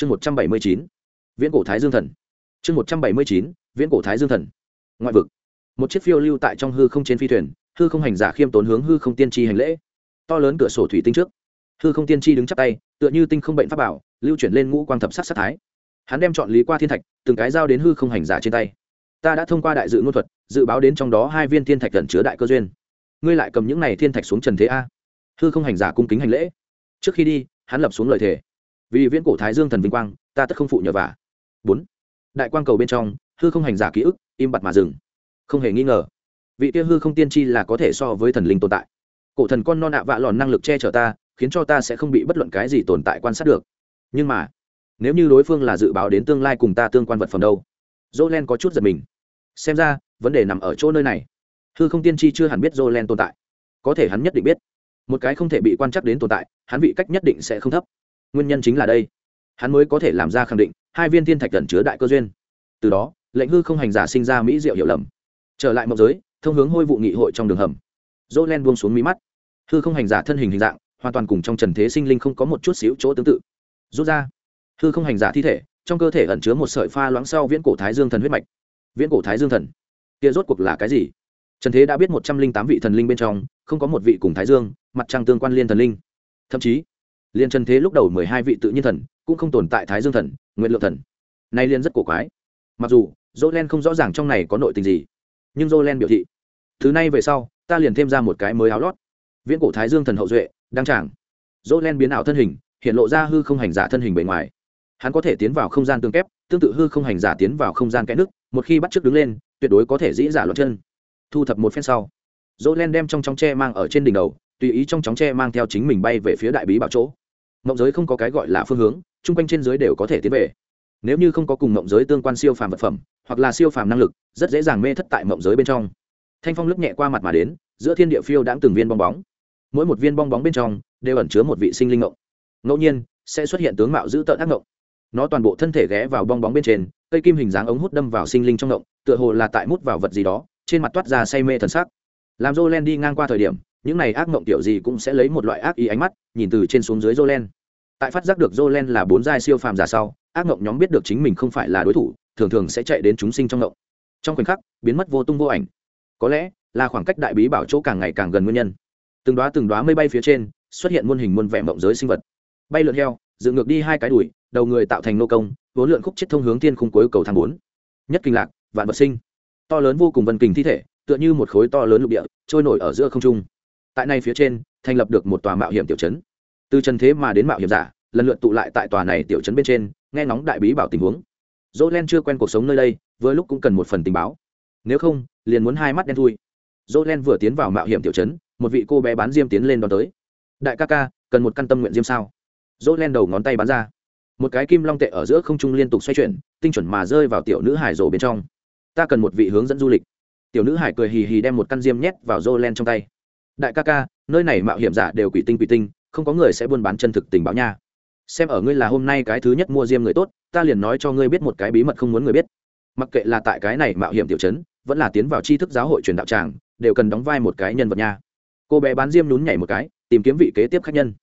chương một trăm bảy mươi chín, viễn cổ thái dương thần. Chương một trăm bảy mươi chín, viễn cổ thái dương thần. Ngoại vực. Một chiếc phiêu lưu tại trong hư không trên phi thuyền, hư không hành giả khiêm tốn hướng hư không tiên tri hành lễ. To lớn cửa sổ thủy tinh trước. Hư không tiên tri đứng chắp tay, tựa như tinh không bệnh pháp bảo, lưu chuyển lên ngũ quang thập sắc sắc thái. Hắn đem chọn lý qua thiên thạch, từng cái giao đến hư không hành giả trên tay. Ta đã thông qua đại dự ngôn thuật, dự báo đến trong đó hai viên thiên thạch gần chứa đại cơ duyên. Ngươi lại cầm những này thiên thạch xuống trần thế a. Hư không hành giả cung kính hành lễ. Trước khi đi, hắn lập xuống lời thề vì viễn cổ thái dương thần vinh quang, ta tất không phụ nhờ vả. Bốn, đại quang cầu bên trong, hư không hành giả ký ức, im bặt mà dừng. Không hề nghi ngờ, vị kia hư không tiên tri là có thể so với thần linh tồn tại. Cổ thần con non nạ vạ lòn năng lực che chở ta, khiến cho ta sẽ không bị bất luận cái gì tồn tại quan sát được. Nhưng mà, nếu như đối phương là dự báo đến tương lai cùng ta tương quan vật phẩm đâu? Dỗ len có chút giật mình. Xem ra, vấn đề nằm ở chỗ nơi này. Hư không tiên tri chưa hẳn biết dỗ len tồn tại. Có thể hắn nhất định biết. Một cái không thể bị quan trắc đến tồn tại, hắn vị cách nhất định sẽ không thấp nguyên nhân chính là đây. Hắn mới có thể làm ra khẳng định, hai viên thiên thạch cẩn chứa đại cơ duyên. Từ đó, lệnh hư không hành giả sinh ra mỹ diệu hiểu lầm. Trở lại mộng giới, thông hướng hôi vụ nghị hội trong đường hầm. Dỗ len buông xuống mí mắt. Hư không hành giả thân hình hình dạng, hoàn toàn cùng trong trần thế sinh linh không có một chút xíu chỗ tương tự. Rút ra. Hư không hành giả thi thể, trong cơ thể ẩn chứa một sợi pha loãng sau viễn cổ thái dương thần huyết mạch. Viễn cổ thái dương thần. Kia rốt cuộc là cái gì? Trần thế đã biết một trăm linh tám vị thần linh bên trong, không có một vị cùng thái dương, mặt trăng tương quan liên thần linh. Thậm chí liên trần thế lúc đầu mười hai vị tự nhiên thần, cũng không tồn tại thái dương thần nguyện lượng thần. Nay liên rất cổ quái. Mặc dù dỗ len không rõ ràng trong này có nội tình gì, nhưng dỗ len biểu thị, thứ này về sau, ta liền thêm ra một cái mới áo lót. Viễn cổ thái dương thần hậu duệ, đăng tràng. Dỗ len biến ảo thân hình, hiện lộ ra hư không hành giả thân hình bề ngoài. Hắn có thể tiến vào không gian tương kép, tương tự hư không hành giả tiến vào không gian kẽ nước, một khi bắt trước đứng lên, tuyệt đối có thể dĩ giả luật chân. Thu thập một phen sau dỗ len đem trong chóng tre mang ở trên đỉnh đầu, tùy ý trong chóng tre mang theo chính mình bay về phía đại bí bảo chỗ mộng giới không có cái gọi là phương hướng, chung quanh trên giới đều có thể tiến về. Nếu như không có cùng mộng giới tương quan siêu phàm vật phẩm, hoặc là siêu phàm năng lực, rất dễ dàng mê thất tại mộng giới bên trong. Thanh phong lướt nhẹ qua mặt mà đến, giữa thiên địa phiêu đã từng viên bong bóng. Mỗi một viên bong bóng bên trong, đều ẩn chứa một vị sinh linh ngộng ngẫu nhiên, sẽ xuất hiện tướng mạo dữ tợn ác ngộng nó toàn bộ thân thể ghé vào bong bóng bên trên, cây kim hình dáng ống hút đâm vào sinh linh trong ngộng tựa hồ là tại mút vào vật gì đó, trên mặt toát ra say mê thần sắc. Làm jolen đi ngang qua thời điểm, những này ác ngộng tiểu gì cũng sẽ lấy một loại ác ý ánh mắt, nhìn từ trên xuống dưới jolen tại phát giác được jolen là bốn giai siêu phàm giả sau, ác ngộng nhóm biết được chính mình không phải là đối thủ, thường thường sẽ chạy đến chúng sinh trong ngộng. Trong khoảnh khắc, biến mất vô tung vô ảnh. Có lẽ, là khoảng cách đại bí bảo chỗ càng ngày càng gần nguyên nhân. Từng đoá từng đoá mây bay phía trên, xuất hiện muôn hình muôn vẻ mộng giới sinh vật. Bay lượn heo, dựng ngược đi hai cái đùi, đầu người tạo thành nô công, vốn lượn khúc chết thông hướng tiên khung cuối cầu thang bốn. Nhất kinh lạc, vạn vật sinh. To lớn vô cùng vân kình thi thể, tựa như một khối to lớn lục địa, trôi nổi ở giữa không trung. Tại này phía trên, thành lập được một tòa mạo hiểm tiểu trấn từ trần thế mà đến mạo hiểm giả, lần lượt tụ lại tại tòa này tiểu trấn bên trên, nghe ngóng đại bí bảo tình huống. Dỗ len chưa quen cuộc sống nơi đây với lúc cũng cần một phần tình báo. Nếu không, liền muốn hai mắt đen thui. Dỗ len vừa tiến vào mạo hiểm tiểu trấn, một vị cô bé bán diêm tiến lên đón tới. Đại ca ca, cần một căn tâm nguyện diêm sao? Dỗ len đầu ngón tay bán ra. Một cái kim long tệ ở giữa không trung liên tục xoay chuyển, tinh chuẩn mà rơi vào tiểu nữ hải rổ bên trong. Ta cần một vị hướng dẫn du lịch. Tiểu nữ hải cười hì hì đem một căn diêm nhét vào dô len trong tay. Đại ca ca, nơi này mạo hiểm giả đều quỷ tinh quỷ tinh không có người sẽ buôn bán chân thực tình báo nha. Xem ở ngươi là hôm nay cái thứ nhất mua diêm người tốt, ta liền nói cho ngươi biết một cái bí mật không muốn người biết. Mặc kệ là tại cái này mạo hiểm tiểu chấn vẫn là tiến vào tri thức giáo hội truyền đạo tràng, đều cần đóng vai một cái nhân vật nha. Cô bé bán diêm nhún nhảy một cái, tìm kiếm vị kế tiếp khách nhân.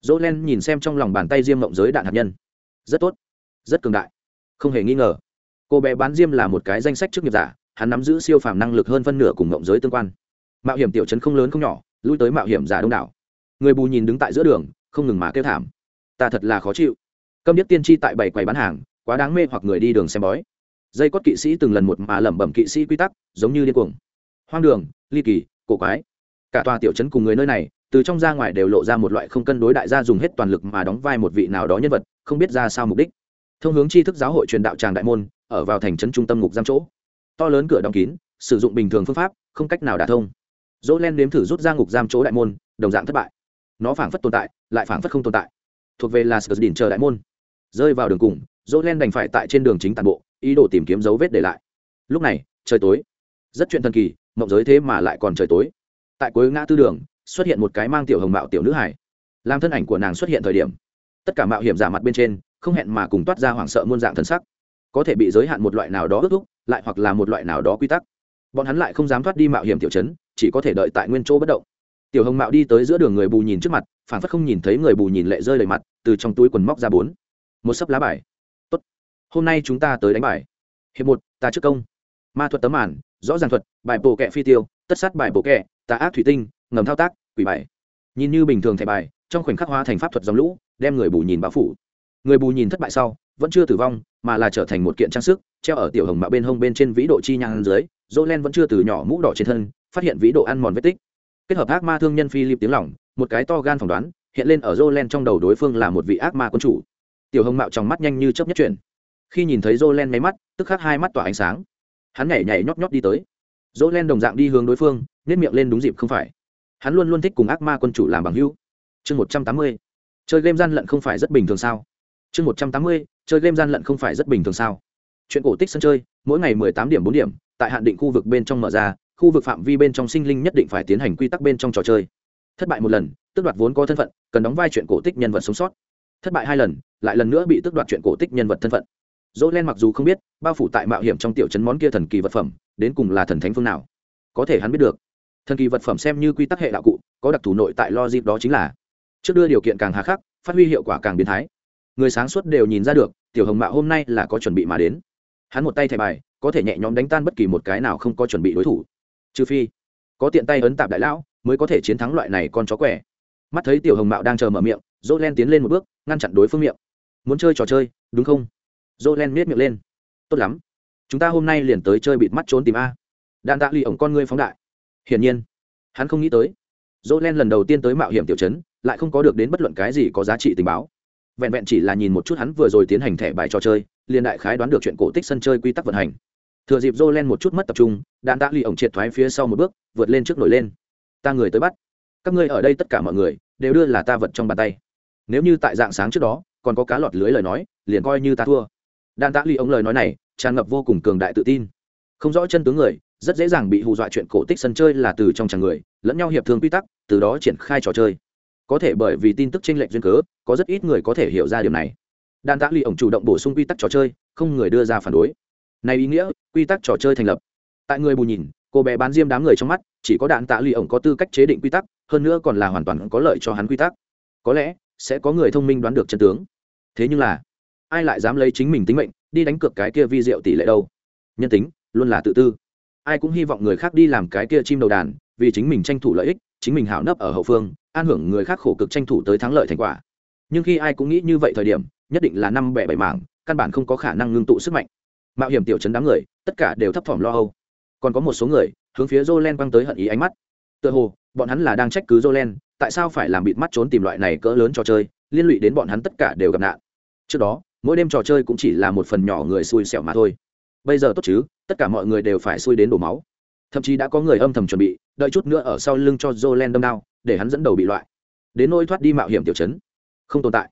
Dỗ len nhìn xem trong lòng bàn tay diêm mộng giới đạn hạt nhân. Rất tốt. Rất cường đại. Không hề nghi ngờ. Cô bé bán diêm là một cái danh sách trước nghiệp giả, hắn nắm giữ siêu phàm năng lực hơn phân nửa cùng mộng giới tương quan. Mạo hiểm tiểu chấn không lớn không nhỏ, lui tới mạo hiểm giả đông đảo người bù nhìn đứng tại giữa đường, không ngừng mà kêu thảm. Ta thật là khó chịu. Câm điếc tiên tri tại bảy quầy bán hàng, quá đáng mê hoặc người đi đường xem bói. Dây cót kỵ sĩ từng lần một mà lẩm bẩm kỵ sĩ quy tắc, giống như điên cuồng. Hoang đường, ly kỳ, cổ quái. Cả tòa tiểu trấn cùng người nơi này, từ trong ra ngoài đều lộ ra một loại không cân đối đại gia dùng hết toàn lực mà đóng vai một vị nào đó nhân vật, không biết ra sao mục đích. Thông hướng tri thức giáo hội truyền đạo tràng đại môn, ở vào thành trấn trung tâm ngục giam chỗ. To lớn cửa đóng kín, sử dụng bình thường phương pháp, không cách nào đả thông. Dỗ len nếm thử rút ra ngục giam chỗ đại môn, đồng dạng thất bại nó phảng phất tồn tại, lại phảng phất không tồn tại. Thuộc về là sờ đỉnh chờ đại môn. Rơi vào đường cùng dỗ len đành phải tại trên đường chính tàn bộ, ý đồ tìm kiếm dấu vết để lại. Lúc này, trời tối. Rất chuyện thần kỳ, mộng giới thế mà lại còn trời tối. Tại cuối ngã tư đường, xuất hiện một cái mang tiểu hồng mạo tiểu nữ hải làm thân ảnh của nàng xuất hiện thời điểm, tất cả mạo hiểm giả mặt bên trên, không hẹn mà cùng toát ra hoảng sợ muôn dạng thân sắc. Có thể bị giới hạn một loại nào đó ước thúc, lại hoặc là một loại nào đó quy tắc. Bọn hắn lại không dám thoát đi mạo hiểm tiểu chấn, chỉ có thể đợi tại nguyên chỗ bất động tiểu hồng mạo đi tới giữa đường người bù nhìn trước mặt phản phất không nhìn thấy người bù nhìn lệ rơi đầy mặt, từ trong túi quần móc ra bốn. Một sấp lá bài. Tốt. Hôm nay chúng ta tới đánh bài. Hiệp một, ta trước công. Ma thuật tấm màn, rõ ràng thuật, bài bộ kẹ phi tiêu, tất sát bài bộ kẹ, tà ác thủy tinh, ngầm thao tác, quỷ bài. Nhìn như bình thường thẻ bài, trong khoảnh khắc hóa thành pháp thuật dòng lũ, đem người bù nhìn bao phủ. Người bù nhìn thất bại sau, vẫn chưa tử vong, mà là trở thành một kiện trang sức, treo ở tiểu hồng mạo bên hông bên trên vĩ độ chi nhang dưới dỗ len vẫn chưa từ nhỏ mũ đỏ trên thân, phát hiện vĩ độ ăn mòn vết tích kết hợp ác ma thương nhân philip tiếng lỏng một cái to gan phỏng đoán, hiện lên ở dỗ len trong đầu đối phương là một vị ác ma quân chủ. Tiểu hồng mạo trong mắt nhanh như chớp nhất chuyển. Khi nhìn thấy dỗ len máy mắt, tức khắc hai mắt tỏa ánh sáng. Hắn nhảy nhảy nhót nhót đi tới. Dỗ len đồng dạng đi hướng đối phương nếp miệng lên đúng dịp không phải. Hắn luôn luôn thích cùng ác ma quân chủ làm bằng hữu. Chương một trăm tám mươi. Chơi game gian lận không phải rất bình thường sao? Chương một trăm tám mươi. Chơi game gian lận không phải rất bình thường sao? Chuyện cổ tích sân chơi, mỗi ngày mười tám điểm bốn điểm, tại hạn định khu vực bên trong mở ra khu vực phạm vi bên trong sinh linh nhất định phải tiến hành quy tắc bên trong trò chơi. Thất bại một lần, tước đoạt vốn có thân phận, cần đóng vai chuyện cổ tích nhân vật sống sót. Thất bại hai lần, lại lần nữa bị tước đoạt chuyện cổ tích nhân vật thân phận. Dỗ len mặc dù không biết, bao phủ tại mạo hiểm trong tiểu chấn món kia thần kỳ vật phẩm, đến cùng là thần thánh phương nào. Có thể hắn biết được, thần kỳ vật phẩm xem như quy tắc hệ đạo cụ, có đặc thù nội tại lo dịp đó chính là, trước đưa điều kiện càng hà khắc, phát huy hiệu quả càng biến thái. Người sáng suốt đều nhìn ra được, tiểu hồng mạo hôm nay là có chuẩn bị mà đến. Hắn một tay thẻ bài, có thể nhẹ nhõm đánh tan bất kỳ một cái nào không có chuẩn bị đối thủ trừ phi, có tiện tay ấn tạp đại lão, mới có thể chiến thắng loại này con chó quẻ. Mắt thấy tiểu hồng mạo đang chờ mở miệng dỗ len tiến lên một bước, ngăn chặn đối phương miệng. Muốn chơi trò chơi, đúng không? Dỗ len miết miệng lên. Tốt lắm. Chúng ta hôm nay liền tới chơi bịt mắt trốn tìm a. Đạn tạ lì ổng con ngươi phóng đại. Hiển nhiên, hắn không nghĩ tới. Dỗ len lần đầu tiên tới mạo hiểm tiểu chấn lại không có được đến bất luận cái gì có giá trị tình báo. Vẹn vẹn chỉ là nhìn một chút hắn vừa rồi tiến hành thẻ bài trò chơi, liền đại khái đoán được chuyện cổ tích sân chơi quy tắc vận hành thừa dịp dô len một chút mất tập trung, đạn tạ lì ổng triệt thoái phía sau một bước, vượt lên trước nổi lên. Ta người tới bắt. Các ngươi ở đây tất cả mọi người, đều đưa là ta vật trong bàn tay. Nếu như tại dạng sáng trước đó, còn có cá lọt lưới lời nói, liền coi như ta thua. Đạn tạ lì ổng lời nói này, tràn ngập vô cùng cường đại tự tin. Không rõ chân tướng người, rất dễ dàng bị hù dọa chuyện cổ tích sân chơi là từ trong chàng người, lẫn nhau hiệp thương quy tắc, từ đó triển khai trò chơi. Có thể bởi vì tin tức tranh lệch duyên cớ, có rất ít người có thể hiểu ra điều này. Đàn tạ lì ổng chủ động bổ sung quy tắc trò chơi, không người đưa ra phản đối này ý nghĩa, quy tắc trò chơi thành lập. Tại người bù nhìn, cô bé bán diêm đám người trong mắt, chỉ có đạn tạ lì ổng có tư cách chế định quy tắc, hơn nữa còn là hoàn toàn có lợi cho hắn quy tắc. Có lẽ, sẽ có người thông minh đoán được chân tướng. Thế nhưng là, ai lại dám lấy chính mình tính mệnh, đi đánh cược cái kia vi diệu tỷ lệ đâu? Nhân tính, luôn là tự tư. Ai cũng hy vọng người khác đi làm cái kia chim đầu đàn, vì chính mình tranh thủ lợi ích, chính mình hảo nấp ở hậu phương, an hưởng người khác khổ cực tranh thủ tới thắng lợi thành quả. Nhưng khi ai cũng nghĩ như vậy thời điểm, nhất định là năm bẻ bảy mảng, căn bản không có khả năng ngưng tụ sức mạnh mạo hiểm tiểu chấn đám người, tất cả đều thấp thỏm lo âu. Còn có một số người, hướng phía jolen quăng tới hận ý ánh mắt. Tựa hồ, bọn hắn là đang trách cứ jolen tại sao phải làm bịt mắt trốn tìm loại này cỡ lớn trò chơi, liên lụy đến bọn hắn tất cả đều gặp nạn. Trước đó, mỗi đêm trò chơi cũng chỉ là một phần nhỏ người xui xẻo mà thôi. Bây giờ tốt chứ, tất cả mọi người đều phải xui đến đổ máu. Thậm chí đã có người âm thầm chuẩn bị, đợi chút nữa ở sau lưng cho jolen đâm đao, để hắn dẫn đầu bị loại. Đến nôi thoát đi mạo hiểm tiểu chấn không tồn tại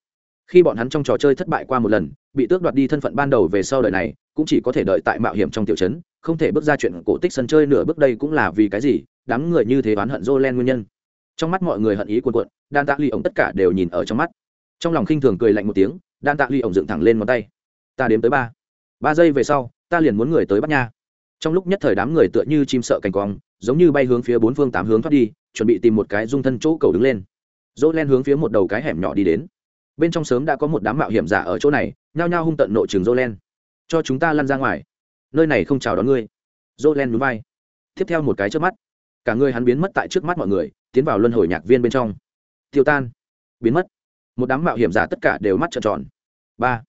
khi bọn hắn trong trò chơi thất bại qua một lần, bị tước đoạt đi thân phận ban đầu về sau đời này, cũng chỉ có thể đợi tại mạo hiểm trong tiểu chấn không thể bước ra chuyện cổ tích sân chơi nửa bước đây cũng là vì cái gì, đám người như thế oán hận Jolen nguyên nhân. Trong mắt mọi người hận ý cuồn cuộn đan tạ ly ổng tất cả đều nhìn ở trong mắt. Trong lòng khinh thường cười lạnh một tiếng đan tạ ly ổng dựng thẳng lên ngón tay. Ta đếm tới ba. Ba giây về sau, ta liền muốn người tới bắt nha. Trong lúc nhất thời đám người tựa như chim sợ cành quong giống như bay hướng phía bốn phương tám hướng thoát đi, chuẩn bị tìm một cái dung thân chỗ cầu đứng lên. Dỗ len hướng phía một đầu cái hẻm nhỏ đi đến bên trong sớm đã có một đám mạo hiểm giả ở chỗ này nhao nhao hung tận nội trường dô len cho chúng ta lăn ra ngoài. Nơi này không chào đón ngươi. Dô len núi vai. Tiếp theo một cái trước mắt. Cả người hắn biến mất tại trước mắt mọi người tiến vào luân hồi nhạc viên bên trong. Tiêu tan. Biến mất. Một đám mạo hiểm giả tất cả đều mắt trợn tròn. Ba.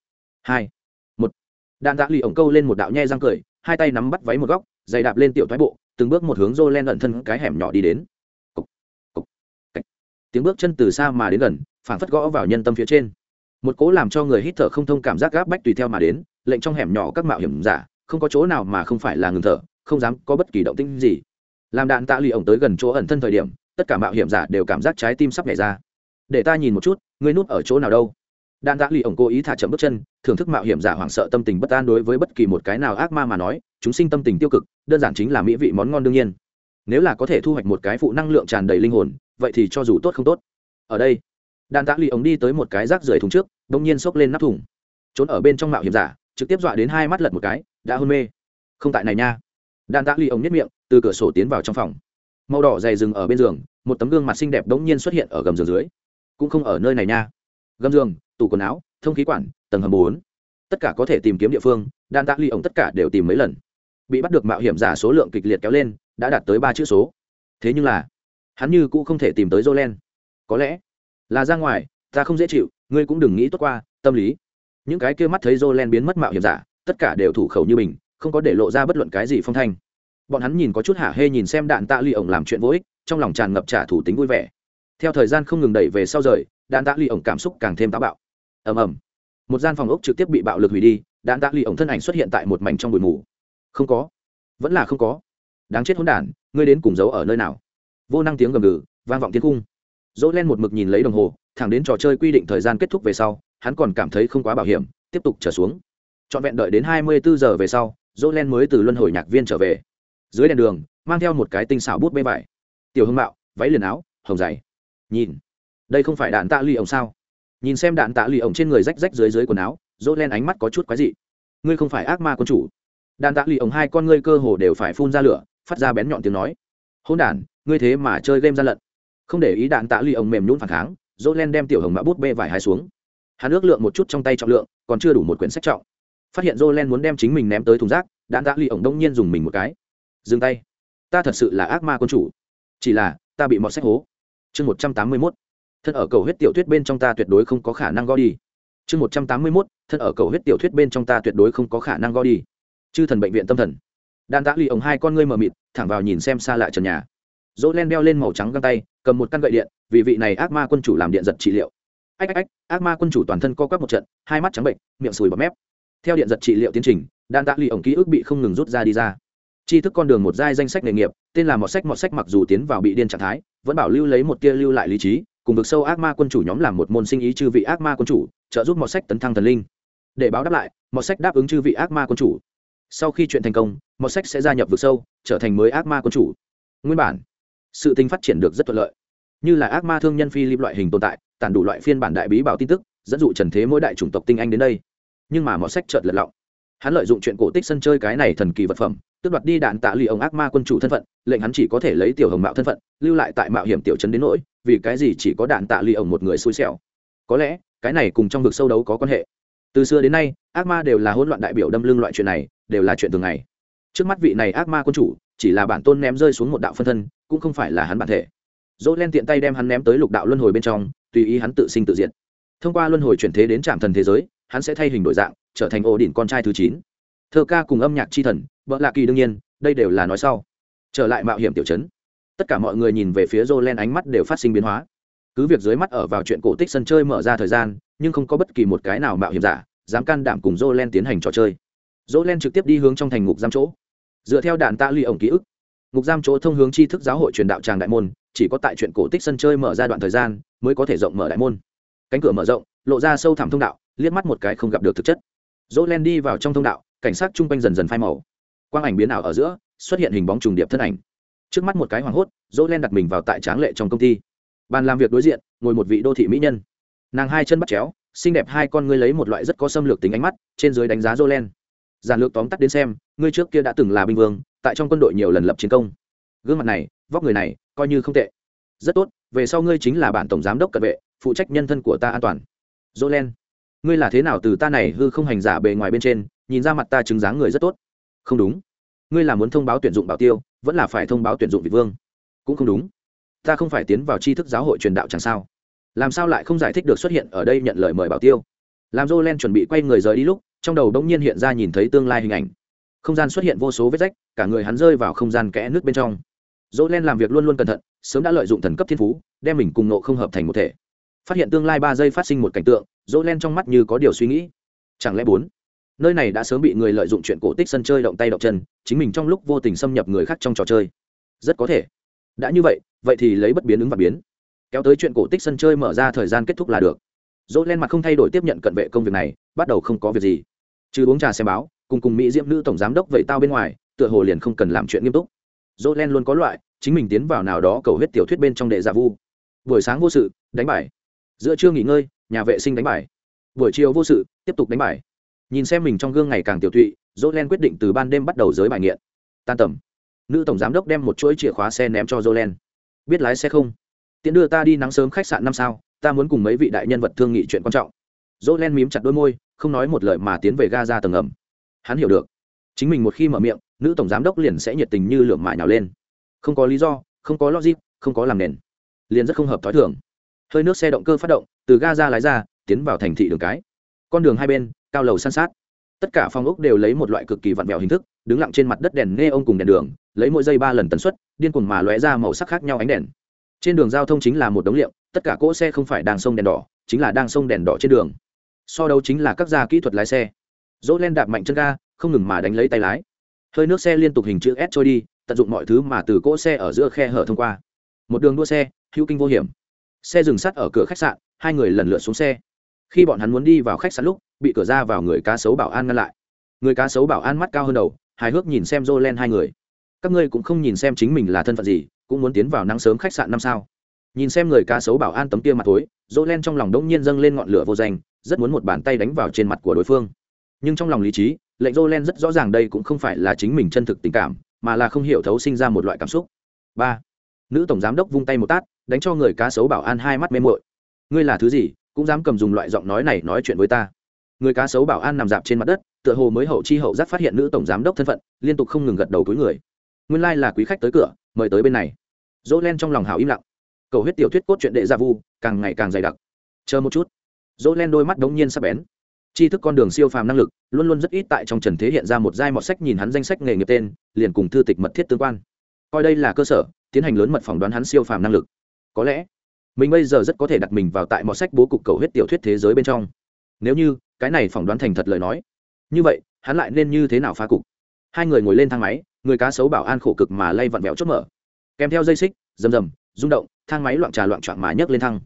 Hai. Một. Đạn tạ lì ổng câu lên một đạo nhe răng cười hai tay nắm bắt váy một góc giày đạp lên tiểu thoái bộ từng bước một hướng dô len ẩn thân cái hẻm nhỏ đi đến. Cục, cục, tiếng bước chân từ xa mà đến gần phảng phất gõ vào nhân tâm phía trên. Một cố làm cho người hít thở không thông cảm giác gáp bách tùy theo mà đến, lệnh trong hẻm nhỏ các mạo hiểm giả, không có chỗ nào mà không phải là ngừng thở, không dám có bất kỳ động tĩnh gì. Làm đạn tạ lì ổng tới gần chỗ ẩn thân thời điểm, tất cả mạo hiểm giả đều cảm giác trái tim sắp nhảy ra. Để ta nhìn một chút, ngươi núp ở chỗ nào đâu? Đạn tạ lì ổng cố ý thả chậm bước chân, thưởng thức mạo hiểm giả hoảng sợ tâm tình bất an đối với bất kỳ một cái nào ác ma mà nói, chúng sinh tâm tình tiêu cực, đơn giản chính là mỹ vị món ngon đương nhiên. Nếu là có thể thu hoạch một cái phụ năng lượng tràn đầy linh hồn, vậy thì cho dù tốt không tốt. Ở đây đạn tạ lì ống đi tới một cái rác rưởi thùng trước đông nhiên xốc lên nắp thùng. Trốn ở bên trong mạo hiểm giả, trực tiếp dọa đến hai mắt lật một cái, đã hôn mê. Không tại này nha. Đạn tạ lì ống nhất miệng, từ cửa sổ tiến vào trong phòng. Màu đỏ dày rừng ở bên giường, một tấm gương mặt xinh đẹp đống nhiên xuất hiện ở gầm giường dưới. Cũng không ở nơi này nha. Gầm giường, tủ quần áo, thông khí quản, tầng hầm bốn. Tất cả có thể tìm kiếm địa phương đạn tạ lì ống tất cả đều tìm mấy lần. Bị bắt được mạo hiểm giả số lượng kịch liệt kéo lên, đã đạt tới ba chữ số. Thế nhưng là, hắn như cũng không thể tìm tới jolen có lẽ là ra ngoài, ta không dễ chịu, ngươi cũng đừng nghĩ tốt qua, tâm lý. Những cái kia mắt thấy jolen biến mất mạo hiểm giả, tất cả đều thủ khẩu như mình, không có để lộ ra bất luận cái gì phong thanh. Bọn hắn nhìn có chút hả hê nhìn xem đạn tạ ly ổng làm chuyện vô ích, trong lòng tràn ngập trả thủ tính vui vẻ. Theo thời gian không ngừng đẩy về sau rời, đạn tạ ly ổng cảm xúc càng thêm táo bạo. Ầm ầm. Một gian phòng ốc trực tiếp bị bạo lực hủy đi, đạn tạ ly ổng thân ảnh xuất hiện tại một mảnh trong bụi mù. Không có. Vẫn là không có. Đáng chết hỗn đản, ngươi đến cùng giấu ở nơi nào? Vô năng tiếng gầm gừ, vang vọng tiếng cung dỗ len một mực nhìn lấy đồng hồ, thẳng đến trò chơi quy định thời gian kết thúc về sau, hắn còn cảm thấy không quá bảo hiểm, tiếp tục trở xuống. Trọn vẹn đợi đến hai mươi bốn giờ về sau, dỗ len mới từ luân hồi nhạc viên trở về. Dưới đèn đường, mang theo một cái tinh xảo bút bê vải. Tiểu hưng mạo, váy liền áo, hồng dày nhìn, đây không phải đạn tạ ly ổng sao? Nhìn xem đạn tạ ly ổng trên người rách rách dưới dưới quần áo, dỗ len ánh mắt có chút quái dị. Ngươi không phải ác ma quân chủ. Đạn tạ ly ổng hai con ngươi cơ hồ đều phải phun ra lửa, phát ra bén nhọn tiếng nói. Hôn đản, ngươi thế mà chơi game gian lận không để ý đạn tạ ly ông mềm nhún phản kháng dỗ len đem tiểu hồng mã bút bê vải hai xuống. Hắn ước lượng một chút trong tay trọng lượng, còn chưa đủ một quyển sách trọng. Phát hiện dỗ len muốn đem chính mình ném tới thùng rác, đạn tạ ly ông đông nhiên dùng mình một cái. Dừng tay. Ta thật sự là ác ma quân chủ. Chỉ là, ta bị mọt sách hố. Chương một trăm tám mươi mốt. Thân ở cầu huyết tiểu thuyết bên trong ta tuyệt đối không có khả năng go đi. Chương một trăm tám mươi mốt. Thân ở cầu huyết tiểu thuyết bên trong ta tuyệt đối không có khả năng go đi. Chư thần bệnh viện tâm thần. Đan tạ lì ống hai con ngươi mờ mịt, thẳng vào nhìn xem xa lại trần nhà dỗ len đeo lên màu trắng găng tay, cầm một căn gậy điện, vì vị này ác ma quân chủ làm điện giật trị liệu. Ách ách ách, ác ma quân chủ toàn thân co quắp một trận, hai mắt trắng bệnh, miệng sùi bọt mép. Theo điện giật trị liệu tiến trình, đan tạ lì ống ký ức bị không ngừng rút ra đi ra. Tri thức con đường một giai danh sách nghề nghiệp, tên là Mọt sách Mọt sách mặc dù tiến vào bị điên trạng thái, vẫn bảo lưu lấy một tia lưu lại lý trí, cùng vực sâu ác ma quân chủ nhóm làm một môn sinh ý chư vị ác ma quân chủ, trợ giúp Mọt sách tấn thăng thần linh. Để báo đáp lại, Mọt sách đáp ứng chư vị ác ma quân chủ. Sau khi chuyện thành công, Mọt sách sẽ gia nhập vực sâu, trở thành mới ác ma quân chủ. Nguyên bản sự tình phát triển được rất thuận lợi. Như là ác ma thương nhân phi lip loại hình tồn tại, tản đủ loại phiên bản đại bí bảo tin tức, dẫn dụ trần thế mỗi đại chủng tộc tinh anh đến đây. Nhưng mà mọi sách chợt lật lọng. Hắn lợi dụng chuyện cổ tích sân chơi cái này thần kỳ vật phẩm, tước đoạt đi đạn tạ lì ông ác ma quân chủ thân phận, lệnh hắn chỉ có thể lấy tiểu hồng mạo thân phận, lưu lại tại mạo hiểm tiểu trấn đến nỗi, vì cái gì chỉ có đạn tạ lì ông một người xui xẻo. Có lẽ, cái này cùng trong vực sâu đấu có quan hệ. Từ xưa đến nay, ác ma đều là hỗn loạn đại biểu đâm lưng loại chuyện này, đều là chuyện thường ngày. Trước mắt vị này ác ma quân chủ, chỉ là bản tôn ném rơi xuống một đạo phân thân cũng không phải là hắn bản thể. Dỗ len tiện tay đem hắn ném tới lục đạo luân hồi bên trong, tùy ý hắn tự sinh tự diện thông qua luân hồi chuyển thế đến trạm thần thế giới, hắn sẽ thay hình đổi dạng, trở thành ổ đỉnh con trai thứ chín. Thơ ca cùng âm nhạc c h i thần, vợ lạ kỳ đương nhiên, đây đều là nói sau. Trở lại mạo hiểm tiểu chấn tất cả mọi người nhìn về phía dô len ánh mắt đều phát sinh biến hóa. Cứ việc dưới mắt ở vào chuyện cổ tích sân chơi mở ra thời gian, nhưng không có bất kỳ một cái nào mạo hiểm giả dám can đảm cùng dô len tiến hành trò chơi. Dô len trực tiếp đi hướng trong thành ngục giam chỗ. Dựa theo đạn tạ ly ổng ký ức ngục giam chỗ thông hướng tri thức giáo hội truyền đạo tràng đại môn, chỉ có tại chuyện cổ tích sân chơi mở ra đoạn thời gian mới có thể rộng mở đại môn. Cánh cửa mở rộng, lộ ra sâu thẳm thông đạo, liếc mắt một cái không gặp được thực chất. Dỗ len đi vào trong thông đạo, cảnh sát chung quanh dần dần phai màu. Quang ảnh biến ảo ở giữa, xuất hiện hình bóng trùng điệp thân ảnh. Trước mắt một cái hoảng hốt dỗ len đặt mình vào tại tráng lệ trong công ty. Bàn làm việc đối diện, ngồi một vị đô thị mỹ nhân. Nàng hai chân bắt chéo, xinh đẹp hai con ngươi lấy một loại rất có xâm lược tính ánh mắt, trên dưới đánh giá dỗ len giản lược tóm tắt đến xem, ngươi trước kia đã từng là binh vương tại trong quân đội nhiều lần lập chiến công. Gương mặt này, vóc người này, coi như không tệ. Rất tốt, về sau ngươi chính là bản tổng giám đốc cận vệ, phụ trách nhân thân của ta an toàn. Dỗ len ngươi là thế nào từ ta này hư không hành giả bề ngoài bên trên, nhìn ra mặt ta chứng dáng người rất tốt? Không đúng. Ngươi là muốn thông báo tuyển dụng bảo tiêu, vẫn là phải thông báo tuyển dụng vị vương? Cũng không đúng. Ta không phải tiến vào tri thức giáo hội truyền đạo chẳng sao. Làm sao lại không giải thích được xuất hiện ở đây nhận lời mời bảo tiêu? Làm dô len chuẩn bị quay người rời đi lúc, trong đầu đông nhiên hiện ra nhìn thấy tương lai hình ảnh. Không gian xuất hiện vô số vết rách cả người hắn rơi vào không gian kẽ nước bên trong. Dỗ len làm việc luôn luôn cẩn thận, sớm đã lợi dụng thần cấp thiên phú, đem mình cùng nộ không hợp thành một thể. Phát hiện tương lai ba giây phát sinh một cảnh tượng, dỗ len trong mắt như có điều suy nghĩ. Chẳng lẽ bốn? Nơi này đã sớm bị người lợi dụng chuyện cổ tích sân chơi động tay động chân, chính mình trong lúc vô tình xâm nhập người khác trong trò chơi. Rất có thể. Đã như vậy vậy thì lấy bất biến ứng và biến. Kéo tới chuyện cổ tích sân chơi mở ra thời gian kết thúc là được. Dỗ len mặt không thay đổi tiếp nhận cận vệ công việc này, bắt đầu không có việc gì. Trừ uống trà xem báo, cùng cùng mỹ diễm nữ tổng giám đốc vậy tao bên ngoài tựa hồ liền không cần làm chuyện nghiêm túc. Dỗ len luôn có loại, chính mình tiến vào nào đó cầu huyết tiểu thuyết bên trong đệ giả vu. Buổi sáng vô sự, đánh bài. Giữa trưa nghỉ ngơi, nhà vệ sinh đánh bài. Buổi chiều vô sự, tiếp tục đánh bài. Nhìn xem mình trong gương ngày càng tiểu thụy. dỗ len quyết định từ ban đêm bắt đầu giới bài nghiện. Tan tầm. Nữ tổng giám đốc đem một chuỗi chìa khóa xe ném cho dỗ len. Biết lái xe không? Tiện đưa ta đi nắng sớm khách sạn năm sao, ta muốn cùng mấy vị đại nhân vật thương nghị chuyện quan trọng. Dỗ len mím chặt đôi môi, không nói một lời mà tiến về ga ra tầng ngầm hắn hiểu được. Chính mình một khi mở miệng nữ tổng giám đốc liền sẽ nhiệt tình như lửa mại nhào lên. Không có lý do, không có logic, không có làm nền. Liền rất không hợp t h ó i thường. Hơi nước xe động cơ phát động, từ ga ra lái ra, tiến vào thành thị đường cái. Con đường hai bên, cao lầu san sát. Tất cả phòng ốc đều lấy một loại cực kỳ vặn vẹo hình thức, đứng lặng trên mặt đất đèn nghe ông cùng đèn đường, lấy mỗi giây ba lần tần suất, điên cuồng mà lóe ra màu sắc khác nhau ánh đèn. Trên đường giao thông chính là một đống liệu tất cả cỗ xe không phải đang sông đèn đỏ, chính là đang sông đèn đỏ trên đường. So đấu chính là các gia kỹ thuật lái xe. Dỗ len đạp mạnh chân ga, không ngừng mà đánh lấy tay lái hơi nước xe liên tục hình chữ s trôi đi, tận dụng mọi thứ mà từ cỗ xe ở giữa khe hở thông qua. Một đường đua xe, hữu kinh vô hiểm. Xe dừng sắt ở cửa khách sạn, hai người lần lượt xuống xe. Khi bọn hắn muốn đi vào khách sạn lúc, bị cửa ra vào người cá sấu bảo an ngăn lại. Người cá sấu bảo an mắt cao hơn đầu, hài hước nhìn xem dô len hai người. Các ngươi cũng không nhìn xem chính mình là thân phận gì, cũng muốn tiến vào nắng sớm khách sạn năm sao. Nhìn xem người cá sấu bảo an tấm kia mặt tối dỗ len trong lòng đông nhiên dâng lên ngọn lửa vô danh, rất muốn một bàn tay đánh vào trên mặt của đối phương. Nhưng trong lòng lý trí lệnh dỗ len rất rõ ràng đây cũng không phải là chính mình chân thực tình cảm, mà là không hiểu thấu sinh ra một loại cảm xúc. Ba, nữ tổng giám đốc vung tay một tát, đánh cho người cá sấu bảo an hai mắt mê mội ngươi là thứ gì, cũng dám cầm dùng loại giọng nói này nói chuyện với ta. Người cá sấu bảo an nằm dạp trên mặt đất, tựa hồ mới hậu chi hậu giác phát hiện nữ tổng giám đốc thân phận, liên tục không ngừng gật đầu túi người. Nguyên lai、like、là quý khách tới cửa, mời tới bên này. Dỗ len trong lòng hào im lặng. Cầu huyết tiểu thuyết cốt truyện đệ gia vu, càng ngày càng dày đặc. Chờ một chút. Dỗ len đôi mắt đống nhiên sắp bén tri thức con đường siêu phàm năng lực, luôn luôn rất ít tại trong trần thế hiện ra một giai mọt sách nhìn hắn danh sách nghề nghiệp tên, liền cùng thư tịch mật thiết tương quan. Coi đây là cơ sở, tiến hành lớn mật phỏng đoán hắn siêu phàm năng lực. Có lẽ, mình bây giờ rất có thể đặt mình vào tại mọt sách bố cục cầu huyết tiểu thuyết thế giới bên trong. Nếu như, cái này phỏng đoán thành thật lời nói, như vậy, hắn lại nên như thế nào phá cục? Hai người ngồi lên thang máy, người cá sấu bảo an khổ cực mà lay vặn vẹo chốt mở. Kèm theo dây xích, rầm rầm, rung động, thang máy loạn trà loạn trọn mà nhấc lên thang.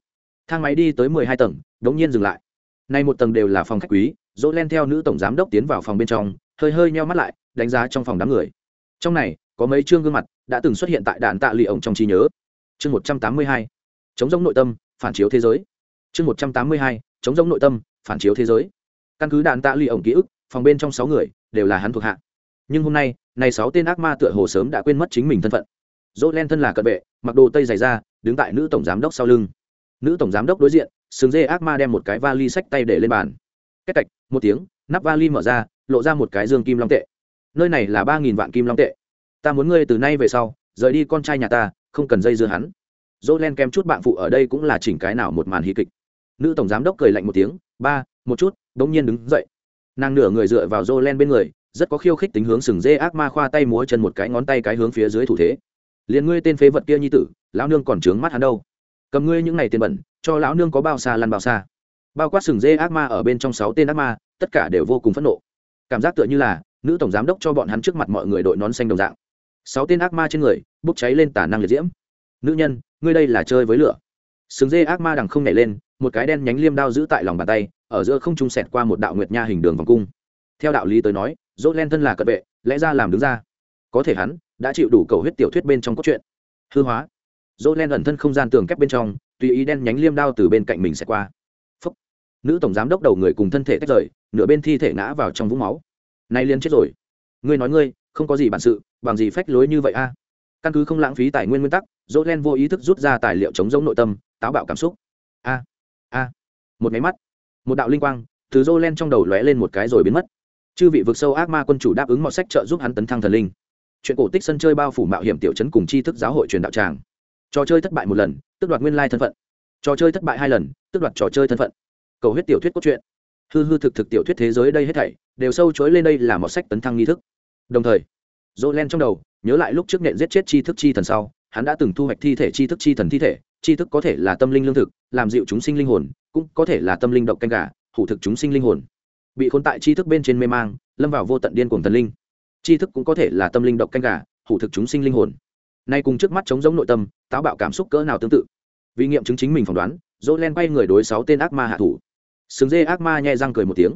Thang máy đi tới mười hai tầng, đống nhiên dừng lại nay một tầng đều là phòng khách quý dỗ len theo nữ tổng giám đốc tiến vào phòng bên trong, hơi hơi nheo mắt lại, đánh giá trong phòng đám người. Trong này, có mấy chương gương mặt đã từng xuất hiện tại đạn tạ lì ổng trong trí nhớ. Chương một trăm tám mươi hai, chống giống nội tâm, phản chiếu thế giới. Chương một trăm tám mươi hai, chống giống nội tâm, phản chiếu thế giới. Căn cứ đạn tạ lì ổng ký ức, phòng bên trong sáu người đều là hắn thuộc hạ. Nhưng hôm nay, này sáu tên ác ma tựa hồ sớm đã quên mất chính mình thân phận. Dỗ len thân là cận vệ, mặc đồ tây dày ra đứng tại nữ tổng giám đốc sau lưng nữ tổng giám đốc đối diện, sừng dê ác ma đem một cái vali sách tay để lên bàn. Cách cạch, một tiếng, nắp vali mở ra, lộ ra một cái dương kim long tệ. Nơi này là ba nghìn vạn kim long tệ. Ta muốn ngươi từ nay về sau, rời đi con trai nhà ta, không cần dây dưa hắn. Dỗ len kem chút bạn phụ ở đây cũng là chỉnh cái nào một màn hí kịch. Nữ tổng giám đốc cười lạnh một tiếng, ba, một chút. Đ ỗ n g nhiên đứng dậy. Nàng nửa người dựa vào dỗ len bên người, rất có khiêu khích tính hướng sừng dê ác ma khoa tay múa chân một cái ngón tay cái hướng phía dưới thủ thế. Liền ngươi tên phế vật kia nhi tử, lão nương còn trướng mắt hắn đâu cầm ngươi những ngày tiền bẩn, cho lão nương có bao xa lăn bao xa. Bao quát sừng dê ác ma ở bên trong sáu tên ác ma, tất cả đều vô cùng phẫn nộ. Cảm giác tựa như là nữ tổng giám đốc cho bọn hắn trước mặt mọi người đội nón xanh đồng dạng. Sáu tên ác ma trên người, bốc cháy lên tả năng liệt diễm. Nữ nhân, ngươi đây là chơi với lửa. Sừng dê ác ma đằng không nhảy lên, một cái đen nhánh liêm đao giữ tại lòng bàn tay, ở giữa không trung sẹt qua một đạo nguyệt nha hình đường vòng cung. Theo đạo lý tới nói dốt len thân là cận vệ, lẽ ra làm đứng ra. Có thể hắn đã chịu đủ cầu huyết tiểu thuyết bên trong cốt truyện. Hư hóa dỗ len ẩn thân không gian tường kép bên trong, tùy ý đen nhánh liêm đao từ bên cạnh mình sẽ qua. Phúc. nữ tổng giám đốc đầu người cùng thân thể tách rời, nửa bên thi thể ngã vào trong vũng máu. Nay liên chết rồi. Ngươi nói ngươi, không có gì bản sự, bằng gì phách lối như vậy a? Căn cứ không lãng phí tài nguyên nguyên tắc dỗ len vô ý thức rút ra tài liệu chống giống nội tâm, táo bạo cảm xúc. A a. Một máy mắt, một đạo linh quang, từ dỗ len trong đầu lóe lên một cái rồi biến mất. Chư vị vực sâu ác ma quân chủ đáp ứng mọi sách trợ giúp hắn tấn thăng thần linh. Chuyện cổ tích sân chơi bao phủ mạo hiểm tiểu chấn cùng tri thức giáo hội truyền đạo tràng trò chơi thất bại một lần tức đoạt nguyên lai thân phận. Trò chơi thất bại hai lần tức đoạt trò chơi thân phận. Cầu huyết tiểu thuyết cốt truyện. Hư hư thực thực tiểu thuyết thế giới đây hết thảy, đều sâu chối lên đây là một sách tấn thăng nghi thức. Đồng thời dỗ len trong đầu, nhớ lại lúc trước nện giết chết tri thức chi thần sau, hắn đã từng thu hoạch thi thể tri thức chi thần thi thể, tri thức có thể là tâm linh lương thực, làm dịu chúng sinh linh hồn, cũng có thể là tâm linh độc canh gà, hủ thực chúng sinh linh hồn. Bị khốn tại tri thức bên trên mê mang, lâm vào vô tận điên cuồng thần linh. Tri thức cũng có thể là tâm linh độc canh gà, hủ thực chúng sinh linh hồn nay cùng trước mắt chống giống nội tâm, táo bạo cảm xúc cỡ nào tương tự. Vì nghiệm chứng chính mình phỏng đoán dỗ len bay người đối sáu tên ác ma hạ thủ. Sừng dê ác ma nhẹ răng cười một tiếng.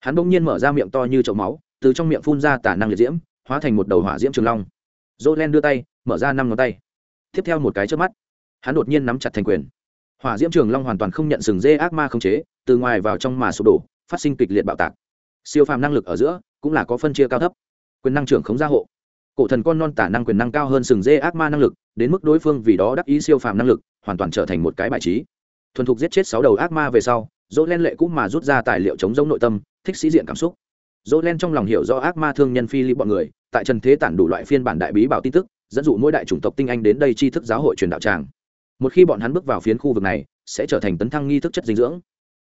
Hắn bỗng nhiên mở ra miệng to như chậu máu, từ trong miệng phun ra tả năng liệt diễm, hóa thành một đầu hỏa diễm trường long. Dỗ len đưa tay, mở ra năm ngón tay. Tiếp theo một cái trước mắt, hắn đột nhiên nắm chặt thành quyền. Hỏa diễm trường long hoàn toàn không nhận sừng dê ác ma không chế, từ ngoài vào trong mà sụp đổ, phát sinh kịch liệt bạo tạc. Siêu phàm năng lực ở giữa, cũng là có phân chia cao thấp. Quyền năng trưởng khống gia hộ cổ thần con non tả năng quyền năng cao hơn sừng dê ác ma năng lực, đến mức đối phương vì đó đắc ý siêu phàm năng lực, hoàn toàn trở thành một cái bài trí. Thuần thục giết chết sáu đầu ác ma về sau dỗ len lệ cũng mà rút ra tài liệu chống giống nội tâm, thích sĩ diện cảm xúc. Dỗ len trong lòng hiểu do ác ma thương nhân phi lý bọn người, tại trần thế tản đủ loại phiên bản đại bí bảo tin tức, dẫn dụ mỗi đại chủng tộc tinh anh đến đây tri thức giáo hội truyền đạo tràng. Một khi bọn hắn bước vào phiến khu vực này, sẽ trở thành tấn thăng nghi thức chất dinh dưỡng.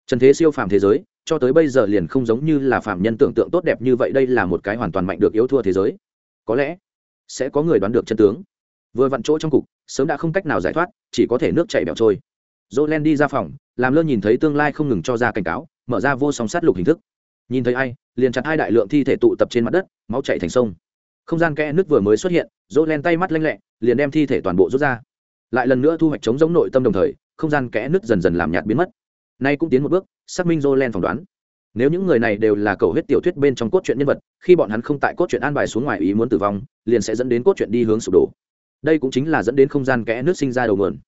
Trần thế siêu phàm thế giới, cho tới bây giờ liền không giống như là phàm nhân tưởng tượng tốt đẹp như vậy, đây là một cái hoàn toàn mạnh được yếu thua thế giới có lẽ sẽ có người đoán được chân tướng. Vừa vặn chỗ trong cục, sớm đã không cách nào giải thoát, chỉ có thể nước chảy bẻo trôi. Dỗ len đi ra phòng, làm lơ nhìn thấy tương lai không ngừng cho ra cảnh cáo, mở ra vô song sát lục hình thức. Nhìn thấy ai, liền chặt hai đại lượng thi thể tụ tập trên mặt đất, máu chạy thành sông. Không gian kẽ nước vừa mới xuất hiện dỗ len tay mắt lanh lẹ, liền đem thi thể toàn bộ rút ra. Lại lần nữa thu hoạch chống giống nội tâm đồng thời, không gian kẽ nước dần dần làm nhạt biến mất. Nay cũng tiến một bước, xác minh dỗ len phỏng đoán nếu những người này đều là cầu huyết tiểu thuyết bên trong cốt truyện nhân vật, khi bọn hắn không tại cốt truyện an bài xuống ngoài ý muốn tử vong, liền sẽ dẫn đến cốt truyện đi hướng sụp đổ. Đây cũng chính là dẫn đến không gian kẽ nước sinh ra đầu nguồn.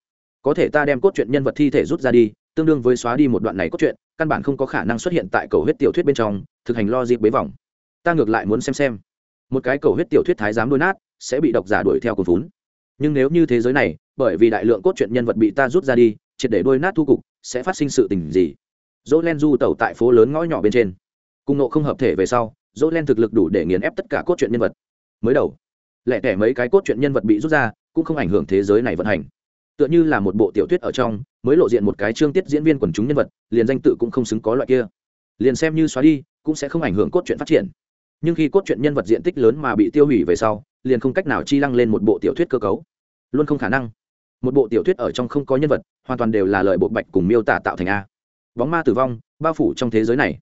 Có thể ta đem cốt truyện nhân vật thi thể rút ra đi, tương đương với xóa đi một đoạn này cốt truyện, căn bản không có khả năng xuất hiện tại cầu huyết tiểu thuyết bên trong, thực hành lo dịp bế vòng ta ngược lại muốn xem xem. Một cái cầu huyết tiểu thuyết thái giám đôi nát, sẽ bị độc giả đuổi theo cồn vốn nhưng nếu như thế giới này, bởi vì đại lượng cốt truyện nhân vật bị ta rút ra đi, triệt để đôi nát thu cục, sẽ phát sinh sự tình gì? Dỗ len du tẩu tại phố lớn ngõ nhỏ bên trên. Cùng nộ không hợp thể về sau dỗ len thực lực đủ để nghiền ép tất cả cốt truyện nhân vật. Mới đầu, lẻ tẻ mấy cái cốt truyện nhân vật bị rút ra, cũng không ảnh hưởng thế giới này vận hành. Tựa như là một bộ tiểu thuyết ở trong, mới lộ diện một cái chương tiết diễn viên quần chúng nhân vật, liền danh tự cũng không xứng có loại kia. Liền xem như xóa đi, cũng sẽ không ảnh hưởng cốt truyện phát triển. Nhưng khi cốt truyện nhân vật diện tích lớn mà bị tiêu hủy về sau, liền không cách nào chi lăng lên một bộ tiểu thuyết cơ cấu. Luôn không khả năng. Một bộ tiểu thuyết ở trong không có nhân vật, hoàn toàn đều là lời bộ bạch cùng miêu tả tạo thành a bóng ma tử vong, bao phủ trong thế giới này.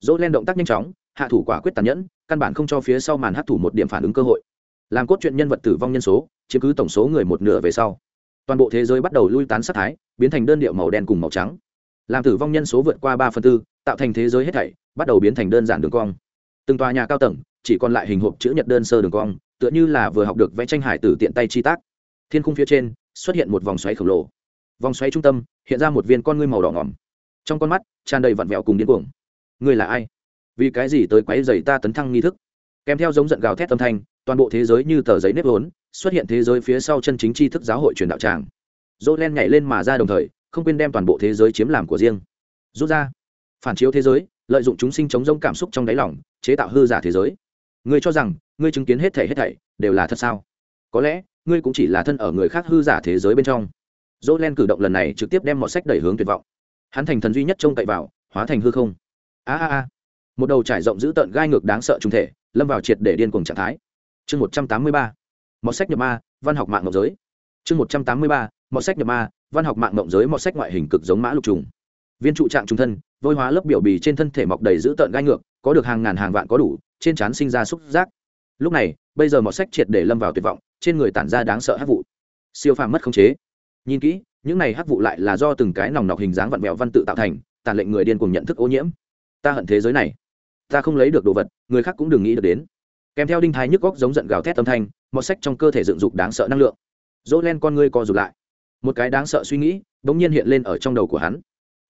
Dỗ len động tác nhanh chóng, hạ thủ quả quyết tàn nhẫn, căn bản không cho phía sau màn hát thủ một điểm phản ứng cơ hội. Làm cốt truyện nhân vật tử vong nhân số, chiếm cứ tổng số người một nửa về sau. Toàn bộ thế giới bắt đầu lui tán sát thái, biến thành đơn điệu màu đen cùng màu trắng. Làm tử vong nhân số vượt qua ba phần tư, tạo thành thế giới hết thảy, bắt đầu biến thành đơn giản đường cong. Từng tòa nhà cao tầng, chỉ còn lại hình hộp chữ nhật đơn sơ đường cong, tựa như là vừa học được vẽ tranh hải tử tiện tay chi tác. Thiên khung phía trên, xuất hiện một vòng xoáy khổng lồ. Vòng xoáy trung tâm, hiện ra một viên con ngươi màu đỏ ngỏm trong con mắt tràn đầy vặn vẹo cùng điên cuồng. Ngươi là ai? Vì cái gì tới quấy dày ta tấn thăng nghi thức? Kèm theo giống giận gào thét âm thanh, toàn bộ thế giới như tờ giấy nếp vốn, xuất hiện thế giới phía sau chân chính tri thức giáo hội truyền đạo tràng. Dỗ len nhảy lên mà ra đồng thời, không quên đem toàn bộ thế giới chiếm làm của riêng. Rút ra. Phản chiếu thế giới, lợi dụng chúng sinh chống rông cảm xúc trong đáy lòng, chế tạo hư giả thế giới. Ngươi cho rằng, ngươi chứng kiến hết thể hết thảy, đều là thật sao? Có lẽ, ngươi cũng chỉ là thân ở người khác hư giả thế giới bên trong. Dỗ len cử động lần này trực tiếp đem mọi sách đẩy hướng tuyệt vọng hắn thành thần duy nhất trông cậy vào, hóa thành hư không. A a a. Một đầu trải rộng dữ tợn gai ngược đáng sợ trung thể, lâm vào triệt để điên cuồng trạng thái. Chương một trăm tám mươi ba. Mọt sách nhập ma, văn học mạng ngọc giới. Chương một trăm tám mươi ba. Mọt sách nhập ma, văn học mạng ngộng giới mọt sách ngoại hình cực giống mã lục trùng. Viên trụ trạng trung thân, vôi hóa lớp biểu bì trên thân thể mọc đầy dữ tợn gai ngược, có được hàng ngàn hàng vạn có đủ, trên trán sinh ra xúc giác. Lúc này, bây giờ mọt sách triệt để lâm vào tuyệt vọng, trên người tản ra đáng sợ hát vụ. Siêu phàm mất khống chế. Nhìn kỹ những này hắc vụ lại là do từng cái nòng nọc hình dáng vặn vẹo văn tự tạo thành, tàn lệnh người điên cùng nhận thức ô nhiễm. Ta hận thế giới này. Ta không lấy được đồ vật, người khác cũng đừng nghĩ được đến. Kèm theo đinh thái nhức góc giống giận gào thét âm thanh, một sách trong cơ thể dựng dục đáng sợ năng lượng. Dỗ len con ngươi co rụt lại. Một cái đáng sợ suy nghĩ đ ỗ n g nhiên hiện lên ở trong đầu của hắn.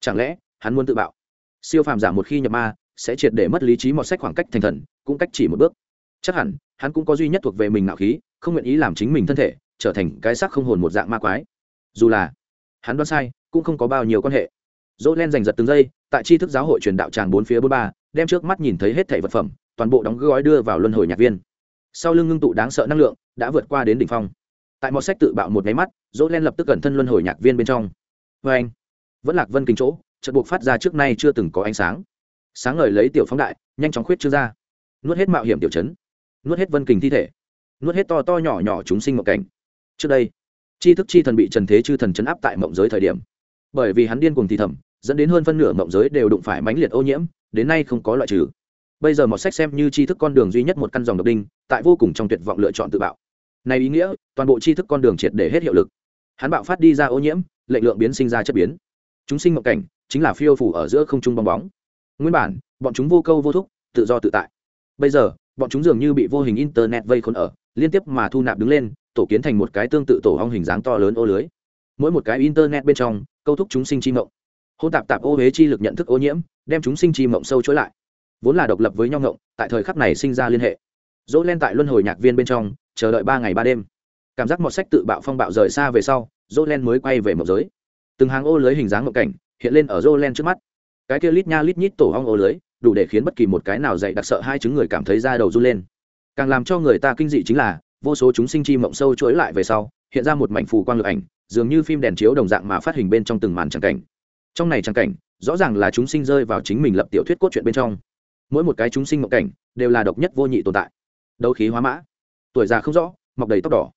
Chẳng lẽ, hắn muốn tự bạo? Siêu phàm giả một khi nhập ma, sẽ triệt để mất lý trí một sách khoảng cách thành thần, cũng cách chỉ một bước. Chắc hẳn, hắn cũng có duy nhất thuộc về mình ngạo khí, không nguyện ý làm chính mình thân thể, trở thành cái xác không hồn một dạng ma quái. Dù là hắn đoán sai, cũng không có bao nhiêu quan hệ. Dỗ len giành giật từng giây, tại tri thức giáo hội truyền đạo tràng bốn phía bốn ba, đem trước mắt nhìn thấy hết thẻ vật phẩm, toàn bộ đóng gói đưa vào luân hồi nhạc viên. Sau lưng ngưng tụ đáng sợ năng lượng, đã vượt qua đến đỉnh phong. Tại một sách tự bạo một nháy mắt dỗ len lập tức cẩn thân luân hồi nhạc viên bên trong. Vê anh, vẫn lạc vân kính chỗ, chợt buộc phát ra trước nay chưa từng có ánh sáng. Sáng ngời lấy tiểu phóng đại, nhanh chóng khuyết trương ra. Nuốt hết mạo hiểm tiểu chấn. Nuốt hết vân kình thi thể. Nuốt hết to to nhỏ nhỏ chúng sinh một cảnh. Trước đây chi thức chi thần bị trần thế chư thần chấn áp tại mộng giới thời điểm. Bởi vì hắn điên cuồng thì thầm, dẫn đến hơn phân nửa mộng giới đều đụng phải mãnh liệt ô nhiễm, đến nay không có loại trừ. Bây giờ một sách xem như tri thức con đường duy nhất một căn dòng độc đinh, tại vô cùng trong tuyệt vọng lựa chọn tự bạo. Này ý nghĩa, toàn bộ tri thức con đường triệt để hết hiệu lực. Hắn bạo phát đi ra ô nhiễm, lệnh lượng biến sinh ra chất biến. Chúng sinh mộng cảnh, chính là phiêu phủ ở giữa không trung bong bóng. Nguyên bản, bọn chúng vô câu vô thúc, tự do tự tại. Bây giờ, bọn chúng dường như bị vô hình internet vây khốn ở liên tiếp mà thu nạp đứng lên, tổ kiến thành một cái tương tự tổ hong hình dáng to lớn ô lưới. Mỗi một cái internet bên trong, câu thúc chúng sinh chi mộng. Hôn tạp tạp ô huế chi lực nhận thức ô nhiễm, đem chúng sinh chi mộng sâu chối lại. Vốn là độc lập với nhau ngộng tại thời khắc này sinh ra liên hệ. Dỗ len tại luân hồi nhạc viên bên trong, chờ đợi ba ngày ba đêm. Cảm giác một sách tự bạo phong bạo rời xa về sau, dỗ len mới quay về một giới. Từng hàng ô lưới hình dáng ngộng cảnh, hiện lên ở dỗ len trước mắt. Cái kia lít nha lít nhít tổ ong ô lưới, đủ để khiến bất kỳ một cái nào dạy đặc sợ hai chứng người cảm thấy da đầu run lên càng làm cho người ta kinh dị chính là, vô số chúng sinh chi mộng sâu chuỗi lại về sau, hiện ra một mảnh phù quang lực ảnh, dường như phim đèn chiếu đồng dạng mà phát hình bên trong từng màn tràng cảnh. Trong này tràng cảnh, rõ ràng là chúng sinh rơi vào chính mình lập tiểu thuyết cốt truyện bên trong. Mỗi một cái chúng sinh mộng cảnh, đều là độc nhất vô nhị tồn tại. Đấu khí hóa mã. Tuổi già không rõ, mọc đầy tóc đỏ.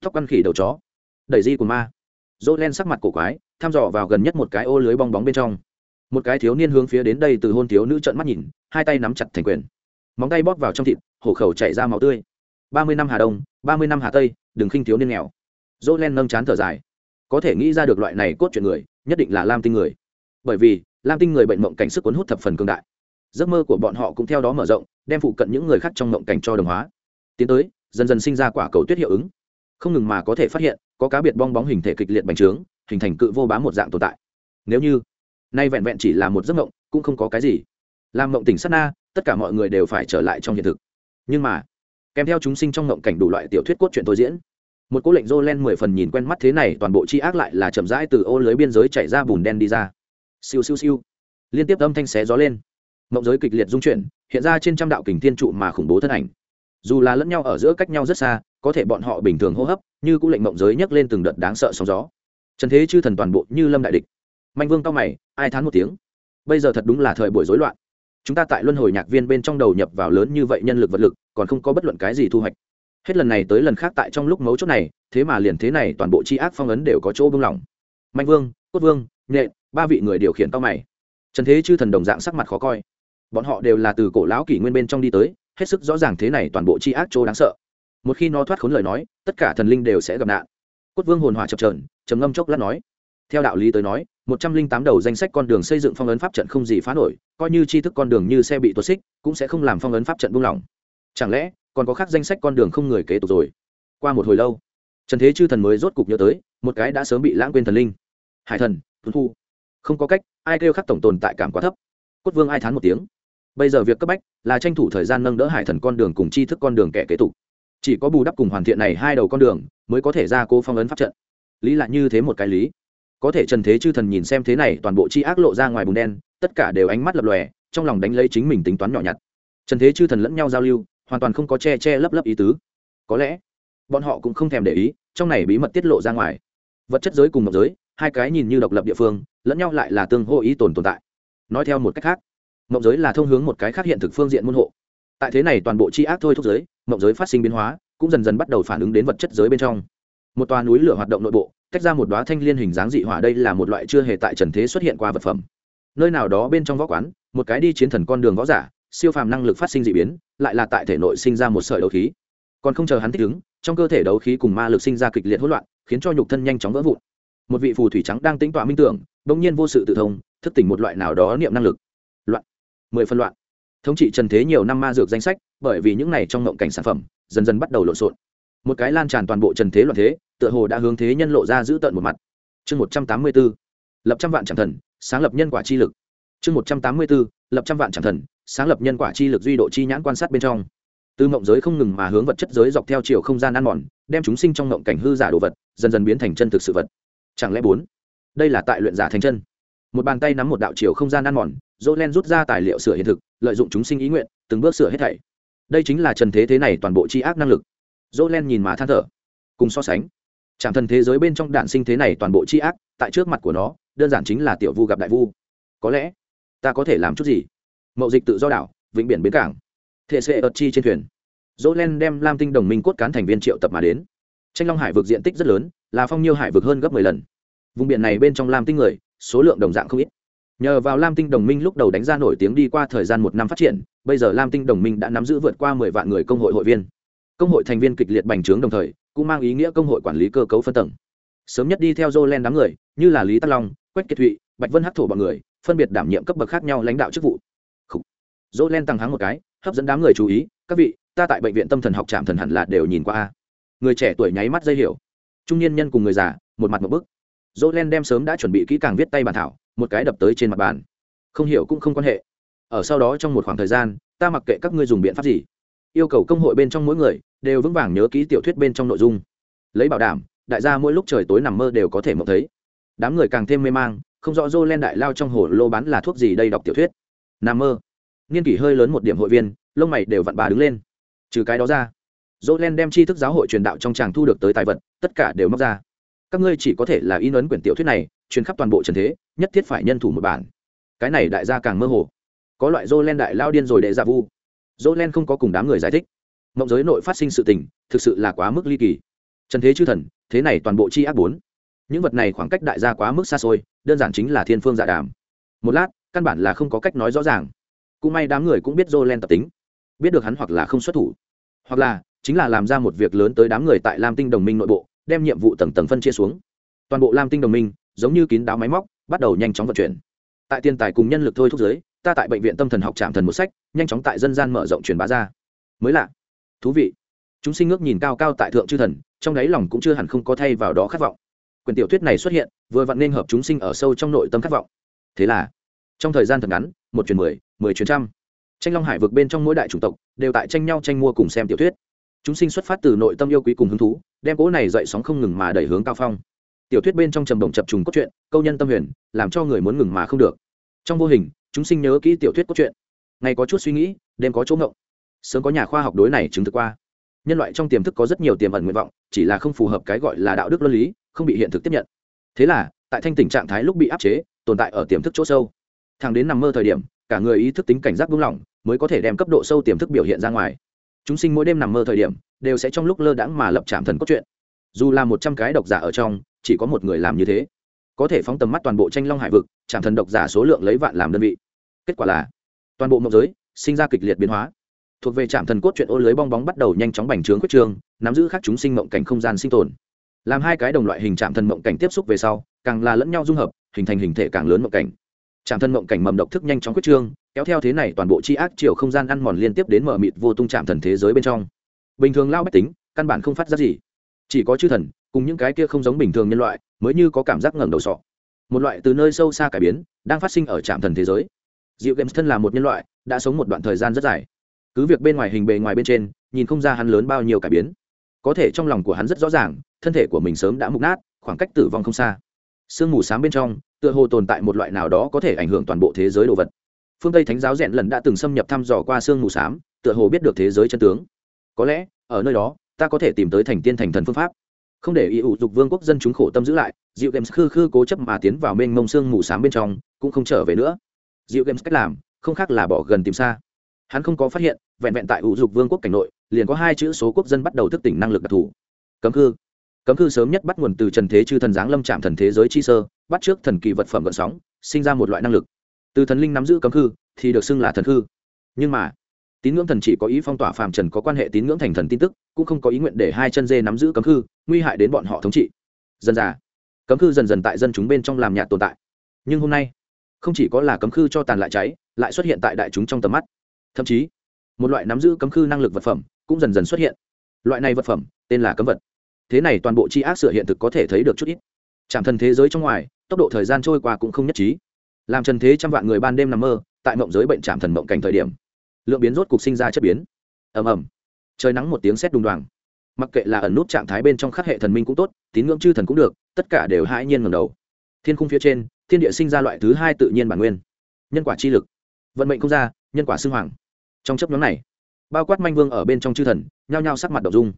Tóc ăn khỉ đầu chó. Đẩy di của ma. Dỗ len sắc mặt cổ quái, thăm dò vào gần nhất một cái ô lưới bong bóng bên trong. Một cái thiếu niên hướng phía đến đây từ hôn thiếu nữ trợn mắt nhìn, hai tay nắm chặt thành quyền móng tay bóp vào trong thịt, hổ khẩu chảy ra máu tươi. Ba mươi năm hà đông, ba mươi năm hà tây, đừng khinh thiếu niên nghèo. Dỗ len nâng chán thở dài. Có thể nghĩ ra được loại này cốt chuyện người, nhất định là lam tinh người. Bởi vì, lam tinh người bệnh mộng cảnh sức cuốn hút thập phần cường đại. Giấc mơ của bọn họ cũng theo đó mở rộng, đem phụ cận những người khác trong mộng cảnh cho đồng hóa. Tiến tới, dần dần sinh ra quả cầu tuyết hiệu ứng. Không ngừng mà có thể phát hiện, có cá biệt bong bóng hình thể kịch liệt bành trướng, hình thành cự vô bám một dạng tồn tại. Nếu như, nay vẹn vẹn chỉ là một giấc mộng, cũng không có cái gì. Làm mộng tỉnh sát na tất cả mọi người đều phải trở lại trong hiện thực. Nhưng mà, kèm theo chúng sinh trong ngộng cảnh đủ loại tiểu thuyết cốt truyện tôi diễn, một cố lệnh dô len mười phần nhìn quen mắt thế này, toàn bộ chi ác lại là chậm rãi từ ô lưới biên giới chảy ra bùn đen đi ra. Siêu siêu siêu. Liên tiếp âm thanh xé gió lên. Mộng giới kịch liệt dung chuyển, hiện ra trên trăm đạo kình thiên trụ mà khủng bố thân ảnh. Dù là lẫn nhau ở giữa cách nhau rất xa, có thể bọn họ bình thường hô hấp, như cũng lệnh mộng giới nhấc lên từng đợt đáng sợ sóng gió. Trần thế chư thần toàn bộ như lâm đại địch. Mạnh vương cao mày, ai thán một tiếng. Bây giờ thật đúng là thời buổi rối loạn chúng ta tại luân hồi nhạc viên bên trong đầu nhập vào lớn như vậy nhân lực vật lực, còn không có bất luận cái gì thu hoạch. Hết lần này tới lần khác tại trong lúc mấu chốt này, thế mà liền thế này toàn bộ c h i ác phong ấn đều có chỗ bưng lỏng. Mạnh vương, cốt vương nhện ba vị người điều khiển tao mày. Trần thế chư thần đồng dạng sắc mặt khó coi. Bọn họ đều là từ cổ lão kỷ nguyên bên trong đi tới, hết sức rõ ràng thế này toàn bộ c h i ác chỗ đáng sợ. Một khi nó thoát khốn lời nói, tất cả thần linh đều sẽ gặp nạn. Cốt vương hồn hòa chập trờn trầm ngâm chốc lát nói, theo đạo lý tới nói một trăm linh tám đầu danh sách con đường xây dựng phong ấn pháp trận không gì phá nổi, coi như tri thức con đường như xe bị tuột xích, cũng sẽ không làm phong ấn pháp trận buông lỏng. Chẳng lẽ, còn có khác danh sách con đường không người kế tục rồi? Qua một hồi lâu, trần thế chư thần mới rốt cục nhớ tới, một cái đã sớm bị lãng quên thần linh. Hải thần, tuấn thu không có cách, ai kêu khắc tổng tồn tại cảm quá thấp. Cốt vương ai thán một tiếng. Bây giờ việc cấp bách là tranh thủ thời gian nâng đỡ hải thần con đường cùng tri thức con đường kẻ kế tục. Chỉ có bù đắp cùng hoàn thiện này hai đầu con đường mới có thể ra cố phong ấn pháp trận. Lý là như thế một cái lý có thể trần thế chư thần nhìn xem thế này, toàn bộ chi ác lộ ra ngoài bùn đen, tất cả đều ánh mắt lập lòe, trong lòng đánh lấy chính mình tính toán nhỏ nhặt. Trần thế chư thần lẫn nhau giao lưu, hoàn toàn không có che che lấp lấp ý tứ. Có lẽ, bọn họ cũng không thèm để ý, trong này bí mật tiết lộ ra ngoài. Vật chất giới cùng mộc giới, hai cái nhìn như độc lập địa phương, lẫn nhau lại là tương hô ý tồn tồn tại. Nói theo một cách khác mộng giới là thông hướng một cái khác hiện thực phương diện môn hộ. Tại thế này toàn bộ c h i ác thôi thúc giới mộng giới phát sinh biến hóa, cũng dần dần bắt đầu phản ứng đến vật chất giới bên trong. Một tòa núi lửa hoạt động nội bộ tách ra một đoá thanh liên hình dáng dị hỏa, đây là một loại chưa hề tại trần thế xuất hiện qua vật phẩm. Nơi nào đó bên trong võ quán, một cái đi chiến thần con đường võ giả, siêu phàm năng lực phát sinh d ị biến, lại là tại thể nội sinh ra một sợi đấu khí. Còn không chờ hắn thích ứng, trong cơ thể đấu khí cùng ma lực sinh ra kịch liệt hỗn loạn, khiến cho nhục thân nhanh chóng vỡ vụn. Một vị phù thủy trắng đang tính tọa minh tưởng, bỗng nhiên vô sự tự thông, thức tỉnh một loại nào đó niệm năng lực. Loạn. Mười phân loạn. Thống trị trần thế nhiều năm ma dược danh sách, bởi vì những này trong ngộng cảnh sản phẩm, dần dần bắt đầu lộn xộn một cái lan tràn toàn bộ trần thế loạn thế, tựa hồ đã hướng thế nhân lộ ra giữ tận một mặt. Chương một trăm tám mươi b ố lập trăm vạn chẳng thần, sáng lập nhân quả chi lực. Chương một trăm tám mươi b ố lập trăm vạn chẳng thần, sáng lập nhân quả chi lực duy độ chi nhãn quan sát bên trong. Từ mộng giới không ngừng mà hướng vật chất giới dọc theo chiều không gian ăn mòn, đem chúng sinh trong mộng cảnh hư giả đồ vật, dần dần biến thành chân thực sự vật. Chẳng lẽ bốn? Đây là tại luyện giả thành chân. Một bàn tay nắm một đạo chiều không gian ăn mòn, dỗ len rút ra tài liệu sửa hiện thực, lợi dụng chúng sinh ý nguyện, từng bước sửa hết thảy. Đây chính là trần thế thế này toàn bộ c h i ác năng lực dỗ len nhìn mà than thở. Cùng so sánh, trạm thần thế giới bên trong đạn sinh thế này toàn bộ c h i ác, tại trước mặt của nó, đơn giản chính là tiểu vu gặp đại vu. Có lẽ, ta có thể làm chút gì? Mậu dịch tự do đảo, vĩnh biển bến cảng. Thể xệ ợt chi trên thuyền. Dỗ len đem lam tinh đồng minh cốt cán thành viên triệu tập mà đến. Tranh long hải vực diện tích rất lớn, là phong nhiêu hải vực hơn gấp mười lần. Vùng biển này bên trong lam tinh người, số lượng đồng dạng không ít. Nhờ vào lam tinh đồng minh lúc đầu đánh ra nổi tiếng đi qua thời gian một năm phát triển, bây giờ lam tinh đồng minh đã nắm giữ vượt qua mười vạn người công hội hội viên công hội thành viên kịch liệt bành trướng đồng thời, cũng mang ý nghĩa công hội quản lý cơ cấu phân tầng. Sớm nhất đi theo jolen đám người, như là lý tắc long, quách kiệt thụy, bạch vân hắc thổ bọn người, phân biệt đảm nhiệm cấp bậc khác nhau lãnh đạo chức vụ. Jolen tăng háng một cái, hấp dẫn đám người chú ý, các vị, ta tại bệnh viện tâm thần học trạm thần hẳn là đều nhìn qua a. Người trẻ tuổi nháy mắt dây hiểu. Trung niên nhân cùng người già, một mặt một bức. Jolen đem sớm đã chuẩn bị kỹ càng viết tay bàn thảo, một cái đập tới trên mặt bàn. Không hiểu cũng không quan hệ. Ở sau đó trong một khoảng thời gian, ta mặc kệ các ngươi dùng biện pháp gì yêu cầu công hội bên trong mỗi người đều vững vàng nhớ kỹ tiểu thuyết bên trong nội dung. Lấy bảo đảm, đại gia mỗi lúc trời tối nằm mơ đều có thể mộng thấy. Đám người càng thêm mê mang, không rõ dô len đại lao trong hồ lô bán là thuốc gì đây đọc tiểu thuyết. N mơ. Nghiên kỷ hơi lớn một điểm hội viên, lông mày đều vặn bà đứng lên. Trừ cái đó ra dô len đem tri thức giáo hội truyền đạo trong tràng thu được tới tài vật, tất cả đều móc ra. Các ngươi chỉ có thể là in ấn quyển tiểu thuyết này, truyền khắp toàn bộ trần thế, nhất thiết phải nhân thủ một bản. Cái này đại gia càng mơ hồ. Có loại dô len đại lao điên rồi để ra vu dỗ len không có cùng đám người giải thích. Mộng giới nội phát sinh sự tình, thực sự là quá mức ly kỳ. Trần thế chư thần, thế này toàn bộ chi ác bốn. Những vật này khoảng cách đại gia quá mức xa xôi, đơn giản chính là thiên phương dạ đàm. Một lát, căn bản là không có cách nói rõ ràng. Cũng may đám người cũng biết dô len tập tính. Biết được hắn hoặc là không xuất thủ. Hoặc là, chính là làm ra một việc lớn tới đám người tại lam tinh đồng minh nội bộ, đem nhiệm vụ tầng tầng phân chia xuống. Toàn bộ lam tinh đồng minh, giống như kín đáo máy móc, bắt đầu nhanh chóng vận chuyển. Tại tiền tài cùng nhân lực thôi thúc giới ta tại bệnh viện tâm thần học trạm thần một sách, nhanh chóng tại dân gian mở rộng truyền bá ra. Mới lạ. Thú vị. Chúng sinh ngước nhìn cao cao tại thượng chư thần, trong đáy lòng cũng chưa hẳn không có thay vào đó khát vọng. Quyển tiểu thuyết này xuất hiện, vừa vặn nên hợp chúng sinh ở sâu trong nội tâm khát vọng. Thế là, trong thời gian thật ngắn, một chuyển mười mười chuyển trăm, tranh long hải vượt bên trong mỗi đại chủng tộc đều tại tranh nhau tranh mua cùng xem tiểu thuyết. Chúng sinh xuất phát từ nội tâm yêu quý cùng hứng thú, đem cỗ này dậy sóng không ngừng mà đẩy hướng cao phong. Tiểu thuyết bên trong trầm đồng chập trùng cốt truyện, câu nhân tâm huyền, làm cho người muốn ngừng mà không được. Trong vô hình chúng sinh nhớ kỹ tiểu thuyết cốt truyện. Ngày có chút suy nghĩ, đêm có chỗ ngộng. Sớm có nhà khoa học đối này chứng thực qua. Nhân loại trong tiềm thức có rất nhiều tiềm ẩn nguyện vọng, chỉ là không phù hợp cái gọi là đạo đức luân lý, không bị hiện thực tiếp nhận. Thế là, tại thanh tình trạng thái lúc bị áp chế, tồn tại ở tiềm thức chỗ sâu. Thằng đến nằm mơ thời điểm, cả người ý thức tính cảnh giác buông lỏng, mới có thể đem cấp độ sâu tiềm thức biểu hiện ra ngoài. Chúng sinh mỗi đêm nằm mơ thời điểm, đều sẽ trong lúc lơ đãng mà lập trạm thần cốt truyện. Dù là một trăm cái độc giả ở trong, chỉ có một người làm như thế có thể phóng tầm mắt toàn bộ tranh long hải vực trạm thần độc giả số lượng lấy vạn làm đơn vị. Kết quả là toàn bộ mộng giới sinh ra kịch liệt biến hóa. Thuộc về trạm thần cốt chuyện ô lưới bong bóng bắt đầu nhanh chóng bành trướng quyết trường, nắm giữ khác chúng sinh mộng cảnh không gian sinh tồn. Làm hai cái đồng loại hình trạm thần mộng cảnh tiếp xúc về sau càng là lẫn nhau dung hợp hình thành hình thể càng lớn mộng cảnh. Trạm thần mộng cảnh mầm độc thức nhanh chóng quyết trương kéo theo thế này toàn bộ chi ác chiều không gian ăn mòn liên tiếp đến mở mịt vô tung trạm thần thế giới bên trong. Bình thường lao bách tính căn bản không phát ra gì. Chỉ có chư thần cùng những cái kia không giống bình thường nhân loại mới như có cảm giác ngẩng đầu sọ. Một loại từ nơi sâu xa cải biến đang phát sinh ở trạm thần thế giới. Diệu games thân là một nhân loại, đã sống một đoạn thời gian rất dài. Cứ việc bên ngoài hình bề ngoài bên trên, nhìn không ra hắn lớn bao nhiêu cải biến. Có thể trong lòng của hắn rất rõ ràng, thân thể của mình sớm đã mục nát, khoảng cách tử vong không xa. Sương mù s á m bên trong, tựa hồ tồn tại một loại nào đó có thể ảnh hưởng toàn bộ thế giới đồ vật. Phương tây thánh giáo rèn lần đã từng xâm nhập thăm dò qua sương mù s á m tựa hồ biết được thế giới chân tướng. Có lẽ, ở nơi đó, ta có thể tìm tới thành tiên thành thần phương pháp không để ý ủ dục vương quốc dân chúng khổ tâm giữ lại dịu games khư khư cố chấp mà tiến vào mênh mông sương mù s á m bên trong, cũng không trở về nữa. Dịu games cách làm, không khác là bỏ gần tìm xa. Hắn không có phát hiện, vẹn vẹn tại ủ dục vương quốc cảnh nội, liền có hai chữ số quốc dân bắt đầu thức tỉnh năng lực đặc thù. Cấm khư. Cấm khư sớm nhất bắt nguồn từ trần thế chư thần giáng lâm trạm thần thế giới chi sơ, bắt trước thần kỳ vật phẩm gợn sóng, sinh ra một loại năng lực. Từ thần linh nắm giữ cấm khư, thì được xưng là thần khư. Nhưng mà tín ngưỡng thần chỉ có ý phong tỏa phàm trần có quan hệ tín ngưỡng thành thần tin tức cũng không có ý nguyện để hai chân dê nắm giữ cấm khư, nguy hại đến bọn họ thống trị. Dần dà cấm khư dần dần tại dân chúng bên trong làm nhạt tồn tại. Nhưng hôm nay không chỉ có là cấm khư cho tàn lại cháy lại xuất hiện tại đại chúng trong tầm mắt. Thậm chí một loại nắm giữ cấm khư năng lực vật phẩm cũng dần dần xuất hiện. Loại này vật phẩm tên là cấm vật. Thế này toàn bộ c h i ác sửa hiện thực có thể thấy được chút ít. Trạm thần thế giới trong ngoài tốc độ thời gian trôi qua cũng không nhất trí. Làm trần thế trăm vạn người ban đêm nằm mơ tại mộng giới bệnh trạm thần mộng cảnh thời điểm lượng biến rốt cục sinh ra chất biến. Ầm ầm. Trời nắng một tiếng sét đùng đoàng. Mặc kệ là ẩn nút trạng thái bên trong khắc hệ thần minh cũng tốt, tín ngưỡng chư thần cũng được, tất cả đều hãi nhiên ngầm đầu. Thiên khung phía trên, thiên địa sinh ra loại thứ hai tự nhiên bản nguyên. Nhân quả chi lực. Vận mệnh không ra, nhân quả xưng hoàng. Trong chấp nhóm này, bao quát manh vương ở bên trong chư thần, nhao nhao sắc mặt đ ộ n dung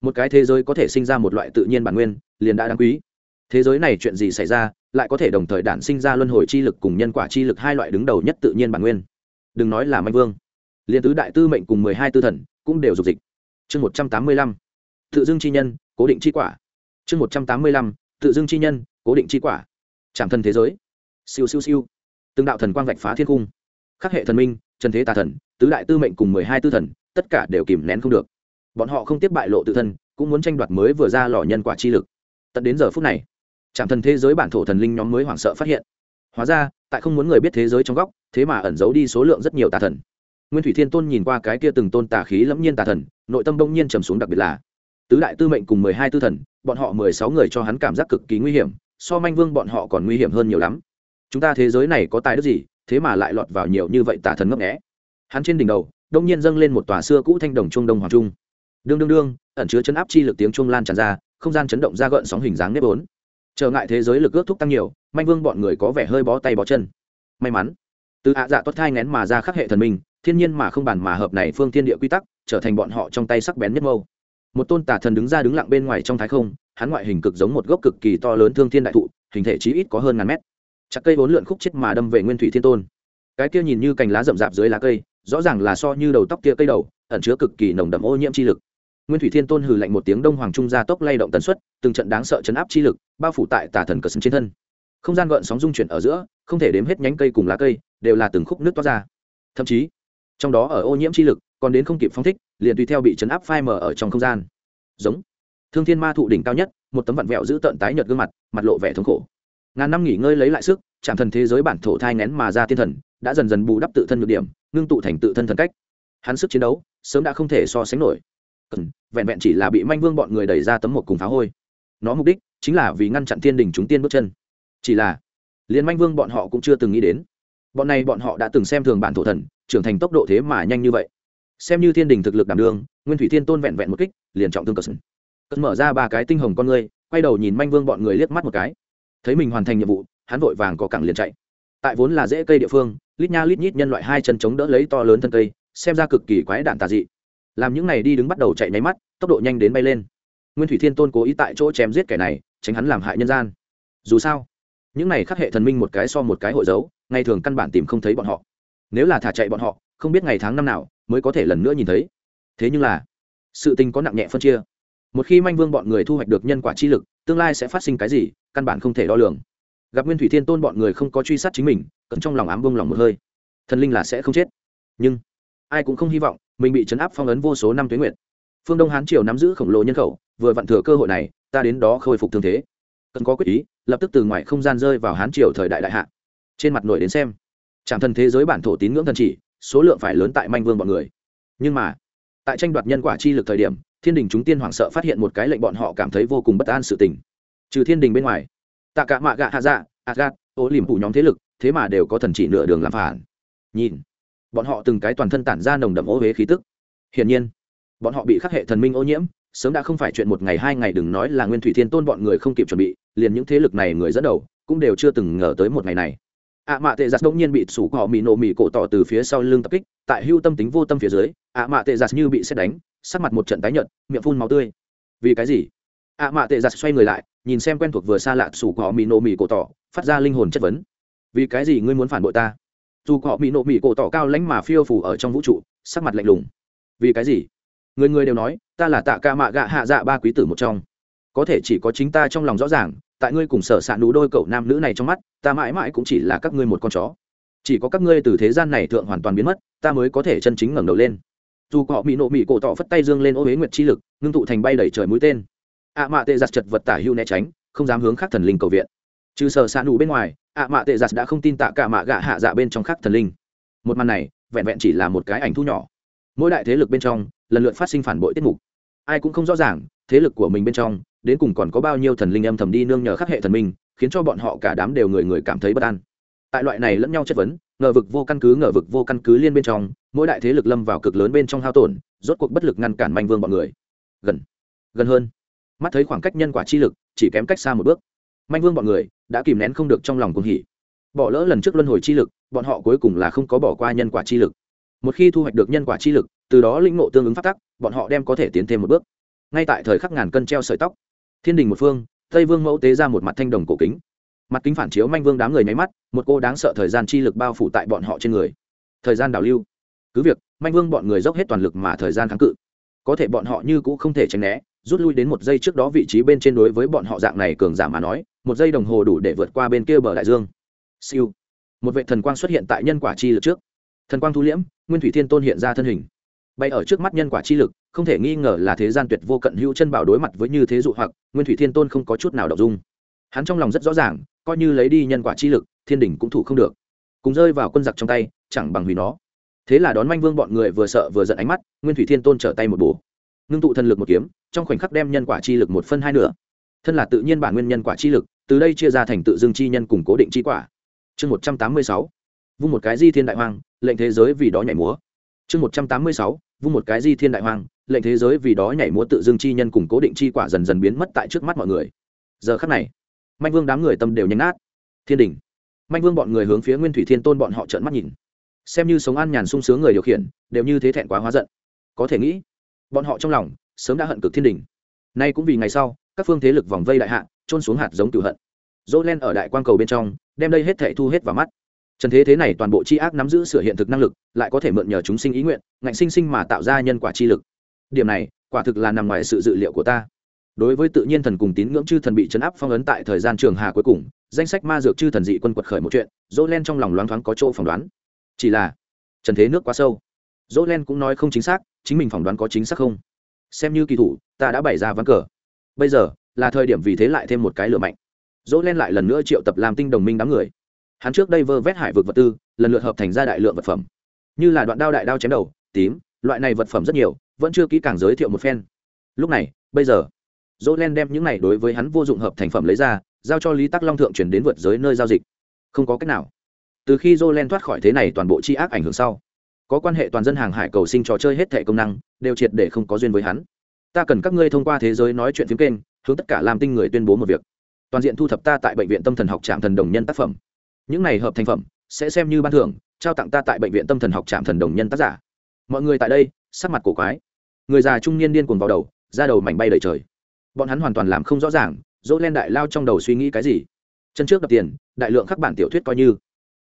một cái thế giới có thể sinh ra một loại tự nhiên bản nguyên, liền đã đáng quý. Thế giới này chuyện gì xảy ra, lại có thể đồng thời đản sinh ra luân hồi chi lực cùng nhân quả chi lực hai loại đứng đầu nhất tự nhiên bản nguyên. Đừng nói là manh vương liền tứ đại tư mệnh cùng mười hai tư thần cũng đều dục dịch. Chương một trăm tám mươi lăm, tự dưng chi nhân, cố định chi quả. Chương một trăm tám mươi lăm, tự dưng chi nhân, cố định chi quả. Trảm thân thế giới. Siêu siêu siêu. Từng đạo thần quang vạch phá thiên cung. Khắc hệ thần minh, trần thế tà thần, tứ đại tư mệnh cùng mười hai tư thần, tất cả đều kìm nén không được. Bọn họ không tiếp bại lộ tự thân, cũng muốn tranh đoạt mới vừa ra lò nhân quả chi lực. Tận đến giờ phút này trạm thần thế giới bản thổ thần linh nhóm mới hoảng sợ phát hiện. Hóa ra, tại không muốn người biết thế giới trong góc, thế mà ẩn giấu đi số lượng rất nhiều tà thần nguyên thủy thiên tôn nhìn qua cái kia từng tôn tà khí lẫm nhiên tà thần, nội tâm đông nhiên trầm xuống đặc biệt là, tứ đại tư mệnh cùng mười hai tư thần, bọn họ mười sáu người cho hắn cảm giác cực kỳ nguy hiểm, so manh vương bọn họ còn nguy hiểm hơn nhiều lắm. Chúng ta thế giới này có tài đức gì, thế mà lại lọt vào nhiều như vậy tà thần ngấp nghẽ hắn trên đỉnh đầu, đông nhiên dâng lên một tòa xưa cũ thanh đồng trung đông hoàng trung. Đương đương đương, ẩn chứa chấn áp chi lực tiếng trung lan tràn ra, không gian chấn động ra gợn sóng hình dáng nếp ốn trở ngại thế giới lực ước thúc tăng nhiều, manh vương bọn người có vẻ hơi bó tay bó chân. May mắn, từ ạ dạ tốt thai ngén mà ra khắc hệ thần minh thiên nhiên mà không bàn mà hợp này phương thiên địa quy tắc, trở thành bọn họ trong tay sắc bén nhất mâu. Một tôn tà thần đứng ra đứng lặng bên ngoài trong thái không, hắn ngoại hình cực giống một gốc cực kỳ to lớn thương thiên đại thụ, hình thể chí ít có hơn ngàn mét. Chặt cây vốn lượn khúc chết mà đâm về nguyên thủy thiên tôn. Cái kia nhìn như cành lá rậm rạp dưới lá cây, rõ ràng là so như đầu tóc kia cây đầu, ẩn chứa cực kỳ nồng đậm ô nhiễm chi lực. Nguyên thủy thiên tôn hừ lạnh một tiếng đông hoàng trung gia tốc lay động tần suất, từng trận đáng sợ chấn áp chi lực, bao phủ tại tà thần cờ sân trên thân. Không gian gợn sóng dung chuyển ở giữa, không thể đếm hết nhánh cây cùng lá cây, đều là từng khúc nước toát ra. Thậm chí trong đó ở ô nhiễm chi lực, còn đến không kịp phong thích, liền tùy theo bị chấn áp phai mờ ở trong không gian. Giống. Thương thiên ma thụ đỉnh cao nhất, một tấm vặn vẹo giữ tợn tái nhợt gương mặt mặt lộ vẻ thống khổ. Ngàn năm nghỉ ngơi lấy lại sức, chạm thần thế giới bản thổ thai ngén mà ra thiên thần, đã dần dần bù đắp tự thân nhược điểm, ngưng tụ thành tự thân thần cách. Hắn sức chiến đấu, sớm đã không thể so sánh nổi. Cần, vẹn vẹn chỉ là bị manh vương bọn người đẩy ra tấm một cùng phá hôi. Nó mục đích, chính là vì ngăn chặn thiên đình chúng tiên bước chân. Chỉ là, liền manh vương bọn họ cũng chưa từng nghĩ đến. Bọn này bọn họ đã từng xem thường bản thổ thần trưởng thành tốc độ thế mà nhanh như vậy. Xem như thiên đình thực lực đảm đường. nguyên thủy thiên tôn vẹn vẹn một kích, liền trọng thương cờ sừng cất mở ra ba cái tinh hồng con ngươi, quay đầu nhìn manh vương bọn người liếc mắt một cái. Thấy mình hoàn thành nhiệm vụ, hắn vội vàng có cẳng liền chạy. Tại vốn là dễ cây địa phương, lít nha lít nhít nhân loại hai chân chống đỡ lấy to lớn thân cây, xem ra cực kỳ quái đạn tà dị. Làm những này đi đứng bắt đầu chạy nháy mắt, tốc độ nhanh đến bay lên. Nguyên thủy thiên tôn cố ý tại chỗ chém giết kẻ này, tránh hắn làm hại nhân gian. Dù sao, những này khắc hệ thần minh một cái so một cái hội dấu ngày thường căn bản tìm không thấy bọn họ nếu là thả chạy bọn họ, không biết ngày tháng năm nào mới có thể lần nữa nhìn thấy. Thế nhưng là, sự tình có nặng nhẹ phân chia. Một khi manh vương bọn người thu hoạch được nhân quả chi lực, tương lai sẽ phát sinh cái gì, căn bản không thể đo lường. Gặp nguyên thủy thiên tôn bọn người không có truy sát chính mình, cẩn trong lòng ám bông lòng một hơi. Thần linh là sẽ không chết. Nhưng, ai cũng không hy vọng mình bị chấn áp phong ấn vô số năm tuế nguyện phương đông hán triều nắm giữ khổng lồ nhân khẩu, vừa vặn thừa cơ hội này, ta đến đó khôi phục thương thế. Cần có quyết ý, lập tức từ ngoài không gian rơi vào hán triều thời đại đại hạ. Trên mặt nổi đến xem trạm thần thế giới bản thổ tín ngưỡng thần chỉ, số lượng phải lớn tại manh vương bọn người. Nhưng mà, tại tranh đoạt nhân quả chi lực thời điểm, thiên đình chúng tiên hoảng sợ phát hiện một cái lệnh bọn họ cảm thấy vô cùng bất an sự tình. Trừ thiên đình bên ngoài, tạ cả mạ gạ hạ dạ agat ô liềm phủ nhóm thế lực, thế mà đều có thần chỉ nửa đường làm phản. Nhìn, bọn họ từng cái toàn thân tản ra nồng đậm ô huế khí tức. Hiển nhiên, bọn họ bị khắc hệ thần minh ô nhiễm, sớm đã không phải chuyện một ngày hai ngày đừng nói là nguyên thủy thiên tôn bọn người không kịp chuẩn bị, liền những thế lực này người dẫn đầu cũng đều chưa từng ngờ tới một ngày này ạ mạ tệ giặt đông nhiên bị sủ họ mì nổ mì cổ tỏ từ phía sau lưng tập kích, tại hưu tâm tính vô tâm phía dưới, ạ mạ tệ giặt như bị xét đánh, sắc mặt một trận tái nhợt, miệng phun máu tươi. Vì cái gì? ạ mạ tệ giặt xoay người lại, nhìn xem quen thuộc vừa xa lạ sủ họ mì nổ mì cổ tỏ, phát ra linh hồn chất vấn. Vì cái gì ngươi muốn phản bội ta? Dù họ mì nổ mì cổ tỏ cao lánh mà phiêu phủ ở trong vũ trụ, sắc mặt lạnh lùng. Vì cái gì? Người người đều nói, ta là tạ ca mạ gạ hạ dạ ba quý tử một trong. Có thể chỉ có chính ta trong lòng rõ ràng tại ngươi cùng sở s ạ nú đôi cậu nam nữ này trong mắt, ta mãi mãi cũng chỉ là các ngươi một con chó. Chỉ có các ngươi từ thế gian này thượng hoàn toàn biến mất, ta mới có thể chân chính ngẩng đầu lên. Dù họ mỹ nộ mỹ cổ tỏ phất tay dương lên ô huế nguyệt chi lực, ngưng tụ thành bay đẩy trời mũi tên. Ạ mạ tệ giặt chật vật tả hưu né tránh, không dám hướng khác thần linh cầu viện. Trừ sở s ạ nú bên ngoài ạ mạ tệ giặt đã không tin tạ cả mạ gạ hạ dạ bên trong khác thần linh. Một màn này, vẹn vẹn chỉ là một cái ảnh thu nhỏ. Mỗi đại thế lực bên trong, lần lượt phát sinh phản bội tiết mục. Ai cũng không rõ ràng, thế lực của mình bên trong đến cùng còn có bao nhiêu thần linh âm thầm đi nương nhờ khắc hệ thần minh, khiến cho bọn họ cả đám đều người người cảm thấy bất an. Tại loại này lẫn nhau chất vấn, ngờ vực vô căn cứ, ngờ vực vô căn cứ liên bên trong, mỗi đại thế lực lâm vào cực lớn bên trong hao tổn, rốt cuộc bất lực ngăn cản manh vương bọn người. Gần gần hơn. Mắt thấy khoảng cách nhân quả chi lực chỉ kém cách xa một bước. Manh vương bọn người đã kìm nén không được trong lòng cuồng hỉ. Bỏ lỡ lần trước luân hồi chi lực, bọn họ cuối cùng là không có bỏ qua nhân quả chi lực. Một khi thu hoạch được nhân quả chi lực, từ đó linh ngộ tương ứng phát tắc, bọn họ đem có thể tiến thêm một bước. Ngay tại thời khắc ngàn cân treo sợi tóc thiên đình một phương, tây vương mẫu tế ra một mặt thanh đồng cổ kính. Mặt kính phản chiếu manh vương đám người nháy mắt, một cô đáng sợ thời gian chi lực bao phủ tại bọn họ trên người. Thời gian đảo lưu. Cứ việc, manh vương bọn người dốc hết toàn lực mà thời gian kháng cự. Có thể bọn họ như cũng không thể tránh né, rút lui đến một giây trước đó vị trí bên trên đối với bọn họ dạng này cường giả mà nói, một giây đồng hồ đủ để vượt qua bên kia bờ đại dương. Siêu. Một vệ thần quang xuất hiện tại nhân quả chi lực trước. Thần quang thu liễm, nguyên thủy thiên tôn hiện ra thân hình. Bay ở trước mắt nhân quả chi lực không thể nghi ngờ là thế gian tuyệt vô cận hữu chân bảo đối mặt với như thế dụ hoặc, nguyên thủy thiên tôn không có chút nào đ dung. Hắn trong lòng rất rõ ràng, coi như lấy đi nhân quả chi lực, thiên đình cũng thủ không được. Cùng rơi vào quân giặc trong tay, chẳng bằng hủy nó. Thế là đón manh vương bọn người vừa sợ vừa giận ánh mắt, nguyên thủy thiên tôn trở tay một bổ. Ngưng tụ thần lực một kiếm, trong khoảnh khắc đem nhân quả chi lực một phân hai nửa. Thân là tự nhiên bản nguyên nhân quả chi lực, từ đây chia ra thành tự dương chi nhân cùng cố định chi quả. Chương một trăm tám mươi sáu, vung một cái di thiên đại hoang, lệnh thế giới vì đó nhảy múa. Chương một trăm tám mươi sáu, vung một cái di thiên đại hoang lệnh thế giới vì đó nhảy múa tự dưng chi nhân cùng cố định chi quả dần dần biến mất tại trước mắt mọi người. Giờ khắc này, manh vương đám người tâm đều nhánh nát thiên đình. Manh vương bọn người hướng phía nguyên thủy thiên tôn bọn họ trợn mắt nhìn. Xem như sống an nhàn sung sướng người điều khiển, đều như thế thẹn quá hóa giận. Có thể nghĩ, bọn họ trong lòng sớm đã hận cực thiên đình. Nay cũng vì ngày sau, các phương thế lực vòng vây đại hạ trôn xuống hạt giống cửu hận. Dỗ len ở đại quang cầu bên trong, đem đây hết thệ thu hết vào mắt. Trần thế thế này toàn bộ c h i ác nắm giữ sửa hiện thực năng lực, lại có thể mượn nhờ chúng sinh ý nguyện, ngạnh sinh sinh mà tạo ra nhân quả chi lực điểm này, quả thực là nằm ngoài sự dự liệu của ta. Đối với tự nhiên thần cùng tín ngưỡng chư thần bị chấn áp phong ấn tại thời gian trường hà cuối cùng, danh sách ma dược chư thần dị quân quật khởi một chuyện, dỗ len trong lòng loáng thoáng có chỗ phỏng đoán. Chỉ là, trần thế nước quá sâu. Dỗ len cũng nói không chính xác, chính mình phỏng đoán có chính xác không? Xem như kỳ thủ, ta đã bày ra ván cờ. Bây giờ, là thời điểm vì thế lại thêm một cái lửa mạnh. Dỗ len lại lần nữa triệu tập làm tinh đồng minh đám người. Hắn trước đây vơ vét hải vực vật tư, lần lượt hợp thành ra đại lượng vật phẩm. Như là đoạn đao đại đao chém đầu, tím, loại này vật phẩm rất nhiều vẫn chưa kỹ càng giới thiệu một phen. Lúc này, bây giờ dỗ len đem những này đối với hắn vô dụng hợp thành phẩm lấy ra, giao cho lý tắc long thượng chuyển đến vượt giới nơi giao dịch. Không có cách nào. Từ khi dỗ len thoát khỏi thế này toàn bộ c ác ảnh hưởng sau, có quan hệ toàn dân hàng hải cầu sinh trò chơi hết thẻ công năng, đều triệt để không có duyên với hắn. Ta cần các ngươi thông qua thế giới nói chuyện phiếm kênh, hướng tất cả làm tinh người tuyên bố một việc. Toàn diện thu thập ta tại bệnh viện tâm thần học trạm thần đồng nhân tác phẩm. Những này hợp thành phẩm, sẽ xem như ban thưởng, trao tặng ta tại bệnh viện tâm thần học trạm thần đồng nhân tác giả. Mọi người tại đây, sắc mặt cổ quái người già trung niên điên cuồng vào đầu ra đầu mảnh bay đầy trời. Bọn hắn hoàn toàn làm không rõ ràng dỗ len đại lao trong đầu suy nghĩ cái gì. Chân trước đập tiền đại lượng các bản tiểu thuyết coi như.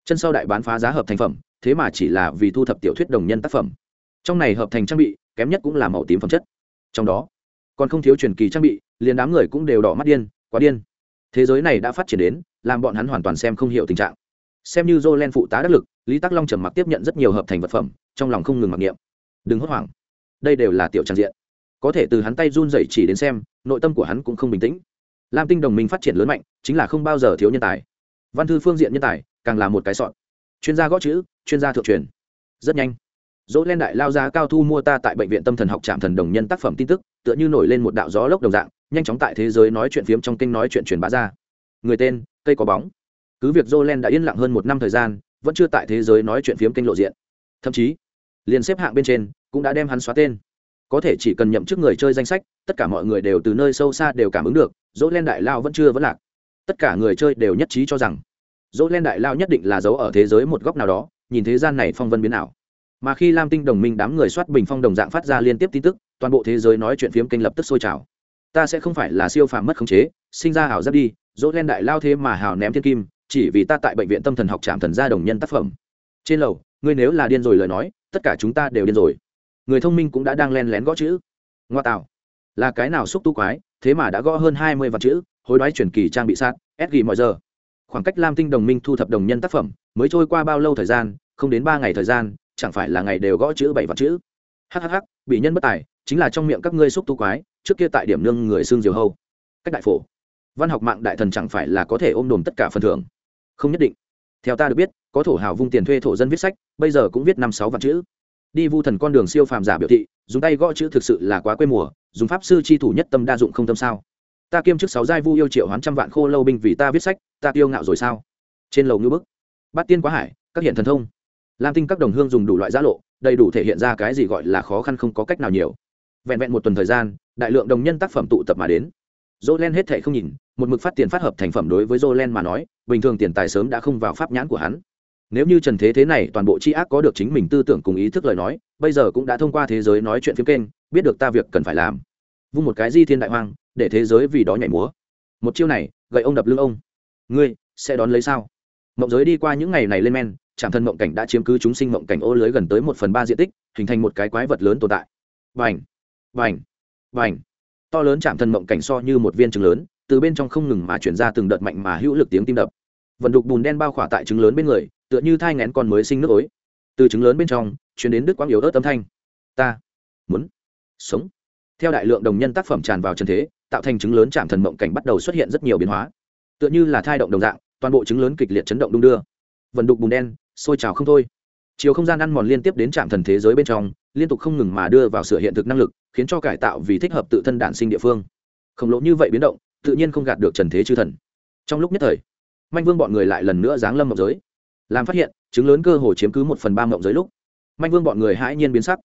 Chân sau đại bán phá giá hợp thành phẩm thế mà chỉ là vì thu thập tiểu thuyết đồng nhân tác phẩm. Trong này hợp thành trang bị kém nhất cũng là màu tím phẩm chất. Trong đó còn không thiếu truyền kỳ trang bị liền đám người cũng đều đỏ mắt điên quá điên. Thế giới này đã phát triển đến làm bọn hắn hoàn toàn xem không hiểu tình trạng. Xem như dô len phụ tá đắc lực, Lý Tắc Long trầm mặc tiếp nhận rất nhiều hợp thành vật phẩm, trong lòng không ngừng mặc niệm. Đừng hốt hoảng, đây đều là tiểu trang diện. Có thể từ hắn tay run rẩy chỉ đến xem, nội tâm của hắn cũng không bình tĩnh. Lam Tinh đồng minh phát triển lớn mạnh, chính là không bao giờ thiếu nhân tài. Văn thư phương diện nhân tài, càng là một cái sọn. Chuyên gia gõ chữ, chuyên gia thượng truyền. Rất nhanh, dỗ len đại lao giá cao thu mua ta tại bệnh viện tâm thần học trạm thần đồng nhân tác phẩm tin tức tựa như nổi lên một đạo gió lốc đồng dạng nhanh chóng tại thế giới nói chuyện phiếm trong kênh nói chuyện truyền bá ra người tên cây có bóng cứ việc dỗ len đã yên lặng hơn một năm thời gian vẫn chưa tại thế giới nói chuyện phiếm kênh lộ diện thậm chí liền xếp hạng bên trên cũng đã đem hắn xóa tên. Có thể chỉ cần nhậm chức người chơi danh sách, tất cả mọi người đều từ nơi sâu xa đều cảm ứng được dỗ len đại lao vẫn chưa vẫn lạc. Tất cả người chơi đều nhất trí cho rằng dỗ len đại lao nhất định là giấu ở thế giới một góc nào đó, nhìn thế gian này phong vân biến ảo. Mà khi lam tinh đồng minh đám người soát bình phong đồng dạng phát ra liên tiếp tin tức, toàn bộ thế giới nói chuyện phiếm kênh lập tức sôi trào. Ta sẽ không phải là siêu phàm mất khống chế, sinh ra hảo giáp đi dỗ len đại lao thế mà hảo ném thiên kim, chỉ vì ta tại bệnh viện tâm thần học trạm thần gia đồng nhân tác phẩm. Trên lầu, ngươi nếu là điên rồi lời nói, tất cả chúng ta đều điên rồi người thông minh cũng đã đang len lén gõ chữ. Ngoa tạo. Là cái nào xúc tu quái, thế mà đã gõ hơn hai mươi vạn chữ, hối đoái truyền kỳ trang bị sát ép ghi mọi giờ. Khoảng cách lam tinh đồng minh thu thập đồng nhân tác phẩm, mới trôi qua bao lâu thời gian, không đến ba ngày thời gian, chẳng phải là ngày đều gõ chữ bảy vạn chữ. Hhh bị nhân bất tài, chính là trong miệng các ngươi xúc tu quái, trước kia tại điểm nương người xương diều hâu. Cách đại phổ. Văn học mạng đại thần chẳng phải là có thể ôm đồm tất cả phần thưởng. Không nhất định. Theo ta được biết, có thổ hào vung tiền thuê thổ dân viết sách, bây giờ cũng viết năm sáu vạn chữ đi vu thần con đường siêu phàm giả biểu thị, dùng tay gõ chữ thực sự là quá quê mùa, dùng pháp sư chi thủ nhất tâm đa dụng không tâm sao? Ta kiêm chức sáu giai vu yêu triệu hoán trăm vạn khô lâu binh vì ta viết sách, ta tiêu ngạo rồi sao? Trên lầu ngư bức, bát tiên quá hải, các hiện thần thông. Lam tinh các đồng hương dùng đủ loại giá lộ, đầy đủ thể hiện ra cái gì gọi là khó khăn không có cách nào nhiều. Vẹn vẹn một tuần thời gian, đại lượng đồng nhân tác phẩm tụ tập mà đến. Dỗ len hết thệ không nhìn, một mực phát tiền phát hợp thành phẩm đối với dỗ len mà nói, bình thường tiền tài sớm đã không vào pháp nhãn của hắn nếu như trần thế thế này toàn bộ c h i ác có được chính mình tư tưởng cùng ý thức lời nói, bây giờ cũng đã thông qua thế giới nói chuyện phiếm kênh, biết được ta việc cần phải làm. Vung một cái di thiên đại hoang, để thế giới vì đó nhảy múa. Một chiêu này, gậy ông đập lưng ông. Ngươi, sẽ đón lấy sao? Mộng giới đi qua những ngày này lên men trạm thân mộng cảnh đã chiếm cứ chúng sinh mộng cảnh ô lưới gần tới một phần ba diện tích, hình thành một cái quái vật lớn tồn tại. Vành vành vành. To lớn chạm thân mộng cảnh so như một viên trứng lớn, từ bên trong không ngừng mà chuyển ra từng đợt mạnh mà hữu lực tiếng tim đập. Vận đục bùn đen bao khỏa tại trứng lớn bên người tựa như thai ngén con mới sinh nước ối. Từ trứng lớn bên trong chuyển đến đức quang yếu ớt âm thanh. Ta muốn sống. Theo đại lượng đồng nhân tác phẩm tràn vào trần thế, tạo thành trứng lớn chạm thần mộng cảnh bắt đầu xuất hiện rất nhiều biến hóa. Tựa như là thai động đồng dạng, toàn bộ trứng lớn kịch liệt chấn động đung đưa. Vận đục bùn đen, sôi trào không thôi. Chiều không gian ăn mòn liên tiếp đến trạm thần thế giới bên trong, liên tục không ngừng mà đưa vào sửa hiện thực năng lực, khiến cho cải tạo vì thích hợp tự thân đản sinh địa phương. Khổng lồ như vậy biến động, tự nhiên không gạt được trần thế chư thần. Trong lúc nhất thời, manh vương bọn người lại lần nữa giáng lâm mộng giới làm phát hiện, chứng lớn cơ hồ chiếm cứ một phần ba mộng giới lúc. Manh vương bọn người hãi nhiên biến sắc.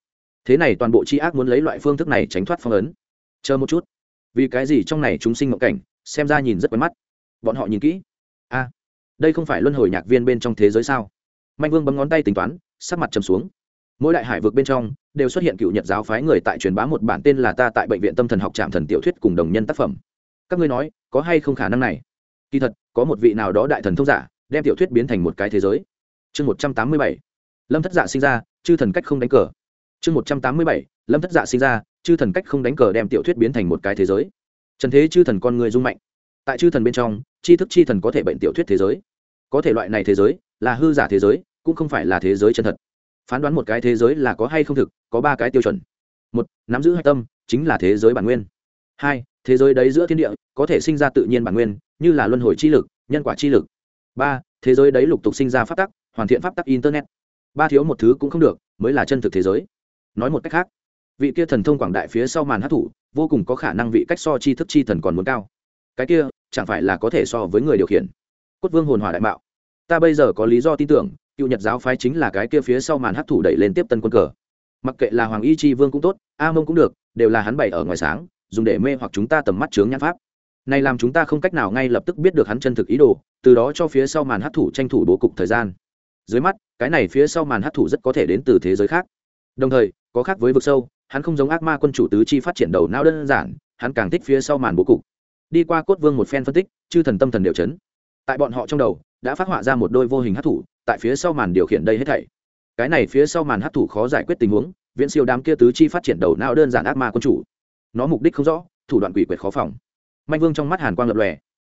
Thế này toàn bộ c h i ác muốn lấy loại phương thức này tránh thoát phong ấn. Chờ một chút. Vì cái gì trong này chúng sinh mộng cảnh, xem ra nhìn rất quen mắt. Bọn họ nhìn kỹ. A, đây không phải luân hồi nhạc viên bên trong thế giới sao? Manh vương bấm ngón tay tính toán, sắc mặt trầm xuống. Mỗi đại hải vực bên trong, đều xuất hiện cựu nhật giáo phái người tại truyền bá một bản tên là ta tại bệnh viện tâm thần học trạm thần tiểu thuyết cùng đồng nhân tác phẩm. Các ngươi nói, có hay không khả năng này? Kỳ thật, có một vị nào đó đại thần thông giả đem tiểu thuyết biến thành một cái thế giới. Chương một trăm tám mươi bảy, lâm thất dạ sinh ra, chư thần cách không đánh cờ. Chương một trăm tám mươi bảy, lâm thất dạ sinh ra, chư thần cách không đánh cờ đem tiểu thuyết biến thành một cái thế giới. Trần thế chư thần con người dung mạnh. Tại chư thần bên trong, tri thức chi thần có thể bệnh tiểu thuyết thế giới. Có thể loại này thế giới, là hư giả thế giới, cũng không phải là thế giới chân thật. Phán đoán một cái thế giới là có hay không thực, có ba cái tiêu chuẩn. Một, nắm giữ hạch tâm, chính là thế giới bản nguyên. Hai, thế giới đấy giữa thiên địa, có thể sinh ra tự nhiên bản nguyên, như là luân hồi chi lực, nhân quả chi lực ba, thế giới đấy lục tục sinh ra pháp tắc, hoàn thiện pháp tắc internet. Ba thiếu một thứ cũng không được, mới là chân thực thế giới. Nói một cách khác, vị kia thần thông quảng đại phía sau màn hát thủ vô cùng có khả năng vị cách so chi thức chi thần còn muốn cao. Cái kia, chẳng phải là có thể so với người điều khiển? Cốt vương hồn hỏa đại mạo. Ta bây giờ có lý do tin tưởng, cựu nhật giáo phái chính là cái kia phía sau màn hát thủ đẩy lên tiếp tân quân cờ. Mặc kệ là hoàng y chi vương cũng tốt, a mông cũng được, đều là hắn bày ở ngoài sáng, dùng để mê hoặc chúng ta tầm mắt chướng nhãn pháp này làm chúng ta không cách nào ngay lập tức biết được hắn chân thực ý đồ, từ đó cho phía sau màn hát thủ tranh thủ bố cục thời gian. Dưới mắt, cái này phía sau màn hát thủ rất có thể đến từ thế giới khác. Đồng thời, có khác với vực sâu, hắn không giống ác ma quân chủ tứ chi phát triển đầu não đơn giản, hắn càng thích phía sau màn bố cục. Đi qua cốt vương một phen phân tích, chư thần tâm thần đều chấn. Tại bọn họ trong đầu, đã phát họa ra một đôi vô hình hát thủ, tại phía sau màn điều khiển đây hết thảy. Cái này phía sau màn hát thủ khó giải quyết tình huống, viễn siêu đám kia tứ chi phát triển đầu não đơn giản ác ma quân chủ. Nó mục đích không rõ, thủ đoạn quỷ quyệt khó phòng manh vương trong mắt hàn quang lập lòe.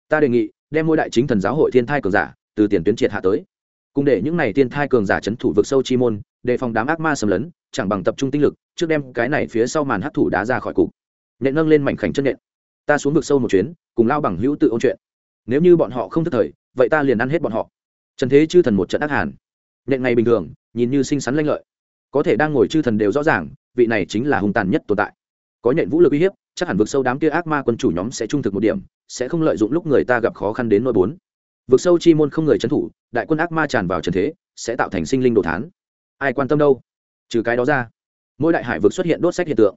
Ta đề nghị, đem mỗi đại chính thần giáo hội thiên thai cường giả, từ tiền tuyến triệt hạ tới. Cùng để những này thiên thai cường giả chấn thủ vực sâu chi môn, đề phòng đám ác ma xâm lấn, chẳng bằng tập trung tinh lực, trước đem cái này phía sau màn hấp thủ đá ra khỏi cục. Nện nâng lên mảnh khảnh chân nện ta xuống vực sâu một chuyến, cùng lao bằng hữu tự ôn chuyện. Nếu như bọn họ không thức thời, vậy ta liền ăn hết bọn họ. Trần thế chư thần một trận ác hàn. Nện ngày bình thường, nhìn như xinh xắn lanh lợi. Có thể đang ngồi chư thần đều rõ ràng, vị này chính là hung tàn nhất tồn tại. Có nhện vũ lực uy hiếp chắc hẳn vực sâu đám kia ác ma quân chủ nhóm sẽ trung thực một điểm, sẽ không lợi dụng lúc người ta gặp khó khăn đến nỗi bốn. Vực sâu chi môn không người trấn thủ, đại quân ác ma tràn vào trần thế, sẽ tạo thành sinh linh đồ thán. Ai quan tâm đâu? Trừ cái đó ra, mỗi đại hải vực xuất hiện đốt sách hiện tượng.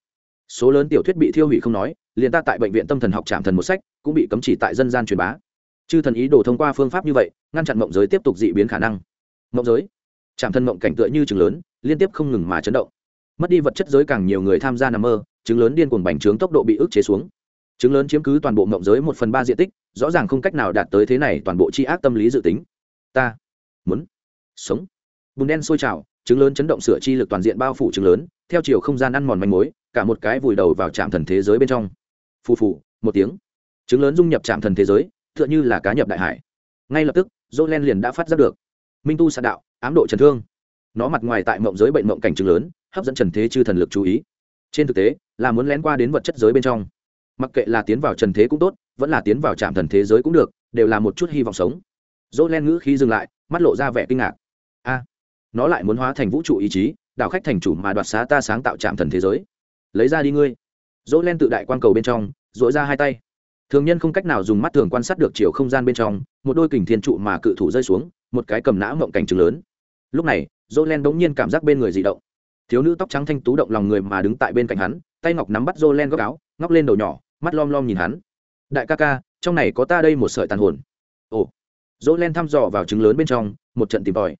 Số lớn tiểu thuyết bị thiêu hủy không nói, liền ta tại bệnh viện tâm thần học trạm thần một sách, cũng bị cấm chỉ tại dân gian truyền bá. Chư thần ý đồ thông qua phương pháp như vậy, ngăn chặn mộng giới tiếp tục dị biến khả năng. Mộng giới? Trạm thần mộng cảnh tựa như trường lớn, liên tiếp không ngừng mà chấn động. Mất đi vật chất giới càng nhiều người tham gia nằm mơ chứng lớn điên cuồng bành trướng tốc độ bị ức chế xuống. Chứng lớn chiếm cứ toàn bộ mộng giới một phần ba diện tích, rõ ràng không cách nào đạt tới thế này toàn bộ c h i ác tâm lý dự tính. Ta muốn sống. Bùn đen sôi trào chứng lớn chấn động sửa chi lực toàn diện bao phủ chứng lớn, theo chiều không gian ăn mòn manh mối, cả một cái vùi đầu vào trạm thần thế giới bên trong. Phù phù, một tiếng. Chứng lớn dung nhập trạm thần thế giới t h ư ợ n h ư là cá nhập đại hải. Ngay lập tức dỗ len liền đã phát giác được. Minh tu sát đạo, ám độ trần thương. Nó mặt ngoài tại mộng giới bệnh mộng cảnh chứng lớn, hấp dẫn trần thế chư thần lực chú ý trên thực tế, là muốn lén qua đến vật chất giới bên trong. Mặc kệ là tiến vào trần thế cũng tốt, vẫn là tiến vào trạm thần thế giới cũng được, đều là một chút hy vọng sống. Dỗ len ngữ khi dừng lại, mắt lộ ra vẻ kinh ngạc. A, nó lại muốn hóa thành vũ trụ ý chí đạo khách thành chủ mà đoạt xá ta sáng tạo trạm thần thế giới. Lấy ra đi ngươi. Dỗ len tự đại quan cầu bên trong dội ra hai tay. Thường nhân không cách nào dùng mắt thường quan sát được chiều không gian bên trong, một đôi kình thiên trụ mà cự thủ rơi xuống, một cái cầm nã mộng cảnh trừng lớn. Lúc này, dỗ len bỗng nhiên cảm giác bên người dị động thiếu nữ tóc trắng thanh tú động lòng người mà đứng tại bên cạnh hắn, tay ngọc nắm bắt dỗ len góc áo, ngóc lên đầu nhỏ, mắt lom lom nhìn hắn. Đại ca ca, trong này có ta đây một sợi tàn hồn. Ồ. Dỗ len thăm dò vào trứng lớn bên trong, một trận tìm tòi.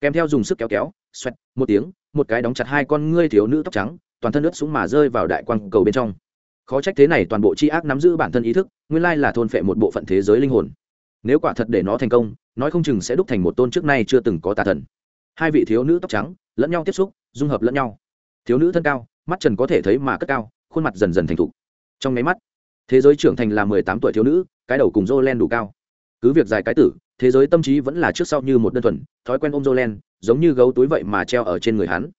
Kèm theo dùng sức kéo kéo, xoẹt, một tiếng, một cái đóng chặt hai con ngươi thiếu nữ tóc trắng, toàn thân ướt súng mà rơi vào đại quang cầu bên trong. Khó trách thế này toàn bộ c h i ác nắm giữ bản thân ý thức, nguyên lai là thôn phệ một bộ phận thế giới linh hồn. Nếu quả thật để nó thành công, nói không chừng sẽ đúc thành một tôn trước nay chưa từng có tà thần. Hai vị thiếu nữ tóc trắng lẫn nhau tiếp xúc, dung hợp lẫn nhau. Thiếu nữ thân cao, mắt trần có thể thấy mà cất cao, khuôn mặt dần dần thành thục. Trong máy mắt, thế giới trưởng thành là mười tám tuổi thiếu nữ, cái đầu cùng jolen đủ cao. Cứ việc dài cái tử, thế giới tâm trí vẫn là trước sau như một đơn thuần, thói quen ôm jolen, giống như gấu túi vậy mà treo ở trên người hắn.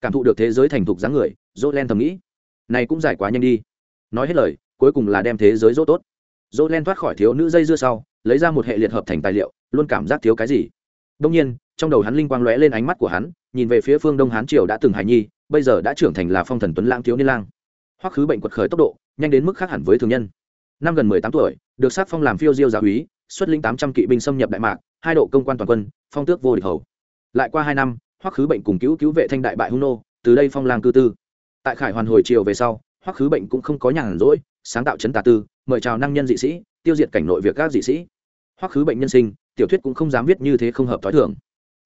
Cảm thụ được thế giới thành thục dáng người, jolen thầm nghĩ, này cũng dài quá nhanh đi. Nói hết lời, cuối cùng là đem thế giới dỗ tốt. Jolen thoát khỏi thiếu nữ dây dưa sau, lấy ra một hệ liệt hợp thành tài liệu, luôn cảm giác thiếu cái gì. Đông nhiên trong đầu hắn linh quang lóe lên ánh mắt của hắn, nhìn về phía phương đông hán triều đã từng hài nhi, bây giờ đã trưởng thành là phong thần tuấn lãng thiếu niên lang. Hoắc khứ bệnh quật khởi tốc độ, nhanh đến mức khác hẳn với thường nhân. Năm gần mười tám tuổi, được sát phong làm phiêu diêu giáo úy, xuất lĩnh tám trăm kỵ binh xâm nhập đại mạc, hai độ công quan toàn quân, phong tước vô địch hầu. Lại qua hai năm, hoắc khứ bệnh cùng cứu cứu vệ thanh đại bại hung nô, từ đây phong lang cư tư. Tại khải hoàn hồi triều về sau, hoắc khứ bệnh cũng không có nhàn rỗi, sáng tạo chấn tà tư, mời chào năng nhân dị sĩ, tiêu diệt cảnh nội việc các dị sĩ. Hoắc khứ bệnh nhân sinh, tiểu thuyết cũng không dám viết như thế không hợp t h ó i thường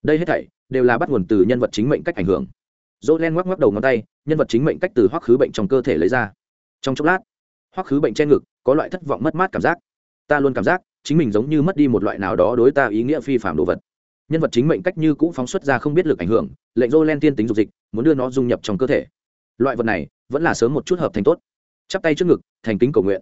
đây hết thảy đều là bắt nguồn từ nhân vật chính mệnh cách ảnh hưởng. Dỗ len ngoắc ngoắc đầu ngón tay, nhân vật chính mệnh cách từ hoắc khứ bệnh trong cơ thể lấy ra. Trong chốc lát, hoắc khứ bệnh che ngực, có loại thất vọng mất mát cảm giác. Ta luôn cảm giác, chính mình giống như mất đi một loại nào đó đối ta ý nghĩa phi phạm đồ vật. Nhân vật chính mệnh cách như cũng phóng xuất ra không biết lực ảnh hưởng, lệnh dô len tiên tính dục dịch, muốn đưa nó dung nhập trong cơ thể. Loại vật này, vẫn là sớm một chút hợp thành tốt. Chắp tay trước ngực, thành kính cầu nguyện.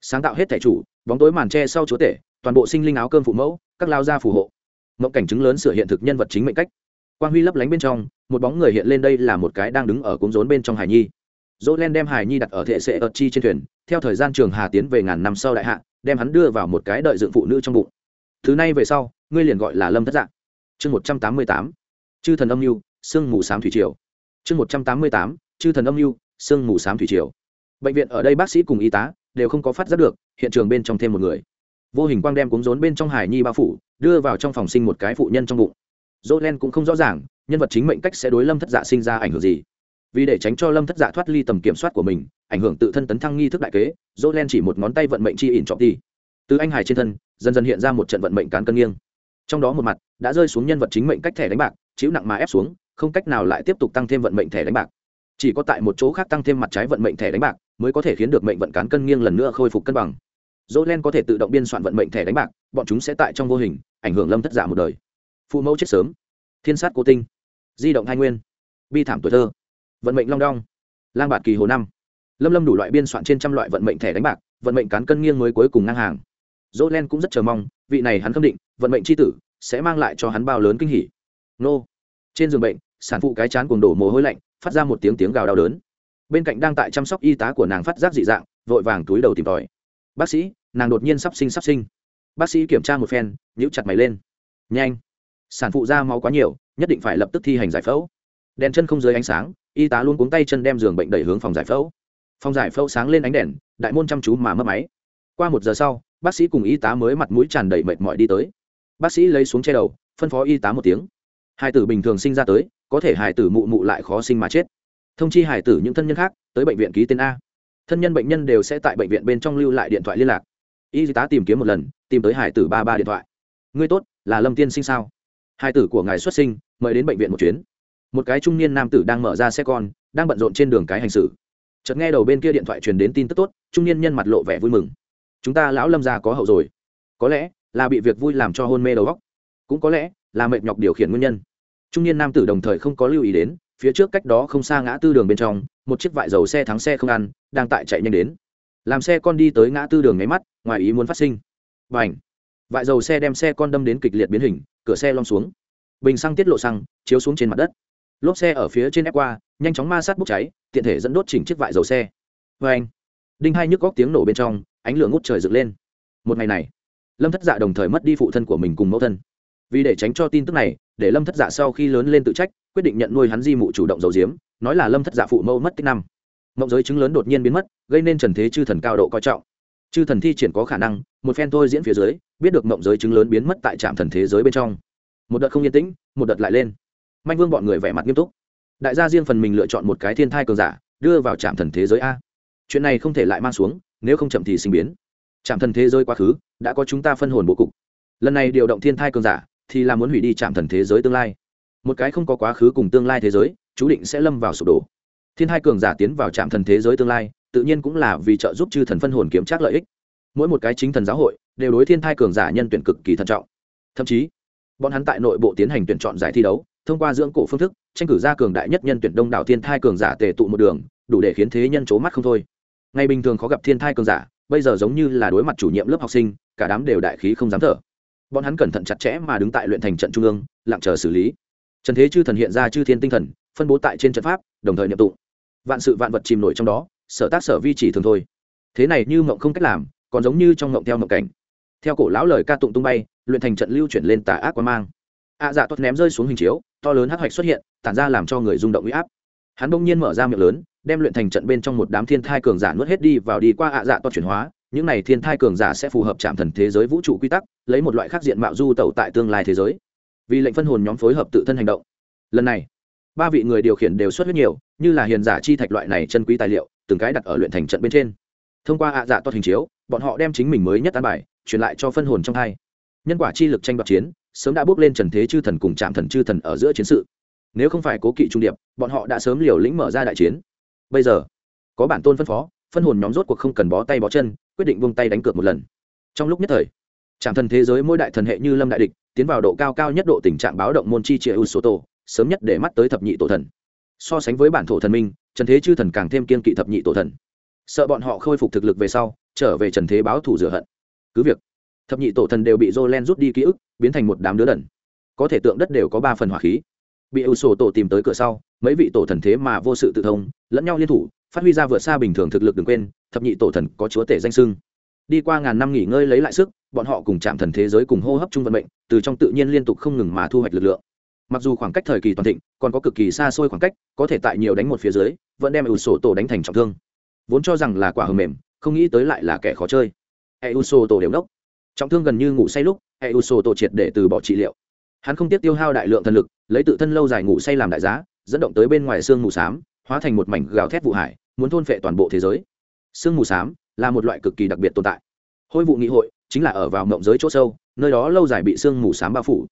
Sáng tạo hết thẻ chủ, bóng tối màn tre sau chúa tể, toàn bộ sinh linh áo cơm phụ mẫu, các lao gia phù hộ mộng cảnh chứng lớn sửa hiện thực nhân vật chính mệnh cách. Quang huy lấp lánh bên trong, một bóng người hiện lên đây là một cái đang đứng ở cúng rốn bên trong hải nhi. Dỗ len đem hải nhi đặt ở thệ sệ ợt chi trên thuyền, theo thời gian trường hà tiến về ngàn năm sau đại hạ, đem hắn đưa vào một cái đợi dựng phụ nữ trong bụng. Thứ này về sau, ngươi liền gọi là lâm thất dạng chương một trăm tám mươi tám, chư thần âm mưu sương mù sám thủy triều. Chương một trăm tám mươi tám, chư thần âm mưu sương mù sám thủy triều. Bệnh viện ở đây bác sĩ cùng y tá đều không có phát giác được, hiện trường bên trong thêm một người vô hình quang đem cúng rốn bên trong hải nhi bao phủ, đưa vào trong phòng sinh một cái phụ nhân trong bụng. Dỗ len cũng không rõ ràng, nhân vật chính mệnh cách sẽ đối lâm thất dạ sinh ra ảnh hưởng gì. Vì để tránh cho lâm thất dạ thoát ly tầm kiểm soát của mình, ảnh hưởng tự thân tấn thăng nghi thức đại kế dỗ len chỉ một ngón tay vận mệnh chi ỉn trọng đi. Từ anh hải trên thân, dần dần hiện ra một trận vận mệnh cán cân nghiêng. Trong đó một mặt, đã rơi xuống nhân vật chính mệnh cách thẻ đánh bạc, chịu nặng mà ép xuống, không cách nào lại tiếp tục tăng thêm vận mệnh thẻ đánh bạc. Chỉ có tại một chỗ khác tăng thêm mặt trái vận mệnh thẻ đánh bạc, mới có thể khiến được mệnh vận cán cân nghiêng lần nữa khôi phục cân bằng dỗ len có thể tự động biên soạn vận mệnh thẻ đánh bạc, bọn chúng sẽ tại trong vô hình, ảnh hưởng lâm thất giả một đời. Phụ mẫu chết sớm. Thiên sát cố tinh. Di động hai nguyên. Bi thảm tuổi thơ. Vận mệnh long đong. Lang bạt kỳ hồ năm. Lâm lâm đủ loại biên soạn trên trăm loại vận mệnh thẻ đánh bạc, vận mệnh cán cân nghiêng mới cuối cùng ngang hàng. Dỗ len cũng rất chờ mong, vị này hắn khâm định, vận mệnh c h i tử, sẽ mang lại cho hắn bao lớn kinh hỉ. Nô. Trên giường bệnh, sản phụ cái chán cuồng đổ mồ hôi lạnh, phát ra một tiếng tiếng gào đau đớn. Bên cạnh đang tại chăm sóc y tá của nàng phát giác dị dạng, vội vàng túi đầu tìm tòi bác sĩ, nàng đột nhiên sắp sinh sắp sinh. Bác sĩ kiểm tra một phen nhũ chặt mày lên. Nhanh, sản phụ ra máu quá nhiều, nhất định phải lập tức thi hành giải phẫu. Đèn chân không dưới ánh sáng, y tá luôn cuống tay chân đem giường bệnh đẩy hướng phòng giải phẫu. Phòng giải phẫu sáng lên ánh đèn, đại môn chăm chú mà mất máy. Qua một giờ sau, bác sĩ cùng y tá mới mặt mũi tràn đầy mệt mỏi đi tới. Bác sĩ lấy xuống che đầu, phân phó y tá một tiếng. Hai tử bình thường sinh ra tới, có thể hải tử mụ mụ lại khó sinh mà chết. Thông chi hải tử những thân nhân khác, tới bệnh viện ký tên a thân nhân bệnh nhân đều sẽ tại bệnh viện bên trong lưu lại điện thoại liên lạc. Y tá tìm kiếm một lần, tìm tới hải tử ba ba điện thoại. Ngươi tốt, là lâm tiên sinh sao? Hải tử của ngài xuất sinh, mời đến bệnh viện một chuyến. Một cái trung niên nam tử đang mở ra xe con, đang bận rộn trên đường cái hành xử. Chợt nghe đầu bên kia điện thoại truyền đến tin tức tốt, trung niên nhân mặt lộ vẻ vui mừng. Chúng ta lão lâm gia có hậu rồi. Có lẽ là bị việc vui làm cho hôn mê đầu óc. Cũng có lẽ là mệt nhọc điều khiển nguyên nhân. Trung niên nam tử đồng thời không có lưu ý đến, phía trước cách đó không xa ngã tư đường bên trong một chiếc vải dầu xe thắng xe không ăn, đang tại chạy nhanh đến. Làm xe con đi tới ngã tư đường nháy mắt, ngoài ý muốn phát sinh. Và ảnh vải dầu xe đem xe con đâm đến kịch liệt biến hình, cửa xe lom xuống. Bình xăng tiết lộ xăng, chiếu xuống trên mặt đất. Lốp xe ở phía trên ép qua, nhanh chóng ma sát bốc cháy, tiện thể dẫn đốt chỉnh chiếc vải dầu xe. Và anh đinh hai nhức góc tiếng nổ bên trong, ánh lửa ngút trời dựng lên. Một ngày này, lâm thất dạ đồng thời mất đi phụ thân của mình cùng mẫu thân. Vì để tránh cho tin tức này, để lâm thất dạ sau khi lớn lên tự trách, quyết định nhận nuôi hắn di mụ chủ động dầu diếm nói là lâm thất dạ phụ mẫu mất tích năm. Mộng giới chứng lớn đột nhiên biến mất, gây nên trần thế chư thần cao độ coi trọng. Chư thần thi triển có khả năng, một phen thôi diễn phía dưới, biết được mộng giới chứng lớn biến mất tại trạm thần thế giới bên trong. Một đợt không yên tĩnh, một đợt lại lên. Manh vương bọn người vẻ mặt nghiêm túc. Đại gia riêng phần mình lựa chọn một cái thiên thai cường giả, đưa vào trạm thần thế giới a. Chuyện này không thể lại mang xuống, nếu không chậm thì sinh biến. Trạm thần thế giới quá khứ, đã có chúng ta phân hồn bố cục. Lần này điều động thiên thai cường giả, thì là muốn hủy đi trạm thần thế giới tương lai một cái không có quá khứ cùng tương lai thế giới, chú định sẽ lâm vào sụp đổ. Thiên hai cường giả tiến vào trạm thần thế giới tương lai, tự nhiên cũng là vì trợ giúp chư thần phân hồn kiếm trác lợi ích. Mỗi một cái chính thần giáo hội, đều đối thiên thai cường giả nhân tuyển cực kỳ thận trọng. Thậm chí, bọn hắn tại nội bộ tiến hành tuyển chọn giải thi đấu, thông qua dưỡng cổ phương thức, tranh cử ra cường đại nhất nhân tuyển đông đảo thiên thai cường giả tề tụ một đường, đủ để khiến thế nhân c mắt không thôi. Ngày bình thường khó gặp thiên thai cường giả, bây giờ giống như là đối mặt chủ nhiệm lớp học sinh, cả đám đều đại khí không dám thở. Bọn hắn cẩn thận chặt chẽ mà đứng tại luyện thành trận trung ương, lặng chờ xử lý trần thế chư thần hiện ra chư thiên tinh thần, phân bố tại trên trận pháp, đồng thời nhập tụ vạn sự vạn vật chìm nổi trong đó, sở tác sở vi chỉ thường thôi. Thế này như mộng không cách làm, còn giống như trong mộng theo mộng cảnh. Theo cổ lão lời ca tụng tung bay, luyện thành trận lưu chuyển lên tà ác quan mang. Ạ dạ tuất ném rơi xuống hình chiếu, to lớn hắc hoạch xuất hiện, tản ra làm cho người rung động uy áp. Hắn bỗng nhiên mở ra miệng lớn, đem luyện thành trận bên trong một đám thiên thai cường giả nuốt hết đi vào đi qua ạ dạ tuất chuyển hóa, những này thiên thai cường giả sẽ phù hợp chạm thần thế giới vũ trụ quy tắc, lấy một loại khác diện mạo du tẩu tại tương lai thế giới vì lệnh phân hồn nhóm phối hợp tự thân hành động. Lần này, ba vị người điều khiển đều xuất huyết nhiều, như là hiền giả chi thạch loại này chân quý tài liệu, từng cái đặt ở luyện thành trận bên trên. Thông qua ạ dạ toa hình chiếu, bọn họ đem chính mình mới nhất an bài, truyền lại cho phân hồn trong hai. Nhân quả chi lực tranh đoạt chiến, sớm đã bước lên trần thế chư thần cùng trạm thần chư thần ở giữa chiến sự. Nếu không phải cố kỵ trung điệp, bọn họ đã sớm liều lĩnh mở ra đại chiến. Bây giờ, có bản tôn phân phó, phân hồn nhóm rốt cuộc không cần bó tay bó chân, quyết định buông tay đánh cược một lần. Trong lúc nhất thời, trạm thần thế giới mỗi đại thần hệ như lâm đại địch tiến vào độ cao cao nhất độ tình trạng báo động môn chi triệu số tổ sớm nhất để mắt tới thập nhị tổ thần. So sánh với bản thổ thần minh, trần thế chư thần càng thêm kiên kỵ thập nhị tổ thần. Sợ bọn họ khôi phục thực lực về sau, trở về trần thế báo thù rửa hận. Cứ việc, thập nhị tổ thần đều bị jolen rút đi ký ức, biến thành một đám đứa đần. Có thể tượng đất đều có ba phần hỏa khí. Bị ưu sổ tổ tìm tới cửa sau, mấy vị tổ thần thế mà vô sự tự thông, lẫn nhau liên thủ, phát huy ra vượt xa bình thường thực lực đừng quên, thập nhị tổ thần có chúa tể danh sưng đi qua ngàn năm nghỉ ngơi lấy lại sức, bọn họ cùng chạm thần thế giới cùng hô hấp chung vận mệnh, từ trong tự nhiên liên tục không ngừng mà thu hoạch lực lượng. Mặc dù khoảng cách thời kỳ toàn thịnh, còn có cực kỳ xa xôi khoảng cách, có thể tại nhiều đánh một phía dưới, vẫn đem ưu sổ tổ đánh thành trọng thương. Vốn cho rằng là quả hầm mềm, không nghĩ tới lại là kẻ khó chơi. Hệ ưu sổ tổ đều đốc. Trọng thương gần như ngủ say lúc hệ ưu sổ tổ triệt để từ bỏ trị liệu. Hắn không tiếc tiêu hao đại lượng thần lực, lấy tự thân lâu dài ngủ say làm đại giá, dẫn động tới bên ngoài xương mù s á m hóa thành một mảnh gào thét vụ hải, muốn thôn phệ toàn bộ thế giới. Xương mù s á m là một loại cực kỳ đặc biệt tồn tại. Hôi vụ nghị hội chính là ở vào mộng giới chỗ sâu, nơi đó lâu dài bị sương mù s á m bao phủ.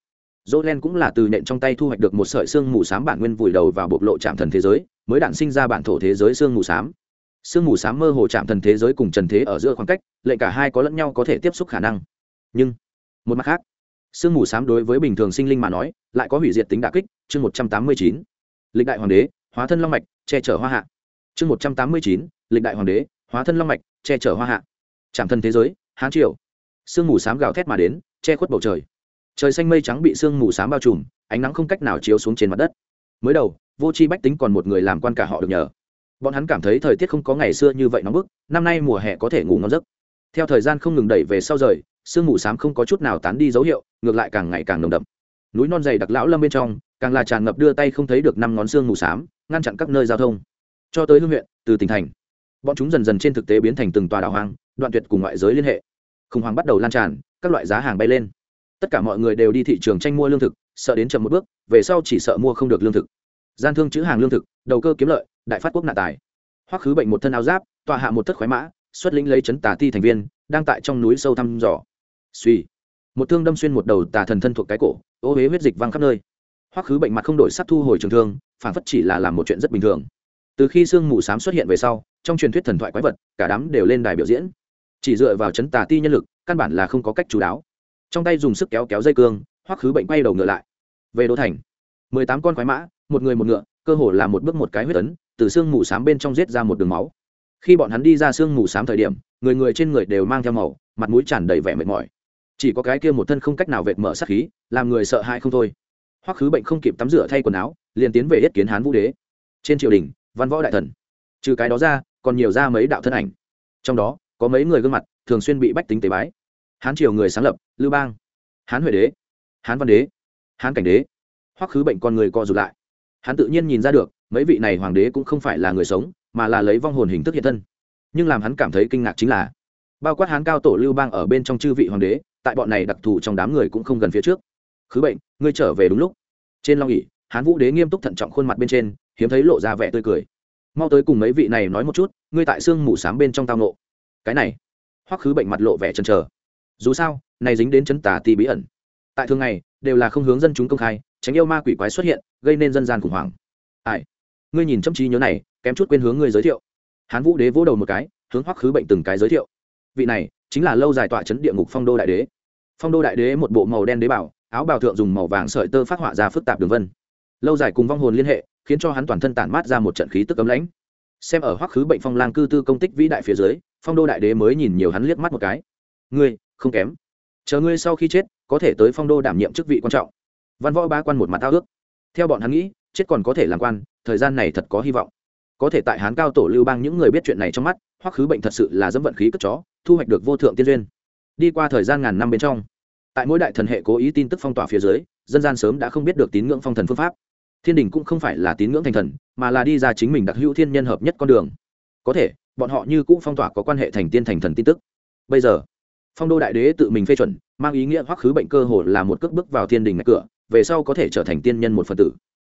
Dỗ len cũng là từ nện trong tay thu hoạch được một sợi sương mù s á m bản nguyên vùi đầu vào bộc lộ trạm thần thế giới, mới đản sinh ra bản thổ thế giới sương mù s á m sương mù s á m mơ hồ chạm thần thế giới cùng trần thế ở giữa khoảng cách, lệnh cả hai có lẫn nhau có thể tiếp xúc khả năng. Nhưng, một mặt khác, sương mù s á m đối với bình thường sinh linh mà nói, lại có hủy diệt tính đà kích, chương một trăm tám mươi chín. Lịch đại hoàng đế, hóa thân long mạch, che chở hoa hạ. Chương một trăm tám mươi chín, lịch đại hoàng đế hóa thân long mạch, che chở hoa hạ. Chạm thân thế giới, hán triều. Sương mù s á m gào thét mà đến, che khuất bầu trời. Trời xanh mây trắng bị sương mù s á m bao trùm, ánh nắng không cách nào chiếu xuống trên mặt đất. Mới đầu, vô c h i bách tính còn một người làm quan cả họ được nhờ. Bọn hắn cảm thấy thời tiết không có ngày xưa như vậy nóng bức, năm nay mùa hè có thể ngủ ngon giấc. Theo thời gian không ngừng đẩy về sau rời, sương mù s á m không có chút nào tán đi dấu hiệu, ngược lại càng ngày càng nồng đậm. Núi non dày đặc lão lâm bên trong, càng là tràn ngập đưa tay không thấy được năm ngón xương mù s á m ngăn chặn các nơi giao thông. Cho tới hương huyện, từ tỉnh thành bọn chúng dần dần trên thực tế biến thành từng tòa đảo hoang, đoạn tuyệt cùng ngoại giới liên hệ. Khủng hoảng bắt đầu lan tràn, các loại giá hàng bay lên. Tất cả mọi người đều đi thị trường tranh mua lương thực, sợ đến chậm một bước, về sau chỉ sợ mua không được lương thực. Gian thương chữ hàng lương thực, đầu cơ kiếm lợi, đại phát quốc nạn tài. Hoắc khứ bệnh một thân áo giáp, tọa hạ một thất khoái mã, xuất lĩnh lấy chấn tà ti thành viên, đang tại trong núi sâu thăm dò. Suy một thương đâm xuyên một đầu tà thần thân thuộc cái cổ, ô huế huyết dịch văng khắp nơi. Hoắc khứ bệnh mặt không đổi sắc thu hồi trường thương phản phất chỉ là làm một chuyện rất bình thường từ khi sương mù s xuất hiện về sau, trong truyền thuyết thần thoại quái vật, cả đám đều lên đài biểu diễn. Chỉ dựa vào chấn tà ti nhân lực, căn bản là không có cách chú đáo. Trong tay dùng sức kéo kéo dây cương, hoắc khứ bệnh quay đầu ngựa lại. Về đô thành, mười tám con khoái mã, một người một ngựa, cơ hồ là một bước một cái huyết ấn, từ xương mù s á m bên trong giết ra một đường máu. Khi bọn hắn đi ra xương mù s á m thời điểm, người người trên người đều mang theo màu, mặt mũi tràn đầy vẻ mệt mỏi. Chỉ có cái kia một thân không cách nào vệt mở sát khí, làm người sợ hãi không thôi. Hoắc khứ bệnh không kịp tắm rửa thay quần áo, liền tiến về yết kiến hán vũ đế. Trên triều đình văn võ đại thần. Trừ cái đó ra, còn nhiều ra mấy đạo thân ảnh. Trong đó, có mấy người gương mặt thường xuyên bị bách tính tế bái. Hán triều người sáng lập, lưu bang, hán huệ đế, hán văn đế, hán cảnh đế. Hoặc khứ bệnh con người co rụt lại. Hắn tự nhiên nhìn ra được, mấy vị này hoàng đế cũng không phải là người sống, mà là lấy vong hồn hình thức hiện thân. Nhưng làm hắn cảm thấy kinh ngạc chính là, bao quát hán cao tổ lưu bang ở bên trong chư vị hoàng đế, tại bọn này đặc thù trong đám người cũng không gần phía trước. Khứ bệnh, ngươi trở về đúng lúc. Trên long ỉ hán vũ đế nghiêm túc thận trọng khuôn mặt bên trên, hiếm thấy lộ ra vẻ tươi cười. Mau tới cùng mấy vị này nói một chút, ngươi tại xương mù s á m bên trong tao nộ. Cái này. Hoắc khứ bệnh mặt lộ vẻ chần chờ. Dù sao, này dính đến chấn tà ti bí ẩn. Tại thường ngày, đều là không hướng dân chúng công khai, tránh yêu ma quỷ quái xuất hiện, gây nên dân gian khủng hoảng. Ai? Ngươi nhìn chăm trí nhớ này, kém chút quên hướng ngươi giới thiệu. Hán vũ đế vỗ đầu một cái, hướng hoắc khứ bệnh từng cái giới thiệu. Vị này, chính là lâu dài tọa chấn địa ngục phong đô đại đế. Phong đô đại đế một bộ màu đen đế bảo, áo bào thượng dùng màu vàng sợi tơ phát họa ra phức tạp đường vân lâu dài cùng vong hồn liên hệ, khiến cho hắn toàn thân tản mát ra một trận khí tức ấm lãnh. Xem ở hoắc khứ bệnh phong lang cư tư công tích vĩ đại phía dưới, phong đô đại đế mới nhìn nhiều hắn liếc mắt một cái. Ngươi, không kém. Chờ ngươi sau khi chết, có thể tới phong đô đảm nhiệm chức vị quan trọng. Văn võ ba quan một mặt tao ước. Theo bọn hắn nghĩ, chết còn có thể làm quan, thời gian này thật có hy vọng. Có thể tại hán cao tổ lưu bang những người biết chuyện này trong mắt, hoắc khứ bệnh thật sự là dẫm vận khí cất chó, thu hoạch được vô thượng tiên duyên. Đi qua thời gian ngàn năm bên trong, tại mỗi đại thần hệ cố ý tin tức phong tỏa phía dưới, dân gian sớm đã không biết được tín ngưỡng phong thần phương pháp thiên đình cũng không phải là tín ngưỡng thành thần, mà là đi ra chính mình đặc hữu thiên nhân hợp nhất con đường. Có thể, bọn họ như cũng phong tỏa có quan hệ thành tiên thành thần tin tức. Bây giờ, phong đô đại đế tự mình phê chuẩn, mang ý nghĩa hoắc khứ bệnh cơ hồ là một cước bước vào thiên đình ngạch cửa, về sau có thể trở thành tiên nhân một phần tử.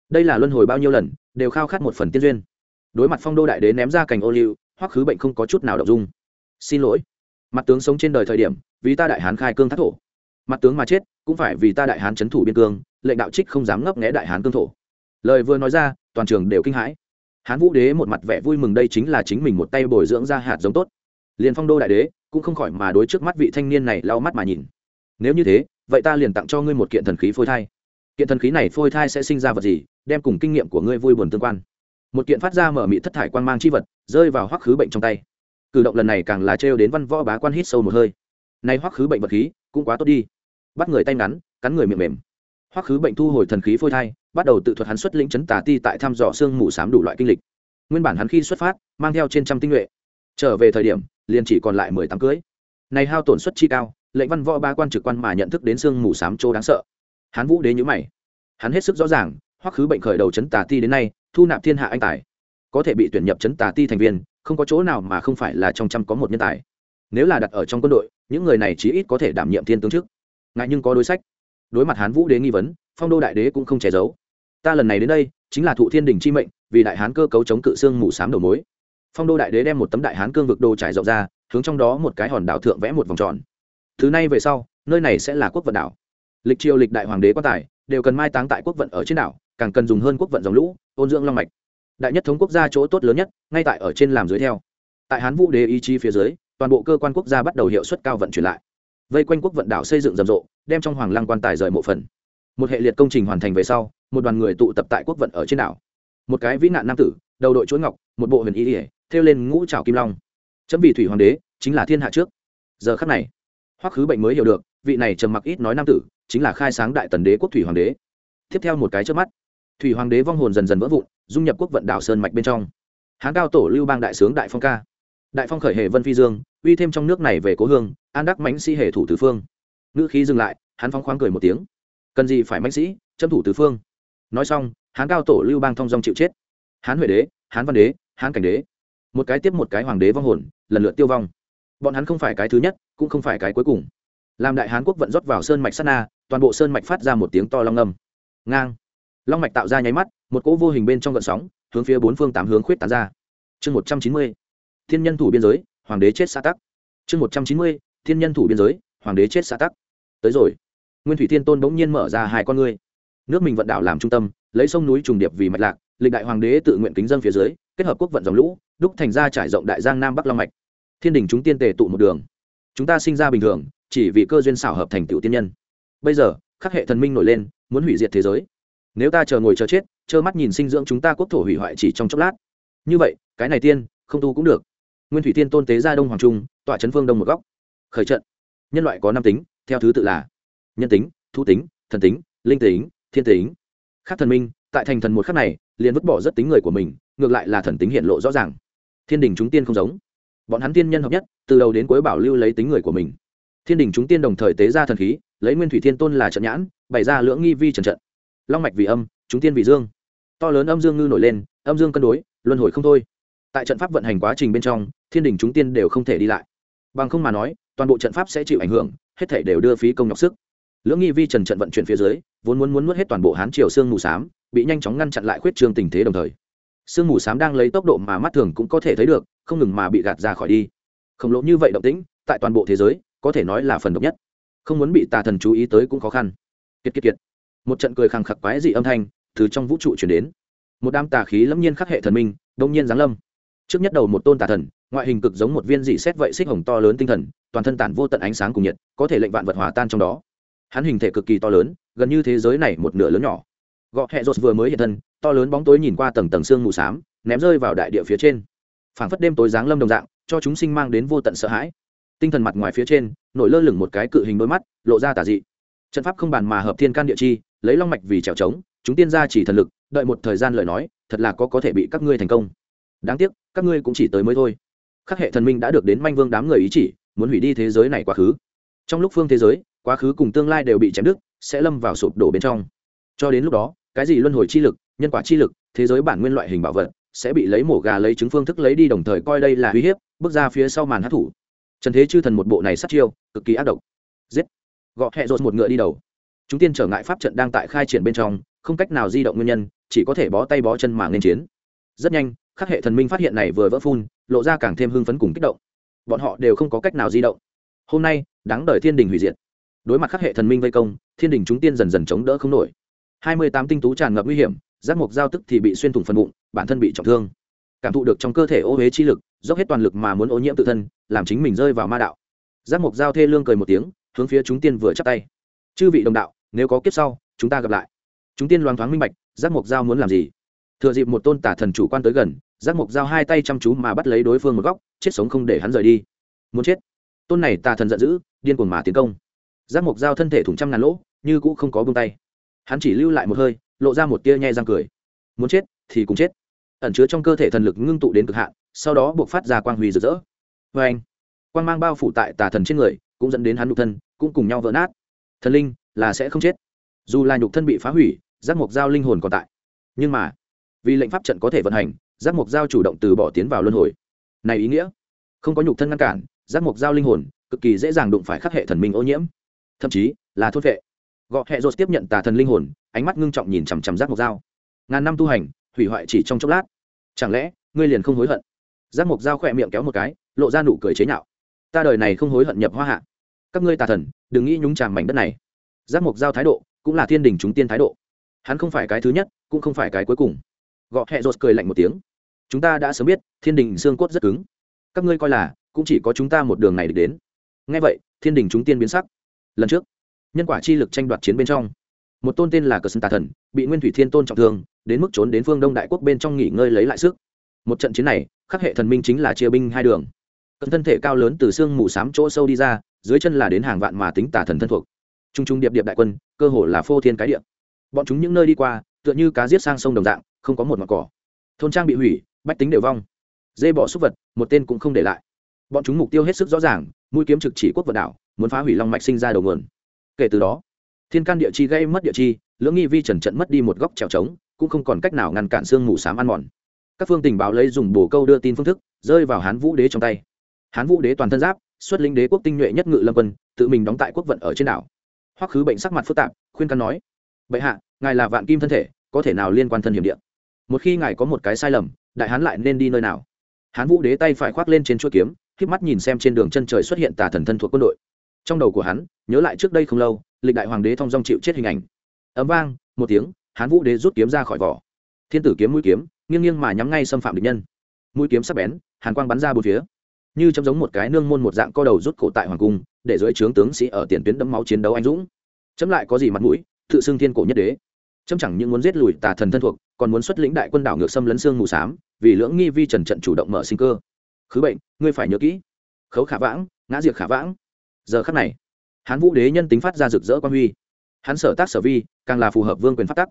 Đây là luân hồi bao nhiêu lần, đều khao khát một phần tiên duyên. Đối mặt phong đô đại đế ném ra cành ô liu, hoắc khứ bệnh không có chút nào đọc dung. Xin lỗi. Mặt tướng sống trên đời thời điểm, vì ta đại hán khai cương thác thổ. Mặt tướng mà chết, cũng phải vì ta đại hán trấn thủ biên cương, lệnh đạo trích không dám ngấp nghé đại hán cương thổ lời vừa nói ra, toàn trường đều kinh hãi. Hán vũ đế một mặt vẻ vui mừng đây chính là chính mình một tay bồi dưỡng ra hạt giống tốt. Liền phong đô đại đế cũng không khỏi mà đối trước mắt vị thanh niên này lau mắt mà nhìn. Nếu như thế, vậy ta liền tặng cho ngươi một kiện thần khí phôi thai. Kiện thần khí này phôi thai sẽ sinh ra vật gì, đem cùng kinh nghiệm của ngươi vui buồn tương quan. Một kiện phát ra mở mị thất thải quan mang chi vật, rơi vào hoắc khứ bệnh trong tay. Cử động lần này càng là trêu đến văn võ bá quan hít sâu một hơi. Nay hoắc khứ bệnh vật khí cũng quá tốt đi. Bắt người tay ngắn, cắn người miệng mềm. Hoắc khứ bệnh thu hồi thần khí phôi thai bắt đầu tự thuật hắn xuất lĩnh chấn tà ti tại thăm dò xương mù sám đủ loại kinh lịch. Nguyên bản hắn khi xuất phát, mang theo trên trăm tinh nhuệ. Trở về thời điểm, liền chỉ còn lại mười tám cưới. Này hao tổn suất chi cao, lệnh văn võ ba quan trực quan mà nhận thức đến xương mù sám chỗ đáng sợ. Hắn vũ đế nhữ mày. Hắn hết sức rõ ràng, hoắc khứ bệnh khởi đầu chấn tà ti đến nay, thu nạp thiên hạ anh tài. Có thể bị tuyển nhập chấn tà ti thành viên, không có chỗ nào mà không phải là trong trăm có một nhân tài. Nếu là đặt ở trong quân đội, những người này chí ít có thể đảm nhiệm thiên tướng chức ngại nhưng có đối sách. Đối mặt hán vũ đế nghi vấn, phong đô đại đế cũng không che giấu ta lần này đến đây chính là thụ thiên đình chi mệnh, vì đại hán cơ cấu chống cự xương mù sám đầu mối. Phong đô đại đế đem một tấm đại hán cương vực đồ trải rộng ra, hướng trong đó một cái hòn đảo thượng vẽ một vòng tròn. Thứ này về sau, nơi này sẽ là quốc vận đảo. Lịch triều lịch đại hoàng đế quan tài đều cần mai táng tại quốc vận ở trên đảo, càng cần dùng hơn quốc vận dòng lũ, ôn dưỡng long mạch. Đại nhất thống quốc gia chỗ tốt lớn nhất, ngay tại ở trên làm dưới theo. Tại hán vũ đế ý chí phía dưới, toàn bộ cơ quan quốc gia bắt đầu hiệu suất cao vận chuyển lại. Vây quanh quốc vận đảo xây dựng rầm rộ, đem trong hoàng lăng quan tài rời mộ phần. Một hệ liệt công trình hoàn thành về sau một đoàn người tụ tập tại quốc vận ở trên đảo. Một cái vĩ nạn nam tử, đầu đội chuỗi ngọc, một bộ huyền y ỉa thêu lên ngũ trào kim long. Chấm vì thủy hoàng đế, chính là thiên hạ trước. Giờ khắc này, hoắc khứ bệnh mới hiểu được, vị này trầm mặc ít nói nam tử, chính là khai sáng đại tần đế quốc thủy hoàng đế. Tiếp theo một cái trước mắt, thủy hoàng đế vong hồn dần dần vỡ vụn, dung nhập quốc vận đảo sơn mạch bên trong. Hán cao tổ lưu bang đại sướng đại phong ca. Đại phong khởi hề vân phi dương, uy thêm trong nước này về cố hương, an đắc mãnh sĩ hề thủ tứ phương. Ngữ khí dừng lại, hắn phong khoáng cười một tiếng. Cần gì phải mãnh sĩ châm thủ tứ phương nói xong, hán cao tổ lưu bang thong dong chịu chết. Hán huệ đế, hán văn đế, hán cảnh đế. Một cái tiếp một cái hoàng đế vong hồn, lần lượt tiêu vong. Bọn hắn không phải cái thứ nhất, cũng không phải cái cuối cùng. Làm đại hán quốc vận rót vào sơn mạch sắt na, toàn bộ sơn mạch phát ra một tiếng to long âm. Ngang. Long mạch tạo ra nháy mắt, một cỗ vô hình bên trong gợn sóng, hướng phía bốn phương tám hướng khuyết tán ra. Chương một trăm chín mươi, thiên nhân thủ biên giới, hoàng đế chết xã tắc. Chương một trăm chín mươi, thiên nhân thủ biên giới, hoàng đế chết xã tắc. Tới rồi. Nguyên thủy thiên tôn bỗng nhiên mở ra hai con ngươi nước mình vận đảo làm trung tâm, lấy sông núi trùng điệp vì mạch lạc, lịch đại hoàng đế tự nguyện kính dân phía dưới, kết hợp quốc vận dòng lũ, đúc thành ra trải rộng đại giang nam bắc long mạch. Thiên đình chúng tiên tề tụ một đường. Chúng ta sinh ra bình thường, chỉ vì cơ duyên xảo hợp thành tựu tiên nhân. Bây giờ, khắc hệ thần minh nổi lên, muốn hủy diệt thế giới. Nếu ta chờ ngồi chờ chết, trơ mắt nhìn sinh dưỡng chúng ta quốc thổ hủy hoại chỉ trong chốc lát. Như vậy, cái này tiên, không tu cũng được. Nguyên thủy tiên tôn tế ra đông hoàng trung tọa trấn phương đông một góc. Khởi trận. Nhân loại có năm tính, theo thứ tự là nhân tính thu tính, thần tính, linh tính thiên tính. Khác thần minh, tại thành thần một khắc này, liền vứt bỏ rất tính người của mình, ngược lại là thần tính hiện lộ rõ ràng. Thiên đình chúng tiên không giống. Bọn hắn tiên nhân hợp nhất, từ đầu đến cuối bảo lưu lấy tính người của mình. Thiên đình chúng tiên đồng thời tế ra thần khí, lấy nguyên thủy thiên tôn là trận nhãn, bày ra lưỡng nghi vi trần trận. Long mạch vì âm, chúng tiên vì dương. To lớn âm dương ngư nổi lên, âm dương cân đối, luân hồi không thôi. Tại trận pháp vận hành quá trình bên trong, thiên đình chúng tiên đều không thể đi lại. Bằng không mà nói, toàn bộ trận pháp sẽ chịu ảnh hưởng, hết thể đều đưa phí công nhọc sức lưỡng nghi vi trần trận vận chuyển phía dưới, vốn muốn muốn nuốt hết toàn bộ hán triều sương mù s á m bị nhanh chóng ngăn chặn lại khuyết trương tình thế đồng thời. Sương mù s á m đang lấy tốc độ mà mắt thường cũng có thể thấy được, không ngừng mà bị gạt ra khỏi đi. Khổng lồ như vậy động tĩnh, tại toàn bộ thế giới, có thể nói là phần độc nhất. Không muốn bị tà thần chú ý tới cũng khó khăn. Kiệt kiệt kiệt. Một trận cười khẳng khặc quái dị âm thanh từ trong vũ trụ chuyển đến. Một đám tà khí lâm nhiên khắc hệ thần minh, đông nhiên giáng lâm. Trước nhất đầu một tôn tà thần, ngoại hình cực giống một viên dị xét vậy xích hồng to lớn tinh thần, toàn thân tàn vô tận ánh sáng cùng nhiệt, có thể lệnh vạn vật hòa tan trong đó hắn hình thể cực kỳ to lớn, gần như thế giới này một nửa lớn nhỏ. Gọ hẹ rột vừa mới hiện thân, to lớn bóng tối nhìn qua tầng tầng sương mù s á m ném rơi vào đại địa phía trên. Phảng phất đêm tối giáng lâm đồng dạng, cho chúng sinh mang đến vô tận sợ hãi. Tinh thần mặt ngoài phía trên, nổi lơ lửng một cái cự hình đôi mắt, lộ ra tà dị. Trận pháp không bàn mà hợp thiên can địa chi, lấy long mạch vì trèo trống, chúng tiên ra chỉ thần lực, đợi một thời gian lời nói, thật là có có thể bị các ngươi thành công. Đáng tiếc, các ngươi cũng chỉ tới mới thôi. Khắc hệ thần minh đã được đến manh vương đám người ý chỉ, muốn hủy đi thế giới này quá khứ. Trong lúc phương thế giới quá khứ cùng tương lai đều bị chém đứt, sẽ lâm vào sụp đổ bên trong. Cho đến lúc đó, cái gì luân hồi chi lực, nhân quả chi lực, thế giới bản nguyên loại hình bảo vật, sẽ bị lấy mổ gà lấy chứng phương thức lấy đi đồng thời coi đây là uy hiếp, bước ra phía sau màn hát thủ trần thế chư thần một bộ này sát chiêu, cực kỳ ác độc. Giết. Gọ hẹ rột một ngựa đi đầu. Chúng tiên trở ngại pháp trận đang tại khai triển bên trong, không cách nào di động nguyên nhân, chỉ có thể bó tay bó chân mà nên chiến. Rất nhanh, khắc hệ thần minh phát hiện này vừa vỡ phun, lộ ra càng thêm hưng phấn cùng kích động. Bọn họ đều không có cách nào di động. Hôm nay, đáng đời thiên đình hủy diệt đối mặt khắc hệ thần minh vây công, thiên đình chúng tiên dần dần chống đỡ không nổi. Hai mươi tám tinh tú tràn ngập nguy hiểm, giác mộc giao tức thì bị xuyên thủng phần bụng, bản thân bị trọng thương. Cảm thụ được trong cơ thể ô huế chi lực, dốc hết toàn lực mà muốn ô nhiễm tự thân, làm chính mình rơi vào ma đạo. Giác mộc giao thê lương cười một tiếng, hướng phía chúng tiên vừa chắp tay. Chư vị đồng đạo, nếu có kiếp sau, chúng ta gặp lại. Chúng tiên loáng thoáng minh bạch, giác mộc giao muốn làm gì? Thừa dịp một tôn tả thần chủ quan tới gần, giác mộc giao hai tay chăm chú mà bắt lấy đối phương một góc, chết sống không để hắn rời đi. Muốn chết. Tôn này tà thần giận dữ, điên cuồng mà tiến công giác mộc giao thân thể thủng trăm ngàn lỗ, như cũ không có bông tay. Hắn chỉ lưu lại một hơi, lộ ra một tia nhai răng cười. Muốn chết, thì cũng chết. Ẩn chứa trong cơ thể thần lực ngưng tụ đến cực hạn, sau đó buộc phát ra quang huy rực rỡ. Vê anh quang mang bao phủ tại tà thần trên người, cũng dẫn đến hắn nhục thân, cũng cùng nhau vỡ nát. Thần linh là sẽ không chết. Dù là nhục thân bị phá hủy giác mộc giao linh hồn còn tại. Nhưng mà, vì lệnh pháp trận có thể vận hành giác mộc giao chủ động từ bỏ tiến vào luân hồi. Này ý nghĩa, không có nhục thân ngăn cản giác mộc giao linh hồn cực kỳ dễ dàng đụng phải khắc hệ thần minh ô nhiễm thậm chí là thốt vệ. Gọ hệ rột tiếp nhận tà thần linh hồn, ánh mắt ngưng trọng nhìn chằm chằm giác mộc dao ngàn năm tu hành, hủy hoại chỉ trong chốc lát. Chẳng lẽ ngươi liền không hối hận? Giác mộc dao khỏe miệng kéo một cái, lộ ra nụ cười chế nhạo. Ta đời này không hối hận nhập hoa hạ. Các ngươi tà thần, đừng nghĩ nhúng tràng mảnh đất này. Giác mộc dao thái độ cũng là thiên đình chúng tiên thái độ. Hắn không phải cái thứ nhất, cũng không phải cái cuối cùng. Gọ hệ rột cười lạnh một tiếng. Chúng ta đã sớm biết, thiên đình xương cốt rất cứng. Các ngươi coi là, cũng chỉ có chúng ta một đường này được đến. Ngay vậy, thiên đình chúng tiên biến sắc lần trước, nhân quả chi lực tranh đoạt chiến bên trong. Một tôn tên là cờ sân tà thần, bị nguyên thủy thiên tôn trọng thương, đến mức trốn đến phương đông đại quốc bên trong nghỉ ngơi lấy lại sức. Một trận chiến này, khắc hệ thần minh chính là chia binh hai đường. Cận thân thể cao lớn từ xương mù s chỗ sâu đi ra, dưới chân là đến hàng vạn mà tính tà thần thân thuộc. T r u n g t r u n g điệp điệp đại quân, cơ hồ là phô thiên cái điệp bọn chúng những nơi đi qua, tựa như cá giết sang sông đồng dạng, không có một mặt cỏ. Thôn trang bị hủy, bách tính đều vong. Dê bỏ súc vật, một tên cũng không để lại. Bọn chúng mục tiêu hết sức rõ ràng, mũi kiếm trực chỉ quốc vật đảo muốn phá hủy long mạch sinh ra đầu nguồn. Kể từ đó, thiên can địa chi gây mất địa chi, lưỡng nghi vi trần trận mất đi một góc trèo trống, cũng không còn cách nào ngăn cản xương mù s á m ăn mòn. Các phương tình báo lấy dùng bồ câu đưa tin phương thức, rơi vào hán vũ đế trong tay. Hán vũ đế toàn thân giáp, xuất linh đế quốc tinh nhuệ nhất ngự lâm quân, tự mình đóng tại quốc vận ở trên đảo. Hoắc khứ bệnh sắc mặt phức tạp, khuyên căn nói, bệ hạ, ngài là vạn kim thân thể, có thể nào liên quan thân hiểm điện một khi ngài có một cái sai lầm, đại hán lại nên đi nơi nào? Hán vũ đế tay phải khoác lên trên chuỗi kiếm k mắt nhìn xem trên đường chân trời xuất hiện tà thần thân thuộc quân đội trong đầu của hắn, nhớ lại trước đây không lâu, lịch đại hoàng đế thong dong chịu chết hình ảnh. Ấm vang, một tiếng, hán vũ đế rút kiếm ra khỏi vỏ. Thiên tử kiếm mũi kiếm, nghiêng nghiêng mà nhắm ngay xâm phạm địch nhân. Mũi kiếm sắc bén, hàn quang bắn ra bốn phía. Như chấm giống một cái nương môn một dạng co đầu rút cổ tại hoàng cung, để dưới trướng tướng sĩ ở tiền tuyến đẫm máu chiến đấu anh dũng. Chấm lại có gì mặt mũi, tự xưng thiên cổ nhất đế. Chấm chẳng những muốn giết lùi tà thần thân thuộc, còn muốn xuất lĩnh đại quân đảo ngược xâm lấn xương mù sám, vì lưỡng nghi vi trần trận chủ động mở sinh cơ. Khứ bệnh, ngươi phải nhớ kỹ. Khấu khả vãng, ngã diệt khả vãng giờ khắc này, hán vũ đế nhân tính phát ra rực rỡ quan huy. Hắn sở tác sở vi, càng là phù hợp vương quyền pháp tắc.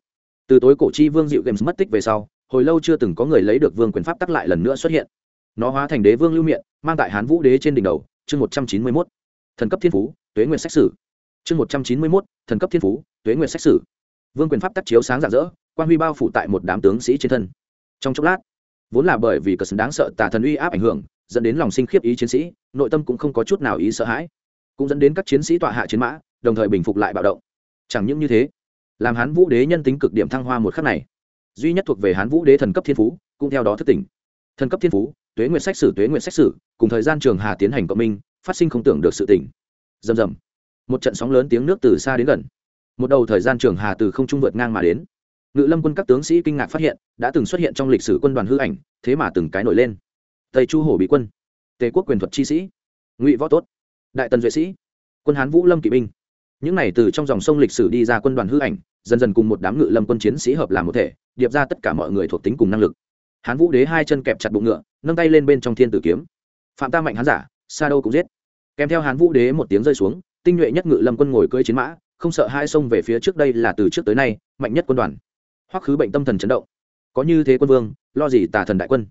Từ tối cổ chi vương diệu games mất tích về sau, hồi lâu chưa từng có người lấy được vương quyền pháp tắc lại lần nữa xuất hiện. Nó hóa thành đế vương lưu miện, mang tại hán vũ đế trên đỉnh đầu, chương một trăm chín mươi mốt. Thần cấp thiên phú, tuế nguyện xét xử chương một trăm chín mươi mốt, thần cấp thiên phú, tuế nguyện xét xử vương quyền pháp tắc chiếu sáng rạng rỡ quan huy bao phủ tại một đám tướng sĩ trên thân. Trong chốc lát, vốn là bởi vì cờ sừng đáng sợ tà thần uy áp ảnh hưởng, dẫn đến lòng sinh khiếp ý chiến sĩ, nội tâm cũng không có chút nào ý sợ hãi cũng dẫn đến các chiến sĩ tọa hạ chiến mã, đồng thời bình phục lại bạo động. Chẳng những như thế, làm hán vũ đế nhân tính cực điểm thăng hoa một khắc này. Duy nhất thuộc về hán vũ đế thần cấp thiên phú, cũng theo đó thức tỉnh. Thần cấp thiên phú, tuế nguyện sách sử, tuế nguyện sách sử, cùng thời gian trường hà tiến hành cộng minh, phát sinh không tưởng được sự tỉnh. Rầm rầm. Một trận sóng lớn tiếng nước từ xa đến gần. Một đầu thời gian trường hà từ không trung vượt ngang mà đến. Ngự lâm quân các tướng sĩ kinh ngạc phát hiện, đã từng xuất hiện trong lịch sử quân đoàn hư ảnh, thế mà từng cái nổi lên. Tây chu hổ bị quân, tề quốc quyền thuật chi sĩ, ngụy võ tốt đại tần duệ sĩ, quân hán vũ lâm kỵ binh. Những này từ trong dòng sông lịch sử đi ra quân đoàn hư ảnh, dần dần cùng một đám ngự lâm quân chiến sĩ hợp làm một thể, điệp ra tất cả mọi người thuộc tính cùng năng lực. Hán vũ đế hai chân kẹp chặt bụng ngựa, nâng tay lên bên trong thiên tử kiếm. Phạm ta mạnh hán giả, sa đâu cũng giết. Kèm theo hán vũ đế một tiếng rơi xuống, tinh nhuệ nhất ngự lâm quân ngồi cưỡi chiến mã, không sợ hai sông về phía trước đây là từ trước tới nay, mạnh nhất quân đoàn. Hoắc khứ bệnh tâm thần chấn động. Có như thế quân vương, lo gì tà thần đại quân?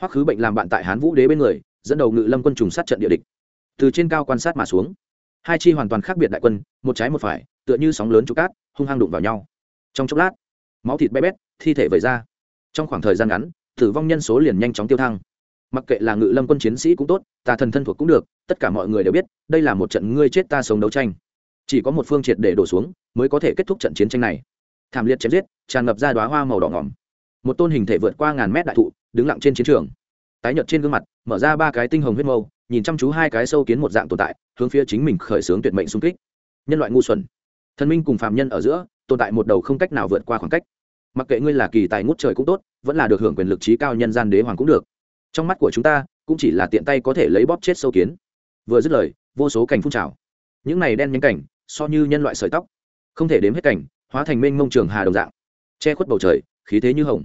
Hoắc khứ bệnh làm bạn tại hán vũ đế bên người, dẫn đầu ngự lâm quân trùng sát trận địa địch từ trên cao quan sát mà xuống. Hai chi hoàn toàn khác biệt đại quân, một trái một phải, tựa như sóng lớn trụ cát, hung hăng đụng vào nhau. Trong chốc lát, máu thịt bé bét, thi thể vẩy ra. Trong khoảng thời gian ngắn, tử vong nhân số liền nhanh chóng tiêu thăng. Mặc kệ là ngự lâm quân chiến sĩ cũng tốt, tà thần thân thuộc cũng được, tất cả mọi người đều biết, đây là một trận ngươi chết ta sống đấu tranh. Chỉ có một phương triệt để đổ xuống, mới có thể kết thúc trận chiến tranh này. Thảm liệt chém giết, tràn ngập ra đoá hoa màu đỏ ngỏm. Một tôn hình thể vượt qua ngàn mét đại thụ, đứng lặng trên chiến trường. Tái nhợt trên gương mặt, mở ra ba cái tinh hồng huyết mâu nhìn chăm chú hai cái sâu kiến một dạng tồn tại, hướng phía chính mình khởi xướng tuyệt mệnh xung kích. Nhân loại ngu xuẩn. Thần minh cùng phạm nhân ở giữa, tồn tại một đầu không cách nào vượt qua khoảng cách. Mặc kệ ngươi là kỳ tài ngút trời cũng tốt, vẫn là được hưởng quyền lực trí cao nhân gian đế hoàng cũng được. Trong mắt của chúng ta, cũng chỉ là tiện tay có thể lấy bóp chết sâu kiến. Vừa dứt lời, vô số cảnh phun trào. Những này đen nhánh cảnh, so như nhân loại sợi tóc, không thể đếm hết cảnh, hóa thành mênh mông trường hà đồng dạng. Che khuất bầu trời, khí thế như hồng.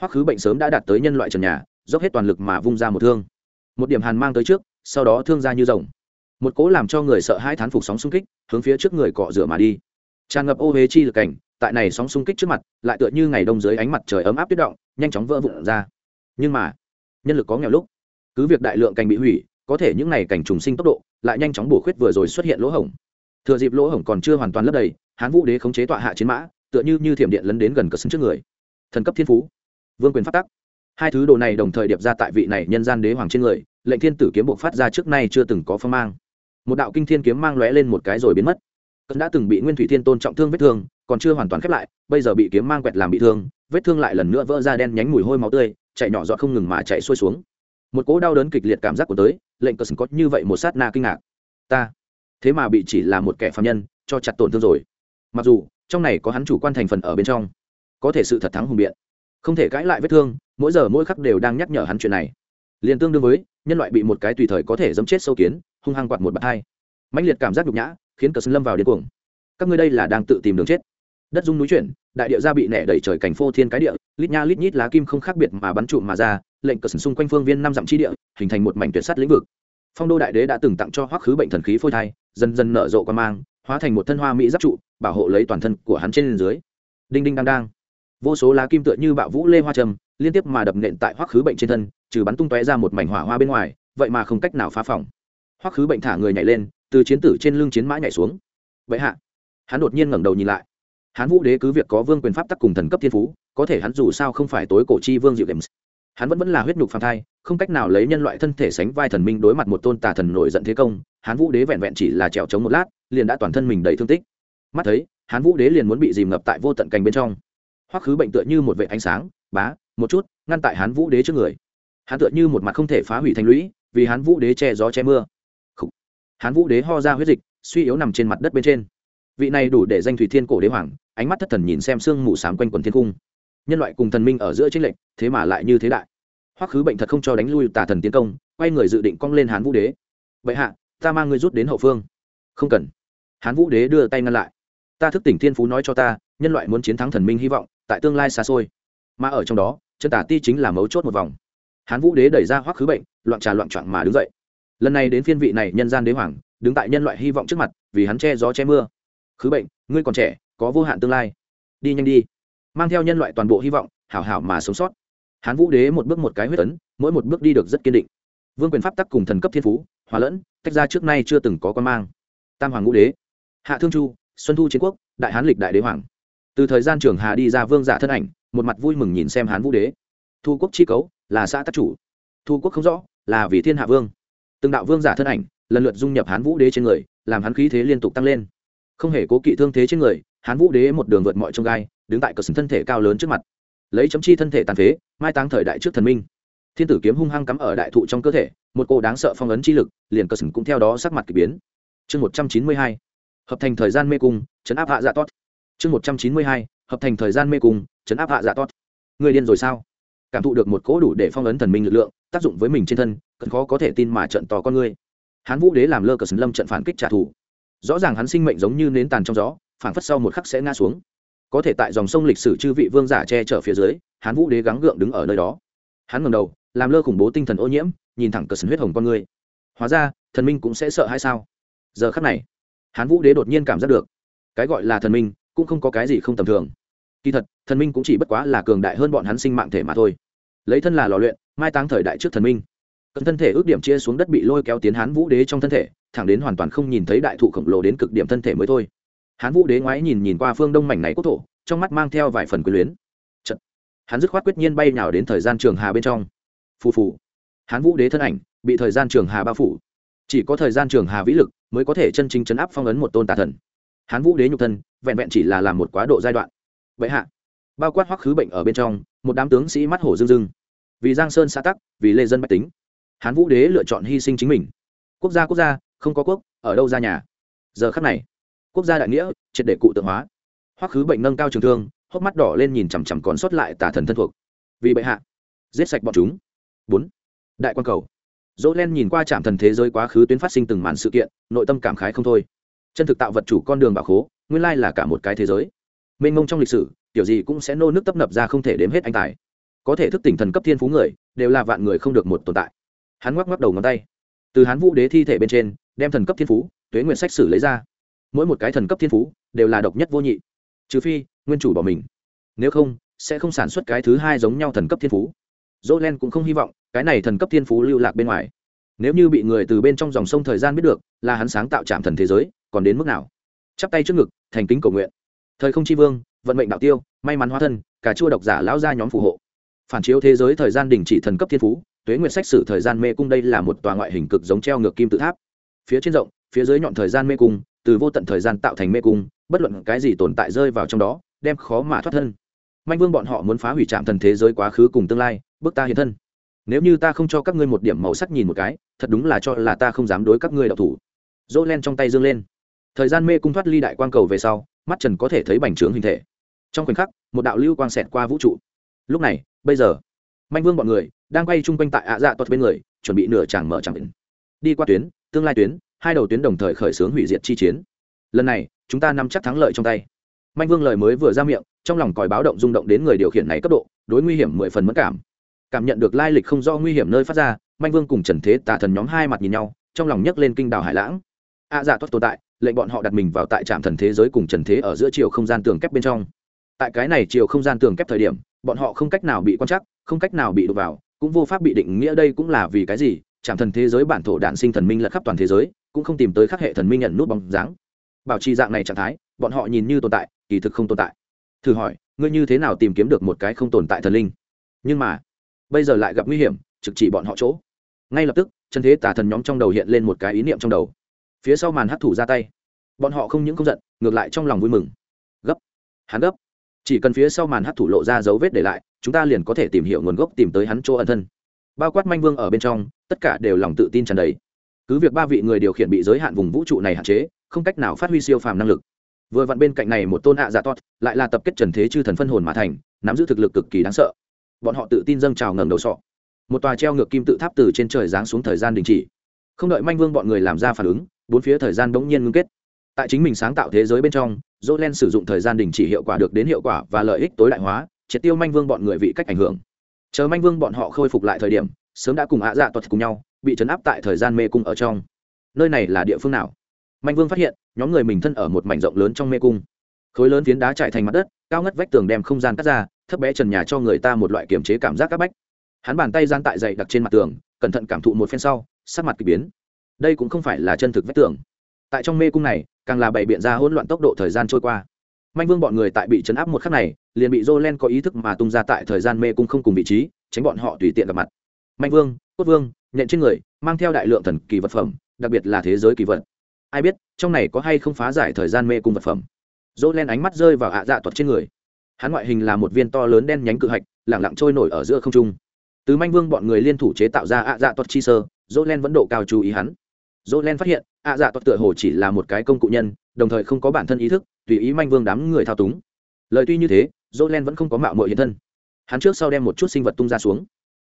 Hoắc khứ bệnh sớm đã đạt tới nhân loại trần nhà, dốc hết toàn lực mà vung ra một thương. Một điểm hàn mang tới trước sau đó thương ra như rồng. Một cỗ làm cho người sợ hai thán phục sóng xung kích, hướng phía trước người cọ rửa mà đi. Tràn ngập ô huế chi lực cảnh, tại này sóng xung kích trước mặt, lại tựa như ngày đông dưới ánh mặt trời ấm áp tuyết động, nhanh chóng vỡ vụn ra. Nhưng mà, nhân lực có nghèo lúc, cứ việc đại lượng cảnh bị hủy, có thể những ngày cảnh trùng sinh tốc độ, lại nhanh chóng bổ khuyết vừa rồi xuất hiện lỗ hổng. Thừa dịp lỗ hổng còn chưa hoàn toàn lấp đầy, hán vũ đế khống chế tọa hạ chiến mã, tựa như như thiểm điện lấn đến gần cờ sân trước người. Thần cấp thiên phú, vương quyền phát tắc. Hai thứ đồ này đồng thời điệp ra tại vị này nhân gian đế hoàng trên người lệnh thiên tử kiếm buộc phát ra trước nay chưa từng có phong mang. Một đạo kinh thiên kiếm mang lóe lên một cái rồi biến mất. Cận đã từng bị nguyên thủy thiên tôn trọng thương vết thương, còn chưa hoàn toàn khép lại, bây giờ bị kiếm mang quẹt làm bị thương, vết thương lại lần nữa vỡ ra đen nhánh mùi hôi máu tươi, chạy nhỏ dọa không ngừng mà chạy xuôi xuống. Một cỗ đau đớn kịch liệt cảm giác của tới, lệnh cờ có như vậy một sát na kinh ngạc. Ta, thế mà bị chỉ là một kẻ phạm nhân, cho chặt tổn thương rồi. Mặc dù, trong này có hắn chủ quan thành phần ở bên trong, có thể sự thật thắng hùng biện. Không thể cãi lại vết thương, mỗi giờ mỗi khắc đều đang nhắc nhở hắn chuyện này liền tương đương với, nhân loại bị một cái tùy thời có thể dẫm chết sâu kiến, hung hăng quạt một bạt hai. Mạnh liệt cảm giác nhục nhã, khiến cờ sơn lâm vào điên cuồng. Các ngươi đây là đang tự tìm đường chết. Đất dung núi chuyển, đại địa ra bị nẻ đẩy trời cảnh phô thiên cái địa, lít nha lít nhít lá kim không khác biệt mà bắn trụm mà ra, lệnh cờ sơn xung quanh phương viên năm dặm chi địa, hình thành một mảnh tuyệt sắt lĩnh vực. Phong đô đại đế đã từng tặng cho hoắc khứ bệnh thần khí phôi thai, dần dần nở rộ qua mang, hóa thành một thân hoa mỹ giáp trụ, bảo hộ lấy toàn thân của hắn trên dưới. Đinh đinh đang đang. Vô số lá kim tựa như bạo vũ lê hoa trầm, liên tiếp mà đập nện tại hoắc khứ bệnh trên thân trừ bắn tung tóe ra một mảnh hỏa hoa bên ngoài, vậy mà không cách nào phá phòng. Hoắc khứ bệnh thả người nhảy lên, từ chiến tử trên lưng chiến mã nhảy xuống. Vậy hạ, hắn đột nhiên ngẩng đầu nhìn lại. Hắn vũ đế cứ việc có vương quyền pháp tắc cùng thần cấp thiên phú, có thể hắn dù sao không phải tối cổ chi vương diệu games hắn vẫn vẫn là huyết nhục phàm thai, không cách nào lấy nhân loại thân thể sánh vai thần minh đối mặt một tôn tà thần nổi giận thế công hắn vũ đế vẹn vẹn chỉ là trèo trống một lát, liền đã toàn thân mình đầy thương tích. Mắt thấy hắn vũ đế liền muốn bị dìm ngập tại vô tận cành bên trong. Hoắc khứ bệnh tựa như một vệ ánh sáng, bá, một chút, ngăn tại hắn vũ đế trước người hắn tựa như một mặt không thể phá hủy thành lũy, vì hắn vũ đế che gió che mưa. Khủ. vũ đế ho ra huyết dịch, suy yếu nằm trên mặt đất bên trên. Vị này đủ để danh thủy thiên cổ đế hoàng, ánh mắt thất thần nhìn xem sương mù sám quanh quần thiên cung. Nhân loại cùng thần minh ở giữa tranh lệnh thế mà lại như thế đại. Hoắc khứ bệnh thật không cho đánh lui tà thần tiến công, quay người dự định cong lên hán vũ đế. Vậy hạ, ta mang ngươi rút đến hậu phương. Không cần. Hán vũ đế đưa tay ngăn lại. Ta thức tỉnh thiên phú nói cho ta, nhân loại muốn chiến thắng thần minh hy vọng, tại tương lai xa xôi. Mà ở trong đó, chân tả ti chính là mấu chốt một vòng hán vũ đế đẩy ra hoắc khứ bệnh, loạn trà loạn trọn mà đứng dậy. Lần này đến phiên vị này nhân gian đế hoàng, đứng tại nhân loại hy vọng trước mặt, vì hắn che gió che mưa. Khứ bệnh, ngươi còn trẻ, có vô hạn tương lai. Đi nhanh đi. Mang theo nhân loại toàn bộ hy vọng, hảo hảo mà sống sót. Hán vũ đế một bước một cái huyết tấn mỗi một bước đi được rất kiên định. Vương quyền pháp tắc cùng thần cấp thiên phú, hòa lẫn, tách ra trước nay chưa từng có con mang. Tam hoàng ngũ đế. Hạ thương chu, xuân thu chiến quốc, đại hán lịch đại đế hoàng. Từ thời gian trường hà đi ra vương giả thân ảnh, một mặt vui mừng nhìn xem hán vũ đế. Thu quốc chi cấu là xã tác chủ. Thu quốc không rõ, là vì thiên hạ vương. Từng đạo vương giả thân ảnh, lần lượt dung nhập hán vũ đế trên người, làm hắn khí thế liên tục tăng lên. Không hề cố kỵ thương thế trên người, hán vũ đế một đường vượt mọi trông gai, đứng tại cờ sừng thân thể cao lớn trước mặt. Lấy chấm chi thân thể tàn phế, mai táng thời đại trước thần minh. Thiên tử kiếm hung hăng cắm ở đại thụ trong cơ thể, một cô đáng sợ phong ấn chi lực, liền cờ sừng cũng theo đó sắc mặt k ỳ biến. Chương một trăm chín mươi hai, hợp thành thời gian mê cung, chấn áp hạ dạ tốt chương một trăm chín mươi hai, hợp thành thời gian mê cung, chấn áp hạ dạ tốt người điên rồi sao? Cảm thụ được một cỗ đủ để phong ấn thần minh lực lượng, tác dụng với mình trên thân cần khó có thể tin mà trận tò con ngươi hán vũ đế làm lơ cờ sừng lâm trận phản kích trả thù. Rõ ràng hắn sinh mệnh giống như nến tàn trong gió phản phất sau một khắc sẽ ngã xuống. Có thể tại dòng sông lịch sử chư vị vương giả che chở phía dưới, hán vũ đế gắng gượng đứng ở nơi đó. Hắn ngầm đầu, làm lơ khủng bố tinh thần ô nhiễm, nhìn thẳng cờ sừng huyết hồng con người. Hóa ra, thần minh cũng sẽ sợ hay sao? Giờ khắc này, hán vũ đế đột nhiên cảm giác được, cái gọi là thần minh cũng không có cái gì không tầm thường kỳ thật, thần minh cũng chỉ bất quá là cường đại hơn bọn hắn sinh mạng thể mà thôi. Lấy thân là lò luyện, mai táng thời đại trước thần minh. Cận thân thể ước điểm chia xuống đất bị lôi kéo tiến hán vũ đế trong thân thể, thẳng đến hoàn toàn không nhìn thấy đại thụ khổng lồ đến cực điểm thân thể mới thôi. Hán vũ đế ngoái nhìn nhìn qua phương đông mảnh này quốc thổ, trong mắt mang theo vài phần quyền luyến. Chật. hắn dứt khoát quyết nhiên bay nào đến thời gian trường hà bên trong. Phù phù. Hán vũ đế thân ảnh bị thời gian trường hà bao phủ. Chỉ có thời gian trường hà vĩ lực mới có thể chân chính chấn áp phong ấn một tôn tà thần. Hán vũ đế nhục thân vẹn vẹn chỉ là làm một quá độ giai đoạn bệ hạ. Bao quát hoắc khứ bệnh ở bên trong, một đám tướng sĩ mắt hổ dưng dưng vì giang sơn xã tắc, vì lê dân bách tính. Hán vũ đế lựa chọn hy sinh chính mình. Quốc gia quốc gia, không có quốc, ở đâu ra nhà? Giờ khắc này, quốc gia đại nghĩa, triệt để cụ tượng hóa. Hoắc khứ bệnh nâng cao trường thương, hốc mắt đỏ lên nhìn chằm chằm còn sót lại tà thần thân thuộc. Vì bệ hạ, giết sạch bọn chúng. Bốn, đại quan cầu. Dỗ len nhìn qua trạm thần thế giới quá khứ tuyến phát sinh từng màn sự kiện, nội tâm cảm khái không thôi. Chân thực tạo vật chủ con đường bảo khố, nguyên lai là cả một cái thế giới mênh mông trong lịch sử, kiểu gì cũng sẽ nô nước tấp nập ra không thể đếm hết anh tài. Có thể thức tỉnh thần cấp thiên phú người, đều là vạn người không được một tồn tại. Hắn ngoắc ngoắc đầu ngón tay. Từ Hán vũ đế thi thể bên trên, đem thần cấp thiên phú, tuế nguyện sách sử lấy ra. Mỗi một cái thần cấp thiên phú, đều là độc nhất vô nhị. Trừ phi, nguyên chủ bỏ mình. Nếu không, sẽ không sản xuất cái thứ hai giống nhau thần cấp thiên phú. Dỗ len cũng không hy vọng, cái này thần cấp thiên phú lưu lạc bên ngoài. Nếu như bị người từ bên trong dòng sông thời gian biết được, là hắn sáng tạo trạm thần thế giới, còn đến mức nào? Chắp tay trước ngực, thành kính cầu nguyện thời không chi vương, vận mệnh đạo tiêu, may mắn hóa thân, cả chua độc giả lão gia nhóm phù hộ. Phản chiếu thế giới thời gian đình chỉ thần cấp thiên phú, tuế nguyệt sách sử thời gian mê cung đây là một tòa ngoại hình cực giống treo ngược kim tự tháp. Phía trên rộng, phía dưới nhọn thời gian mê cung, từ vô tận thời gian tạo thành mê cung, bất luận cái gì tồn tại rơi vào trong đó, đem khó mà thoát thân. Manh vương bọn họ muốn phá hủy trạm thần thế giới quá khứ cùng tương lai, bước ta hiện thân. Nếu như ta không cho các ngươi một điểm màu sắc nhìn một cái, thật đúng là cho là ta không dám đối các ngươi đạo thủ. Dỗ len trong tay dương lên thời gian mê cung thoát ly đại quang cầu về sau, mắt trần có thể thấy bành trướng hình thể. Trong khoảnh khắc, một đạo lưu quang xẹt qua vũ trụ. Lúc này, bây giờ, manh vương bọn người đang quay chung quanh tại ạ dạ tuật bên người, chuẩn bị nửa chàng mở chẳng định đi qua tuyến, tương lai tuyến, hai đầu tuyến đồng thời khởi xướng hủy diệt chi chiến. Lần này, chúng ta nắm chắc thắng lợi trong tay. Manh vương lời mới vừa ra miệng, trong lòng còi báo động rung động đến người điều khiển này cấp độ, đối nguy hiểm mười phần mất cảm. Cảm nhận được lai lịch không do nguy hiểm nơi phát ra, manh vương cùng trần thế tà thần nhóm hai mặt nhìn nhau, trong lòng nhấc lên kinh đảo hải lãng. Ạ dạ tốt tồn tại lệnh bọn họ đặt mình vào tại trạm thần thế giới cùng trần thế ở giữa chiều không gian tường kép bên trong. Tại cái này chiều không gian tường kép thời điểm, bọn họ không cách nào bị quan trắc, không cách nào bị đụt vào, cũng vô pháp bị định nghĩa đây cũng là vì cái gì, trạm thần thế giới bản thổ đạn sinh thần minh lật khắp toàn thế giới, cũng không tìm tới khắc hệ thần minh nhận nút bóng dáng. Bảo trì dạng này trạng thái, bọn họ nhìn như tồn tại, kỳ thực không tồn tại. Thử hỏi, ngươi như thế nào tìm kiếm được một cái không tồn tại thần linh? Nhưng mà, bây giờ lại gặp nguy hiểm, trực chỉ bọn họ chỗ. Ngay lập tức, chân thế tà thần nhóm trong đầu hiện lên một cái ý niệm trong đầu phía sau màn hấp thủ ra tay. Bọn họ không những không giận, ngược lại trong lòng vui mừng. Gấp. Hắn gấp. Chỉ cần phía sau màn hấp thủ lộ ra dấu vết để lại, chúng ta liền có thể tìm hiểu nguồn gốc tìm tới hắn chỗ ẩn thân. Bao quát manh vương ở bên trong, tất cả đều lòng tự tin tràn đầy. Cứ việc ba vị người điều khiển bị giới hạn vùng vũ trụ này hạn chế, không cách nào phát huy siêu phàm năng lực. Vừa vặn bên cạnh này một tôn hạ dạ tốt lại là tập kết trần thế chư thần phân hồn mà thành, nắm giữ thực lực cực kỳ đáng sợ. Bọn họ tự tin dâng trào ngẩng đầu sọ. Một tòa treo ngược kim tự tháp từ trên trời giáng xuống thời gian đình chỉ. Không đợi manh vương bọn người làm ra phản ứng bốn phía thời gian bỗng nhiên ngưng kết. Tại chính mình sáng tạo thế giới bên trong dỗ len sử dụng thời gian đình chỉ hiệu quả được đến hiệu quả và lợi ích tối đại hóa, triệt tiêu manh vương bọn người vị cách ảnh hưởng. Chờ manh vương bọn họ khôi phục lại thời điểm, sớm đã cùng ạ dạ tuật cùng nhau, bị chấn áp tại thời gian mê cung ở trong. Nơi này là địa phương nào? Manh vương phát hiện, nhóm người mình thân ở một mảnh rộng lớn trong mê cung. Khối lớn phiến đá trải thành mặt đất, cao ngất vách tường đem không gian cắt ra, thấp bé trần nhà cho người ta một loại kiềm chế cảm giác c áp bách. Hắn bàn tay gian tại dày đặc trên mặt tường, cẩn thận cảm thụ một phen sau, sắc mặt k ỳ biến đây cũng không phải là chân thực vách tường. Tại trong mê cung này, càng là bày biện ra hỗn loạn tốc độ thời gian trôi qua. Manh vương bọn người tại bị chấn áp một khắc này, liền bị jolen có ý thức mà tung ra tại thời gian mê cung không cùng vị trí, tránh bọn họ tùy tiện gặp mặt. Manh vương, cốt vương, nhện trên người, mang theo đại lượng thần kỳ vật phẩm, đặc biệt là thế giới kỳ vật. Ai biết, trong này có hay không phá giải thời gian mê cung vật phẩm? Jolen ánh mắt rơi vào ạ dạ tuật trên người. Hắn ngoại hình là một viên to lớn đen nhánh cự hạch, lẳng lặng trôi nổi ở giữa không trung. Từ manh vương bọn người liên thủ chế tạo ra ạ dạ tuật chi sơ jolen vẫn độ cao chú ý hắn jolen phát hiện, ạ dạ tuật tựa hồ chỉ là một cái công cụ nhân, đồng thời không có bản thân ý thức, tùy ý manh vương đám người thao túng. Lời tuy như thế jolen vẫn không có mạo mội hiện thân. Hắn trước sau đem một chút sinh vật tung ra xuống.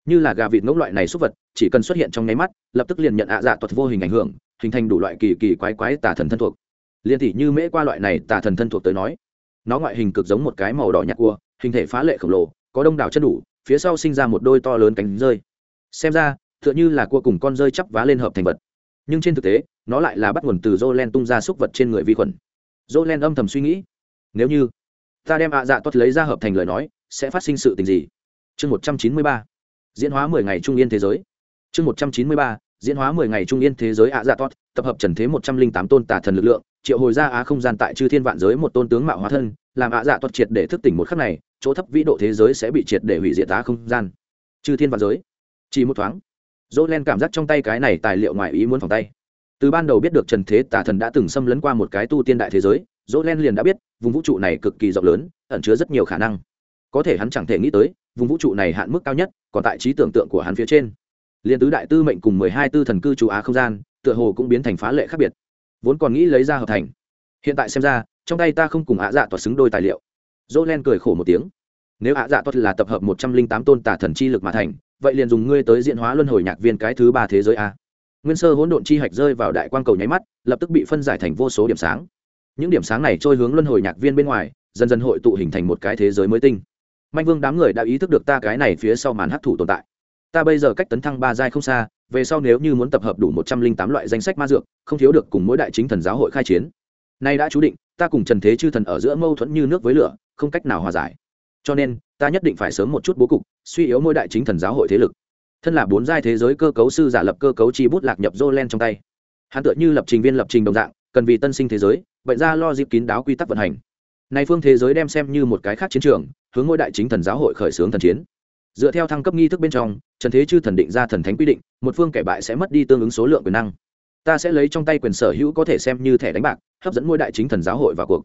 Như là gà vịt ngốc loại này xúc vật, chỉ cần xuất hiện trong nháy mắt, lập tức liền nhận ạ dạ tuật vô hình ảnh hưởng, hình thành đủ loại kỳ kỳ quái quái tà thần thân thuộc. Liền tỷ như mễ qua loại này tà thần thân thuộc tới nói, nó ngoại hình cực giống một cái màu đỏ nhạt cua, hình thể phá lệ khổng lồ, có đông đảo chân đủ, phía sau sinh ra một đôi to lớn cánh rơi. Xem ra t h ư ợ n h ư là cua cùng con rơi chắp vá lên hợp thành vật nhưng trên thực tế, nó lại là bắt nguồn từ dô len tung ra xúc vật trên người vi khuẩn. Dô len âm thầm suy nghĩ, nếu như ta đem ạ dạ tốt lấy ra hợp thành lời nói, sẽ phát sinh sự tình gì? Chương một trăm chín mươi ba, diễn hóa mười ngày trung yên thế giới. Chương một trăm chín mươi ba, diễn hóa mười ngày trung yên thế giới ạ dạ tốt, tập hợp trần thế một trăm linh tám tôn tả thần lực lượng, triệu hồi ra á không gian tại chư thiên vạn giới một tôn tướng mạo hóa thân, làm ạ dạ tuật triệt để thức tỉnh một khắc này, chỗ thấp vĩ độ thế giới sẽ bị triệt để hủy diệt á không gian. Chư thiên vạn giới. Chỉ một thoáng dỗ len cảm giác trong tay cái này tài liệu ngoài ý muốn phòng tay. Từ ban đầu biết được trần thế tà thần đã từng xâm lấn qua một cái tu tiên đại thế giới dỗ len liền đã biết, vùng vũ trụ này cực kỳ rộng lớn, ẩn chứa rất nhiều khả năng. Có thể hắn chẳng thể nghĩ tới, vùng vũ trụ này hạn mức cao nhất, còn tại trí tưởng tượng của hắn phía trên. Liền tứ đại tư mệnh cùng mười hai tư thần cư trụ á không gian, tựa hồ cũng biến thành phá lệ khác biệt. Vốn còn nghĩ lấy ra hợp thành. Hiện tại xem ra, trong tay ta không cùng ạ dạ toạt xứng đôi tài liệu. Dỗ len cười khổ một tiếng. Nếu ạ dạ toạt là tập hợp một trăm linh tám tôn tả thần chi lực mà thành vậy liền dùng ngươi tới diện hóa luân hồi nhạc viên cái thứ ba thế giới a. Nguyên sơ hỗn độn chi hạch rơi vào đại quang cầu nháy mắt, lập tức bị phân giải thành vô số điểm sáng. Những điểm sáng này trôi hướng luân hồi nhạc viên bên ngoài, dần dần hội tụ hình thành một cái thế giới mới tinh. Manh vương đám người đã ý thức được ta cái này phía sau màn hấp thụ tồn tại. Ta bây giờ cách tấn thăng ba giai không xa, về sau nếu như muốn tập hợp đủ một trăm linh tám loại danh sách ma dược, không thiếu được cùng mỗi đại chính thần giáo hội khai chiến. Nay đã chú định, ta cùng trần thế chư thần ở giữa mâu thuẫn như nước với lửa, không cách nào hòa giải cho nên, ta nhất định phải sớm một chút bố cục, suy yếu mỗi đại chính thần giáo hội thế lực. Thân là bốn giai thế giới cơ cấu sư giả lập cơ cấu chi bút lạc nhập dô len trong tay. Hắn tựa như lập trình viên lập trình đồng dạng, cần vì tân sinh thế giới vậy ra lo dịp kín đáo quy tắc vận hành. Này phương thế giới đem xem như một cái khác chiến trường, hướng mỗi đại chính thần giáo hội khởi xướng thần chiến. Dựa theo thăng cấp nghi thức bên trong, trần thế chư thần định ra thần thánh quy định, một phương kẻ bại sẽ mất đi tương ứng số lượng quyền năng. Ta sẽ lấy trong tay quyền sở hữu có thể xem như thẻ đánh bạc, hấp dẫn mỗi đại chính thần giáo hội vào cuộc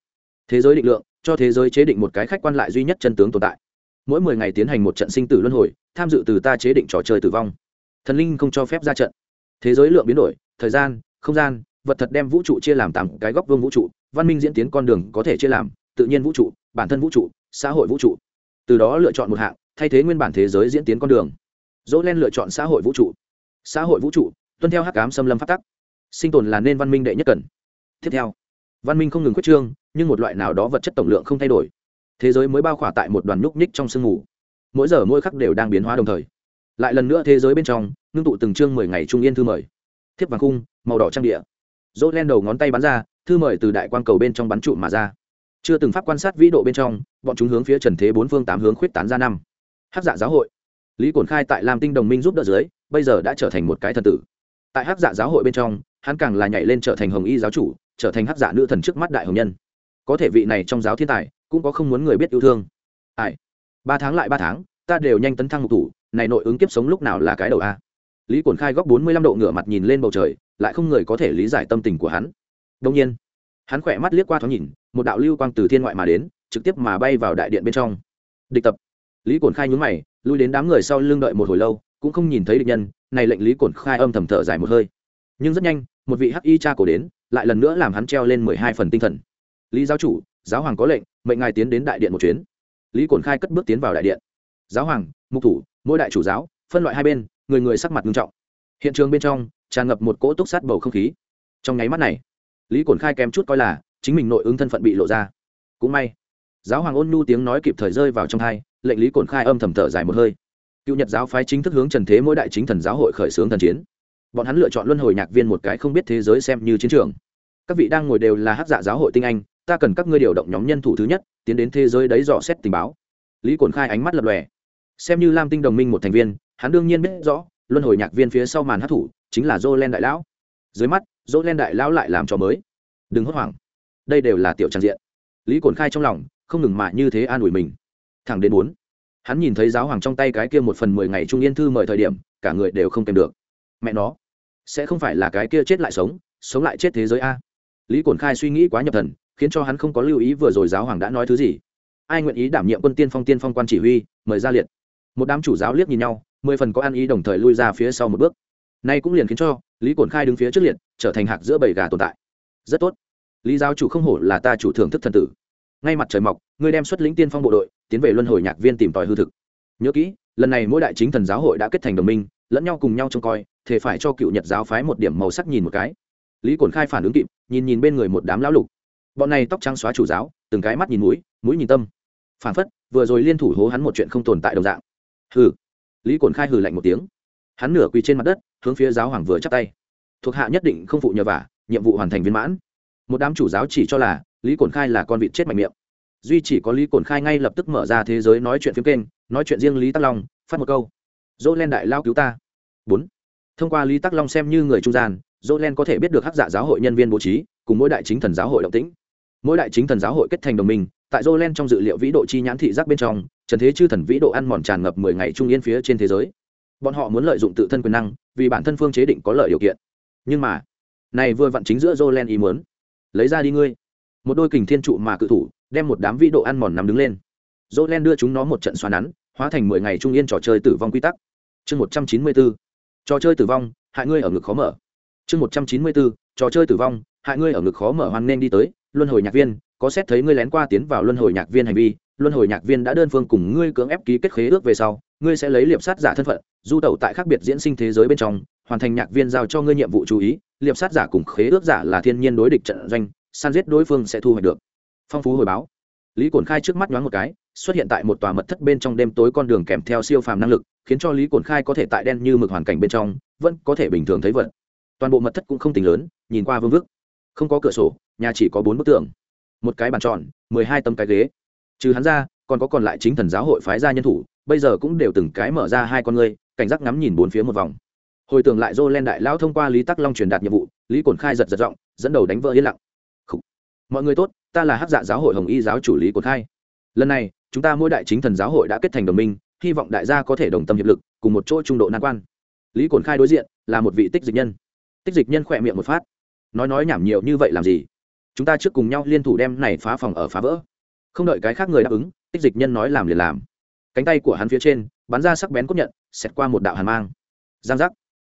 thế giới định lượng, cho thế giới chế định một cái khách quan lại duy nhất chân tướng tồn tại. Mỗi mười ngày tiến hành một trận sinh tử luân hồi, tham dự từ ta chế định trò chơi tử vong. Thần linh không cho phép ra trận. Thế giới lượng biến đổi, thời gian, không gian, vật thật đem vũ trụ chia làm tám cái góc vương vũ trụ, văn minh diễn tiến con đường có thể chia làm, tự nhiên vũ trụ, bản thân vũ trụ, xã hội vũ trụ. Từ đó lựa chọn một hạng, thay thế nguyên bản thế giới diễn tiến con đường. Dỗ len lựa chọn xã hội vũ trụ. Xã hội vũ trụ, tuân theo hắc ám xâm lâm phát tắc. Sinh tồn là nên văn minh đệ nhất cần. Tiếp theo văn minh không ngừng quyết trương, nhưng một loại nào đó vật chất tổng lượng không thay đổi. Thế giới mới bao khỏa tại một đoàn nhúc nhích trong sương mù. Mỗi giờ mỗi khắc đều đang biến hóa đồng thời. Lại lần nữa thế giới bên trong, ngưng tụ từng chương mười ngày trung yên thư mời. Thiếp vàng khung màu đỏ trang địa. Dỗ len đầu ngón tay bắn ra, thư mời từ đại quang cầu bên trong bắn trụ mà ra. Chưa từng pháp quan sát vĩ độ bên trong, bọn chúng hướng phía trần thế bốn phương tám hướng khuyết tán ra năm. Hát dạ giáo hội. Lý cổn khai tại lam tinh đồng minh giúp đỡ dưới, bây giờ đã trở thành một cái thần tử. Tại hát dạ giáo hội bên trong, hắn càng là nhảy lên trở thành hồng y giáo chủ trở thành hắc giả nữ thần trước mắt đại hồng nhân. Có thể vị này trong giáo thiên tài, cũng có không muốn người biết yêu thương. Ai? Ba tháng lại ba tháng, ta đều nhanh tấn thăng ngục thủ, này nội ứng kiếp sống lúc nào là cái đầu a? Lý cổn khai góc bốn mươi lăm độ ngửa mặt nhìn lên bầu trời, lại không người có thể lý giải tâm tình của hắn. Đông nhiên, hắn khỏe mắt liếc qua thoáng nhìn, một đạo lưu quang từ thiên ngoại mà đến, trực tiếp mà bay vào đại điện bên trong. Địch tập. Lý cổn khai nhún mày, lui đến đám người sau lưng đợi một hồi lâu, cũng không nhìn thấy địch nhân, này lệnh lý cổn khai âm thầm thở dài một hơi. Nhưng rất nhanh, một vị hắc y cha cổ đến lại lần nữa làm hắn treo lên mười hai phần tinh thần. Lý giáo chủ, giáo hoàng có lệnh, mệnh ngài tiến đến đại điện một chuyến. Lý cổn khai cất bước tiến vào đại điện. Giáo hoàng, mục thủ, mỗi đại chủ giáo, phân loại hai bên, người người sắc mặt nghiêm trọng. Hiện trường bên trong, tràn ngập một cỗ túc sát bầu không khí. Trong nháy mắt này, lý cổn khai kém chút coi là chính mình nội ứng thân phận bị lộ ra. Cũng may, giáo hoàng ôn nhu tiếng nói kịp thời rơi vào trong hai, lệnh lý cổn khai âm thầm thở dài một hơi. Cựu nhật giáo phái chính thức hướng trần thế mỗi đại chính thần giáo hội khởi xướng thần chiến bọn hắn lựa chọn luân hồi nhạc viên một cái không biết thế giới xem như chiến trường. Các vị đang ngồi đều là hát giả giáo hội tinh anh, ta cần các ngươi điều động nhóm nhân thủ thứ nhất, tiến đến thế giới đấy dò xét tình báo. Lý cổn khai ánh mắt lập lòe. Xem như lam tinh đồng minh một thành viên, hắn đương nhiên biết rõ, luân hồi nhạc viên phía sau màn hát thủ chính là dô len đại lão. Dưới mắt dô len đại lão lại làm trò mới. Đừng hốt hoảng. Đây đều là tiểu trang diện. Lý cổn khai trong lòng không ngừng mạ như thế an ủi mình. Thẳng đến bốn, hắn nhìn thấy giáo hoàng trong tay cái kia một phần mười ngày trung yên thư mời thời điểm, cả người đều không kèm được. Mẹ nó sẽ không phải là cái kia chết lại sống sống lại chết thế giới a. Lý cổn khai suy nghĩ quá nhập thần, khiến cho hắn không có lưu ý vừa rồi giáo hoàng đã nói thứ gì. Ai nguyện ý đảm nhiệm quân tiên phong tiên phong quan chỉ huy, mời ra liệt. Một đám chủ giáo liếc nhìn nhau, mười phần có ăn ý đồng thời lui ra phía sau một bước. Nay cũng liền khiến cho lý cổn khai đứng phía trước liệt, trở thành hạc giữa bầy gà tồn tại. Rất tốt. Lý giáo chủ không hổ là ta chủ thưởng thức thần tử. Ngay mặt trời mọc, ngươi đem xuất lĩnh tiên phong bộ đội, tiến về luân hồi nhạc viên tìm tòi hư thực. Nhớ kỹ, lần này mỗi đại chính thần giáo hội đã kết thành đồng minh lẫn nhau cùng nhau trông coi thể phải cho cựu nhật giáo phái một điểm màu sắc nhìn một cái. Lý cổn khai phản ứng kịp, nhìn nhìn bên người một đám lão lục. Bọn này tóc trắng xóa chủ giáo, từng cái mắt nhìn mũi mũi nhìn tâm. Phản phất, vừa rồi liên thủ hố hắn một chuyện không tồn tại đồng dạng. Hừ. Lý cổn khai hừ lạnh một tiếng. Hắn nửa quỳ trên mặt đất, hướng phía giáo hoàng vừa chắp tay. Thuộc hạ nhất định không phụ nhờ vả, nhiệm vụ hoàn thành viên mãn. Một đám chủ giáo chỉ cho là, lý cổn khai là con vịt chết mạnh miệng. Duy chỉ có lý cổn khai ngay lập tức mở ra thế giới nói chuyện phiếm kênh, nói chuyện riêng lý tắc long, phát một câu dỗ len đại lao cứu ta. Bốn. Thông qua lý tắc long xem như người trung gian, dỗ len có thể biết được hắc giả giáo hội nhân viên bố trí, cùng mỗi đại chính thần giáo hội động tĩnh. Mỗi đại chính thần giáo hội kết thành đồng minh, tại dỗ len trong dự liệu vĩ độ chi nhãn thị giác bên trong, trần thế chư thần vĩ độ ăn mòn tràn ngập mười ngày trung yên phía trên thế giới. Bọn họ muốn lợi dụng tự thân quyền năng, vì bản thân phương chế định có lợi điều kiện. Nhưng mà, này vừa vặn chính giữa dỗ len ý muốn. Lấy ra đi ngươi. Một đôi kình thiên trụ mà cự thủ, đem một đám vĩ độ ăn mòn nằm đứng lên. Dỗ len đưa chúng nó một trận xoa nắn, hóa thành mười ngày trung yên trò chơi tử vong quy tắc chương một trăm chín mươi bốn trò chơi tử vong, hại ngươi ở ngực khó mở. Chương một trăm chín mươi bốn trò chơi tử vong, hại ngươi ở ngực khó mở hoan nên đi tới, luân hồi nhạc viên, có xét thấy ngươi lén qua tiến vào luân hồi nhạc viên hành vi, luân hồi nhạc viên đã đơn phương cùng ngươi cưỡng ép ký kết khế ước về sau, ngươi sẽ lấy liệp sát giả thân phận, du tẩu tại khác biệt diễn sinh thế giới bên trong, hoàn thành nhạc viên giao cho ngươi nhiệm vụ chú ý, liệp sát giả cùng khế ước giả là thiên nhiên đối địch trận doanh san giết đối phương sẽ thu hoạch được. Phong phú hồi báo. Lý cổn khai trước mắt nhoáng một cái xuất hiện tại một tòa mật thất bên trong đêm tối con đường kèm theo siêu phàm năng lực, khiến cho lý cổn khai có thể tại đen như mực hoàn cảnh bên trong, vẫn có thể bình thường thấy vật. Toàn bộ mật thất cũng không tính lớn, nhìn qua vương vức. Không có cửa sổ, nhà chỉ có bốn bức tường. Một cái bàn tròn, mười hai tấm cái ghế. Trừ hắn ra, còn có còn lại chính thần giáo hội phái ra nhân thủ, bây giờ cũng đều từng cái mở ra hai con ngươi, cảnh giác ngắm nhìn bốn phía một vòng. Hồi tưởng lại dô len đại lao thông qua lý tắc long truyền đạt nhiệm vụ, lý cổn khai giật giật giọng, dẫn đầu đánh vỡ yên lặng. Mọi người tốt, ta là hát dạ giáo hội hồng y giáo chủ lý cổn khai. Lần này chúng ta mỗi đại chính thần giáo hội đã kết thành đồng minh, hy vọng đại gia có thể đồng tâm hiệp lực, cùng một chỗ trung độ nan quan. Lý cổn khai đối diện, là một vị tích dịch nhân. Tích dịch nhân khỏe miệng một phát. Nói nói nhảm nhiều như vậy làm gì? Chúng ta trước cùng nhau liên thủ đem này phá phòng ở phá vỡ. Không đợi cái khác người đáp ứng, tích dịch nhân nói làm liền làm. Cánh tay của hắn phía trên, bắn ra sắc bén cốt nhận, xẹt qua một đạo hàn mang. Giang giác.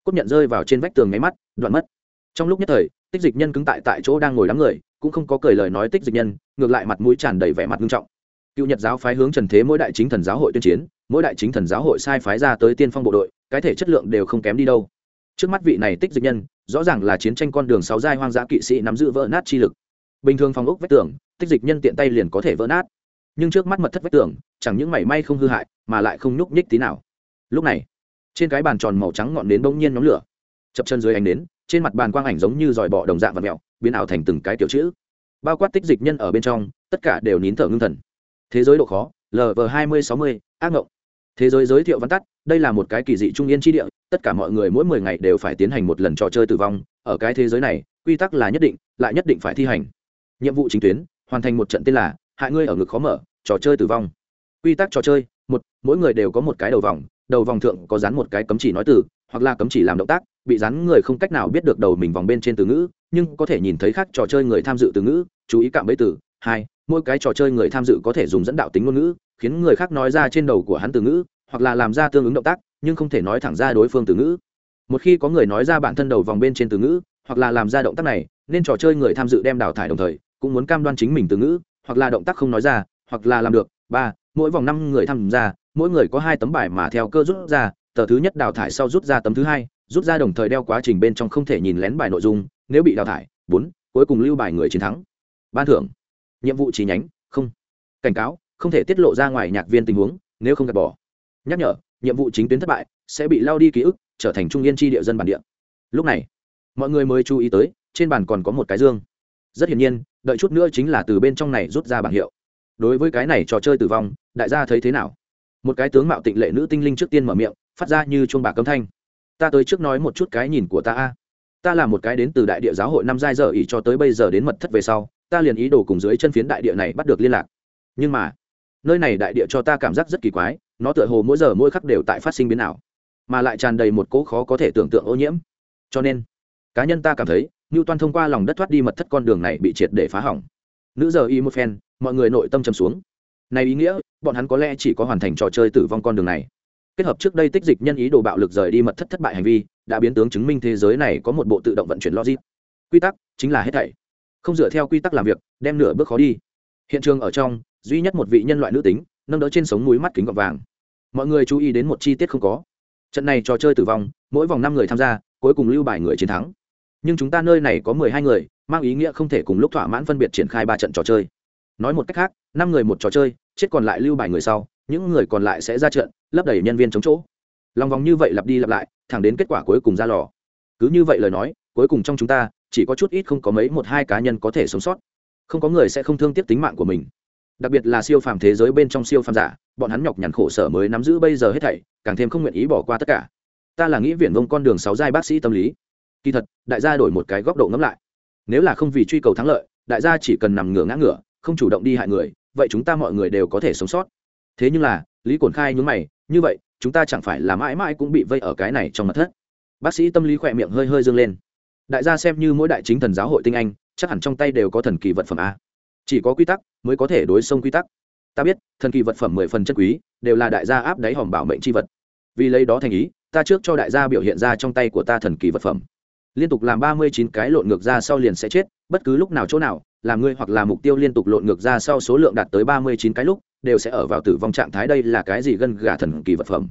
Cốt nhận rơi vào trên vách tường nháy mắt, đoạn mất. Trong lúc nhất thời, tích dịch nhân cứng tại tại chỗ đang ngồi đám người, cũng không có cười lời nói tích dịch nhân, ngược lại mặt mũi tràn đầy vẻ mặt nghiêm trọng cựu nhật giáo phái hướng trần thế mỗi đại chính thần giáo hội tuyên chiến, mỗi đại chính thần giáo hội sai phái ra tới tiên phong bộ đội, cái thể chất lượng đều không kém đi đâu. Trước mắt vị này tích dịch nhân, rõ ràng là chiến tranh con đường sáu giai hoang dã kỵ sĩ nắm giữ vỡ nát chi lực. Bình thường phòng ốc vách tường, tích dịch nhân tiện tay liền có thể vỡ nát. Nhưng trước mắt mật thất vách tường, chẳng những mảy may không hư hại, mà lại không nhúc nhích tí nào. Lúc này, trên cái bàn tròn màu trắng ngọn nến bỗng nhiên nhóm lửa. Chập chân dưới ánh nến, trên mặt bàn quang ảnh giống như dòi bọ đồng dạng và mẹo biến ảo thành từng cái tiểu chữ. Bao quát tích dịch nhân ở bên trong, tất cả đều nín thở ngưng thần thế giới độ khó lv hai mươi sáu mươi, ác ngộng. Thế giới giới thiệu văn tắt, đây là một cái kỳ dị trung yên tri địa, tất cả mọi người mỗi mười ngày đều phải tiến hành một lần trò chơi tử vong. Ở cái thế giới này, quy tắc là nhất định, lại nhất định phải thi hành. Nhiệm vụ chính tuyến, hoàn thành một trận tên là hại ngươi ở ngực khó mở, trò chơi tử vong. Quy tắc trò chơi, một, mỗi người đều có một cái đầu vòng đầu vòng thượng có dán một cái cấm chỉ nói từ, hoặc là cấm chỉ làm động tác, bị dán người không cách nào biết được đầu mình vòng bên trên từ ngữ, nhưng có thể nhìn thấy khác trò chơi người tham dự từ ngữ, chú ý cạm bẫy từ hai, mỗi cái trò chơi người tham dự có thể dùng dẫn đạo tính ngôn ngữ, khiến người khác nói ra trên đầu của hắn từ ngữ, hoặc là làm ra tương ứng động tác, nhưng không thể nói thẳng ra đối phương từ ngữ. Một khi có người nói ra bản thân đầu vòng bên trên từ ngữ, hoặc là làm ra động tác này, nên trò chơi người tham dự đem đào thải đồng thời, cũng muốn cam đoan chính mình từ ngữ, hoặc là động tác không nói ra, hoặc là làm được. Ba, mỗi vòng năm người tham gia, mỗi người có hai tấm bài mà theo cơ rút ra, tờ thứ nhất đào thải sau rút ra tấm thứ hai, rút ra đồng thời đeo quá trình bên trong không thể nhìn lén bài nội dung, nếu bị đào thải. Bốn, cuối cùng lưu bài người chiến thắng. Ban thưởng nhiệm vụ chi nhánh, không. Cảnh cáo, không thể tiết lộ ra ngoài nhạc viên tình huống, nếu không gạt bỏ. Nhắc nhở, nhiệm vụ chính tuyến thất bại, sẽ bị lao đi ký ức, trở thành trung yên tri địa dân bản địa. Lúc này, mọi người mới chú ý tới, trên bàn còn có một cái dương. Rất hiển nhiên, đợi chút nữa chính là từ bên trong này rút ra bảng hiệu. Đối với cái này trò chơi tử vong, đại gia thấy thế nào? Một cái tướng mạo tịnh lệ nữ tinh linh trước tiên mở miệng, phát ra như chuông bạc cấm thanh. Ta tới trước nói một chút cái nhìn của ta a. Ta là một cái đến từ đại địa giáo hội năm giai giờ ỉ cho tới bây giờ đến mật thất về sau ta liền ý đồ cùng dưới chân phiến đại địa này bắt được liên lạc. Nhưng mà, nơi này đại địa cho ta cảm giác rất kỳ quái, nó tựa hồ mỗi giờ mỗi khắc đều tại phát sinh biến ảo, mà lại tràn đầy một cỗ khó có thể tưởng tượng ô nhiễm. Cho nên, cá nhân ta cảm thấy như toan thông qua lòng đất thoát đi mật thất con đường này bị triệt để phá hỏng. Nữ giờ y một phen, mọi người nội tâm trầm xuống. Này ý nghĩa, bọn hắn có lẽ chỉ có hoàn thành trò chơi tử vong con đường này. Kết hợp trước đây tích dịch nhân ý đồ bạo lực rời đi mật thất thất bại hành vi, đã biến tướng chứng minh thế giới này có một bộ tự động vận chuyển logic. Quy tắc chính là hết thảy không dựa theo quy tắc làm việc, đem nửa bước khó đi. Hiện trường ở trong, duy nhất một vị nhân loại nữ tính, nâng đỡ trên sống núi mắt kính gọt vàng. Mọi người chú ý đến một chi tiết không có. Trận này trò chơi tử vong, mỗi vòng năm người tham gia, cuối cùng lưu bài người chiến thắng. Nhưng chúng ta nơi này có mười hai người, mang ý nghĩa không thể cùng lúc thỏa mãn phân biệt triển khai ba trận trò chơi. Nói một cách khác, năm người một trò chơi, chết còn lại lưu bài người sau, những người còn lại sẽ ra trận, lấp đầy nhân viên chống chỗ. Lòng vòng như vậy lặp đi lặp lại, thẳng đến kết quả cuối cùng ra lò. Cứ như vậy lời nói, cuối cùng trong chúng ta chỉ có chút ít không có mấy một hai cá nhân có thể sống sót. Không có người sẽ không thương tiếc tính mạng của mình. Đặc biệt là siêu phàm thế giới bên trong siêu phàm giả, bọn hắn nhọc nhằn khổ sở mới nắm giữ bây giờ hết thảy, càng thêm không nguyện ý bỏ qua tất cả. Ta là nghĩ viển vông con đường sáu giai bác sĩ tâm lý. Kỳ thật, đại gia đổi một cái góc độ ngẫm lại. Nếu là không vì truy cầu thắng lợi, đại gia chỉ cần nằm ngửa ngã ngửa, không chủ động đi hại người, vậy chúng ta mọi người đều có thể sống sót. Thế nhưng là, lý cổn khai nhún mày, như vậy, chúng ta chẳng phải là mãi mãi cũng bị vây ở cái này trong mặt thất? Bác sĩ tâm lý khỏe miệng hơi hơi dương lên đại gia xem như mỗi đại chính thần giáo hội tinh anh, chắc hẳn trong tay đều có thần kỳ vật phẩm a. Chỉ có quy tắc mới có thể đối xông quy tắc. Ta biết, thần kỳ vật phẩm mười phần chất quý, đều là đại gia áp đáy hòm bảo mệnh c h i vật. Vì lấy đó thành ý, ta trước cho đại gia biểu hiện ra trong tay của ta thần kỳ vật phẩm. Liên tục làm ba mươi chín cái lộn ngược ra sau liền sẽ chết, bất cứ lúc nào chỗ nào, làm ngươi hoặc là mục tiêu liên tục lộn ngược ra sau số lượng đạt tới ba mươi chín cái lúc, đều sẽ ở vào tử vong trạng thái đây là cái gì gân gà thần kỳ vật phẩm.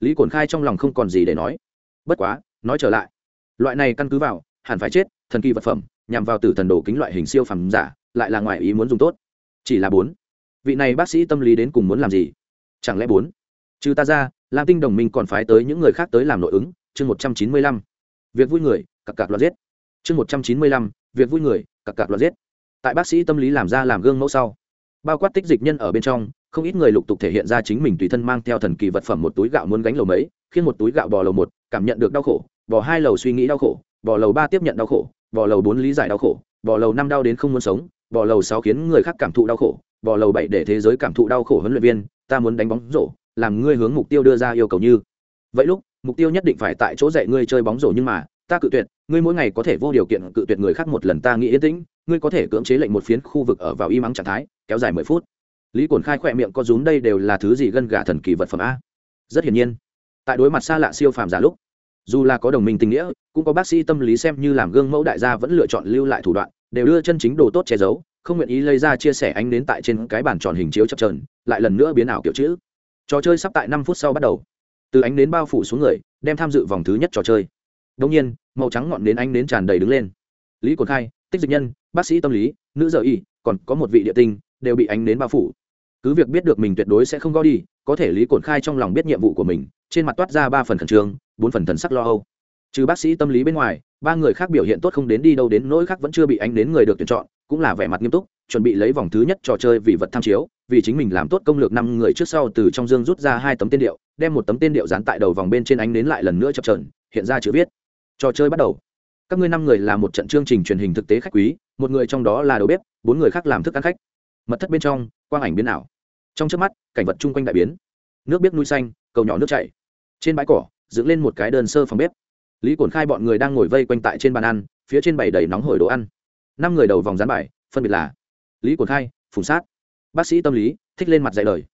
Lý cổn khai trong lòng không còn gì để nói. Bất quá, nói trở lại. Loại này căn cứ vào hẳn phải chết, thần kỳ vật phẩm, nhằm vào tử thần đồ kính loại hình siêu phẩm giả, lại là ngoài ý muốn dùng tốt. Chỉ là bốn. Vị này bác sĩ tâm lý đến cùng muốn làm gì? Chẳng lẽ bốn? Trừ ta ra, lam tinh đồng minh còn phái tới những người khác tới làm nội ứng, chương một trăm chín mươi lăm. Việc vui người cặp cặp loạt giết. Chương một trăm chín mươi lăm, việc vui người cặp cặp loạt giết. Tại bác sĩ tâm lý làm ra làm gương mẫu sau, bao quát tích dịch nhân ở bên trong, không ít người lục tục thể hiện ra chính mình tùy thân mang theo thần kỳ vật phẩm một túi gạo muốn gánh lầu mấy, khiến một túi gạo bò lầu một, cảm nhận được đau khổ, bò hai lầu suy nghĩ đau khổ bò lầu ba tiếp nhận đau khổ bò lầu bốn lý giải đau khổ bò lầu năm đau đến không muốn sống bò lầu sáu khiến người khác cảm thụ đau khổ bò lầu bảy để thế giới cảm thụ đau khổ huấn luyện viên, ta muốn đánh bóng rổ, làm ngươi hướng mục tiêu đưa ra yêu cầu như. Vậy lúc, mục tiêu nhất định phải tại chỗ dạy ngươi chơi bóng rổ nhưng mà, ta cự tuyệt, ngươi mỗi ngày có thể vô điều kiện cự tuyệt người khác một lần ta nghĩ yên tĩnh, ngươi có thể cưỡng chế lệnh một phiến khu vực ở vào y mắng trạng thái, kéo dài mười phút. Lý cổn khai khỏe miệng có rúm đây đều là thứ gì gân gà thần kỳ vật phẩm a? Rất hiển nhiên, tại đối mặt xa lạ siêu phàm giả lúc dù là có đồng minh tình nghĩa, cũng có bác sĩ tâm lý xem như làm gương mẫu đại gia vẫn lựa chọn lưu lại thủ đoạn, đều đưa chân chính đồ tốt che giấu, không nguyện ý lấy ra chia sẻ ánh đến tại trên cái bàn tròn hình chiếu chập trờn lại lần nữa biến ảo kiểu chữ. Trò chơi sắp tại năm phút sau bắt đầu. Từ ánh đến bao phủ xuống người, đem tham dự vòng thứ nhất trò chơi. Đông nhiên, màu trắng ngọn đến ánh đến tràn đầy đứng lên. Lý cồn khai, tích dịch nhân, bác sĩ tâm lý, nữ giờ y, còn có một vị địa tinh, đều bị ánh đến bao phủ. Cứ việc biết được mình tuyệt đối sẽ không gõ đi, có thể lý Cổn khai trong lòng biết nhiệm vụ của mình, trên mặt toát ra ba phần khẩn trương bốn phần thần sắc lo âu. Trừ bác sĩ tâm lý bên ngoài, ba người khác biểu hiện tốt không đến đi đâu đến nỗi khác vẫn chưa bị ánh đến người được tuyển chọn, cũng là vẻ mặt nghiêm túc, chuẩn bị lấy vòng thứ nhất trò chơi vì vật tham chiếu, vì chính mình làm tốt công lược năm người trước sau từ trong dương rút ra hai tấm tên điệu, đem một tấm tên điệu dán tại đầu vòng bên trên ánh đến lại lần nữa chập trờn hiện ra chữ viết. Trò chơi bắt đầu. Các ngươi năm người là một trận chương trình truyền hình thực tế khách quý, một người trong đó là đầu bếp, bốn người khác làm thức ăn khách. Mật thất bên trong, quang ảnh biến ảo. Trong trước mắt, cảnh vật chung quanh đại biến. Nước biết núi xanh, cầu nhỏ nước chảy. Trên bãi cỏ dựng lên một cái đơn sơ phòng bếp. Lý cổn khai bọn người đang ngồi vây quanh tại trên bàn ăn phía trên bày đầy nóng hổi đồ ăn. Năm người đầu vòng dán bài phân biệt là lý cổn khai phùng sát. Bác sĩ tâm lý thích lên mặt dạy lời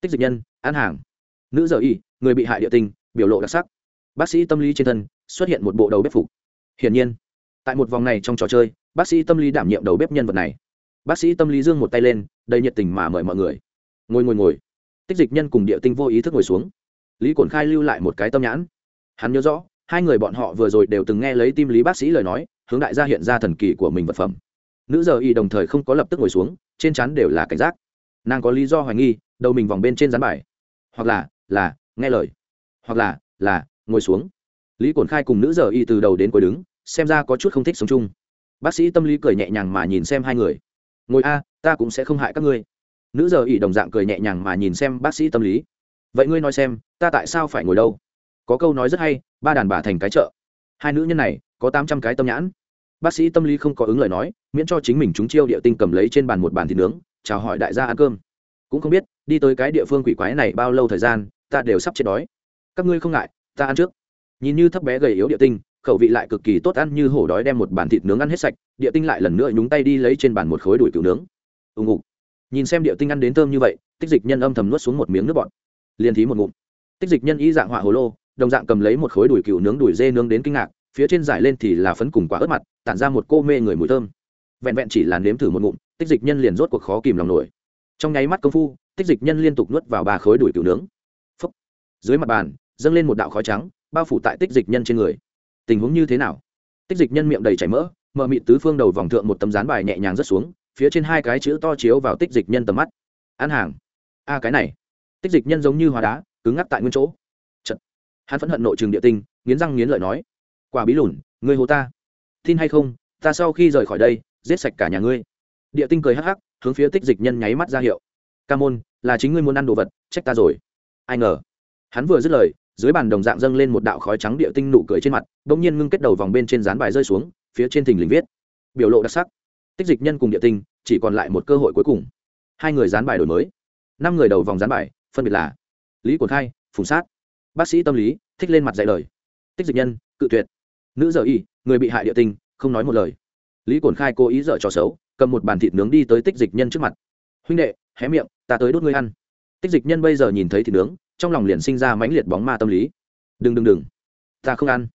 tích dịch nhân ăn hàng. Nữ giờ y người bị hại địa tình, biểu lộ đặc sắc. Bác sĩ tâm lý trên thân xuất hiện một bộ đầu bếp phục. Hiển nhiên tại một vòng này trong trò chơi bác sĩ tâm lý đảm nhiệm đầu bếp nhân vật này. Bác sĩ tâm lý dương một tay lên đầy nhiệt tình mà mời mọi người. Ngồi ngồi ngồi. Tích dịch nhân cùng địa tinh vô ý thức ngồi xuống lý cổn khai lưu lại một cái tâm nhãn. Hắn nhớ rõ, hai người bọn họ vừa rồi đều từng nghe lấy tim lý bác sĩ lời nói, hướng đại gia hiện ra thần kỳ của mình vật phẩm. Nữ giờ y đồng thời không có lập tức ngồi xuống, trên chắn đều là cảnh giác. Nàng có lý do hoài nghi, đầu mình vòng bên trên rán bài. Hoặc là là, nghe lời. Hoặc là là, ngồi xuống. Lý cổn khai cùng nữ giờ y từ đầu đến cuối đứng, xem ra có chút không thích sống chung. Bác sĩ tâm lý cười nhẹ nhàng mà nhìn xem hai người. Ngồi a, ta cũng sẽ không hại các ngươi. Nữ giờ y đồng dạng cười nhẹ nhàng mà nhìn xem bác sĩ tâm lý vậy ngươi nói xem, ta tại sao phải ngồi đâu? Có câu nói rất hay, ba đàn bà thành cái chợ. Hai nữ nhân này, có tám trăm cái tâm nhãn. Bác sĩ tâm lý không có ứng lời nói, miễn cho chính mình chúng chiêu địa tinh cầm lấy trên bàn một bàn thịt nướng, chào hỏi đại gia ăn cơm. Cũng không biết, đi tới cái địa phương quỷ quái này bao lâu thời gian, ta đều sắp chết đói. Các ngươi không ngại, ta ăn trước. Nhìn như thấp bé gầy yếu địa tinh, khẩu vị lại cực kỳ tốt ăn như hổ đói đem một bàn thịt nướng ăn hết sạch, địa tinh lại lần nữa nhúng tay đi lấy trên bàn một khối đùi cừu nướng. Ưng ục nhìn xem địa tinh ăn đến thơm như vậy, tích dịch nhân âm thầm nuốt xuống một miếng nước bọt liền thí một ngụm. Tích dịch nhân y dạng họa hồ lô, đồng dạng cầm lấy một khối đùi cừu nướng đùi dê nướng đến kinh ngạc, phía trên giải lên thì là phấn cùng quả ớt mặt, tản ra một cô mê người mùi thơm. Vẹn vẹn chỉ là nếm thử một ngụm, tích dịch nhân liền rốt cuộc khó kìm lòng nổi. Trong nháy mắt công phu, tích dịch nhân liên tục nuốt vào ba khối đùi cừu nướng. Phúc. dưới mặt bàn, dâng lên một đạo khói trắng, bao phủ tại tích dịch nhân trên người. Tình huống như thế nào? Tích dịch nhân miệng đầy chảy mỡ mờ mịt tứ phương đầu vòng thượng một tấm dán bài nhẹ nhàng rớt xuống, phía trên hai cái chữ to chiếu vào tích dịch nhân tầm mắt. Ăn hàng. A cái này tích dịch nhân giống như hóa đá cứng ngắc tại nguyên chỗ. Chật. hắn phẫn hận nội trường địa tinh, nghiến răng nghiến lợi nói, quả bí lùn, ngươi hồ ta. Tin hay không, ta sau khi rời khỏi đây, giết sạch cả nhà ngươi. Địa tinh cười hắc hắc, hướng phía tích dịch nhân nháy mắt ra hiệu. Ca môn, là chính ngươi muốn ăn đồ vật, trách ta rồi. Ai ngờ, hắn vừa dứt lời, dưới bàn đồng dạng dâng lên một đạo khói trắng địa tinh nụ cười trên mặt bỗng nhiên ngưng kết đầu vòng bên trên dán bài rơi xuống, phía trên thình lình viết. Biểu lộ đặc sắc. Tích dịch nhân cùng địa tinh, chỉ còn lại một cơ hội cuối cùng. Hai người dán bài đổi mới. Năm người đầu vòng dán bài phân biệt là lý quần khai, phùng sát. Bác sĩ tâm lý, thích lên mặt dạy lời. Tích dịch nhân, cự tuyệt. Nữ giờ y, người bị hại địa tinh không nói một lời. Lý cổn khai cố ý dở trò xấu, cầm một bàn thịt nướng đi tới tích dịch nhân trước mặt. Huynh đệ, hé miệng, ta tới đốt ngươi ăn. Tích dịch nhân bây giờ nhìn thấy thịt nướng, trong lòng liền sinh ra mãnh liệt bóng ma tâm lý. Đừng đừng đừng. Ta không ăn.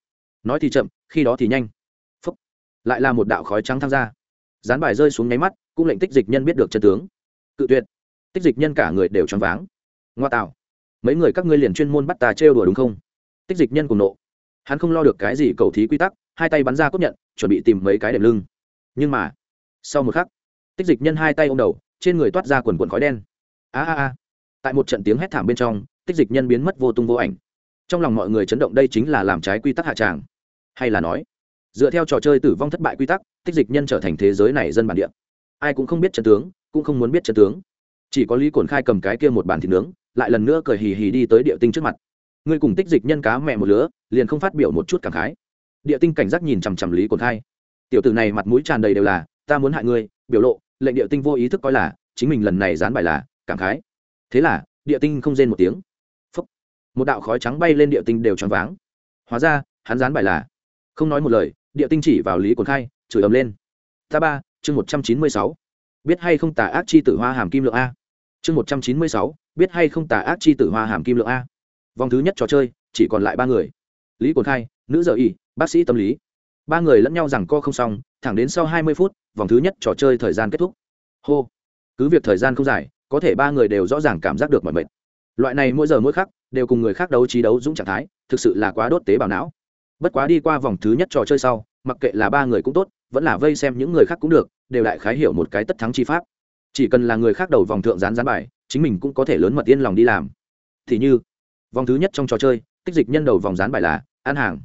Nói thì chậm, khi đó thì nhanh. Phúc. Lại là một đạo khói trắng tham gia dán bài rơi xuống nháy mắt, cũng lệnh tích dịch nhân biết được chân tướng. Cự tuyệt. Tích dịch nhân cả người đều choáng váng ngoa tạo mấy người các ngươi liền chuyên môn bắt ta trêu đùa đúng không? Tích dịch nhân cùng nộ. Hắn không lo được cái gì cầu thí quy tắc, hai tay bắn ra cốt nhận, chuẩn bị tìm mấy cái đệm lưng. Nhưng mà, sau một khắc, tích dịch nhân hai tay ô m đầu, trên người toát ra quần quần khói đen. A a a. Tại một trận tiếng hét thảm bên trong, tích dịch nhân biến mất vô tung vô ảnh. Trong lòng mọi người chấn động đây chính là làm trái quy tắc hạ tràng. Hay là nói, dựa theo trò chơi tử vong thất bại quy tắc, tích dịch nhân trở thành thế giới này dân bản địa. Ai cũng không biết trận tướng, cũng không muốn biết trận tướng chỉ có lý cồn khai cầm cái kia một bàn thịt nướng, lại lần nữa cười hì hì đi tới địa tinh trước mặt. Ngươi cùng tích dịch nhân cá mẹ một lứa, liền không phát biểu một chút cảm khái. Địa tinh cảnh giác nhìn chằm chằm lý cồn khai. Tiểu tử này mặt mũi tràn đầy đều là, ta muốn hại ngươi, biểu lộ, lệnh địa tinh vô ý thức coi là, chính mình lần này dán bài là, cảm khái. Thế là, địa tinh không rên một tiếng. Phúc. một đạo khói trắng bay lên địa tinh đều tròn váng. Hóa ra, hắn dán bài là. Không nói một lời, địa tinh chỉ vào lý cồn khai, chửi ầm lên. Ta ba, chương một trăm chín mươi sáu. Biết hay không tà ác chi tử hoa hàm kim lượng a? Chương một trăm chín mươi sáu, biết hay không tà ác chi tử hoa hàm kim lượng a. Vòng thứ nhất trò chơi, chỉ còn lại ba người. Lý cồn khai, nữ giờ y, bác sĩ tâm lý. Ba người lẫn nhau rằng co không xong, thẳng đến sau hai mươi phút, vòng thứ nhất trò chơi thời gian kết thúc. Hô. Cứ việc thời gian không dài, có thể ba người đều rõ ràng cảm giác được mọi mệt. Loại này mỗi giờ mỗi khắc, đều cùng người khác đấu trí đấu dũng trạng thái, thực sự là quá đốt tế bào não. Bất quá đi qua vòng thứ nhất trò chơi sau, mặc kệ là ba người cũng tốt, vẫn là vây xem những người khác cũng được, đều đại khái hiểu một cái tất thắng chi pháp chỉ cần là người khác đầu vòng thượng gián gián bài, chính mình cũng có thể lớn mật yên lòng đi làm. Thì như, vòng thứ nhất trong trò chơi, tích dịch nhân đầu vòng gián bài là ăn hàng.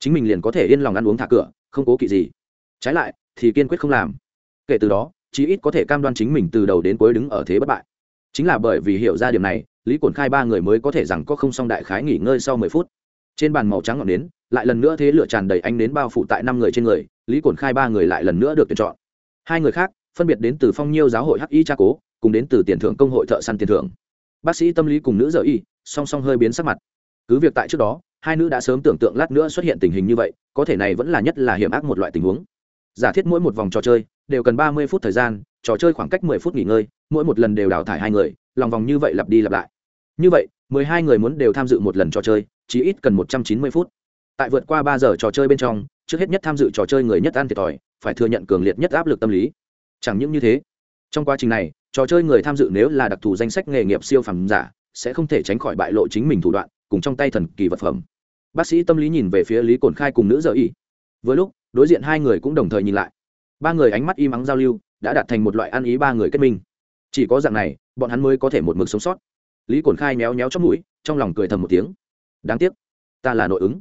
Chính mình liền có thể yên lòng ăn uống thả cửa, không cố kỵ gì. Trái lại, thì kiên quyết không làm. Kể từ đó, chí ít có thể cam đoan chính mình từ đầu đến cuối đứng ở thế bất bại. Chính là bởi vì hiểu ra điểm này, lý cổn khai ba người mới có thể rằng có không xong đại khái nghỉ ngơi sau mười phút. Trên bàn màu trắng ngọn nến, lại lần nữa thế lửa tràn đầy ánh nến bao phủ tại năm người trên người, lý cổn khai ba người lại lần nữa được tuyển chọn. Hai người khác phân biệt đến từ phong nhiêu giáo hội hắc y cha cố, cùng đến từ tiền thưởng công hội thợ săn tiền thưởng. Bác sĩ tâm lý cùng nữ dợ y, song song hơi biến sắc mặt. Cứ việc tại trước đó, hai nữ đã sớm tưởng tượng lát nữa xuất hiện tình hình như vậy, có thể này vẫn là nhất là hiểm ác một loại tình huống. Giả thiết mỗi một vòng trò chơi đều cần ba mươi phút thời gian, trò chơi khoảng cách mười phút nghỉ ngơi, mỗi một lần đều đào thải hai người, lòng vòng như vậy lặp đi lặp lại. Như vậy, mười hai người muốn đều tham dự một lần trò chơi chỉ ít cần một trăm chín mươi phút. Tại vượt qua ba giờ trò chơi bên trong, trước hết nhất tham dự trò chơi người nhất ăn thiệt thòi, phải thừa nhận cường liệt nhất áp lực tâm lý chẳng những như thế. Trong quá trình này, trò chơi người tham dự nếu là đặc thù danh sách nghề nghiệp siêu phẩm giả, sẽ không thể tránh khỏi bại lộ chính mình thủ đoạn, cùng trong tay thần kỳ vật phẩm. Bác sĩ tâm lý nhìn về phía lý cồn khai cùng nữ dợ ỉ với lúc, đối diện hai người cũng đồng thời nhìn lại. Ba người ánh mắt im ắng giao lưu, đã đạt thành một loại ăn ý ba người kết minh. Chỉ có dạng này, bọn hắn mới có thể một mực sống sót. Lý cồn khai méo méo trong mũi, trong lòng cười thầm một tiếng. Đáng tiếc, ta là nội ứng.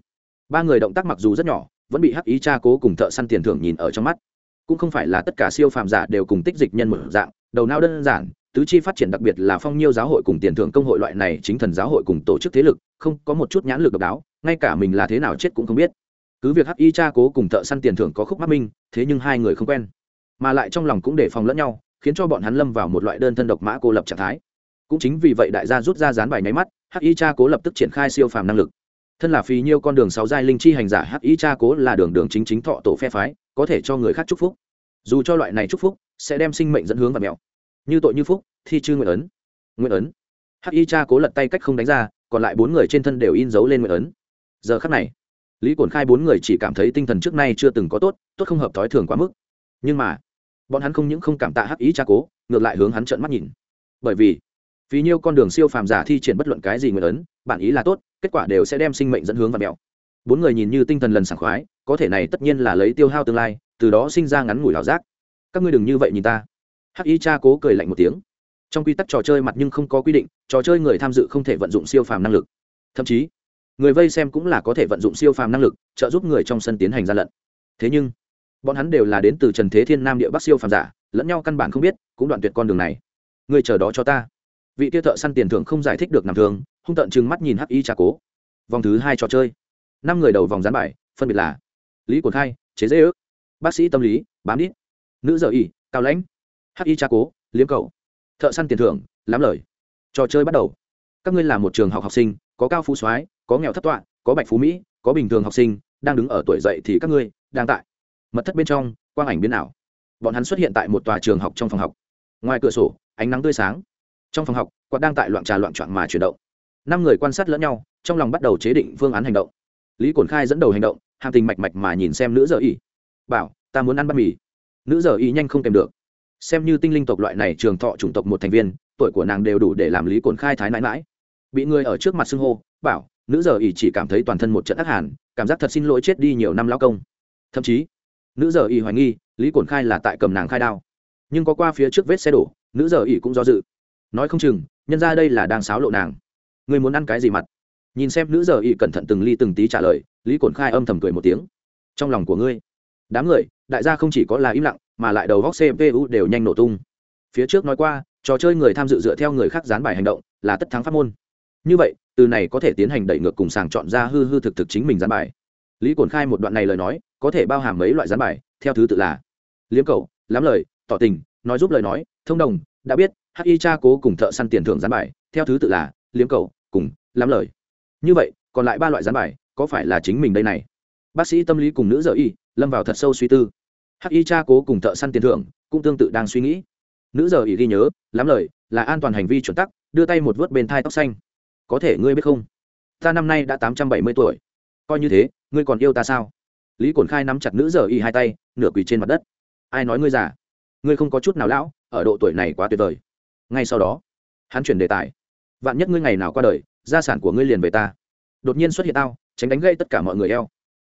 Ba người động tác mặc dù rất nhỏ, vẫn bị hắc ý cha cố cùng thợ săn tiền thưởng nhìn ở trong mắt cũng không phải là tất cả siêu phàm giả đều cùng tích dịch nhân một dạng, đầu não đơn giản, tứ chi phát triển đặc biệt là phong nhiêu giáo hội cùng tiền thưởng công hội loại này chính thần giáo hội cùng tổ chức thế lực, không có một chút nhãn lực độc đáo, ngay cả mình là thế nào chết cũng không biết. Cứ việc hắc y cha cố cùng thợ săn tiền thưởng có khúc mắc minh, thế nhưng hai người không quen. Mà lại trong lòng cũng để phòng lẫn nhau, khiến cho bọn hắn lâm vào một loại đơn thân độc mã cô lập trạng thái. Cũng chính vì vậy đại gia rút ra dán bài nháy mắt, hắc y cha cố lập tức triển khai siêu phàm năng lực thân là phí nhiêu con đường sáu giai linh chi hành giả hắc y cha cố là đường đường chính chính thọ tổ phe phái, có thể cho người khác chúc phúc. Dù cho loại này chúc phúc, sẽ đem sinh mệnh dẫn hướng và mẹo. Như tội như phúc, thi chư nguyện ấn. Nguyện ấn. Hắc y cha cố lật tay cách không đánh ra, còn lại bốn người trên thân đều in dấu lên nguyện ấn. Giờ khắc này, lý cổn khai bốn người chỉ cảm thấy tinh thần trước nay chưa từng có tốt tốt không hợp thói thường quá mức. Nhưng mà, bọn hắn không những không cảm tạ hắc ý cha cố, ngược lại hướng hắn trợn mắt nhìn. Bởi vì vì nhiêu con đường siêu phàm giả thi triển bất luận cái gì nguyện ấn, bản ý là tốt kết quả đều sẽ đem sinh mệnh dẫn hướng và mèo bốn người nhìn như tinh thần lần sảng khoái, có thể này tất nhiên là lấy tiêu hao tương lai, từ đó sinh ra ngắn ngủi ảo giác. Các ngươi đừng như vậy nhìn ta. Hắc y cha cố cười lạnh một tiếng. Trong quy tắc trò chơi mặt nhưng không có quy định, trò chơi người tham dự không thể vận dụng siêu phàm năng lực. Thậm chí, người vây xem cũng là có thể vận dụng siêu phàm năng lực, trợ giúp người trong sân tiến hành gian lận. Thế nhưng, bọn hắn đều là đến từ trần thế thiên nam địa bắc siêu phàm giả, lẫn nhau căn bản không biết, cũng đoạn tuyệt con đường này. Người chờ đó cho ta vị kia thợ săn tiền thưởng không giải thích được nằm thường, hung tận chừng mắt nhìn hắc y trà cố. Vòng thứ hai trò chơi. Năm người đầu vòng gián bài, phân biệt là lý quần khai, chế dễ ước, bác sĩ tâm lý, bám đít, nữ dợ y, cao lãnh, hắc y trà cố, liếm cầu. Thợ săn tiền thưởng, lắm lời. Trò chơi bắt đầu. Các ngươi là một trường học học sinh, có cao phú soái, có nghèo thất tọa, có bạch phú mỹ, có bình thường học sinh, đang đứng ở tuổi dậy thì các ngươi đang tại mật thất bên trong, quang ảnh biến ảo. Bọn hắn xuất hiện tại một tòa trường học trong phòng học. Ngoài cửa sổ, ánh nắng tươi sáng trong phòng học, quạt đang tại loạn trà loạn trọn mà chuyển động. Năm người quan sát lẫn nhau, trong lòng bắt đầu chế định phương án hành động. Lý cổn khai dẫn đầu hành động, hàm tình mạch mạch mà nhìn xem nữ giờ ỉ bảo, ta muốn ăn bát mì. Nữ giờ y nhanh không kèm được. Xem như tinh linh tộc loại này trường thọ chủng tộc một thành viên, tuổi của nàng đều đủ để làm lý cổn khai thái nãi mãi bị người ở trước mặt xưng hô, bảo, nữ giờ y chỉ cảm thấy toàn thân một trận ác hàn, cảm giác thật xin lỗi chết đi nhiều năm lao công. Thậm chí, nữ giờ y hoài nghi, lý cổn khai là tại cầm nàng khai đao. Nhưng có qua phía trước vết xe đổ, nữ giờ y cũng do dự nói không chừng, nhân ra đây là đang sáo lộ nàng. Người muốn ăn cái gì mặt? Nhìn xem nữ giờ y cẩn thận từng ly từng tí trả lời, lý cổn khai âm thầm cười một tiếng. Trong lòng của ngươi, đám người, đại gia không chỉ có là im lặng, mà lại đầu góc cpu đều nhanh nổ tung. Phía trước nói qua, trò chơi người tham dự dựa theo người khác dán bài hành động, là tất thắng pháp môn. Như vậy, từ này có thể tiến hành đẩy ngược cùng sàng chọn ra hư hư thực thực chính mình dán bài. Lý cổn khai một đoạn này lời nói, có thể bao hàm mấy loại dán bài, theo thứ tự là liếm cầu lắm lời, tỏ tình, nói giúp lời nói, thông đồng, đã biết Hắc Y cha cố cùng thợ săn tiền thưởng gián bài, theo thứ tự là liếm cầu cùng lắm lời. Như vậy, còn lại ba loại gián bài, có phải là chính mình đây này? Bác sĩ tâm lý cùng nữ dợ y, lâm vào thật sâu suy tư. Hắc y cha cố cùng thợ săn tiền thưởng, cũng tương tự đang suy nghĩ. Nữ giờ y ghi nhớ, lắm lời là an toàn hành vi chuẩn tắc, đưa tay một vớt bên thai tóc xanh. Có thể ngươi biết không? Ta năm nay đã tám trăm bảy mươi tuổi. Coi như thế, ngươi còn yêu ta sao? Lý cổn khai nắm chặt nữ giờ y hai tay, nửa quỳ trên mặt đất. Ai nói ngươi già? Ngươi không có chút nào lão, ở độ tuổi này quá tuyệt vời ngay sau đó, hắn chuyển đề tài. Vạn nhất ngươi ngày nào qua đời, gia sản của ngươi liền về ta. Đột nhiên xuất hiện tao, tránh đánh gây tất cả mọi người eo.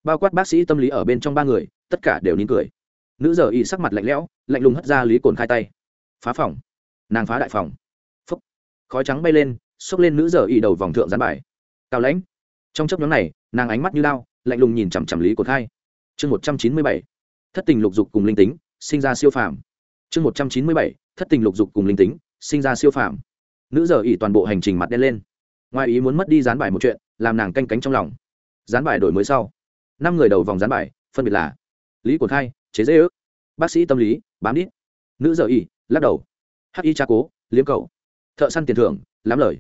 Bao quát bác sĩ tâm lý ở bên trong ba người, tất cả đều nín cười. Nữ giờ y sắc mặt lạnh lẽo, lạnh lùng hất ra lý cồn khai tay. Phá phòng. Nàng phá đại phòng. Phúc. Khói trắng bay lên, xốc lên nữ giờ y đầu vòng thượng gián bài. Cao lãnh. Trong chấp nhóm này, nàng ánh mắt như lao, lạnh lùng nhìn chằm chằm lý cồn khai. Chương một trăm chín mươi bảy. Thất tình lục dục cùng linh tính, sinh ra siêu phàm. Chương một trăm chín mươi bảy. Thất tình lục dục cùng linh tính sinh ra siêu phàm. Nữ giờ ỉ toàn bộ hành trình mặt đen lên. Ngoài ý muốn mất đi dán bài một chuyện làm nàng canh cánh trong lòng. Dán bài đổi mới sau năm người đầu vòng dán bài phân biệt là lý cồn khai chế dễ ước bác sĩ tâm lý bám đít nữ giờ ỉ, lắc đầu hắc y cha cố liếm cầu thợ săn tiền thưởng lắm lời.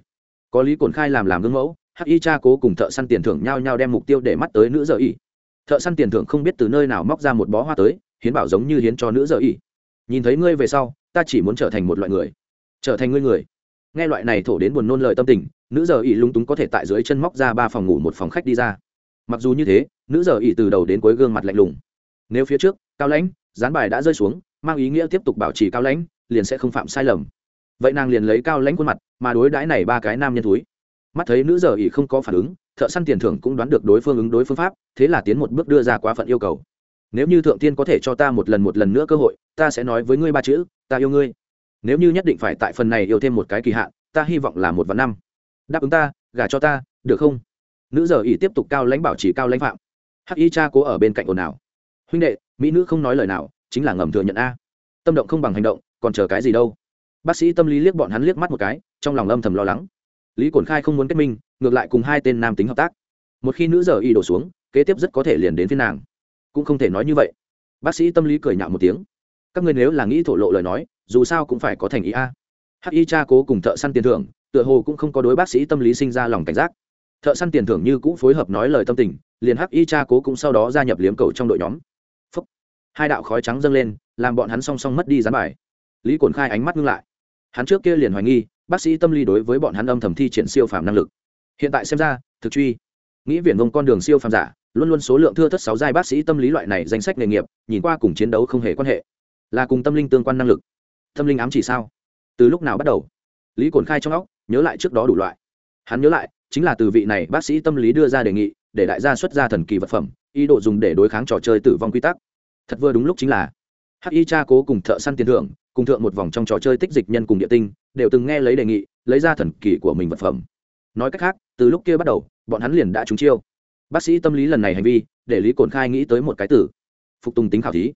Có lý cồn khai làm làm gương mẫu hắc y cha cố cùng thợ săn tiền thưởng nhau nhau đem mục tiêu để mắt tới nữ giờ ỉ, thợ săn tiền thưởng không biết từ nơi nào móc ra một bó hoa tới hiến bảo giống như hiến cho nữ giờ ỉ. nhìn thấy ngươi về sau ta chỉ muốn trở thành một loại người trở thành ngươi người. Nghe loại này thổ đến buồn nôn lời tâm tình, nữ giờ ỉ lúng túng có thể tại dưới chân móc ra ba phòng ngủ một phòng khách đi ra. Mặc dù như thế, nữ giờ ỉ từ đầu đến cuối gương mặt lạnh lùng. Nếu phía trước, cao lãnh, dán bài đã rơi xuống, mang ý nghĩa tiếp tục bảo trì cao lãnh, liền sẽ không phạm sai lầm. Vậy nàng liền lấy cao lãnh khuôn mặt, mà đối đãi này ba cái nam nhân túi mắt thấy nữ giờ ỉ không có phản ứng, thợ săn tiền thưởng cũng đoán được đối phương ứng đối phương pháp, thế là tiến một bước đưa ra quá phận yêu cầu. Nếu như thượng tiên có thể cho ta một lần một lần nữa cơ hội, ta sẽ nói với ngươi ba chữ, ta yêu ngươi nếu như nhất định phải tại phần này yêu thêm một cái kỳ hạn, ta hy vọng là một vạn năm. Đáp ứng ta, gả cho ta, được không? Nữ giờ ỉ tiếp tục cao lãnh bảo chỉ cao lãnh phạm. Hắc y cha cố ở bên cạnh ồn ào. Huynh đệ, mỹ nữ không nói lời nào, chính là ngầm thừa nhận a. Tâm động không bằng hành động, còn chờ cái gì đâu? Bác sĩ tâm lý liếc bọn hắn liếc mắt một cái, trong lòng âm thầm lo lắng. Lý cổn khai không muốn kết minh, ngược lại cùng hai tên nam tính hợp tác. Một khi nữ giờ y đổ xuống, kế tiếp rất có thể liền đến phía nàng. Cũng không thể nói như vậy. Bác sĩ tâm lý cười nhạo một tiếng. Các ngươi nếu là nghĩ thổ lộ lời nói dù sao cũng phải có thành ý a. Hắc y cha cố cùng thợ săn tiền thưởng, tựa hồ cũng không có đối bác sĩ tâm lý sinh ra lòng cảnh giác. Thợ săn tiền thưởng như cũ phối hợp nói lời tâm tình, liền hắc y cha cố cũng sau đó gia nhập liếm cầu trong đội nhóm. Phúc. hai đạo khói trắng dâng lên, làm bọn hắn song song mất đi gián bài. Lý cồn khai ánh mắt ngưng lại. Hắn trước kia liền hoài nghi, bác sĩ tâm lý đối với bọn hắn âm thầm thi triển siêu phàm năng lực. Hiện tại xem ra, thực truy. Nghĩ viển vông con đường siêu phàm giả, luôn luôn số lượng thưa thất sáu giai bác sĩ tâm lý loại này danh sách nghề nghiệp, nhìn qua cùng chiến đấu không hề quan hệ. Là cùng tâm linh tương quan năng lực tâm linh ám chỉ sao? Từ lúc nào bắt đầu? Lý cổn khai trong óc nhớ lại trước đó đủ loại. Hắn nhớ lại, chính là từ vị này bác sĩ tâm lý đưa ra đề nghị để đại gia xuất ra thần kỳ vật phẩm, ý đồ dùng để đối kháng trò chơi tử vong quy tắc. Thật vừa đúng lúc chính là hắc y cha cố cùng thợ săn tiền thưởng, cùng thượng một vòng trong trò chơi tích dịch nhân cùng địa tinh, đều từng nghe lấy đề nghị, lấy ra thần kỳ của mình vật phẩm. Nói cách khác, từ lúc kia bắt đầu, bọn hắn liền đã trúng chiêu. Bác sĩ tâm lý lần này hành vi, để lý cồn khai nghĩ tới một cái từ. Phục tùng tính khảo thí.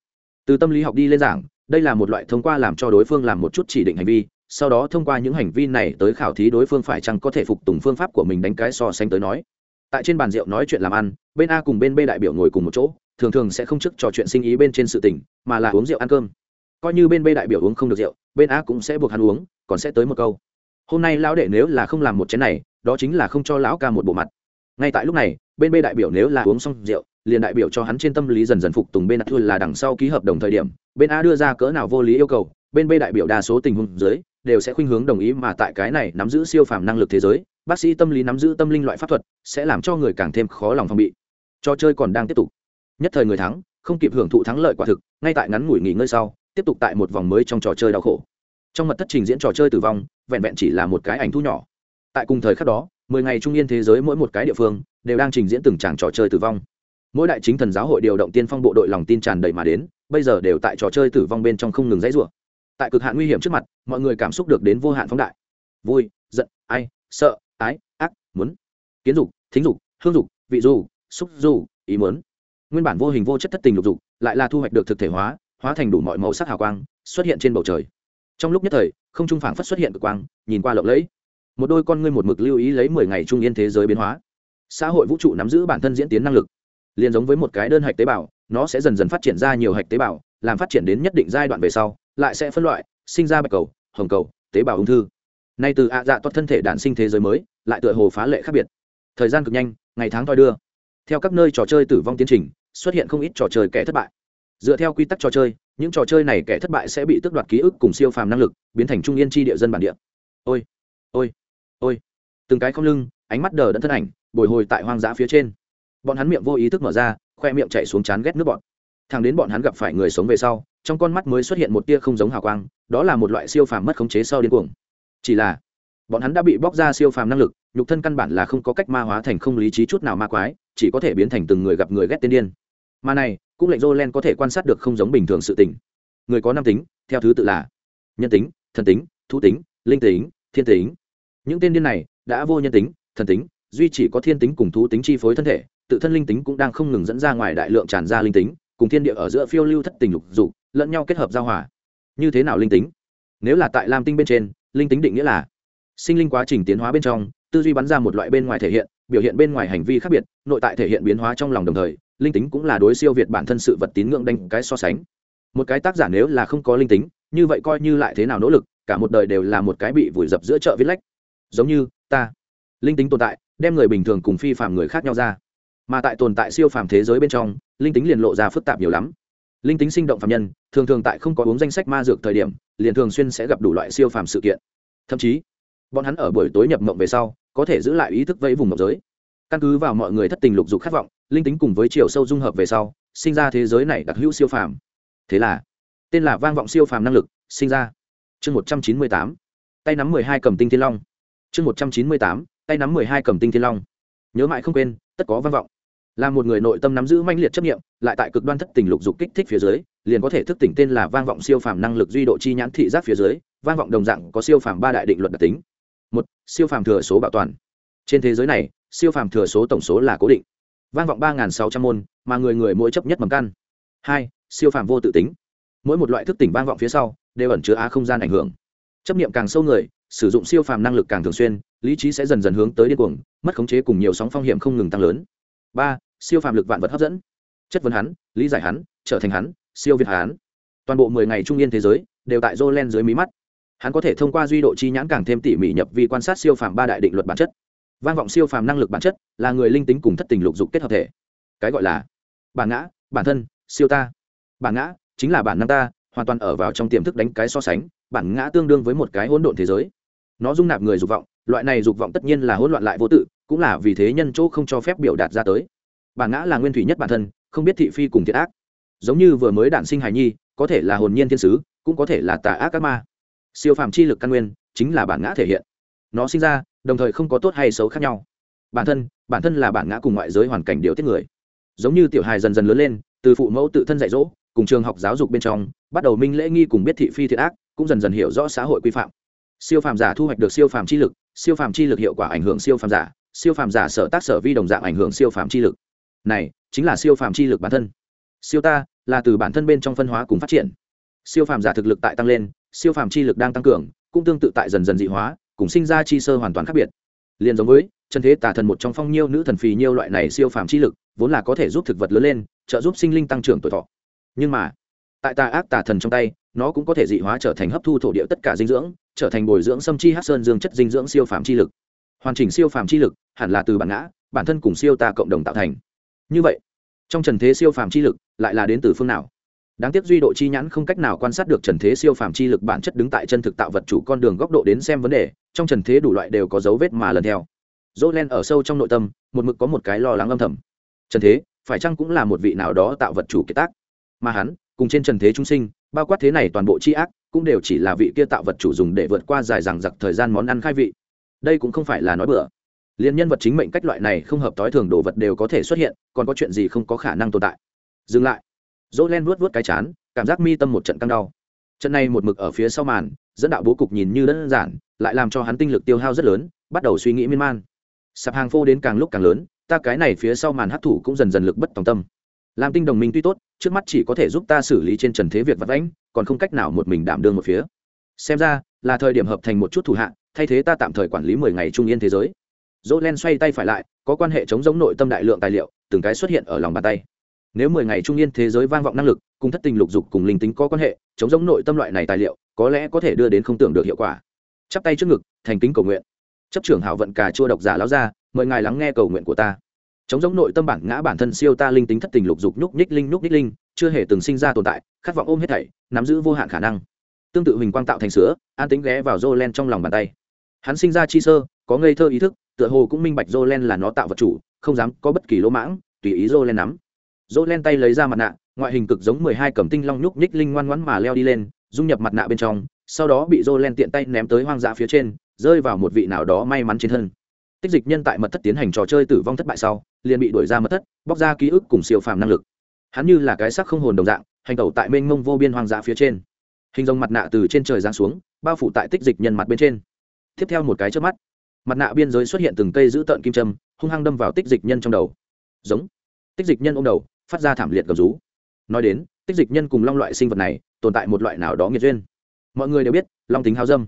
Từ tâm lý học đi lên giảng đây là một loại thông qua làm cho đối phương làm một chút chỉ định hành vi, sau đó thông qua những hành vi này tới khảo thí đối phương phải chăng có thể phục tùng phương pháp của mình đánh cái so sánh tới nói. Tại trên bàn rượu nói chuyện làm ăn, bên a cùng bên b đại biểu ngồi cùng một chỗ, thường thường sẽ không chức trò chuyện sinh ý bên trên sự tỉnh mà là uống rượu ăn cơm. Coi như bên b đại biểu uống không được rượu, bên a cũng sẽ buộc hắn uống, còn sẽ tới một câu. Hôm nay lão đệ nếu là không làm một chén này, đó chính là không cho lão ca một bộ mặt. Ngay tại lúc này, bên b đại biểu nếu là uống xong rượu, liền đại biểu cho hắn trên tâm lý dần dần phục tùng bên a là đằng sau ký hợp đồng thời điểm bên a đưa ra cỡ nào vô lý yêu cầu, bên b đại biểu đa số tình huống dưới, đều sẽ khuynh hướng đồng ý mà tại cái này nắm giữ siêu phàm năng lực thế giới, bác sĩ tâm lý nắm giữ tâm linh loại pháp thuật, sẽ làm cho người càng thêm khó lòng phòng bị. Trò chơi còn đang tiếp tục. Nhất thời người thắng, không kịp hưởng thụ thắng lợi quả thực, ngay tại ngắn ngủi nghỉ ngơi sau, tiếp tục tại một vòng mới trong trò chơi đau khổ. Trong mật thất trình diễn trò chơi tử vong, vẹn vẹn chỉ là một cái ảnh thu nhỏ. Tại cùng thời khắc đó, mười ngày trung yên thế giới mỗi một cái địa phương, đều đang trình diễn từng tràng trò chơi tử vong. Mỗi đại chính thần giáo hội điều động tiên phong bộ đội lòng tin tràn đầy mà đến bây giờ đều tại trò chơi tử vong bên trong không ngừng dãy rủa. Tại cực hạn nguy hiểm trước mặt mọi người cảm xúc được đến vô hạn phóng đại. Vui giận ai sợ ái ác muốn. Kiến dục thính dục hương dục vị dục, xúc dục, ý muốn. Nguyên bản vô hình vô chất thất tình lục dục lại là thu hoạch được thực thể hóa hóa thành đủ mọi màu sắc hào quang xuất hiện trên bầu trời. Trong lúc nhất thời không trung phảng phất xuất hiện cực quang nhìn qua lộng lẫy. Một đôi con ngươi một mực lưu ý lấy mười ngày trung yên thế giới biến hóa. Xã hội vũ trụ nắm giữ bản thân diễn tiến năng lực. Liền giống với một cái đơn hạch tế bào nó sẽ dần dần phát triển ra nhiều hạch tế bào, làm phát triển đến nhất định giai đoạn về sau, lại sẽ phân loại, sinh ra bạch cầu, hồng cầu, tế bào ung thư. Nay từ ạ dạ toát thân thể đản sinh thế giới mới, lại tựa hồ phá lệ khác biệt. Thời gian cực nhanh, ngày tháng toi đưa. Theo các nơi trò chơi tử vong tiến trình, xuất hiện không ít trò chơi kẻ thất bại. Dựa theo quy tắc trò chơi, những trò chơi này kẻ thất bại sẽ bị tước đoạt ký ức cùng siêu phàm năng lực, biến thành trung yên tri địa dân bản địa. Ôi ôi ôi. Từng cái không lưng, ánh mắt đờ đẫn thân ảnh, bồi hồi tại hoang dã phía trên. Bọn hắn miệng vô ý thức mở ra khoe miệng chạy xuống chán ghét nước bọn. Thằng đến bọn hắn gặp phải người sống về sau, trong con mắt mới xuất hiện một tia không giống hào quang, đó là một loại siêu phàm mất khống chế sau điên cuồng. Chỉ là, bọn hắn đã bị bóc ra siêu phàm năng lực, nhục thân căn bản là không có cách ma hóa thành không lý trí chút nào ma quái, chỉ có thể biến thành từng người gặp người ghét tên điên. Mà này, cũng lệnh jolen có thể quan sát được không giống bình thường sự tình. Người có năm tính, theo thứ tự là nhân tính, thần tính, thú tính, linh tính, thiên tính. Những tên điên này đã vô nhân tính, thần tính duy chỉ có thiên tính cùng thú tính chi phối thân thể, tự thân linh tính cũng đang không ngừng dẫn ra ngoài đại lượng tràn ra linh tính, cùng thiên địa ở giữa phiêu lưu thất tình lục dục, lẫn nhau kết hợp giao hòa. Như thế nào linh tính? Nếu là tại lam tinh bên trên, linh tính định nghĩa là sinh linh quá trình tiến hóa bên trong, tư duy bắn ra một loại bên ngoài thể hiện, biểu hiện bên ngoài hành vi khác biệt, nội tại thể hiện biến hóa trong lòng đồng thời, linh tính cũng là đối siêu việt bản thân sự vật tín ngưỡng đánh cái so sánh. Một cái tác giả nếu là không có linh tính, như vậy coi như lại thế nào nỗ lực, cả một đời đều là một cái bị vùi dập giữa chợ viết lách. Giống như ta, linh tính tồn tại đem người bình thường cùng phi phạm người khác nhau ra. Mà tại tồn tại siêu phàm thế giới bên trong, linh tính liền lộ ra phức tạp nhiều lắm. Linh tính sinh động phạm nhân, thường thường tại không có uống danh sách ma dược thời điểm, liền thường xuyên sẽ gặp đủ loại siêu phàm sự kiện. Thậm chí, bọn hắn ở buổi tối nhập mộng về sau, có thể giữ lại ý thức vẫy vùng mộng giới. Căn cứ vào mọi người thất tình lục dục khát vọng, linh tính cùng với chiều sâu dung hợp về sau, sinh ra thế giới này đặc hữu siêu phàm. Thế là, tên là vang vọng siêu phàm năng lực, sinh ra. Chương một trăm chín mươi tám. Tay nắm mười hai cầm tinh thiên long. Chương một trăm chín mươi tám tay nắm mười hai cầm tinh thiên long. Nhớ mãi không quên, tất có vang vọng. Là một người nội tâm nắm giữ manh liệt chấp nghiệm lại tại cực đoan thất tình lục dục kích thích phía dưới, liền có thể thức tỉnh tên là vang vọng siêu phàm năng lực duy độ chi nhãn thị giác phía dưới, vang vọng đồng dạng có siêu phàm ba đại định luật đặc tính. Một, siêu phàm thừa số bảo toàn. Trên thế giới này, siêu phàm thừa số tổng số là cố định. Vang vọng ba sáu trăm môn, mà người người mỗi chấp nhất mầm căn. Hai, siêu phàm vô tự tính. Mỗi một loại thức tỉnh vang vọng phía sau, đều ẩn chứa á không gian ảnh hưởng chấp niệm càng sâu người, sử dụng siêu phàm năng lực càng thường xuyên, lý trí sẽ dần dần hướng tới điên cuồng, mất khống chế cùng nhiều sóng phong hiểm không ngừng tăng lớn. Ba, siêu phàm lực vạn vật hấp dẫn. Chất vấn hắn, lý giải hắn, trở thành hắn, siêu việt hắn. Toàn bộ mười ngày trung yên thế giới, đều tại Jolen dưới mí mắt. Hắn có thể thông qua duy độ chi nhãn càng thêm tỉ mỉ nhập vi quan sát siêu phàm ba đại định luật bản chất. Vang vọng siêu phàm năng lực bản chất là người linh tính cùng thất tình lục dục kết hợp thể. Cái gọi là bản ngã, bản thân, siêu ta. Bản ngã chính là bản năng ta, hoàn toàn ở vào trong tiềm thức đánh cái so sánh bản ngã tương đương với một cái hỗn độn thế giới. Nó dung nạp người dục vọng, loại này dục vọng tất nhiên là hỗn loạn lại vô tự, cũng là vì thế nhân chỗ không cho phép biểu đạt ra tới. Bản ngã là nguyên thủy nhất bản thân, không biết thị phi cùng thiệt ác. Giống như vừa mới đản sinh hài nhi, có thể là hồn nhiên thiên sứ, cũng có thể là tà ác các ma. Siêu phàm chi lực căn nguyên, chính là bản ngã thể hiện. Nó sinh ra, đồng thời không có tốt hay xấu khác nhau. Bản thân bản thân là bản ngã cùng ngoại giới hoàn cảnh điều tiết người. Giống như tiểu hài dần dần lớn lên, từ phụ mẫu tự thân dạy dỗ, cùng trường học giáo dục bên trong, bắt đầu minh lễ nghi cùng biết thị phi thiệt ác cũng dần dần hiểu rõ xã hội quy phạm. Siêu phàm giả thu hoạch được siêu phàm chi lực, siêu phàm chi lực hiệu quả ảnh hưởng siêu phàm giả, siêu phàm giả sở tác sở vi đồng dạng ảnh hưởng siêu phàm chi lực. Này, chính là siêu phàm chi lực bản thân. Siêu ta, là từ bản thân bên trong phân hóa cùng phát triển. Siêu phàm giả thực lực tại tăng lên, siêu phàm chi lực đang tăng cường, cũng tương tự tại dần dần dị hóa, cùng sinh ra chi sơ hoàn toàn khác biệt. Liền giống với, chân thế tà thần một trong phong nhiêu nữ thần phì nhiêu loại này siêu phàm chi lực, vốn là có thể giúp thực vật lớn lên, trợ giúp sinh linh tăng trưởng tuổi thọ. Nhưng mà tại tà ác tà thần trong tay, nó cũng có thể dị hóa trở thành hấp thu thổ địa tất cả dinh dưỡng, trở thành bồi dưỡng xâm chi hát sơn dương chất dinh dưỡng siêu phàm chi lực. Hoàn chỉnh siêu phàm chi lực hẳn là từ bản ngã, bản thân cùng siêu ta cộng đồng tạo thành. Như vậy, trong trần thế siêu phàm chi lực lại là đến từ phương nào? Đáng tiếc duy độ chi nhãn không cách nào quan sát được trần thế siêu phàm chi lực bản chất đứng tại chân thực tạo vật chủ con đường góc độ đến xem vấn đề, trong trần thế đủ loại đều có dấu vết mà lần theo. Dỗ len ở sâu trong nội tâm, một mực có một cái lo lắng âm thầm. Trần thế, phải chăng cũng là một vị nào đó tạo vật chủ kiệt tác? Mà hắn cùng trên trần thế chúng sinh, bao quát thế này toàn bộ c h i ác, cũng đều chỉ là vị kia tạo vật chủ dùng để vượt qua dài rằng giặc thời gian món ăn khai vị. Đây cũng không phải là nói bừa. Liền nhân vật chính mệnh cách loại này không hợp tối thường đồ vật đều có thể xuất hiện, còn có chuyện gì không có khả năng tồn tại. Dừng lại. Dỗ len vuốt vuốt cái chán, cảm giác mi tâm một trận căng đau. Trận này một mực ở phía sau màn, dẫn đạo bố cục nhìn như đơn giản, lại làm cho hắn tinh lực tiêu hao rất lớn, bắt đầu suy nghĩ miên man. Sạp hàng phô đến càng lúc càng lớn, ta cái này phía sau màn hấp thủ cũng dần dần lực bất tòng tâm làm tinh đồng minh tuy tốt, trước mắt chỉ có thể giúp ta xử lý trên trần thế việc vật lãnh còn không cách nào một mình đảm đương một phía. Xem ra, là thời điểm hợp thành một chút thủ hạ, thay thế ta tạm thời quản lý mười ngày trung yên thế giới. Dỗ len xoay tay phải lại, có quan hệ chống giống nội tâm đại lượng tài liệu, từng cái xuất hiện ở lòng bàn tay. Nếu mười ngày trung yên thế giới vang vọng năng lực, cùng thất tình lục dục cùng linh tính có quan hệ, chống giống nội tâm loại này tài liệu, có lẽ có thể đưa đến không tưởng được hiệu quả. Chắp tay trước ngực, thành kính cầu nguyện. Chấp trưởng hảo vận cà chua độc giả lão ra mời ngài lắng nghe cầu nguyện của ta chống giống nội tâm bản ngã bản thân siêu ta linh tính thất tình lục dục nhúc nhích linh, nhúc nhích linh, chưa hề từng sinh ra tồn tại, khát vọng ôm hết thảy, nắm giữ vô hạn khả năng. Tương tự hình quang tạo thành sữa, an tính ghé vào dô len trong lòng bàn tay. Hắn sinh ra chi sơ, có ngây thơ ý thức, tựa hồ cũng minh bạch dô len là nó tạo vật chủ, không dám có bất kỳ lỗ mãng, tùy ý dô len nắm. Dô len tay lấy ra mặt nạ, ngoại hình cực giống mười hai cầm tinh long nhúc nhích linh ngoan ngoãn mà leo đi lên, dung nhập mặt nạ bên trong, sau đó bị dô len tiện tay ném tới hoang dã phía trên, rơi vào một vị nào đó may mắn trên thân tích dịch nhân tại mật thất tiến hành trò chơi tử vong thất bại sau, liền bị đuổi ra mật thất, bóc ra ký ức cùng siêu phàm năng lực. Hắn như là cái sắc không hồn đồng dạng, hành tẩu tại mênh mông vô biên hoang dã phía trên. Hình dòng mặt nạ từ trên trời giáng xuống, bao phủ tại tích dịch nhân mặt bên trên. Tiếp theo một cái trước mắt, mặt nạ biên giới xuất hiện từng cây giữ tợn kim châm, hung hăng đâm vào tích dịch nhân trong đầu. Giống. Tích dịch nhân ôm đầu, phát ra thảm liệt gầm rú. Nói đến, tích dịch nhân cùng long loại sinh vật này, tồn tại một loại nào đó nghiệt duyên. Mọi người đều biết, long tính hao dâm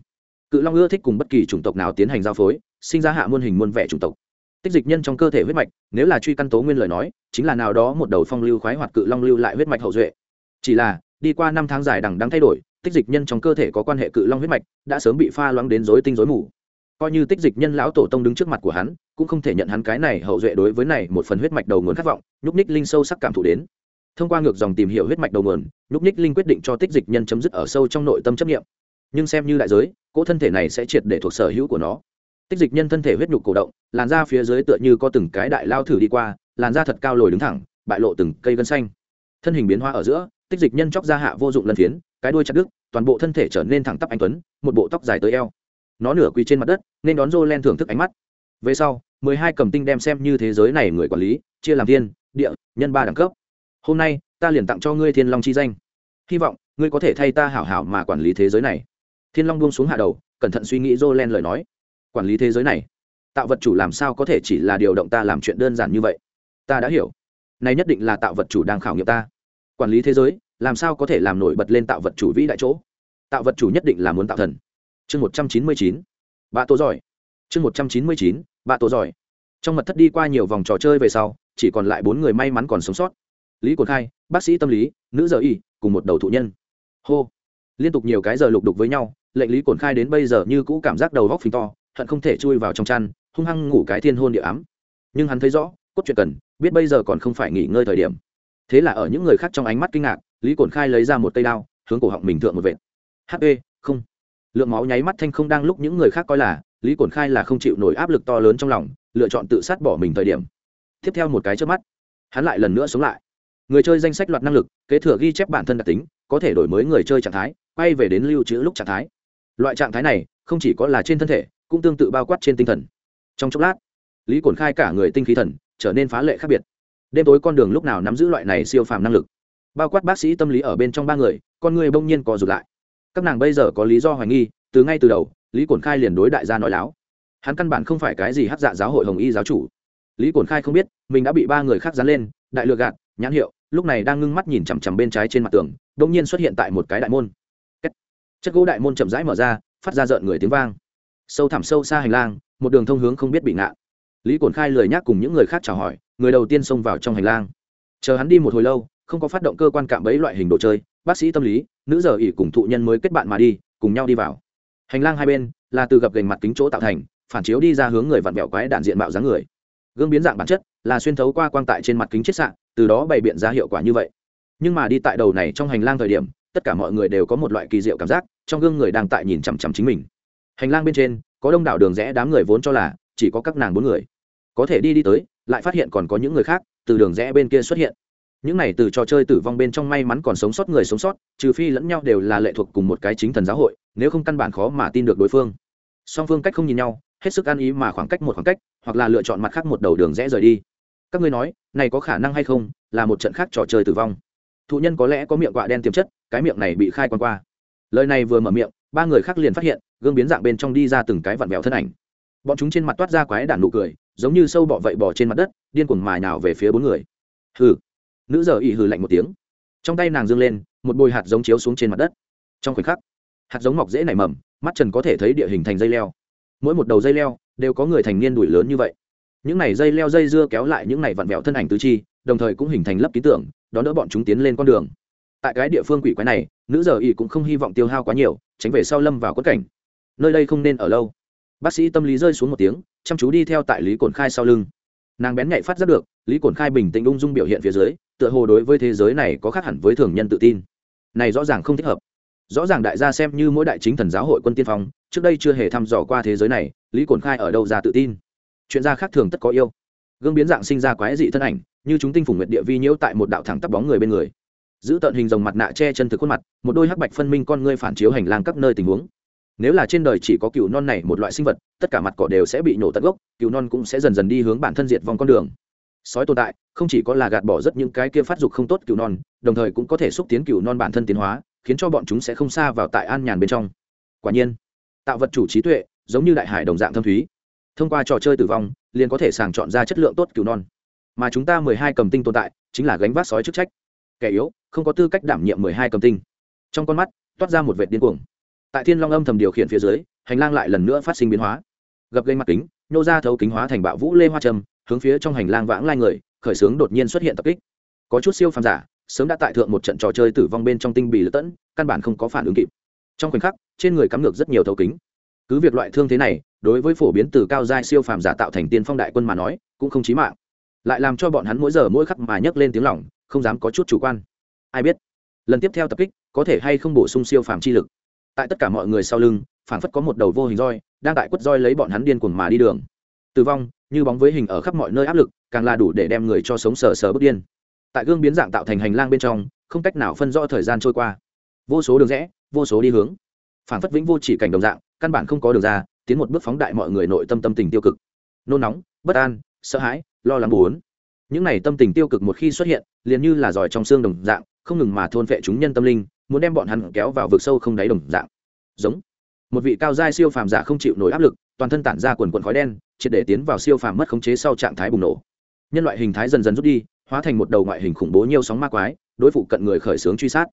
cự long ưa thích cùng bất kỳ chủng tộc nào tiến hành giao phối, sinh ra hạ muôn hình muôn vẻ chủng tộc. Tích dịch nhân trong cơ thể huyết mạch, nếu là truy căn tố nguyên lời nói, chính là nào đó một đầu phong lưu khoái hoạt cự long lưu lại huyết mạch hậu duệ. Chỉ là, đi qua năm tháng dài đằng đang thay đổi, tích dịch nhân trong cơ thể có quan hệ cự long huyết mạch, đã sớm bị pha loãng đến rối tinh rối mù. Coi như tích dịch nhân lão tổ tông đứng trước mặt của hắn, cũng không thể nhận hắn cái này hậu duệ đối với này một phần huyết mạch đầu nguồn khát vọng, nhúc ních linh sâu sắc cảm thụ đến. Thông qua ngược dòng tìm hiểu huyết mạch đầu nguồn, nhúc ních linh quyết định cho tích dịch nhân chấm dứt ở sâu trong nội tâm chấp nghiệm nhưng xem như đại giới, cỗ thân thể này sẽ triệt để thuộc sở hữu của nó. Tích dịch nhân thân thể huyết nhục cổ động, làn da phía dưới tựa như có từng cái đại lao thử đi qua, làn da thật cao lồi đứng thẳng, bại lộ từng cây gân xanh. Thân hình biến hoa ở giữa, tích dịch nhân chóc ra hạ vô dụng lân phiến, cái đuôi chặt đứt, toàn bộ thân thể trở nên thẳng tắp anh tuấn, một bộ tóc dài tới eo. Nó nửa quỳ trên mặt đất, nên đón rô len thưởng thức ánh mắt. Về sau, mười hai cầm tinh đem xem như thế giới này người quản lý, chia làm thiên, địa, nhân ba đẳng cấp. Hôm nay, ta liền tặng cho ngươi thiên long chi danh. Hy vọng, ngươi có thể thay ta hảo hảo mà quản lý thế giới này thiên long buông xuống hạ đầu, cẩn thận suy nghĩ dô len lời nói. Quản lý thế giới này, tạo vật chủ làm sao có thể chỉ là điều động ta làm chuyện đơn giản như vậy? Ta đã hiểu. Này nhất định là tạo vật chủ đang khảo nghiệm ta. Quản lý thế giới, làm sao có thể làm nổi bật lên tạo vật chủ vĩ đại chỗ? Tạo vật chủ nhất định là muốn tạo thần. Chương một trăm chín mươi chín bà tô giỏi. Chương một trăm chín mươi chín bà tô giỏi. Trong mật thất đi qua nhiều vòng trò chơi về sau, chỉ còn lại bốn người may mắn còn sống sót. Lý cột khai, bác sĩ tâm lý, nữ giờ y, cùng một đầu thụ nhân. Hô. Liên tục nhiều cái giờ lục đục với nhau lệnh lý cổn khai đến bây giờ như cũ cảm giác đầu góc phình to, hận không thể chui vào trong chăn, hung hăng ngủ cái thiên hôn địa ám. Nhưng hắn thấy rõ, cốt truyện cần, biết bây giờ còn không phải nghỉ ngơi thời điểm. Thế là ở những người khác trong ánh mắt kinh ngạc, lý cổn khai lấy ra một cây đao, hướng cổ họng mình thượng một vệt. Hp không. Lượng máu nháy mắt thanh không đang lúc những người khác coi là, lý cổn khai là không chịu nổi áp lực to lớn trong lòng, lựa chọn tự sát bỏ mình thời điểm. Tiếp theo một cái trước mắt, hắn lại lần nữa sống lại. Người chơi danh sách loạt năng lực, kế thừa ghi chép bản thân đặc tính, có thể đổi mới người chơi trạng thái, quay về đến lưu trữ lúc trạng thái loại trạng thái này, không chỉ có là trên thân thể, cũng tương tự bao quát trên tinh thần. Trong chốc lát, lý cổn khai cả người tinh khí thần, trở nên phá lệ khác biệt. Đêm tối con đường lúc nào nắm giữ loại này siêu phàm năng lực? Bao quát bác sĩ tâm lý ở bên trong ba người, con người bỗng nhiên co rụt lại. Các nàng bây giờ có lý do hoài nghi, từ ngay từ đầu, lý cổn khai liền đối đại gia nói láo. Hắn căn bản không phải cái gì hát dạ giáo hội hồng y giáo chủ. Lý cổn khai không biết, mình đã bị ba người khác dán lên, đại lừa gạt, nhãn hiệu, lúc này đang ngưng mắt nhìn chằm chằm bên trái trên mặt tường đông nhiên xuất hiện tại một cái đại môn chất gỗ đại môn chậm rãi mở ra, phát ra rợn người tiếng vang. Sâu thẳm sâu xa hành lang, một đường thông hướng không biết bị ngạn. Lý cổn khai lười nhác cùng những người khác chào hỏi, người đầu tiên xông vào trong hành lang. Chờ hắn đi một hồi lâu, không có phát động cơ quan cạm bẫy loại hình đồ chơi, bác sĩ tâm lý, nữ giờ ỉ cùng thụ nhân mới kết bạn mà đi, cùng nhau đi vào. Hành lang hai bên là từ gập gành mặt kính chỗ tạo thành, phản chiếu đi ra hướng người vặn vẹo quái đạn diện mạo dáng người. Gương biến dạng bản chất là xuyên thấu qua quang tại trên mặt kính chết sạn từ đó bày biện ra hiệu quả như vậy. Nhưng mà đi tại đầu này trong hành lang thời điểm tất cả mọi người đều có một loại kỳ diệu cảm giác, trong gương người đang tại nhìn chằm chằm chính mình. Hành lang bên trên, có đông đảo đường rẽ đám người vốn cho là chỉ có các nàng bốn người. Có thể đi đi tới, lại phát hiện còn có những người khác từ đường rẽ bên kia xuất hiện. Những này từ trò chơi tử vong bên trong may mắn còn sống sót người sống sót, trừ phi lẫn nhau đều là lệ thuộc cùng một cái chính thần giáo hội, nếu không căn bản khó mà tin được đối phương. Song phương cách không nhìn nhau, hết sức ăn ý mà khoảng cách một khoảng cách, hoặc là lựa chọn mặt khác một đầu đường rẽ rời đi. Các ngươi nói, này có khả năng hay không, là một trận khác trò chơi tử vong? Thụ nhân có lẽ có miệng quạ đen tiềm chất, cái miệng này bị khai quan qua. Lời này vừa mở miệng, ba người khác liền phát hiện, gương biến dạng bên trong đi ra từng cái vặn vẹo thân ảnh. Bọn chúng trên mặt toát ra quái đản nụ cười, giống như sâu bọ vậy bò trên mặt đất, điên cuồng mài nào về phía bốn người. Hừ. Nữ giờ ỉ hừ lạnh một tiếng. Trong tay nàng dương lên, một bồi hạt giống chiếu xuống trên mặt đất. Trong khoảnh khắc, hạt giống mọc dễ nảy mầm, mắt trần có thể thấy địa hình thành dây leo. Mỗi một đầu dây leo đều có người thành niên đùi lớn như vậy. Những này dây leo dây dưa kéo lại những này vặn vẹo thân ảnh tứ chi, đồng thời cũng hình thành lấp ký tưởng đón đỡ bọn chúng tiến lên con đường. Tại cái địa phương quỷ quái này, nữ giờ y cũng không hy vọng tiêu hao quá nhiều, tránh về sau lâm vào quất cảnh. Nơi đây không nên ở lâu. Bác sĩ tâm lý rơi xuống một tiếng, chăm chú đi theo tại lý cồn khai sau lưng. Nàng bén nhạy phát giác được, lý cồn khai bình tĩnh ung dung biểu hiện phía dưới, tựa hồ đối với thế giới này có khác hẳn với thường nhân tự tin. Này rõ ràng không thích hợp. Rõ ràng đại gia xem như mỗi đại chính thần giáo hội quân tiên phong, trước đây chưa hề thăm dò qua thế giới này, lý cồn khai ở đâu ra tự tin? Chuyện gia khác thường tất có yêu. Gương biến dạng sinh ra quái dị thân ảnh như chúng tinh phủ nguyệt địa vi nhiễu tại một đạo thẳng tắp bóng người bên người. Giữ tận hình dòng mặt nạ che chân thực khuôn mặt, một đôi hắc bạch phân minh con ngươi phản chiếu hành lang các nơi tình huống. Nếu là trên đời chỉ có cừu non này một loại sinh vật, tất cả mặt cỏ đều sẽ bị nổ tận gốc, cừu non cũng sẽ dần dần đi hướng bản thân diệt vòng con đường. Sói tồn tại, không chỉ có là gạt bỏ rất những cái kia phát dục không tốt cừu non, đồng thời cũng có thể xúc tiến cừu non bản thân tiến hóa, khiến cho bọn chúng sẽ không xa vào tại an nhàn bên trong. Quả nhiên, tạo vật chủ trí tuệ, giống như đại hải đồng dạng thâm thúy. Thông qua trò chơi tử vong, liền có thể sàng chọn ra chất lượng tốt cừu non mà chúng ta mười hai cầm tinh tồn tại, chính là gánh vác sói chức trách. Kẻ yếu, không có tư cách đảm nhiệm mười hai cầm tinh. Trong con mắt, toát ra một vệt điên cuồng. Tại thiên long âm thầm điều khiển phía dưới, hành lang lại lần nữa phát sinh biến hóa. Gập gây mặt kính nhô ra thấu kính hóa thành bạo vũ lê hoa trầm, hướng phía trong hành lang vãng lai người, khởi xướng đột nhiên xuất hiện tập kích. Có chút siêu phàm giả, sớm đã tại thượng một trận trò chơi tử vong bên trong tinh bì lật tẫn, căn bản không có phản ứng kịp. Trong khoảnh khắc, trên người cắm ngược rất nhiều thấu kính. Cứ việc loại thương thế này, đối với phổ biến từ cao giai siêu phàm giả tạo thành tiên phong đại quân mà nói, cũng không chí mạng lại làm cho bọn hắn mỗi giờ mỗi khắc mà nhấc lên tiếng lỏng không dám có chút chủ quan. Ai biết, lần tiếp theo tập kích có thể hay không bổ sung siêu phàm chi lực. Tại tất cả mọi người sau lưng phản phất có một đầu vô hình roi, đang tại quất roi lấy bọn hắn điên cuồng mà đi đường. Tử vong, như bóng với hình ở khắp mọi nơi áp lực, càng là đủ để đem người cho sống sờ sờ bước điên. Tại gương biến dạng tạo thành hành lang bên trong, không cách nào phân rõ thời gian trôi qua. Vô số đường rẽ, vô số đi hướng. Phản phất vĩnh vô chỉ cảnh đồng dạng, căn bản không có đường ra, tiến một bước phóng đại mọi người nội tâm tâm tình tiêu cực. Nôn nóng, bất an sợ hãi, lo lắng buồn. Những này tâm tình tiêu cực một khi xuất hiện, liền như là giỏi trong xương đồng dạng, không ngừng mà thôn vệ chúng nhân tâm linh, muốn đem bọn hắn kéo vào vực sâu không đáy đồng dạng. Giống. Một vị cao giai siêu phàm giả không chịu nổi áp lực, toàn thân tản ra quần quần khói đen, triệt để tiến vào siêu phàm mất khống chế sau trạng thái bùng nổ. Nhân loại hình thái dần dần rút đi, hóa thành một đầu ngoại hình khủng bố nhiều sóng ma quái, đối phụ cận người khởi xướng truy sát.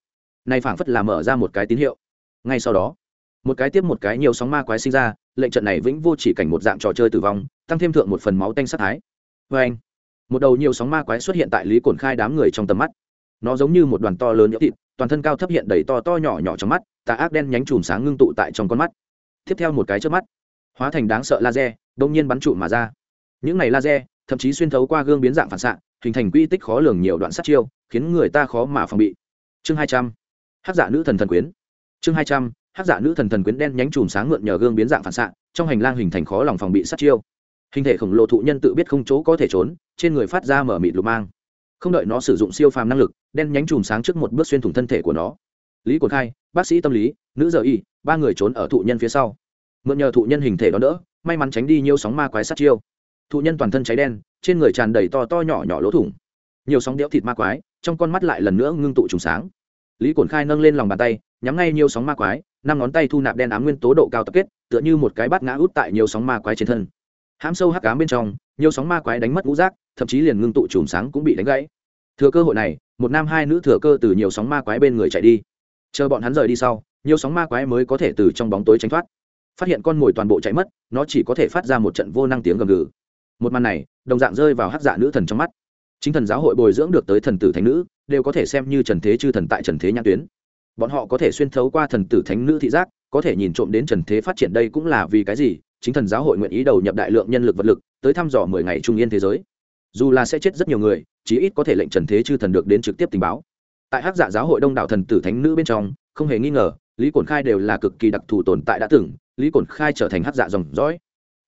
Nay phảng phất là mở ra một cái tín hiệu. Ngay sau đó, một cái tiếp một cái nhiều sóng ma quái sinh ra lệnh trận này vĩnh vô chỉ cảnh một dạng trò chơi tử vong, tăng thêm thượng một phần máu tanh sát thái. Vê anh, một đầu nhiều sóng ma quái xuất hiện tại lý cổn khai đám người trong tầm mắt. Nó giống như một đoàn to lớn nhỡ thịt, toàn thân cao thấp hiện đầy to to nhỏ nhỏ trong mắt, tà ác đen nhánh chùm sáng ngưng tụ tại trong con mắt. Tiếp theo một cái trước mắt, hóa thành đáng sợ laser đông nhiên bắn trụ mà ra. Những này laser, thậm chí xuyên thấu qua gương biến dạng phản xạ, hình thành quy tích khó lường nhiều đoạn sát chiêu, khiến người ta khó mà phòng bị. Chương hai trăm hát giả dạ nữ thần thần quyến. Chương hai trăm hát giả nữ thần thần quyến đen nhánh chùm sáng mượn nhờ gương biến dạng phản xạ, trong hành lang hình thành khó lòng phòng bị sát chiêu. Hình thể khổng lồ thụ nhân tự biết không chỗ có thể trốn, trên người phát ra mở mịt lục mang. Không đợi nó sử dụng siêu phàm năng lực, đen nhánh chùm sáng trước một bước xuyên thủng thân thể của nó. Lý cồn khai, bác sĩ tâm lý, nữ giờ y, ba người trốn ở thụ nhân phía sau. Mượn nhờ thụ nhân hình thể đó đỡ, may mắn tránh đi nhiều sóng ma quái sát chiêu. Thụ nhân toàn thân cháy đen, trên người tràn đầy to to nhỏ nhỏ lỗ thủng. Nhiều sóng đẽo thịt ma quái, trong con mắt lại lần nữa ngưng tụ trùng sáng. Lý cồn khai nâng lên lòng bàn tay, nhắm ngay nhiều sóng ma quái năm ngón tay thu nạp đen ám nguyên tố độ cao tập kết, tựa như một cái bát ngã út tại nhiều sóng ma quái trên thân. Hãm sâu hắc ám bên trong, nhiều sóng ma quái đánh mất ngũ rác thậm chí liền ngưng tụ chùm sáng cũng bị đánh gãy. Thừa cơ hội này, một nam hai nữ thừa cơ từ nhiều sóng ma quái bên người chạy đi. Chờ bọn hắn rời đi sau, nhiều sóng ma quái mới có thể từ trong bóng tối tránh thoát. Phát hiện con mồi toàn bộ chạy mất, nó chỉ có thể phát ra một trận vô năng tiếng gầm gừ. Một màn này, đồng dạng rơi vào hát dạ nữ thần trong mắt. Chính thần giáo hội bồi dưỡng được tới thần tử thánh nữ, đều có thể xem như trần thế chư thần tại trần thế nhãn tuyến bọn họ có thể xuyên thấu qua thần tử thánh nữ thị giác, có thể nhìn trộm đến trần thế phát triển đây cũng là vì cái gì, chính thần giáo hội nguyện ý đầu nhập đại lượng nhân lực vật lực, tới thăm dò mười ngày trung yên thế giới. Dù là sẽ chết rất nhiều người, chí ít có thể lệnh trần thế chư thần được đến trực tiếp tình báo. Tại hắc dạ giáo hội đông đảo thần tử thánh nữ bên trong, không hề nghi ngờ, lý cổn khai đều là cực kỳ đặc thù tồn tại đã từng, lý cổn khai trở thành hắc dạ dòng dõi.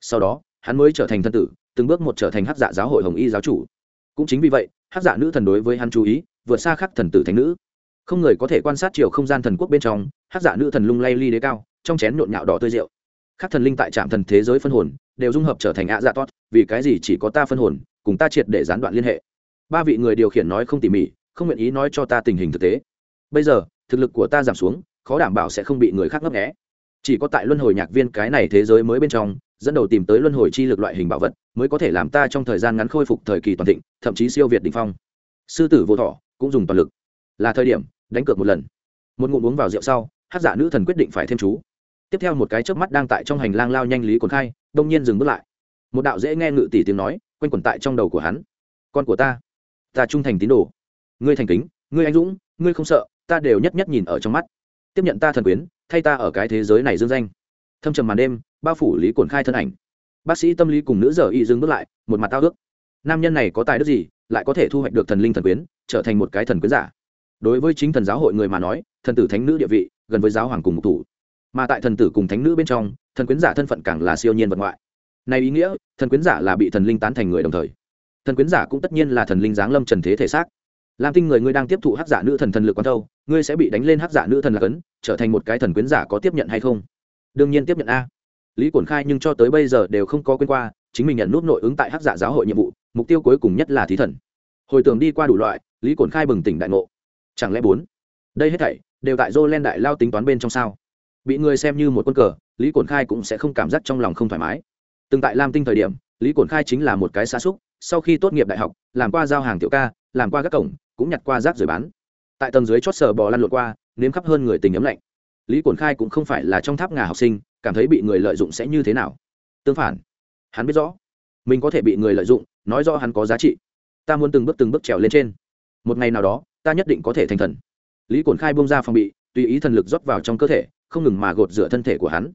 Sau đó, hắn mới trở thành thân tử, từng bước một trở thành hắc dạ giáo hội hồng y giáo chủ. Cũng chính vì vậy, hắc dạ nữ thần đối với hắn chú ý, vượt xa khắc thần tử thánh nữ không người có thể quan sát chiều không gian thần quốc bên trong hát giả nữ thần lung lay ly đế cao, trong chén nhộn nhạo đỏ tươi rượu. Khắc thần linh tại trạm thần thế giới phân hồn, đều dung hợp trở thành ạ dạ tốt vì cái gì chỉ có ta phân hồn, cùng ta triệt để gián đoạn liên hệ. Ba vị người điều khiển nói không tỉ mỉ, không nguyện ý nói cho ta tình hình thực tế. Bây giờ, thực lực của ta giảm xuống, khó đảm bảo sẽ không bị người khác ngấp nghẽ chỉ có tại luân hồi nhạc viên cái này thế giới mới bên trong, dẫn đầu tìm tới luân hồi chi lực loại hình bảo vật, mới có thể làm ta trong thời gian ngắn khôi phục thời kỳ toàn thịnh, thậm chí siêu việt đ ỉ n h phong. Sư tử vô thọ, cũng dùng toàn lực. Là thời điểm đánh cược một lần. Một ngụm uống vào rượu sau, hát giả nữ thần quyết định phải thêm chú. Tiếp theo một cái chớp mắt đang tại trong hành lang lao nhanh lý cồn khai, đông nhiên dừng bước lại. Một đạo dễ nghe ngự tỷ tiếng nói, quanh quẩn tại trong đầu của hắn. Con của ta ta trung thành tín đồ. Ngươi thành kính, ngươi anh dũng, ngươi không sợ, ta đều nhất nhất nhìn ở trong mắt. Tiếp nhận ta thần quyến, thay ta ở cái thế giới này dương danh. Thâm trầm màn đêm, bao phủ lý cồn khai thân ảnh. Bác sĩ tâm lý cùng nữ giờ y dừng bước lại, một mặt tao ước. Nam nhân này có tài đức gì, lại có thể thu hoạch được thần linh thần quyến, trở thành một cái thần quyến giả? Đối với chính thần giáo hội người mà nói, thần tử thánh nữ địa vị, gần với giáo hoàng cùng mục thủ. Mà tại thần tử cùng thánh nữ bên trong, thần quyến giả thân phận càng là siêu nhiên vật ngoại. Này ý nghĩa, thần quyến giả là bị thần linh tán thành người đồng thời. Thần quyến giả cũng tất nhiên là thần linh giáng lâm trần thế thể xác. Lam tinh người ngươi đang tiếp thụ hắc giả nữ thần thần lực quán thâu, ngươi sẽ bị đánh lên hắc giả nữ thần là cấn, trở thành một cái thần quyến giả có tiếp nhận hay không? Đương nhiên tiếp nhận a. Lý quẩn khai nhưng cho tới bây giờ đều không có quên qua, chính mình nhận nút nội ứng tại hắc giả giáo hội nhiệm vụ, mục tiêu cuối cùng nhất là thí thần. Hồi tưởng đi qua đủ loại, lý quẩn khai bừng tỉnh đại ngộ chẳng lẽ bốn? Đây hết thảy đều tại dô len đại lao tính toán bên trong sao? Bị người xem như một quân cờ, lý cổn khai cũng sẽ không cảm giác trong lòng không thoải mái. Từng tại lam tinh thời điểm, lý cổn khai chính là một cái xa xúc, sau khi tốt nghiệp đại học, làm qua giao hàng tiểu ca, làm qua các cổng, cũng nhặt qua rác rồi bán. Tại tầng dưới chót sờ bò lăn lộn qua, nếm khắp hơn người tình ấm lạnh. Lý cổn khai cũng không phải là trong tháp ngà học sinh, cảm thấy bị người lợi dụng sẽ như thế nào? Tương phản. Hắn biết rõ. Mình có thể bị người lợi dụng, nói rõ hắn có giá trị. Ta muốn từng bước từng bước trèo lên trên. Một ngày nào đó ta nhất định có thể thành thần. Lý cổn khai bông ra phòng bị, tùy ý thần lực rót vào trong cơ thể, không ngừng mà gột rửa thân thể của hắn.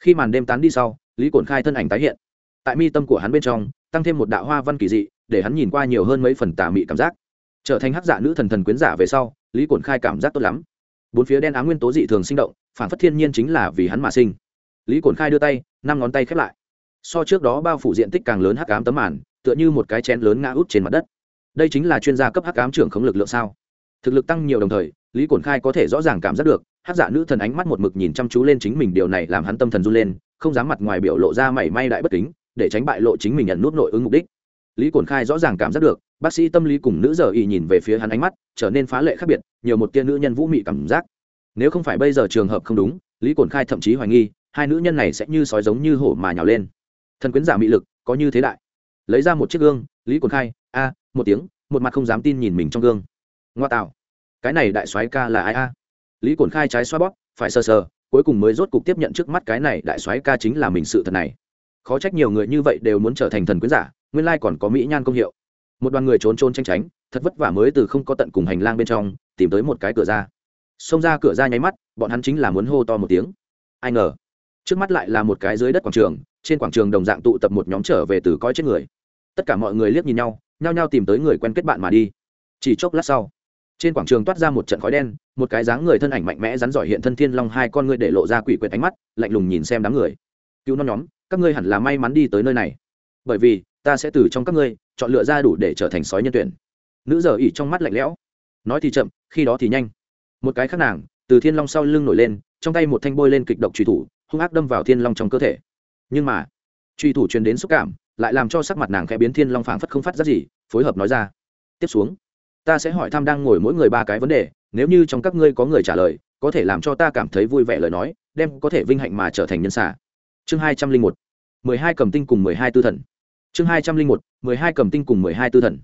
Khi màn đêm tán đi sau, lý cổn khai thân ảnh tái hiện. Tại mi tâm của hắn bên trong, tăng thêm một đạo hoa văn kỳ dị, để hắn nhìn qua nhiều hơn mấy phần tà mị cảm giác. Trở thành hắc giả nữ thần thần quyến giả về sau, lý cổn khai cảm giác tốt lắm. Bốn phía đen á nguyên tố dị thường sinh động, phản phất thiên nhiên chính là vì hắn mà sinh. Lý cổn khai đưa tay, năm ngón tay khép lại. So trước đó bao phủ diện tích càng lớn hắc ám tấm màn, tựa như một cái chén lớn ngã út trên mặt đất. Đây chính là chuyên gia cấp hắc ám trưởng khống lực lượng sao? Thực lực tăng nhiều đồng thời, lý cổn khai có thể rõ ràng cảm giác được, hát giả nữ thần ánh mắt một mực nhìn chăm chú lên chính mình, điều này làm hắn tâm thần run lên, không dám mặt ngoài biểu lộ ra mảy may đại bất kính, để tránh bại lộ chính mình nhận nút nội ứng mục đích. Lý cổn khai rõ ràng cảm giác được, bác sĩ tâm lý cùng nữ giờ y nhìn về phía hắn ánh mắt, trở nên phá lệ khác biệt, nhiều một tia nữ nhân vũ mị cảm giác. Nếu không phải bây giờ trường hợp không đúng, lý cổn khai thậm chí hoài nghi, hai nữ nhân này sẽ như sói giống như hổ mà nhào lên. Thần quyến giả mị lực, có như thế đại. Lấy ra một chiếc gương, lý cổn khai, a, một tiếng, một mặt không dám tin nhìn mình trong gương ngoa tạo cái này đại soái ca là ai a? Lý cổn khai trái xoa bóp, phải sờ sờ, cuối cùng mới rốt cục tiếp nhận trước mắt cái này đại soái ca chính là mình sự thật này. Khó trách nhiều người như vậy đều muốn trở thành thần quyến giả, nguyên lai còn có mỹ nhan công hiệu. Một đoàn người trốn trốn tranh tránh, thật vất vả mới từ không có tận cùng hành lang bên trong, tìm tới một cái cửa ra. Xông ra cửa ra nháy mắt, bọn hắn chính là muốn hô to một tiếng. Ai ngờ, trước mắt lại là một cái dưới đất quảng trường, trên quảng trường đồng dạng tụ tập một nhóm trở về từ coi chết người. Tất cả mọi người liếc nhìn nhau, nhao nhao tìm tới người quen kết bạn mà đi. Chỉ chốc lát sau trên quảng trường toát ra một trận khói đen, một cái dáng người thân ảnh mạnh mẽ rắn giỏi hiện thân thiên long hai con ngươi để lộ ra quỷ quyệt ánh mắt, lạnh lùng nhìn xem đám người. Cứu non nhóm, các ngươi hẳn là may mắn đi tới nơi này. Bởi vì, ta sẽ từ trong các ngươi chọn lựa ra đủ để trở thành sói nhân tuyển. Nữ giờ ỉ trong mắt lạnh lẽo. Nói thì chậm, khi đó thì nhanh. Một cái khác nàng, từ thiên long sau lưng nổi lên, trong tay một thanh bôi lên kịch độc truy thủ, hung ác đâm vào thiên long trong cơ thể. Nhưng mà, truy thủ truyền đến xúc cảm, lại làm cho sắc mặt nàng khẽ biến thiên long phảng phất không phát ra gì, phối hợp nói ra. Tiếp xuống ta sẽ hỏi thăm đang ngồi mỗi người ba cái vấn đề, nếu như trong các ngươi có người trả lời, có thể làm cho ta cảm thấy vui vẻ lời nói, đem có thể vinh hạnh mà trở thành nhân xả chương hai trăm linh một, mười hai cầm tinh cùng mười hai tư thần. Chương hai trăm linh một, mười hai cầm tinh cùng mười hai tư thần.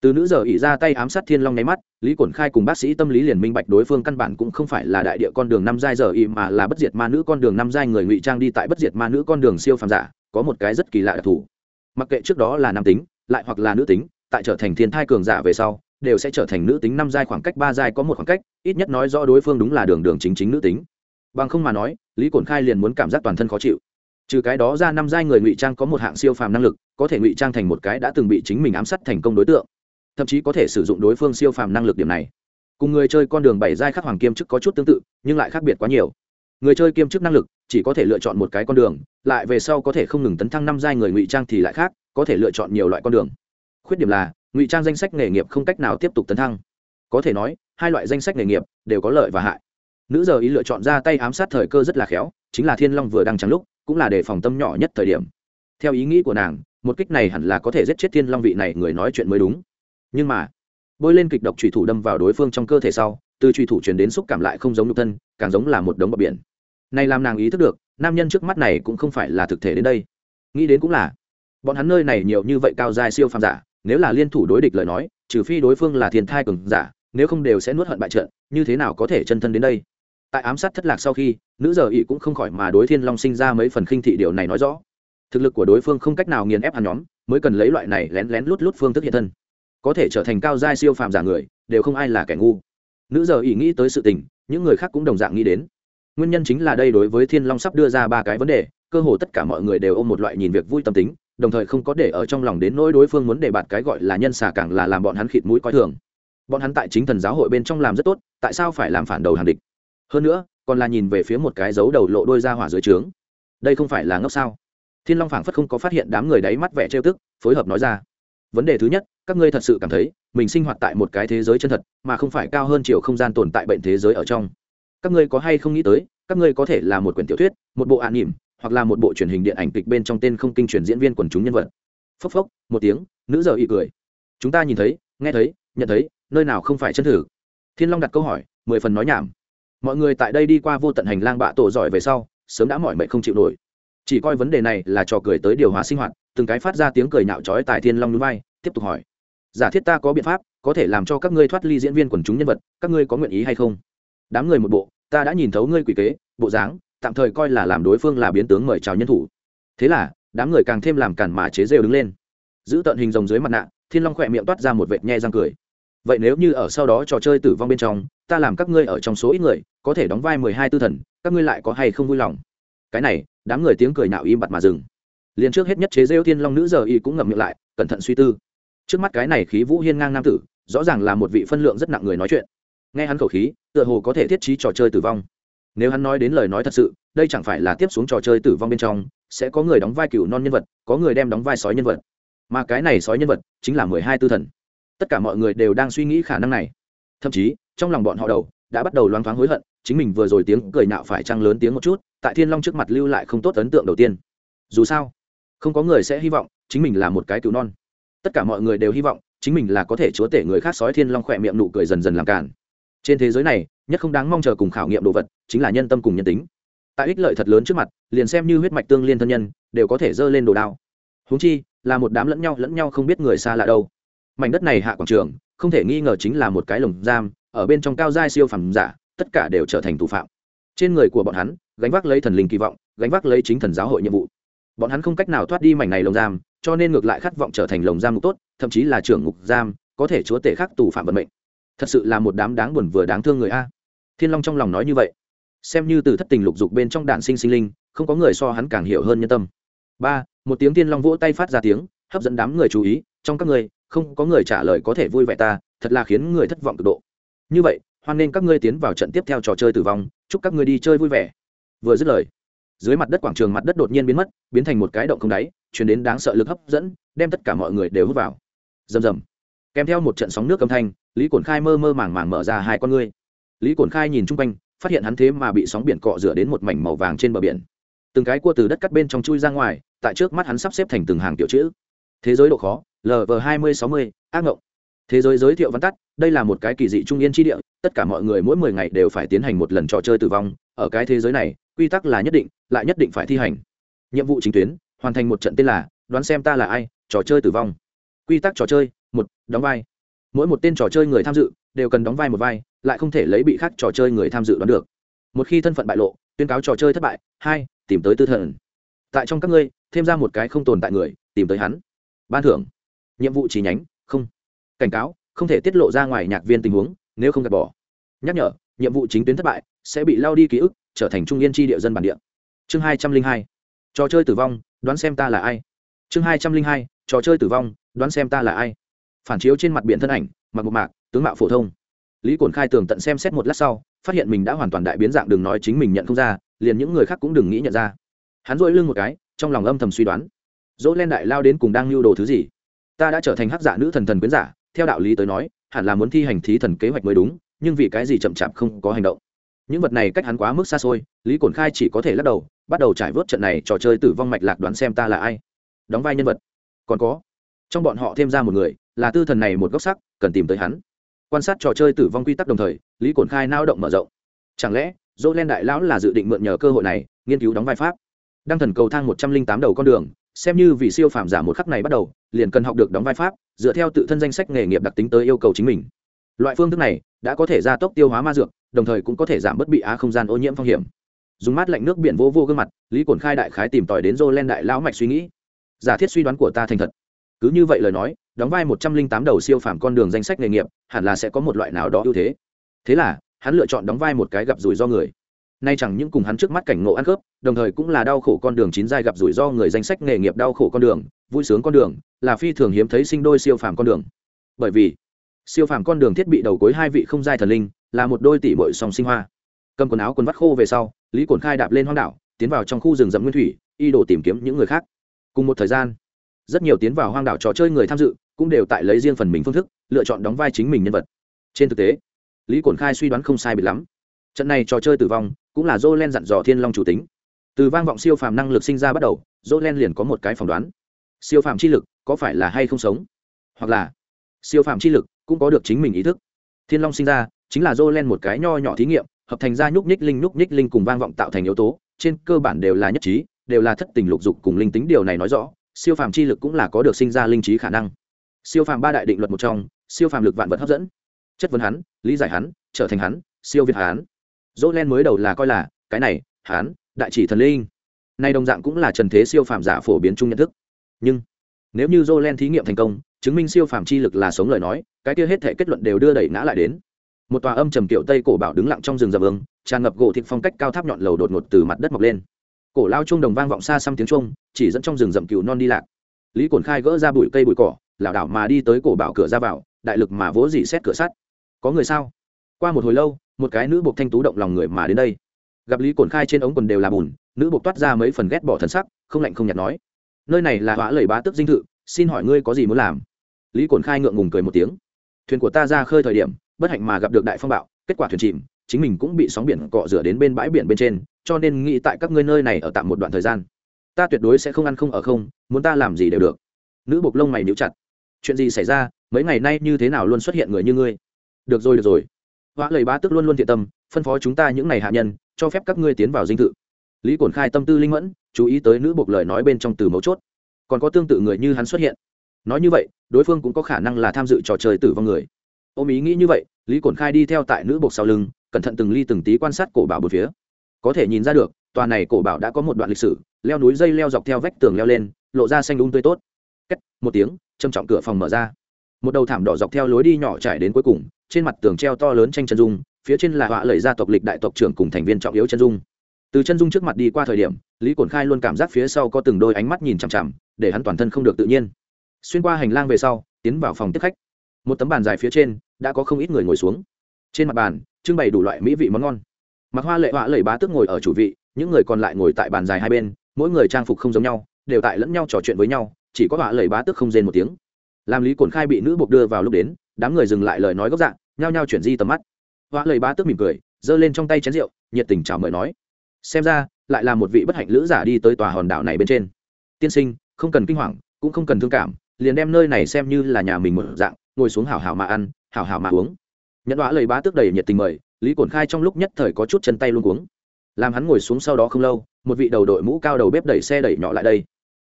Từ nữ giờ ỉ ra tay ám sát thiên long nháy mắt, lý quẩn khai cùng bác sĩ tâm lý liền minh bạch đối phương căn bản cũng không phải là đại địa con đường năm giai giờ ỉ mà là bất diệt ma nữ con đường năm giai người ngụy trang đi tại bất diệt ma nữ con đường siêu phàm giả, có một cái rất kỳ lạ đặc thù. Mặc kệ trước đó là nam tính, lại hoặc là nữ tính, tại trở thành thiên thai cường giả về sau đều sẽ trở thành nữ tính năm giai khoảng cách, ba giai có một khoảng cách, ít nhất nói rõ đối phương đúng là đường đường chính chính nữ tính. Bằng không mà nói, lý cổn khai liền muốn cảm giác toàn thân khó chịu. Trừ cái đó ra năm giai người ngụy trang có một hạng siêu phàm năng lực, có thể ngụy trang thành một cái đã từng bị chính mình ám sát thành công đối tượng, thậm chí có thể sử dụng đối phương siêu phàm năng lực điểm này. Cùng người chơi con đường bảy giai khắc hoàng kiêm chức có chút tương tự, nhưng lại khác biệt quá nhiều. Người chơi kiêm chức năng lực chỉ có thể lựa chọn một cái con đường, lại về sau có thể không ngừng tấn thăng năm giai người ngụy trang thì lại khác, có thể lựa chọn nhiều loại con đường. Khuyết điểm là ngụy trang danh sách nghề nghiệp không cách nào tiếp tục tấn thăng. Có thể nói, hai loại danh sách nghề nghiệp đều có lợi và hại. Nữ giờ ý lựa chọn ra tay ám sát thời cơ rất là khéo, chính là thiên long vừa đang trắng lúc, cũng là để phòng tâm nhỏ nhất thời điểm. Theo ý nghĩ của nàng, một kích này hẳn là có thể giết chết thiên long vị này người nói chuyện mới đúng. Nhưng mà, bôi lên kịch độc trùy thủ đâm vào đối phương trong cơ thể sau, từ trùy thủ truyền đến xúc cảm lại không giống nhục thân, càng giống là một đống bọc biển. Này làm nàng ý thức được, nam nhân trước mắt này cũng không phải là thực thể đến đây. Nghĩ đến cũng là, bọn hắn nơi này nhiều như vậy cao dài siêu phàm giả nếu là liên thủ đối địch lời nói, trừ phi đối phương là thiên thai cường giả, nếu không đều sẽ nuốt hận bại trận, như thế nào có thể chân thân đến đây? Tại ám sát thất lạc sau khi, nữ giờ ỵ cũng không khỏi mà đối thiên long sinh ra mấy phần khinh thị điều này nói rõ. Thực lực của đối phương không cách nào nghiền ép hắn nhóm, mới cần lấy loại này lén lén lút lút phương thức hiện thân. Có thể trở thành cao giai siêu phàm giả người, đều không ai là kẻ ngu. Nữ giờ ỵ nghĩ tới sự tình, những người khác cũng đồng dạng nghĩ đến. Nguyên nhân chính là đây đối với thiên long sắp đưa ra ba cái vấn đề, cơ hồ tất cả mọi người đều ôm một loại nhìn việc vui tâm tính đồng thời không có để ở trong lòng đến nỗi đối phương muốn để bạt cái gọi là nhân xà càng là làm bọn hắn khịt mũi coi thường. Bọn hắn tại chính thần giáo hội bên trong làm rất tốt, tại sao phải làm phản đầu hàng địch? Hơn nữa, còn là nhìn về phía một cái dấu đầu lộ đôi ra hỏa dưới trướng. Đây không phải là ngốc sao? Thiên long phảng phất không có phát hiện đám người đáy mắt vẻ trêu tức, phối hợp nói ra. Vấn đề thứ nhất, các ngươi thật sự cảm thấy, mình sinh hoạt tại một cái thế giới chân thật, mà không phải cao hơn chiều không gian tồn tại bệnh thế giới ở trong. Các ngươi có hay không nghĩ tới, các ngươi có thể là một quyển tiểu thuyết, một bộ an nỉm hoặc là một bộ truyền hình điện ảnh kịch bên trong tên không kinh truyền diễn viên quần chúng nhân vật. Phốc phốc, một tiếng, nữ giờ ị cười. Chúng ta nhìn thấy, nghe thấy, nhận thấy, nơi nào không phải chân thử thiên long đặt câu hỏi, mười phần nói nhảm. Mọi người tại đây đi qua vô tận hành lang bạ tổ giỏi về sau, sớm đã mỏi mệt không chịu nổi. Chỉ coi vấn đề này là trò cười tới điều hòa sinh hoạt, từng cái phát ra tiếng cười nhạo trói tại thiên long núi vai, tiếp tục hỏi. Giả thiết ta có biện pháp, có thể làm cho các ngươi thoát ly diễn viên quần chúng nhân vật, các ngươi có nguyện ý hay không? Đám người một bộ, ta đã nhìn thấu ngươi quỷ kế, bộ dáng tạm thời coi là làm đối phương là biến tướng mời chào nhân thủ. Thế là, đám người càng thêm làm cản mà chế rêu đứng lên. Giữ tận hình rồng dưới mặt nạ, thiên long khỏe miệng toát ra một vệt nhe răng cười. Vậy nếu như ở sau đó trò chơi tử vong bên trong, ta làm các ngươi ở trong số ít người, có thể đóng vai mười hai tư thần, các ngươi lại có hay không vui lòng? Cái này, đám người tiếng cười nạo im bặt mà dừng. Liền trước hết nhất chế rêu thiên long nữ giờ y cũng ngậm miệng lại, cẩn thận suy tư. Trước mắt cái này khí vũ hiên ngang nam tử, rõ ràng là một vị phân lượng rất nặng người nói chuyện. Nghe hắn khẩu khí, tựa hồ có thể thiết trí trò chơi tử vong nếu hắn nói đến lời nói thật sự, đây chẳng phải là tiếp xuống trò chơi tử vong bên trong, sẽ có người đóng vai cựu non nhân vật, có người đem đóng vai sói nhân vật. Mà cái này sói nhân vật chính là mười hai tư thần. Tất cả mọi người đều đang suy nghĩ khả năng này. Thậm chí, trong lòng bọn họ đầu đã bắt đầu loáng thoáng hối hận, chính mình vừa rồi tiếng cười nạo phải trăng lớn tiếng một chút, tại thiên long trước mặt lưu lại không tốt ấn tượng đầu tiên. Dù sao, không có người sẽ hy vọng chính mình là một cái cựu non. Tất cả mọi người đều hy vọng chính mình là có thể chúa tể người khác sói thiên long khỏe miệng nụ cười dần dần làm cản trên thế giới này nhất không đáng mong chờ cùng khảo nghiệm đồ vật, chính là nhân tâm cùng nhân tính. Tại ích lợi thật lớn trước mặt, liền xem như huyết mạch tương liên thân nhân, đều có thể dơ lên đồ đao. Húng chi, là một đám lẫn nhau lẫn nhau không biết người xa lạ đâu. Mảnh đất này hạ quảng trường, không thể nghi ngờ chính là một cái lồng giam, ở bên trong cao giai siêu phẩm giả, tất cả đều trở thành thủ phạm. Trên người của bọn hắn, gánh vác lấy thần linh kỳ vọng, gánh vác lấy chính thần giáo hội nhiệm vụ. Bọn hắn không cách nào thoát đi mảnh này lồng giam, cho nên ngược lại khát vọng trở thành lồng giam ngục tốt, thậm chí là trưởng ngục giam, có thể chúa tể khắc tù phạm vận mệnh. Thật sự là một đám đáng buồn vừa đáng thương người a thiên long trong lòng nói như vậy. Xem như từ thất tình lục dục bên trong đạn sinh sinh linh, không có người so hắn càng hiểu hơn nhân tâm. Ba, một tiếng thiên long vỗ tay phát ra tiếng, hấp dẫn đám người chú ý, trong các người, không có người trả lời có thể vui vẻ ta, thật là khiến người thất vọng cực độ. Như vậy, hoan nên các ngươi tiến vào trận tiếp theo trò chơi tử vong, chúc các ngươi đi chơi vui vẻ. Vừa dứt lời, dưới mặt đất quảng trường mặt đất đột nhiên biến mất, biến thành một cái động không đáy chuyển đến đáng sợ lực hấp dẫn, đem tất cả mọi người đều hút vào. Rầm rầm. Kèm theo một trận sóng nước âm thanh, lý cổn khai mơ mơ màng màng mở ra hai con ngươi lý cổn khai nhìn chung quanh, phát hiện hắn thế mà bị sóng biển cọ rửa đến một mảnh màu vàng trên bờ biển. Từng cái cua từ đất cắt bên trong chui ra ngoài, tại trước mắt hắn sắp xếp thành từng hàng kiểu chữ. Thế giới độ khó lv hai mươi sáu mươi, ác ngộng. Thế giới giới thiệu văn tắt, đây là một cái kỳ dị trung yên tri địa, tất cả mọi người mỗi mười ngày đều phải tiến hành một lần trò chơi tử vong. Ở cái thế giới này, quy tắc là nhất định, lại nhất định phải thi hành. Nhiệm vụ chính tuyến, hoàn thành một trận tên là, đoán xem ta là ai, trò chơi tử vong. Quy tắc trò chơi, một, đóng vai mỗi một tên trò chơi người tham dự đều cần đóng vai một vai, lại không thể lấy bị khác trò chơi người tham dự đoán được. Một khi thân phận bại lộ, tuyên cáo trò chơi thất bại, hai, tìm tới tư thần. Tại trong các ngươi, thêm ra một cái không tồn tại người, tìm tới hắn. Ban thưởng. Nhiệm vụ chỉ nhánh, không. Cảnh cáo, không thể tiết lộ ra ngoài nhạc viên tình huống, nếu không gạt bỏ. Nhắc nhở, nhiệm vụ chính tuyến thất bại, sẽ bị lao đi ký ức, trở thành trung yên tri địa dân bản địa. Chương hai trăm linh hai. Trò chơi tử vong, đoán xem ta là ai. Chương hai trăm linh hai. Trò chơi tử vong, đoán xem ta là ai phản chiếu trên mặt biển thân ảnh, mặc một mạc, tướng mạo phổ thông. Lý cồn khai tường tận xem xét một lát sau, phát hiện mình đã hoàn toàn đại biến dạng đừng nói chính mình nhận không ra, liền những người khác cũng đừng nghĩ nhận ra. Hắn dội lưng một cái, trong lòng âm thầm suy đoán. Dỗ lên đại lao đến cùng đang lưu đồ thứ gì? Ta đã trở thành hắc giả nữ thần thần quyến giả, theo đạo lý tới nói, hẳn là muốn thi hành thí thần kế hoạch mới đúng, nhưng vì cái gì chậm chạp không có hành động? Những vật này cách hắn quá mức xa xôi, lý cổn khai chỉ có thể lắc đầu, bắt đầu trải vớt trận này trò chơi tử vong mạch lạc đoán xem ta là ai. Đóng vai nhân vật. Còn có, trong bọn họ thêm ra một người là tư thần này một góc sắc, cần tìm tới hắn. Quan sát trò chơi tử vong quy tắc đồng thời, lý cổn khai nao động mở rộng. Chẳng lẽ dỗ len đại lão là dự định mượn nhờ cơ hội này, nghiên cứu đóng vai pháp? Đăng thần cầu thang một trăm linh tám đầu con đường, xem như vì siêu phàm giả một khắc này bắt đầu, liền cần học được đóng vai pháp, dựa theo tự thân danh sách nghề nghiệp đặc tính tới yêu cầu chính mình. Loại phương thức này, đã có thể gia tốc tiêu hóa ma dược, đồng thời cũng có thể giảm bớt bị á không gian ô nhiễm phong hiểm. Dùng mát lạnh nước biển vô vô gương mặt, lý cổn khai đại khái tìm tòi đến dô len đại lão mạch suy nghĩ. Giả thiết suy đoán của ta thành thật. Cứ như vậy lời nói đóng vai một trăm linh tám đầu siêu phàm con đường danh sách nghề nghiệp, hẳn là sẽ có một loại nào đó ưu thế. Thế là, hắn lựa chọn đóng vai một cái gặp rủi ro người. Nay chẳng những cùng hắn trước mắt cảnh ngộ ăn khớp, đồng thời cũng là đau khổ con đường chín giai gặp rủi ro người danh sách nghề nghiệp đau khổ con đường, vui sướng con đường, là phi thường hiếm thấy sinh đôi siêu phàm con đường. Bởi vì, siêu phàm con đường thiết bị đầu cuối hai vị không giai thần linh, là một đôi tỷ bội song sinh hoa. Cầm quần áo quần vắt khô về sau, lý cổn khai đạp lên hoang đảo, tiến vào trong khu rừng rậm nguyên thủy, y đồ tìm kiếm những người khác. Cùng một thời gian, rất nhiều tiến vào hoang đảo trò chơi người tham dự cũng đều tại lấy riêng phần mình phương thức, lựa chọn đóng vai chính mình nhân vật. Trên thực tế, lý cổn khai suy đoán không sai biệt lắm. Trận này trò chơi tử vong cũng là jolen dặn dò thiên long chủ tính. Từ vang vọng siêu phàm năng lực sinh ra bắt đầu jolen liền có một cái phỏng đoán. Siêu phàm chi lực có phải là hay không sống? Hoặc là siêu phàm chi lực cũng có được chính mình ý thức? Thiên long sinh ra chính là jolen một cái nho nhỏ thí nghiệm, hợp thành ra nhúc nhích linh nhúc nhích linh cùng vang vọng tạo thành yếu tố, trên cơ bản đều là nhất trí, đều là thất tình lục dục cùng linh tính. Điều này nói rõ, siêu phàm chi lực cũng là có được sinh ra linh trí khả năng siêu phàm ba đại định luật một trong, siêu phàm lực vạn vật hấp dẫn. Chất vấn hắn, lý giải hắn, trở thành hắn, siêu việt hắn. Dỗ len mới đầu là coi là, cái này, hắn, đại chỉ thần linh. Nay đồng dạng cũng là trần thế siêu phàm giả phổ biến chung nhận thức. Nhưng, nếu như dỗ len thí nghiệm thành công, chứng minh siêu phàm chi lực là sống lời nói, cái kia hết thể kết luận đều đưa đẩy ngã lại đến. Một tòa âm trầm kiểu tây cổ bảo đứng lặng trong rừng rậm ương tràn ngập gỗ thịt phong cách cao tháp nhọn lầu đột ngột từ mặt đất mọc lên. Cổ lao chuông đồng vang vọng xa xăm tiếng chuông, chỉ dẫn trong rừng rậm cừu non đi lạc. Lý cổn khai gỡ ra bụi cây bụi cỏ lảo đảo mà đi tới cổ bảo cửa ra vào, đại lực mà vỗ dỉ xét cửa sắt. Có người sao? Qua một hồi lâu, một cái nữ buộc thanh tú động lòng người mà đến đây. Gặp lý cổn khai trên ống quần đều là bùn, nữ buộc toát ra mấy phần ghét bỏ thần sắc, không lạnh không nhạt nói, nơi này là hỏa lầy bá tước dinh thự, xin hỏi ngươi có gì muốn làm? Lý cổn khai ngượng ngùng cười một tiếng, thuyền của ta ra khơi thời điểm, bất hạnh mà gặp được đại phong bạo, kết quả thuyền chìm, chính mình cũng bị sóng biển cọ rửa đến bên bãi biển bên trên, cho nên nghĩ tại các ngươi nơi này ở tạm một đoạn thời gian. Ta tuyệt đối sẽ không ăn không ở không, muốn ta làm gì đều được. Nữ bộc lông mày níu chặt chuyện gì xảy ra mấy ngày nay như thế nào luôn xuất hiện người như ngươi? Được rồi được rồi. Hóa lời bá tức luôn luôn thiện tâm phân phó chúng ta những ngày hạ nhân cho phép các ngươi tiến vào dinh thự. Lý cổn khai tâm tư linh mẫn chú ý tới nữ bộc lời nói bên trong từ mấu chốt. Còn có tương tự người như hắn xuất hiện. Nói như vậy đối phương cũng có khả năng là tham dự trò chơi tử vong người. Ôm ý nghĩ như vậy lý cổn khai đi theo tại nữ bộc sau lưng cẩn thận từng ly từng tí quan sát cổ bảo một phía. Có thể nhìn ra được tòa này cổ bảo đã có một đoạn lịch sử leo núi dây leo dọc theo vách tường leo lên lộ ra xanh đúng tươi tốt. Cách, một tiếng trầm trọng cửa phòng mở ra. Một đầu thảm đỏ dọc theo lối đi nhỏ trải đến cuối cùng, trên mặt tường treo to lớn tranh chân dung, phía trên là họa lợi gia tộc lịch đại tộc trưởng cùng thành viên trọng yếu chân dung. Từ chân dung trước mặt đi qua thời điểm, lý cổn khai luôn cảm giác phía sau có từng đôi ánh mắt nhìn chằm chằm, để hắn toàn thân không được tự nhiên. Xuyên qua hành lang về sau, tiến vào phòng tiếp khách. Một tấm bàn dài phía trên, đã có không ít người ngồi xuống. Trên mặt bàn, trưng bày đủ loại mỹ vị món ngon. Mặc hoa lệ họa lẩy bá tức ngồi ở chủ vị, những người còn lại ngồi tại bàn dài hai bên, mỗi người trang phục không giống nhau, đều tại lẫn nhau trò chuyện với nhau chỉ có họa lầy bá tức không rên một tiếng. Làm lý cồn khai bị nữ buộc đưa vào lúc đến, đám người dừng lại lời nói gốc dạng, nhao nhao chuyển di tầm mắt. Họa lầy bá tức mỉm cười, giơ lên trong tay chén rượu, nhiệt tình chào mời nói. Xem ra, lại là một vị bất hạnh lữ giả đi tới tòa hòn đảo này bên trên. Tiên sinh, không cần kinh hoàng, cũng không cần thương cảm, liền đem nơi này xem như là nhà mình một dạng, ngồi xuống hảo hảo mà ăn, hảo hảo mà uống. Nhận đoá lời bá tước đầy nhiệt tình mời, lý cổn khai trong lúc nhất thời có chút chân tay luôn cuống. Làm hắn ngồi xuống sau đó không lâu, một vị đầu đội mũ cao đầu bếp đẩy xe đẩy nhỏ lại đây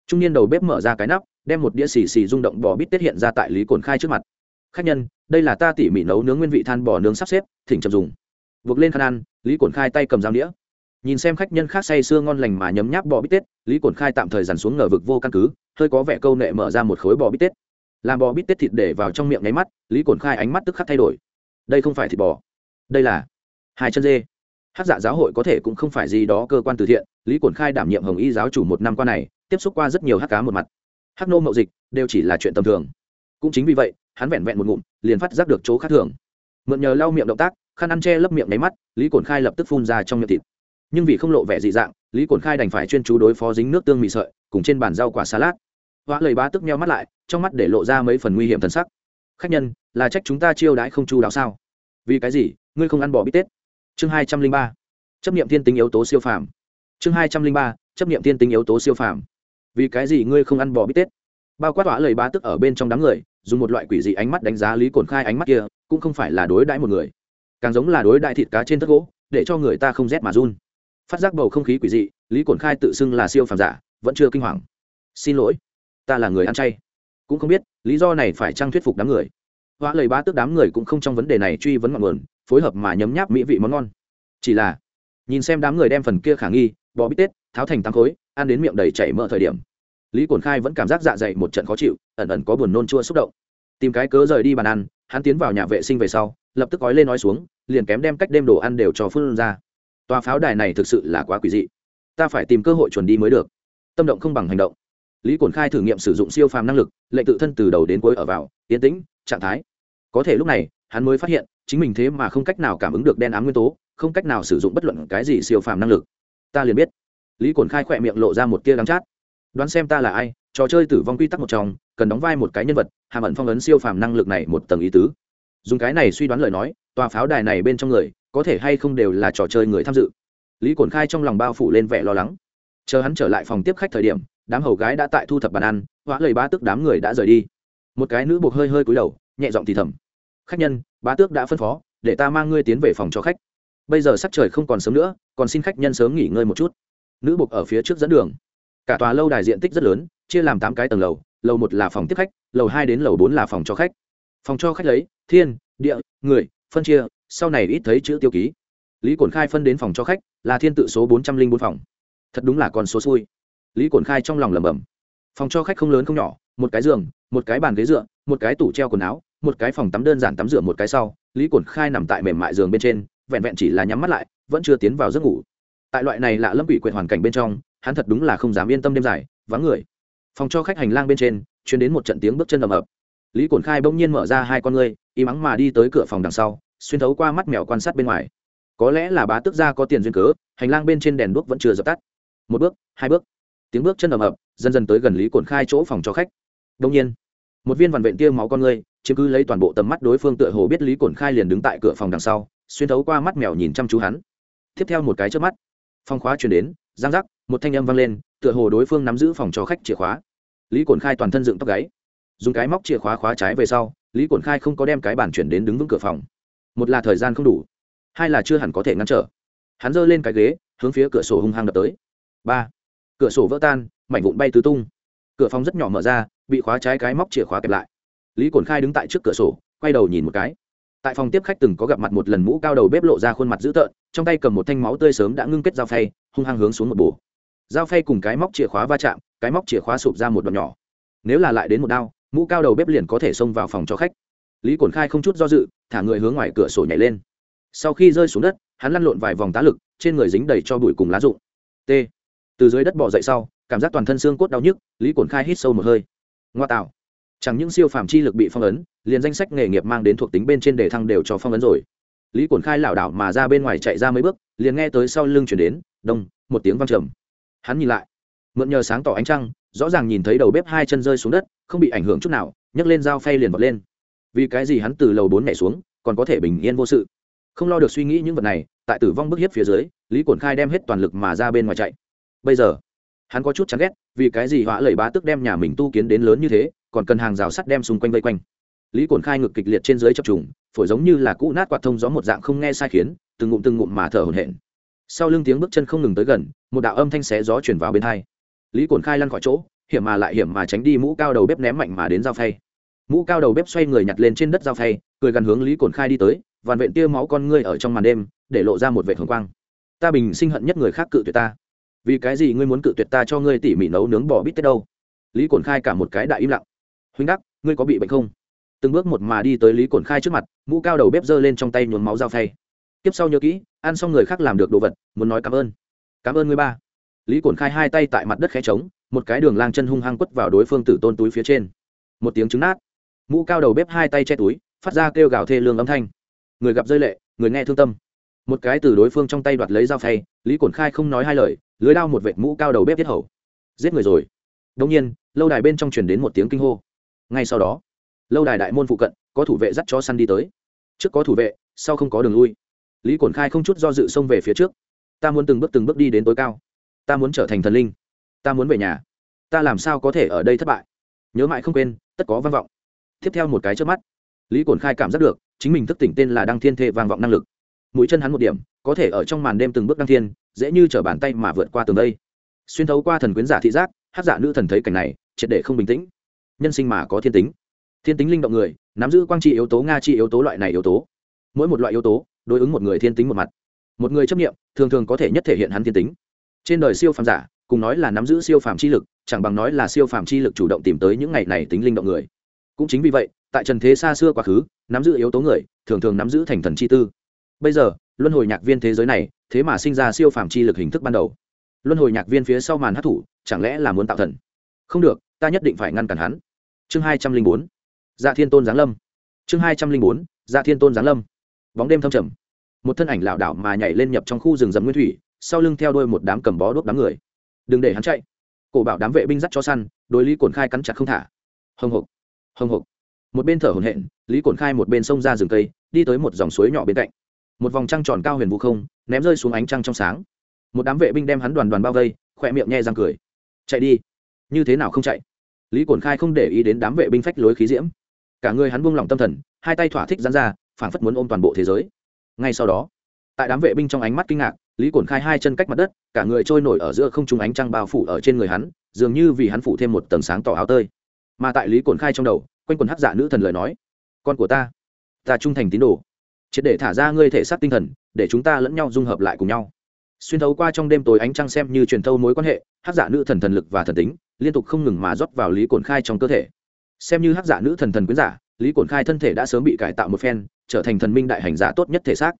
trung niên đầu bếp mở ra cái nắp, đem một đĩa xì xì rung động bò bít tết hiện ra tại lý cồn khai trước mặt. Khách nhân, đây là ta tỉ mỉ nấu nướng nguyên vị than bò nướng sắp xếp, thỉnh chậm dùng. Vượt lên khăn ăn, lý cồn khai tay cầm dao đĩa. Nhìn xem khách nhân khác say sưa ngon lành mà nhấm nháp bò bít tết lý cồn khai tạm thời dằn xuống ngờ vực vô căn cứ, hơi có vẻ câu nệ mở ra một khối bò bít tết làm bò bít tết thịt để vào trong miệng nháy mắt, lý cồn khai ánh mắt tức khắc thay đổi. Đây không phải thịt bò, đây là hai chân dê hát dạ giáo hội có thể cũng không phải gì đó cơ quan từ thiện, lý cổn khai đảm nhiệm hồng y giáo chủ một năm qua này, tiếp xúc qua rất nhiều hát cá một mặt. Hát nô mậu dịch đều chỉ là chuyện tầm thường. Cũng chính vì vậy, hắn vẹn vẹn một ngụm, liền phát giác được chỗ khác thường. Mượn nhờ lau miệng động tác, khăn ăn che lấp miệng nháy mắt, lý cổn khai lập tức phun ra trong miệng thịt. Nhưng vì không lộ vẻ dị dạng, lý cổn khai đành phải chuyên chú đối phó dính nước tương mì sợi, cùng trên bàn rau quả salad. Hoa lời bá tức meo mắt lại, trong mắt để lộ ra mấy phần nguy hiểm thần sắc. Khách nhân, là trách chúng ta chiêu đãi không chu đáo sao? Vì cái gì, ngươi không ăn bò bít tết? Chương hai trăm linh ba, chấp nghiệm thiên tính yếu tố siêu phàm. Chương hai trăm linh ba, chấp nghiệm thiên tính yếu tố siêu phàm. Vì cái gì ngươi không ăn bò bít tết? Bao quát tỏa lời bá tức ở bên trong đám người, dùng một loại quỷ dị ánh mắt đánh giá lý cổn khai ánh mắt kia, cũng không phải là đối đãi một người. Càng giống là đối đại thịt cá trên thất gỗ, để cho người ta không rét mà run. Phát giác bầu không khí quỷ dị, lý cổn khai tự xưng là siêu phàm giả, vẫn chưa kinh hoàng. Xin lỗi, ta là người ăn chay. Cũng không biết, lý do này phải trang thuyết phục đám người. Hóa lời bá tước đám người cũng không trong vấn đề này truy vấn ngọn nguồn phối hợp mà nhấm nháp mỹ vị món ngon. Chỉ là, nhìn xem đám người đem phần kia khả nghi, bò bít tết, tháo thành tám khối, ăn đến miệng đầy chảy mỡ thời điểm, lý cổn khai vẫn cảm giác dạ dày một trận khó chịu, ẩn ẩn có buồn nôn chua xúc động. Tìm cái cớ rời đi bàn ăn, hắn tiến vào nhà vệ sinh về sau, lập tức gói lên nói xuống, liền kém đem cách đem đồ ăn đều cho phương ra. Tòa pháo đài này thực sự là quá quỷ dị. Ta phải tìm cơ hội chuẩn đi mới được. Tâm động không bằng hành động. Lý cổn khai thử nghiệm sử dụng siêu phàm năng lực, lệnh tự thân từ đầu đến cuối ở vào, yên tĩnh, trạng thái có thể lúc này, hắn mới phát hiện, chính mình thế mà không cách nào cảm ứng được đen ám nguyên tố, không cách nào sử dụng bất luận cái gì siêu phàm năng lực. Ta liền biết. Lý cồn khai khỏe miệng lộ ra một tia đắng chát. Đoán xem ta là ai, trò chơi tử vong quy tắc một trong, cần đóng vai một cái nhân vật, hàm ẩn phong ấn siêu phàm năng lực này một tầng ý tứ. Dùng cái này suy đoán lời nói, tòa pháo đài này bên trong người, có thể hay không đều là trò chơi người tham dự. Lý cồn khai trong lòng bao phủ lên vẻ lo lắng. Chờ hắn trở lại phòng tiếp khách thời điểm, đám hầu gái đã tại thu thập bàn ăn, hóa lời bá tức đám người đã rời đi. Một cái nữ buộc hơi hơi cúi đầu, nhẹ giọng thì thầm khách nhân, bá tước đã phân phó, để ta mang ngươi tiến về phòng cho khách. Bây giờ sắc trời không còn sớm nữa, còn xin khách nhân sớm nghỉ ngơi một chút. Nữ buộc ở phía trước dẫn đường. Cả tòa lâu đài diện tích rất lớn, chia làm tám cái tầng lầu lầu một là phòng tiếp khách, lầu hai đến lầu bốn là phòng cho khách. Phòng cho khách lấy, thiên, địa, người, phân chia, sau này ít thấy chữ tiêu ký. Lý cổn khai phân đến phòng cho khách, là thiên tự số bốn trăm linh bốn phòng. Thật đúng là con số xui. Lý cổn khai trong lòng lẩm bẩm. Phòng cho khách không lớn không nhỏ, một cái giường, một cái bàn ghế dựa, một cái tủ treo quần áo một cái phòng tắm đơn giản tắm rửa một cái sau, lý cổn khai nằm tại mềm mại giường bên trên, vẹn vẹn chỉ là nhắm mắt lại, vẫn chưa tiến vào giấc ngủ. Tại loại này lạ lâm bị quyệt hoàn cảnh bên trong, hắn thật đúng là không dám yên tâm đêm dài, vắng người. Phòng cho khách hành lang bên trên chuyển đến một trận tiếng bước chân ầm ập. Lý cổn khai bỗng nhiên mở ra hai con ngươi im mắng mà đi tới cửa phòng đằng sau, xuyên thấu qua mắt mèo quan sát bên ngoài. Có lẽ là bá tước gia có tiền duyên cớ, hành lang bên trên đèn đuốc vẫn chưa dập tắt. Một bước, hai bước. Tiếng bước chân ầm ập, dần dần tới gần lý cổn khai chỗ phòng cho khách. Đông nhiên, một viên vằn vện tia máu con ngươi chiếm cứ lấy toàn bộ tầm mắt đối phương tựa hồ biết lý cổn khai liền đứng tại cửa phòng đằng sau, xuyên thấu qua mắt mèo nhìn chăm chú hắn. Tiếp theo một cái trước mắt phong khóa chuyển đến giang giác một thanh âm vang lên, tựa hồ đối phương nắm giữ phòng cho khách chìa khóa. Lý cổn khai toàn thân dựng tóc gáy, dùng cái móc chìa khóa khóa trái về sau, lý cổn khai không có đem cái bàn chuyển đến đứng vững cửa phòng. Một là thời gian không đủ, hai là chưa hẳn có thể ngăn trở. Hắn giơ lên cái ghế, hướng phía cửa sổ hung hăng đập tới. Ba, cửa sổ vỡ tan, mảnh vụn bay tứ tung. Cửa phòng rất nhỏ mở ra, bị khóa trái cái móc chìa khóa kẹp lại lý cổn khai đứng tại trước cửa sổ, quay đầu nhìn một cái. Tại phòng tiếp khách từng có gặp mặt một lần mũ cao đầu bếp lộ ra khuôn mặt dữ tợn, trong tay cầm một thanh máu tươi sớm đã ngưng kết dao phay, hung hăng hướng xuống một bổ. Dao phay cùng cái móc chìa khóa va chạm, cái móc chìa khóa sụp ra một đoạn nhỏ. Nếu là lại đến một đao, mũ cao đầu bếp liền có thể xông vào phòng cho khách. Lý cổn khai không chút do dự, thả người hướng ngoài cửa sổ nhảy lên. Sau khi rơi xuống đất, hắn lăn lộn vài vòng tá lực, trên người dính đầy cho bụi cùng lá rụng. T. Từ dưới đất bỏ dậy sau, cảm giác toàn thân xương cốt đau nhức, lý cổn khai hít sâu một hơi. Ngoa tạo chẳng những siêu phàm chi lực bị phong ấn, liền danh sách nghề nghiệp mang đến thuộc tính bên trên đề thăng đều cho phong ấn rồi. Lý cổn khai lảo đảo mà ra bên ngoài chạy ra mấy bước, liền nghe tới sau lưng chuyển đến, đông, một tiếng văng trầm. Hắn nhìn lại, mượn nhờ sáng tỏ ánh trăng, rõ ràng nhìn thấy đầu bếp hai chân rơi xuống đất, không bị ảnh hưởng chút nào, nhấc lên dao phay liền vọt lên. Vì cái gì hắn từ lầu bốn nhảy xuống, còn có thể bình yên vô sự? Không lo được suy nghĩ những vật này, tại tử vong bức hiếp phía dưới, lý cổn khai đem hết toàn lực mà ra bên ngoài chạy. Bây giờ hắn có chút chán ghét, vì cái gì họa lầy bá tức đem nhà mình tu kiến đến lớn như thế, còn cần hàng rào sắt đem xung quanh vây quanh. Lý cổn khai ngực kịch liệt trên dưới chập trùng, phổi giống như là cũ nát quạt thông gió một dạng không nghe sai khiến, từng ngụm từng ngụm mà thở hổn hển. Sau lưng tiếng bước chân không ngừng tới gần, một đạo âm thanh xé gió chuyển vào bên thai lý cổn khai lăn khỏi chỗ, hiểm mà lại hiểm mà tránh đi mũ cao đầu bếp ném mạnh mà đến dao phay. Mũ cao đầu bếp xoay người nhặt lên trên đất dao phay, cười gần hướng lý cổn khai đi tới vằn vện tia máu con ngươi ở trong màn đêm, để lộ ra một vệ thường quang. Ta bình sinh hận nhất người khác cự tuyệt ta vì cái gì ngươi muốn cự tuyệt ta cho ngươi tỉ mỉ nấu nướng bò bít tết đâu? Lý cổn khai cả một cái đại im lặng. Huynh đắc, ngươi có bị bệnh không? Từng bước một mà đi tới lý cổn khai trước mặt, mũ cao đầu bếp giơ lên trong tay nhuốm máu dao phay. Tiếp sau nhớ kỹ, ăn xong người khác làm được đồ vật, muốn nói cảm ơn. Cảm ơn ngươi ba. Lý cổn khai hai tay tại mặt đất khẽ trống, một cái đường lang chân hung hăng quất vào đối phương tử tôn túi phía trên. Một tiếng trứng nát. Mũ cao đầu bếp hai tay che túi, phát ra kêu gào thê lương âm thanh. Người gặp rơi lệ, người nghe thương tâm. Một cái từ đối phương trong tay đoạt lấy dao phay, lý cổn khai không nói hai lời lưới đao một vệt mũ cao đầu bếp tiết hầu. Giết người rồi. Đông nhiên, lâu đài bên trong truyền đến một tiếng kinh hô. Ngay sau đó, lâu đài đại môn phụ cận, có thủ vệ dắt cho săn đi tới. Trước có thủ vệ, sau không có đường lui. Lý cổn khai không chút do dự xông về phía trước. Ta muốn từng bước từng bước đi đến tối cao. Ta muốn trở thành thần linh. Ta muốn về nhà. Ta làm sao có thể ở đây thất bại? Nhớ mãi không quên, tất có vang vọng. Tiếp theo một cái trước mắt, lý cổn khai cảm giác được, chính mình thức tỉnh tên là đăng thiên thệ vang vọng năng lực. Mũi chân hắn một điểm, có thể ở trong màn đêm từng bước đăng thiên dễ như trở bàn tay mà vượt qua tường đây. Xuyên thấu qua thần quyến giả thị giác, hát giả nữ thần thấy cảnh này, triệt để không bình tĩnh. Nhân sinh mà có thiên tính. Thiên tính linh động người, nắm giữ quang trị yếu tố, nga trị yếu tố loại này yếu tố. Mỗi một loại yếu tố, đối ứng một người thiên tính một mặt. Một người chấp nghiệm thường thường có thể nhất thể hiện hắn thiên tính. Trên đời siêu phàm giả, cùng nói là nắm giữ siêu phàm chi lực, chẳng bằng nói là siêu phàm chi lực chủ động tìm tới những ngày này tính linh động người. Cũng chính vì vậy, tại trần thế xa xưa quá khứ, nắm giữ yếu tố người, thường thường nắm giữ thành thần chi tư. Bây giờ, luân hồi nhạc viên thế giới này thế mà sinh ra siêu phàm chi lực hình thức ban đầu. Luân hồi nhạc viên phía sau màn hát thủ, chẳng lẽ là muốn tạo thần? Không được, ta nhất định phải ngăn cản hắn. Chương hai trăm linh bốn. Dạ thiên tôn giáng lâm. Chương hai trăm linh bốn. Dạ thiên tôn giáng lâm. Bóng đêm thâm trầm. Một thân ảnh lảo đảo mà nhảy lên nhập trong khu rừng rậm nguyên thủy, sau lưng theo đôi một đám cầm bó đuốc đám người. Đừng để hắn chạy. Cổ bảo đám vệ binh dắt cho săn, đối lý cổn khai cắn chặt không thả. Hồng hộc hồng hộc. Một bên thở hổn hển, lý cổn khai một bên sông ra rừng cây, đi tới một dòng suối nhỏ bên cạnh một vòng trăng tròn cao huyền vũ không, ném rơi xuống ánh trăng trong sáng. Một đám vệ binh đem hắn đoàn đoàn bao vây, khỏe miệng nhẹ răng cười. Chạy đi. Như thế nào không chạy? Lý cổn khai không để ý đến đám vệ binh phách lối khí diễm. Cả người hắn buông lỏng tâm thần, hai tay thỏa thích dán ra, phảng phất muốn ôm toàn bộ thế giới. Ngay sau đó, tại đám vệ binh trong ánh mắt kinh ngạc, lý cổn khai hai chân cách mặt đất, cả người trôi nổi ở giữa không trung ánh trăng bao phủ ở trên người hắn, dường như vì hắn phủ thêm một tầng sáng tỏ áo tơi. Mà tại lý cổn khai trong đầu, quanh quần hắc giả nữ thần lời nói, con của ta ta trung thành tín đồ triệt để thả ra ngươi thể xác tinh thần, để chúng ta lẫn nhau dung hợp lại cùng nhau. Xuyên thấu qua trong đêm tối ánh trăng xem như truyền thâu mối quan hệ hát giả nữ thần thần lực và thần tính, liên tục không ngừng mà rót vào lý cổn khai trong cơ thể. Xem như hát giả nữ thần thần quyến giả, lý cổn khai thân thể đã sớm bị cải tạo một phen, trở thành thần minh đại hành giả tốt nhất thể xác.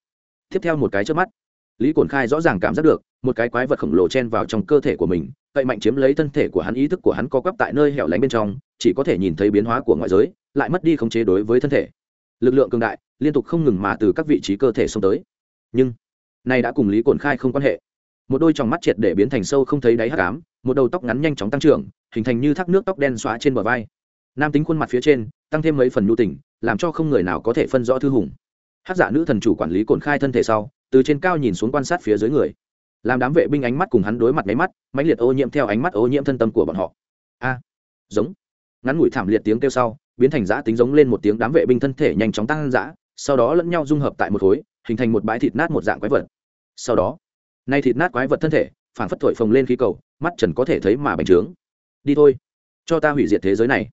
Tiếp theo một cái trước mắt, lý cổn khai rõ ràng cảm giác được, một cái quái vật khổng lồ chen vào trong cơ thể của mình cậy mạnh chiếm lấy thân thể của hắn, ý thức của hắn co quắp tại nơi hẻo lánh bên trong, chỉ có thể nhìn thấy biến hóa của ngoại giới, lại mất đi khống chế đối với thân thể lực lượng cường đại liên tục không ngừng mà từ các vị trí cơ thể xông tới. Nhưng, này đã cùng lý cổn khai không quan hệ. Một đôi tròng mắt triệt để biến thành sâu không thấy đáy hắc ám, một đầu tóc ngắn nhanh chóng tăng trưởng, hình thành như thác nước tóc đen xóa trên bờ vai. Nam tính khuôn mặt phía trên, tăng thêm mấy phần nhu tình, làm cho không người nào có thể phân rõ thư hùng. Hát giả nữ thần chủ quản lý cổn khai thân thể sau, từ trên cao nhìn xuống quan sát phía dưới người. Làm đám vệ binh ánh mắt cùng hắn đối mặt máy mắt, mãnh liệt ô nhiễm theo ánh mắt ô nhiễm thân tâm của bọn họ. A, giống. Ngắn ngủi thảm liệt tiếng kêu sau biến thành giã tính giống lên một tiếng đám vệ binh thân thể nhanh chóng tăng giã, sau đó lẫn nhau dung hợp tại một khối, hình thành một bãi thịt nát một dạng quái vật. Sau đó, nay thịt nát quái vật thân thể, phản phất thổi phồng lên khí cầu, mắt trần có thể thấy mà bành trướng. Đi thôi, cho ta hủy diệt thế giới này.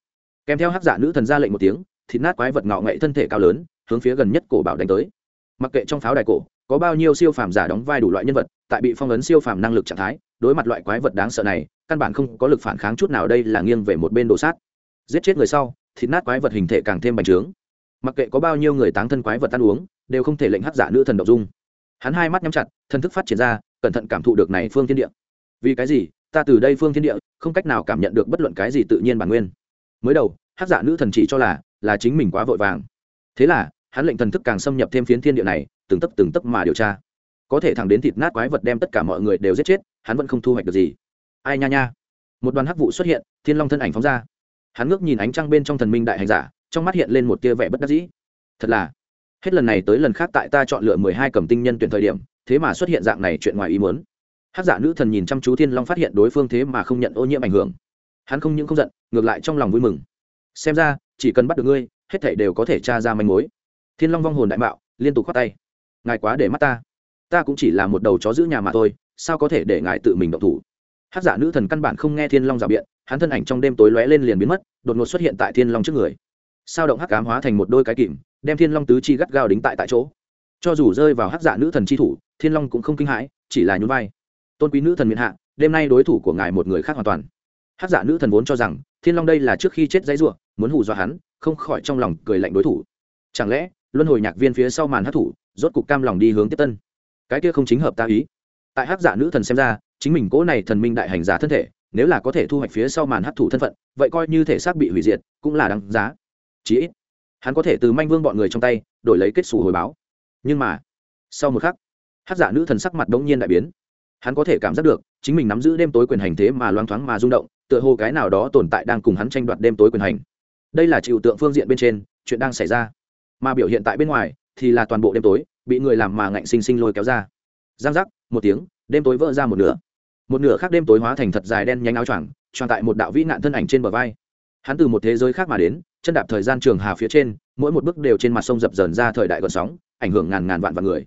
Kèm theo hắc giả nữ thần ra lệnh một tiếng, thịt nát quái vật ngạo nghễ thân thể cao lớn, hướng phía gần nhất cổ bảo đánh tới. Mặc kệ trong pháo đài cổ, có bao nhiêu siêu phàm giả đóng vai đủ loại nhân vật, tại bị phong ấn siêu phàm năng lực trạng thái, đối mặt loại quái vật đáng sợ này, căn bản không có lực phản kháng chút nào, đây là nghiêng về một bên đồ sát. Giết chết người sau thịt nát quái vật hình thể càng thêm bành trướng. Mặc kệ có bao nhiêu người táng thân quái vật ăn uống, đều không thể lệnh hắc giả nữ thần độc dung. Hắn hai mắt nhắm chặt thân thức phát triển ra, cẩn thận cảm thụ được này phương thiên địa. Vì cái gì? Ta từ đây phương thiên địa, không cách nào cảm nhận được bất luận cái gì tự nhiên bản nguyên. Mới đầu, hắc giả nữ thần chỉ cho là là chính mình quá vội vàng. Thế là, hắn lệnh thần thức càng xâm nhập thêm phiến thiên địa này, từng tấp từng tấp mà điều tra. Có thể thẳng đến thịt nát quái vật đem tất cả mọi người đều giết chết, hắn vẫn không thu hoạch được gì. Ai nha nha. Một đoàn hắc vụ xuất hiện, thiên long thân ảnh phóng ra hắn ngước nhìn ánh trăng bên trong thần minh đại hành giả, trong mắt hiện lên một tia vẻ bất đắc dĩ. Thật là, hết lần này tới lần khác tại ta chọn lựa mười hai cầm tinh nhân tuyển thời điểm, thế mà xuất hiện dạng này chuyện ngoài ý muốn. Hát giả nữ thần nhìn chăm chú thiên long phát hiện đối phương thế mà không nhận ô nhiễm ảnh hưởng. Hắn không những không giận, ngược lại trong lòng vui mừng. Xem ra, chỉ cần bắt được ngươi, hết thảy đều có thể tra ra manh mối. Thiên long vong hồn đại mạo, liên tục khoát tay. Ngài quá để mắt ta. Ta cũng chỉ là một đầu chó giữ nhà mà thôi, sao có thể để ngài tự mình động thủ? Hát giả nữ thần căn bản không nghe thiên long rào biện, hắn thân ảnh trong đêm tối lóe lên liền biến mất, đột ngột xuất hiện tại thiên long trước người. Sao động hắc cám hóa thành một đôi cái kìm, đem thiên long tứ chi gắt gao đính tại tại chỗ. Cho dù rơi vào hắc dạ nữ thần chi thủ, thiên long cũng không kinh hãi, chỉ là nhún vai. Tôn quý nữ thần miền hạ, đêm nay đối thủ của ngài một người khác hoàn toàn. Hắc dạ nữ thần vốn cho rằng, thiên long đây là trước khi chết dãy ruộng muốn hù dọa hắn, không khỏi trong lòng cười lạnh đối thủ. Chẳng lẽ, luân hồi nhạc viên phía sau màn hắc thủ, rốt cục cam lòng đi hướng tiếp tân? Cái kia không chính hợp ta ý. Tại hắc dạ nữ thần xem ra chính mình cố này thần minh đại hành giả thân thể, nếu là có thể thu hoạch phía sau màn hấp thụ thân phận, vậy coi như thể xác bị hủy diệt, cũng là đáng giá. Chí ít, hắn có thể từ manh vương bọn người trong tay, đổi lấy kết xù hồi báo. Nhưng mà, sau một khắc, hát giả nữ thần sắc mặt đống nhiên đại biến. Hắn có thể cảm giác được, chính mình nắm giữ đêm tối quyền hành thế mà loang thoáng mà rung động, tựa hồ cái nào đó tồn tại đang cùng hắn tranh đoạt đêm tối quyền hành. Đây là chịu tượng phương diện bên trên, chuyện đang xảy ra. Mà biểu hiện tại bên ngoài, thì là toàn bộ đêm tối, bị người làm mà ngạnh sinh sinh lôi kéo ra. Giang giác, một tiếng, đêm tối vỡ ra một nửa một nửa khác đêm tối hóa thành thật dài đen nhánh áo choàng choàng tại một đạo vĩ nạn thân ảnh trên bờ vai. Hắn từ một thế giới khác mà đến, chân đạp thời gian trường hà phía trên, mỗi một bước đều trên mặt sông dập dờn ra thời đại gợn sóng, ảnh hưởng ngàn ngàn vạn vạn người.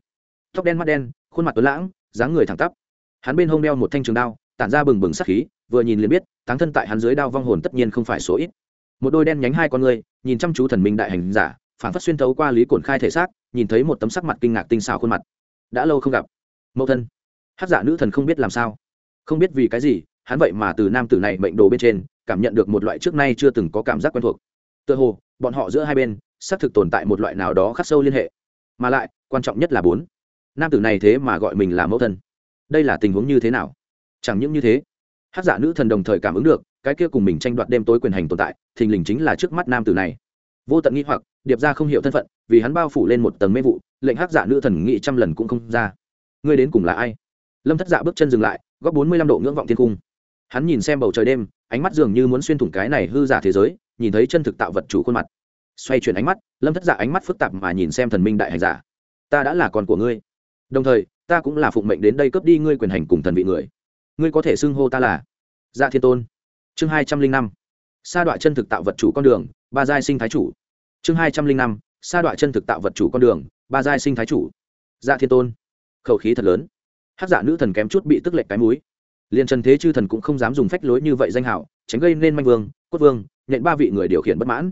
Tóc đen mắt đen, khuôn mặt tuấn lãng, dáng người thẳng tắp. Hắn bên hông đeo một thanh trường đao, tản ra bừng bừng sắc khí, vừa nhìn liền biết, táng thân tại hắn dưới đao vong hồn tất nhiên không phải số ít. Một đôi đen nhánh hai con người, nhìn chăm chú thần minh đại hành giả phản phất xuyên thấu qua lý cổn khai thể xác, nhìn thấy một tấm sắc mặt kinh ngạc tinh xảo khuôn mặt. Đã lâu không gặp. Mẫu thân. Hát giả nữ thần không biết làm sao không biết vì cái gì, hắn vậy mà từ nam tử này mệnh đồ bên trên, cảm nhận được một loại trước nay chưa từng có cảm giác quen thuộc. Tựa hồ, bọn họ giữa hai bên, xác thực tồn tại một loại nào đó khắc sâu liên hệ. Mà lại, quan trọng nhất là bốn. Nam tử này thế mà gọi mình là mẫu thân. Đây là tình huống như thế nào? Chẳng những như thế, hát giả nữ thần đồng thời cảm ứng được, cái kia cùng mình tranh đoạt đêm tối quyền hành tồn tại, thình lình chính là trước mắt nam tử này. Vô tận nghĩ hoặc, điệp ra không hiểu thân phận, vì hắn bao phủ lên một tầng mê vụ, lệnh hát giả nữ thần nghĩ trăm lần cũng không ra. Ngươi đến cùng là ai? Lâm thất dạ bước chân dừng lại, góc bốn mươi lăm độ ngưỡng vọng thiên cung. Hắn nhìn xem bầu trời đêm, ánh mắt dường như muốn xuyên thủng cái này hư giả thế giới, nhìn thấy chân thực tạo vật chủ khuôn mặt. Xoay chuyển ánh mắt, lâm thất dạ ánh mắt phức tạp mà nhìn xem thần minh đại hành giả. Ta đã là con của ngươi. Đồng thời, ta cũng là phụng mệnh đến đây cướp đi ngươi quyền hành cùng thần vị người. Ngươi có thể xưng hô ta là dạ thiên tôn. Chương hai trăm linh năm, sa đọa chân thực tạo vật chủ con đường, ba giai sinh thái chủ. Chương hai trăm linh năm, sa đọa chân thực tạo vật chủ con đường, ba giai sinh thái chủ. Dạ thiên tôn. Khẩu khí thật lớn hát giả nữ thần kém chút bị tức lệch cái múi liền trần thế chư thần cũng không dám dùng phách lối như vậy danh hảo, tránh gây nên manh vương, cốt vương nhận ba vị người điều khiển bất mãn.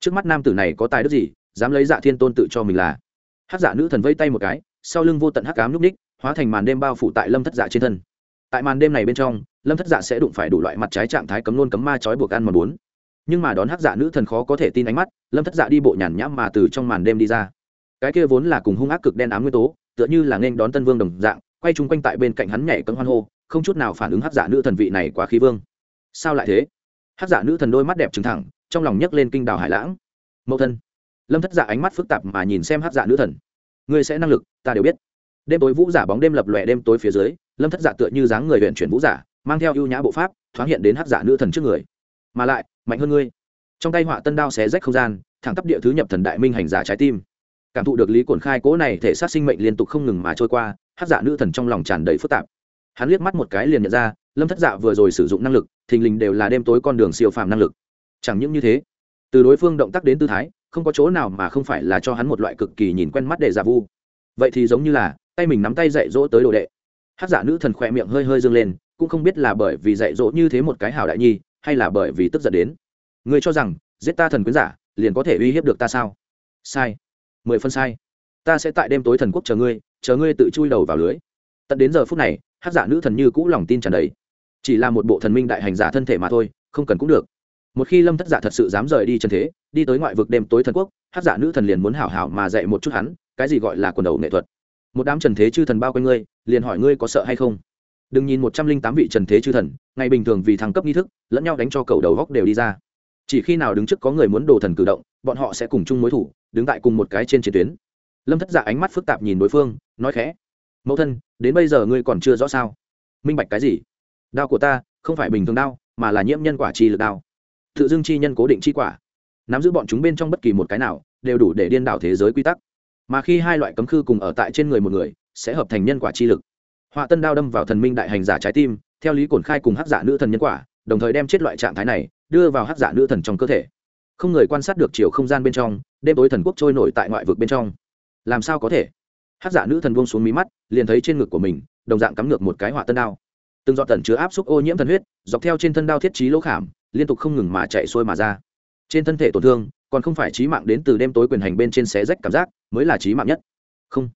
Trước mắt nam tử này có tài đức gì, dám lấy dạ thiên tôn tự cho mình là. Hát giả nữ thần vây tay một cái, sau lưng vô tận hắc cám núp ních, hóa thành màn đêm bao phủ tại lâm thất dạ trên thân. Tại màn đêm này bên trong, lâm thất dạ sẽ đụng phải đủ loại mặt trái trạng thái cấm nôn cấm ma trói buộc ăn mà bốn. Nhưng mà đón hắc dạ nữ thần khó có thể tin ánh mắt, lâm thất dạ đi bộ nhàn nhãm mà từ trong màn đêm đi ra. Cái kia vốn là cùng hung ác cực đen ám nguyên tố, tựa như là nên đón tân vương đồng dạng quay chung quanh tại bên cạnh hắn nhảy cấm hoan hô, không chút nào phản ứng hắc dạ nữ thần vị này quá khí vương. Sao lại thế? Hắc dạ nữ thần đôi mắt đẹp trừng thẳng, trong lòng nhấc lên kinh đào hải lãng. Mẫu thân. Lâm thất giả ánh mắt phức tạp mà nhìn xem hắc dạ nữ thần. Ngươi sẽ năng lực, ta đều biết. Đêm tối vũ giả bóng đêm lập lòe đêm tối phía dưới, lâm thất giả tựa như dáng người huyện chuyển vũ giả, mang theo ưu nhã bộ pháp, thoáng hiện đến hắc giả nữ thần trước người. Mà lại, mạnh hơn ngươi. Trong tay họa tân đao xé rách không gian, thẳng tắp địa thứ nhập thần đại minh hành giả trái tim. Cảm thụ được lý cổn khai cố này thể sát sinh mệnh liên tục không ngừng mà trôi qua hắc giả dạ nữ thần trong lòng tràn đầy phức tạp. Hắn liếc mắt một cái liền nhận ra, lâm thất dạ vừa rồi sử dụng năng lực, thình lình đều là đêm tối con đường siêu phàm năng lực. Chẳng những như thế, từ đối phương động tác đến tư thái, không có chỗ nào mà không phải là cho hắn một loại cực kỳ nhìn quen mắt để giả vu. Vậy thì giống như là, tay mình nắm tay dạy dỗ tới đồ đệ. Hát giả nữ thần khỏe miệng hơi hơi dâng lên, cũng không biết là bởi vì dạy dỗ như thế một cái hảo đại nhi, hay là bởi vì tức giận đến. Người cho rằng, giết ta thần quyến giả, liền có thể uy hiếp được ta sao? Sai. Mười phân sai. Ta sẽ tại đêm tối thần quốc chờ ngươi chờ ngươi tự chui đầu vào lưới. Tận đến giờ phút này, hát giả nữ thần như cũ lòng tin tràn đầy. Chỉ là một bộ thần minh đại hành giả thân thể mà thôi, không cần cũng được. Một khi lâm thất giả thật sự dám rời đi trần thế, đi tới ngoại vực đêm tối thần quốc, hát giả nữ thần liền muốn hảo hảo mà dạy một chút hắn, cái gì gọi là quần đầu nghệ thuật. Một đám trần thế chư thần bao quanh ngươi, liền hỏi ngươi có sợ hay không? Đừng nhìn một trăm linh tám vị trần thế chư thần, ngày bình thường vì thăng cấp nghi thức, lẫn nhau đánh cho cầu đầu góc đều đi ra. Chỉ khi nào đứng trước có người muốn đồ thần cử động, bọn họ sẽ cùng chung mối thủ, đứng tại cùng một cái trên chiến tuyến lâm thất dạ ánh mắt phức tạp nhìn đối phương nói khẽ mẫu thân đến bây giờ ngươi còn chưa rõ sao minh bạch cái gì đao của ta không phải bình thường đao mà là nhiễm nhân quả chi lực đao tự dưng chi nhân cố định chi quả nắm giữ bọn chúng bên trong bất kỳ một cái nào đều đủ để điên đảo thế giới quy tắc mà khi hai loại cấm khư cùng ở tại trên người một người sẽ hợp thành nhân quả chi lực họa tân đao đâm vào thần minh đại hành giả trái tim theo lý cổn khai cùng hắc giả nữ thần nhân quả đồng thời đem chết loại trạng thái này đưa vào hắc giả nữ thần trong cơ thể không người quan sát được chiều không gian bên trong đêm tối thần quốc trôi nổi tại ngoại vực bên trong làm sao có thể? Hắc giả nữ thần buông xuống mí mắt, liền thấy trên ngực của mình, đồng dạng cắm ngược một cái họa tân đao. Từng dọn tần chứa áp xúc ô nhiễm thần huyết, dọc theo trên thân đao thiết trí lỗ khảm, liên tục không ngừng mà chạy xuôi mà ra. Trên thân thể tổn thương, còn không phải trí mạng đến từ đêm tối quyền hành bên trên xé rách cảm giác, mới là trí mạng nhất. Không.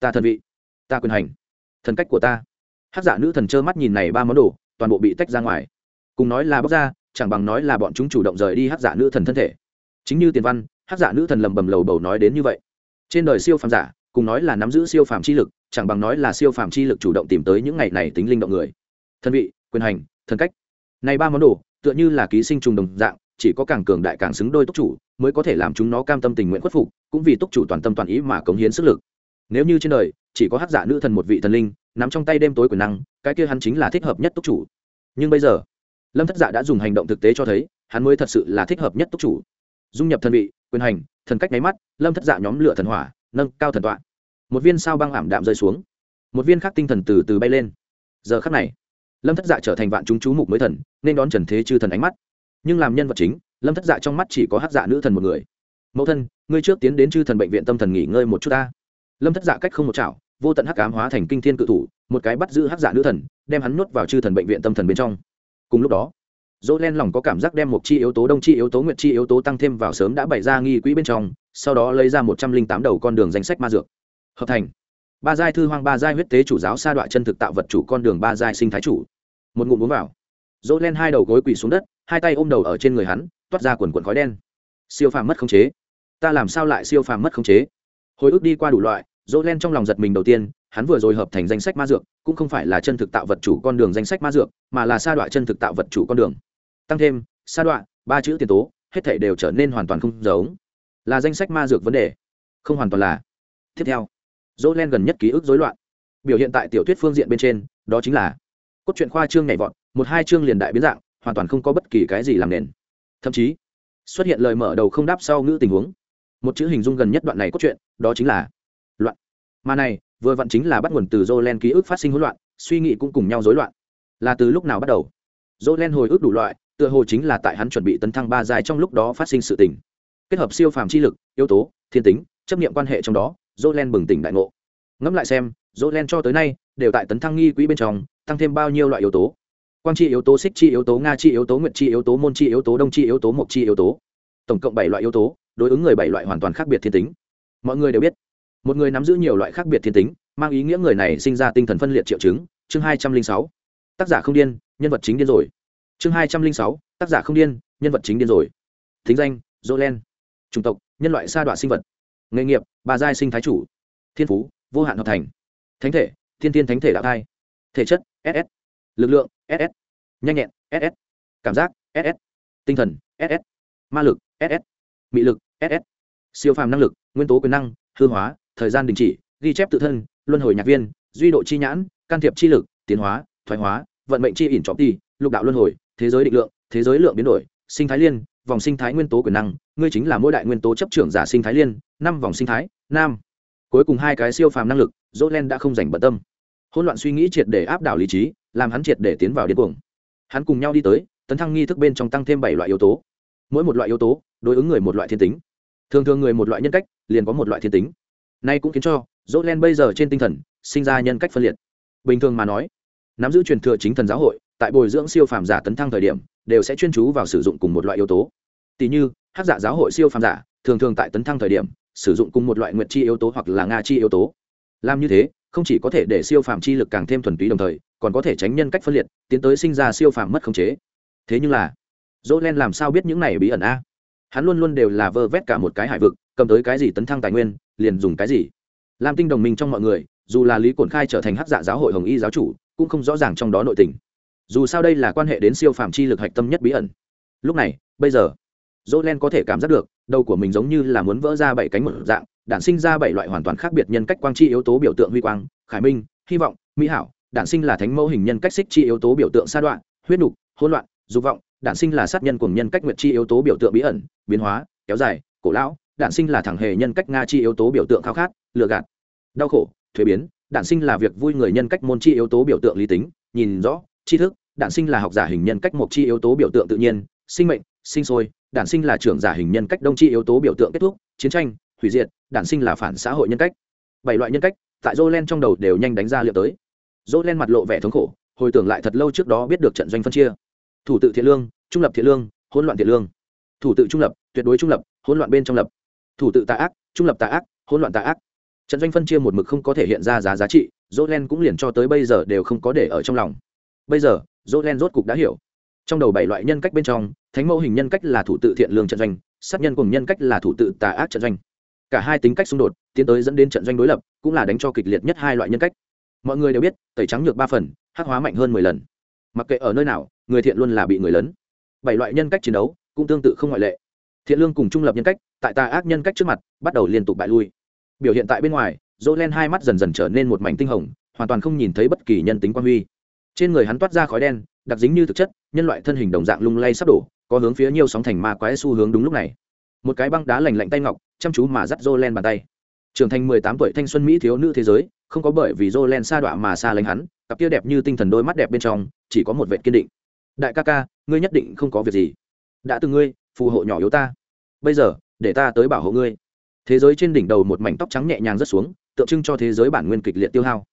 Ta thần vị. Ta quyền hành. Thần cách của ta. Hát giả nữ thần trơ mắt nhìn này ba món đồ, toàn bộ bị tách ra ngoài. Cùng nói là bóc ra, chẳng bằng nói là bọn chúng chủ động rời đi hát giả nữ thần thân thể. Chính như tiền văn hát giả nữ thần lầm bầm lầu bầu nói đến như vậy trên đời siêu phàm giả, cùng nói là nắm giữ siêu phàm chi lực, chẳng bằng nói là siêu phàm chi lực chủ động tìm tới những ngày này tính linh động người. Thân vị, quyền hành thần cách. Này ba món đồ, tựa như là ký sinh trùng đồng dạng, chỉ có càng cường đại càng xứng đôi túc chủ, mới có thể làm chúng nó cam tâm tình nguyện khuất phục, cũng vì túc chủ toàn tâm toàn ý mà cống hiến sức lực. Nếu như trên đời, chỉ có hát giả nữ thần một vị thần linh, nắm trong tay đêm tối quyền năng, cái kia hắn chính là thích hợp nhất túc chủ. Nhưng bây giờ, lâm thất giả đã dùng hành động thực tế cho thấy, hắn mới thật sự là thích hợp nhất túc chủ. Dung nhập thân vị, quyền hành thần cách nháy mắt, lâm thất dạ nhóm lửa thần hỏa, nâng cao thần tọa. Một viên sao băng ảm đạm rơi xuống. Một viên khác tinh thần từ từ bay lên. Giờ khắc này, lâm thất dạ trở thành vạn chúng chú mục mới thần, nên đón trần thế chư thần ánh mắt. Nhưng làm nhân vật chính, lâm thất dạ trong mắt chỉ có hát dạ nữ thần một người. Mẫu thân, ngươi trước tiến đến chư thần bệnh viện tâm thần nghỉ ngơi một chút ta. Lâm thất dạ cách không một chảo, vô tận hắc cám hóa thành kinh thiên cự thủ, một cái bắt giữ hắc dạ nữ thần, đem hắn nuốt vào chư thần bệnh viện tâm thần bên trong. Cùng lúc đó dỗ len lòng có cảm giác đem một chi yếu tố đông chi yếu tố nguyệt chi yếu tố tăng thêm vào sớm đã bày ra nghi quỹ bên trong, sau đó lấy ra một trăm linh tám đầu con đường danh sách ma dược. Hợp thành. Ba giai thư hoang, ba giai huyết tế chủ giáo sa đoạn chân thực tạo vật chủ con đường, ba giai sinh thái chủ. Một ngụm uống vào. Dỗ len hai đầu gối quỳ xuống đất, hai tay ôm đầu ở trên người hắn, toát ra quần quần khói đen. Siêu phàm mất khống chế. Ta làm sao lại siêu phàm mất khống chế? Hồi ức đi qua đủ loại, dỗ len trong lòng giật mình đầu tiên, hắn vừa rồi hợp thành danh sách ma dược, cũng không phải là chân thực tạo vật chủ con đường danh sách ma dược, mà là sa đoạn chân thực tạo vật chủ con đường tăng thêm sa đoạn ba chữ tiền tố hết thể đều trở nên hoàn toàn không giống. Là danh sách ma dược vấn đề. Không hoàn toàn là. Tiếp theo dỗ len gần nhất ký ức dối loạn. Biểu hiện tại tiểu thuyết phương diện bên trên đó chính là cốt truyện khoa trương nhảy vọt một hai chương liền đại biến dạng hoàn toàn không có bất kỳ cái gì làm nền. Thậm chí xuất hiện lời mở đầu không đáp sau ngữ tình huống. Một chữ hình dung gần nhất đoạn này cốt truyện đó chính là loạn. Mà này vừa vặn chính là bắt nguồn từ Jolen ký ức phát sinh hỗn loạn, suy nghĩ cũng cùng nhau rối loạn. Là từ lúc nào bắt đầu? Jolen hồi ức đủ loại, tựa hồ chính là tại hắn chuẩn bị tấn thăng ba giai trong lúc đó phát sinh sự tình. Kết hợp siêu phàm chi lực, yếu tố, thiên tính, chấp niệm quan hệ trong đó, Jolen bừng tỉnh đại ngộ. Ngẫm lại xem, Jolen cho tới nay đều tại tấn thăng nghi quỹ bên trong, tăng thêm bao nhiêu loại yếu tố. Quang chi yếu tố, xích chi yếu tố, nga chi yếu tố, nguyệt chi yếu tố, môn chi yếu tố, đông chi yếu tố, mộc chi yếu tố. Tổng cộng bảy loại yếu tố, đối ứng người bảy loại hoàn toàn khác biệt thiên tính. Mọi người đều biết, một người nắm giữ nhiều loại khác biệt thiên tính mang ý nghĩa người này sinh ra tinh thần phân liệt triệu chứng chương hai trăm linh sáu tác giả không điên nhân vật chính điên rồi chương hai trăm linh sáu, tác giả không điên, nhân vật chính điên rồi. Thính danh jolen chủng tộc, nhân loại sa đoạn sinh vật. Nghề nghiệp, bà giai sinh thái chủ. Thiên phú, vô hạn hợp thành. Thánh thể, thiên tiên thánh thể đạo thai. Thể chất ss lực lượng ss nhanh nhẹn ss cảm giác ss tinh thần ss ma lực ss mị lực ss siêu phàm năng lực, nguyên tố quyền năng, hư hóa, thời gian đình chỉ, ghi chép tự thân, luân hồi nhạc viên, duy độ chi nhãn, can thiệp chi lực, tiến hóa, thoái hóa, vận mệnh chi ỉn trọng ti, lục đạo luân hồi thế giới định lượng, thế giới lượng biến đổi, sinh thái liên, vòng sinh thái nguyên tố quyền năng, ngươi chính là mỗi đại nguyên tố chấp trưởng giả sinh thái liên, năm vòng sinh thái, nam. Cuối cùng hai cái siêu phàm năng lực dỗ len đã không dành bận tâm. Hỗn loạn suy nghĩ triệt để áp đảo lý trí, làm hắn triệt để tiến vào điên cuồng. Hắn cùng nhau đi tới, tấn thăng nghi thức bên trong tăng thêm bảy loại yếu tố. Mỗi một loại yếu tố, đối ứng người một loại thiên tính. Thường thường người một loại nhân cách, liền có một loại thiên tính. Nay cũng khiến cho dỗ len bây giờ trên tinh thần, sinh ra nhân cách phân liệt. Bình thường mà nói, nắm giữ truyền thừa chính thần giáo hội tại bồi dưỡng siêu phàm giả tấn thăng thời điểm, đều sẽ chuyên chú vào sử dụng cùng một loại yếu tố. Tỷ như, hát giả giáo hội siêu phàm giả, thường thường tại tấn thăng thời điểm, sử dụng cùng một loại nguyệt chi yếu tố hoặc là nga chi yếu tố. Làm như thế, không chỉ có thể để siêu phàm chi lực càng thêm thuần túy đồng thời, còn có thể tránh nhân cách phân liệt, tiến tới sinh ra siêu phàm mất khống chế. Thế nhưng là dỗ len làm sao biết những này bí ẩn a? Hắn luôn luôn đều là vơ vét cả một cái hải vực, cầm tới cái gì tấn thăng tài nguyên, liền dùng cái gì. Lam tinh đồng minh trong mọi người, dù là lý cổn khai trở thành hắc dạ giáo hội hồng y giáo chủ, cũng không rõ ràng trong đó nội tình dù sao đây là quan hệ đến siêu phàm chi lực hạch tâm nhất bí ẩn. Lúc này, bây giờ dỗ len có thể cảm giác được, đầu của mình giống như là muốn vỡ ra bảy cánh một dạng, đản sinh ra bảy loại hoàn toàn khác biệt nhân cách quang chi yếu tố biểu tượng huy quang, khải minh, hy vọng, mỹ hảo, đản sinh là thánh mẫu hình nhân cách xích chi yếu tố biểu tượng sa đoạn, huyết nục, hỗn loạn, dục vọng, đản sinh là sát nhân cùng nhân cách nguyệt chi yếu tố biểu tượng bí ẩn, biến hóa, kéo dài, cổ lão, đản sinh là thẳng hề nhân cách nga chi yếu tố biểu tượng khao khát, lừa gạt, đau khổ, thuế biến, đản sinh là việc vui người nhân cách môn chi yếu tố biểu tượng lý tính, nhìn rõ, tri thức đản sinh là học giả hình nhân cách một chi yếu tố biểu tượng tự nhiên, sinh mệnh, sinh sôi, đản sinh là trưởng giả hình nhân cách đông chi yếu tố biểu tượng kết thúc, chiến tranh, hủy diệt, đản sinh là phản xã hội nhân cách. Bảy loại nhân cách, tại Jolen trong đầu đều nhanh đánh ra liệu tới. Jolen mặt lộ vẻ thống khổ, hồi tưởng lại thật lâu trước đó biết được trận doanh phân chia. Thủ tự thiện lương, trung lập thiện lương, hỗn loạn thiện lương. Thủ tự trung lập, tuyệt đối trung lập, hỗn loạn bên trong lập. Thủ tự tà ác, trung lập tà ác, hỗn loạn tà ác. Trận doanh phân chia một mực không có thể hiện ra giá giá trị dỗ len cũng liền cho tới bây giờ đều không có để ở trong lòng. Bây giờ dỗ len rốt cục đã hiểu. Trong đầu bảy loại nhân cách bên trong, thánh mẫu hình nhân cách là thủ tự thiện lương trận doanh, sát nhân cùng nhân cách là thủ tự tà ác trận doanh. Cả hai tính cách xung đột, tiến tới dẫn đến trận doanh đối lập, cũng là đánh cho kịch liệt nhất hai loại nhân cách. Mọi người đều biết, tẩy trắng nhược ba phần, hắc hóa mạnh hơn mười lần. Mặc kệ ở nơi nào, người thiện luôn là bị người lớn. Bảy loại nhân cách chiến đấu, cũng tương tự không ngoại lệ. Thiện lương cùng trung lập nhân cách, tại tà ác nhân cách trước mặt, bắt đầu liên tục bại lui. Biểu hiện tại bên ngoài dỗ len hai mắt dần dần trở nên một mảnh tinh hồng, hoàn toàn không nhìn thấy bất kỳ nhân tính quan huy trên người hắn toát ra khói đen, đặc dính như thực chất, nhân loại thân hình đồng dạng lung lay sắp đổ, có hướng phía nhiều sóng thành ma quái xu hướng đúng lúc này. Một cái băng đá lành lạnh tay ngọc, chăm chú mà dắt Jolen bàn tay. Trưởng thành mười tám tuổi thanh xuân mỹ thiếu nữ thế giới, không có bởi vì Joellen xa đọa mà xa lánh hắn, cặp kia đẹp như tinh thần đôi mắt đẹp bên trong, chỉ có một vệ kiên định. Đại ca ca, ngươi nhất định không có việc gì. Đã từng ngươi, phù hộ nhỏ yếu ta. Bây giờ, để ta tới bảo hộ ngươi. Thế giới trên đỉnh đầu một mảnh tóc trắng nhẹ nhàng rớt xuống, tượng trưng cho thế giới bản nguyên kịch liệt tiêu hao.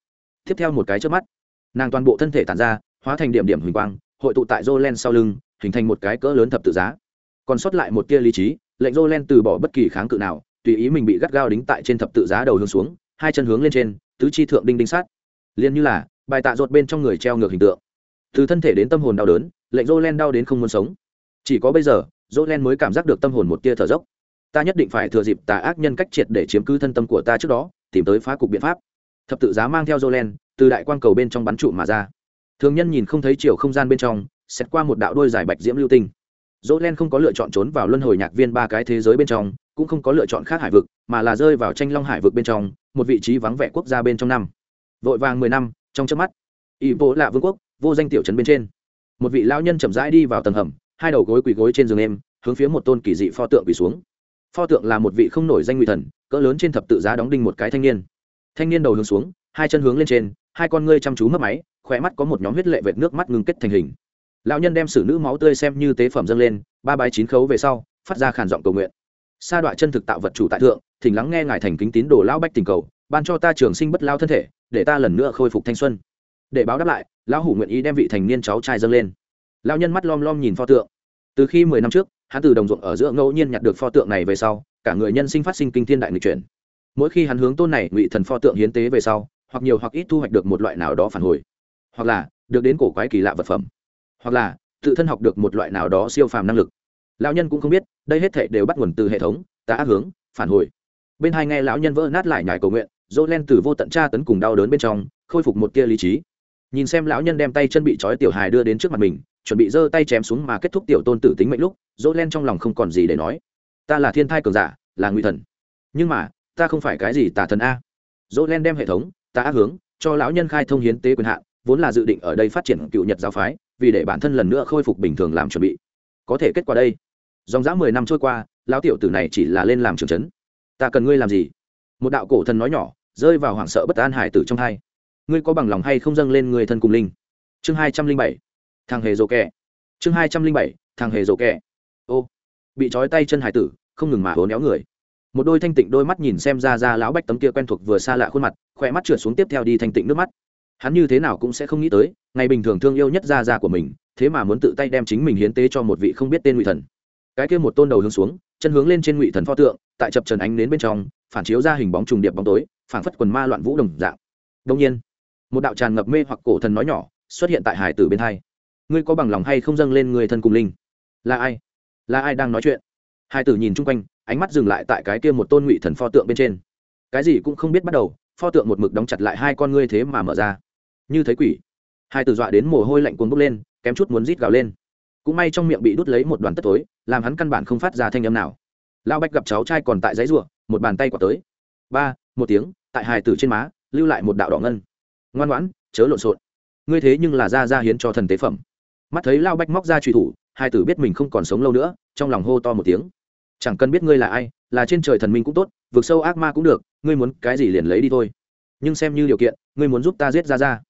Tiếp theo một cái trước mắt nàng toàn bộ thân thể tàn ra, hóa thành điểm điểm huỳnh quang, hội tụ tại Jolen sau lưng, hình thành một cái cỡ lớn thập tự giá. Còn sót lại một tia lý trí, lệnh Jolen từ bỏ bất kỳ kháng cự nào, tùy ý mình bị gắt gao đính tại trên thập tự giá đầu hướng xuống, hai chân hướng lên trên, tứ chi thượng đinh đinh sát. Liền như là, bài tạ ruột bên trong người treo ngược hình tượng. Từ thân thể đến tâm hồn đau đớn, lệnh Jolen đau đến không muốn sống. Chỉ có bây giờ Jolen mới cảm giác được tâm hồn một tia thở dốc. Ta nhất định phải thừa dịp tà ác nhân cách triệt để chiếm cứ thân tâm của ta trước đó, tìm tới phá cục biện pháp. Thập tự giá mang theo Jolen từ đại quang cầu bên trong bắn trụ mà ra. Thường nhân nhìn không thấy chiều không gian bên trong, xét qua một đạo đôi giải bạch diễm lưu tinh. Dỗ len không có lựa chọn trốn vào luân hồi nhạc viên ba cái thế giới bên trong, cũng không có lựa chọn khác hải vực, mà là rơi vào tranh long hải vực bên trong, một vị trí vắng vẻ quốc gia bên trong năm. Vội vàng mười năm, trong chớp mắt ỷ bộ lạ vương quốc, vô danh tiểu trấn bên trên. Một vị lão nhân chậm rãi đi vào tầng hầm, hai đầu gối quỳ gối trên giường em hướng phía một tôn kỳ dị pho tượng quỳ xuống. Pho tượng là một vị không nổi danh nguy thần, cỡ lớn trên thập tự giá đóng đinh một cái thanh niên. Thanh niên đầu hướng xuống, hai chân hướng lên trên hai con ngươi chăm chú mất máy, khỏe mắt có một nhóm huyết lệ vệt nước mắt ngưng kết thành hình. Lão nhân đem xử nữ máu tươi xem như tế phẩm dâng lên, ba bái chín khấu về sau, phát ra khản giọng cầu nguyện. Sa đoạn chân thực tạo vật chủ tại thượng, thỉnh lắng nghe ngài thành kính tín đồ lão bách tình cầu, ban cho ta trường sinh bất lao thân thể, để ta lần nữa khôi phục thanh xuân. Để báo đáp lại, lão hủ nguyện ý đem vị thành niên cháu trai dâng lên. Lão nhân mắt lom lom nhìn pho tượng. Từ khi mười năm trước, hắn từ đồng ruộng ở giữa ngẫu nhiên nhặt được pho tượng này về sau, cả người nhân sinh phát sinh kinh thiên đại nghịch chuyển. Mỗi khi hắn hướng tôn này ngụy thần pho tượng hiến tế về sau hoặc nhiều hoặc ít thu hoạch được một loại nào đó phản hồi. Hoặc là, được đến cổ quái kỳ lạ vật phẩm. Hoặc là, tự thân học được một loại nào đó siêu phàm năng lực. Lão nhân cũng không biết, đây hết thể đều bắt nguồn từ hệ thống tá ác hướng, phản hồi. Bên hai nghe lão nhân vỡ nát lại nhải cầu nguyện dỗ len từ vô tận tra tấn cùng đau đớn bên trong, khôi phục một tia lý trí. Nhìn xem lão nhân đem tay chân bị trói tiểu hài đưa đến trước mặt mình, chuẩn bị giơ tay chém xuống mà kết thúc tiểu tôn tử tính mệnh lúc dỗ len trong lòng không còn gì để nói. Ta là thiên thai cường giả, là nguy thần. Nhưng mà, ta không phải cái gì tà thần a. Dỗ len đem hệ thống ta ác hướng, cho lão nhân khai thông hiến tế quyền hạn, vốn là dự định ở đây phát triển cựu nhật giáo phái, vì để bản thân lần nữa khôi phục bình thường làm chuẩn bị. Có thể kết quả đây. Dòng dã mười năm trôi qua, lão tiểu tử này chỉ là lên làm trường trấn. Ta cần ngươi làm gì? Một đạo cổ thần nói nhỏ, rơi vào hoảng sợ bất an hải tử trong hai. Ngươi có bằng lòng hay không dâng lên người thân cùng linh? Chương hai trăm linh bảy, thằng hề rồ kẻ. chương hai trăm linh bảy, thằng hề rồ kẻ. ô, bị trói tay chân hải tử, không ngừng mà hố néo người một đôi thanh tịnh đôi mắt nhìn xem ra ra lão bách tấm kia quen thuộc vừa xa lạ khuôn mặt, khỏe mắt trượt xuống tiếp theo đi thanh tịnh nước mắt. Hắn như thế nào cũng sẽ không nghĩ tới, ngày bình thường thương yêu nhất ra ra của mình, thế mà muốn tự tay đem chính mình hiến tế cho một vị không biết tên ngụy thần. Cái kia một tôn đầu hướng xuống, chân hướng lên trên ngụy thần pho tượng, tại chập trần ánh đến bên trong, phản chiếu ra hình bóng trùng điệp bóng tối, phản phất quần ma loạn vũ đồng dạng. Đông nhiên, một đạo tràn ngập mê hoặc cổ thần nói nhỏ, xuất hiện tại hải tử bên hai. Ngươi có bằng lòng hay không dâng lên người thân cùng linh? Là ai? Là ai đang nói chuyện? Hải tử nhìn chung quanh ánh mắt dừng lại tại cái kia một tôn ngụy thần pho tượng bên trên. Cái gì cũng không biết bắt đầu, pho tượng một mực đóng chặt lại hai con ngươi thế mà mở ra. Như thấy quỷ. Hai từ dọa đến mồ hôi lạnh cuốn bốc lên, kém chút muốn rít gào lên. Cũng may trong miệng bị đút lấy một đoàn tất tối làm hắn căn bản không phát ra thanh âm nào. Lao bách gặp cháu trai còn tại giấy ruộng một bàn tay quả tới. Ba, một tiếng, tại hài tử trên má, lưu lại một đạo đỏ ngân. Ngoan ngoãn, chớ lộn xộn. Ngươi thế nhưng là ra ra hiến cho thần tế phẩm. Mắt thấy lao bách móc ra truy thủ, hai tử biết mình không còn sống lâu nữa, trong lòng hô to một tiếng chẳng cần biết ngươi là ai, là trên trời thần minh cũng tốt vượt sâu ác ma cũng được, ngươi muốn cái gì liền lấy đi thôi. Nhưng xem như điều kiện, ngươi muốn giúp ta giết ra ra.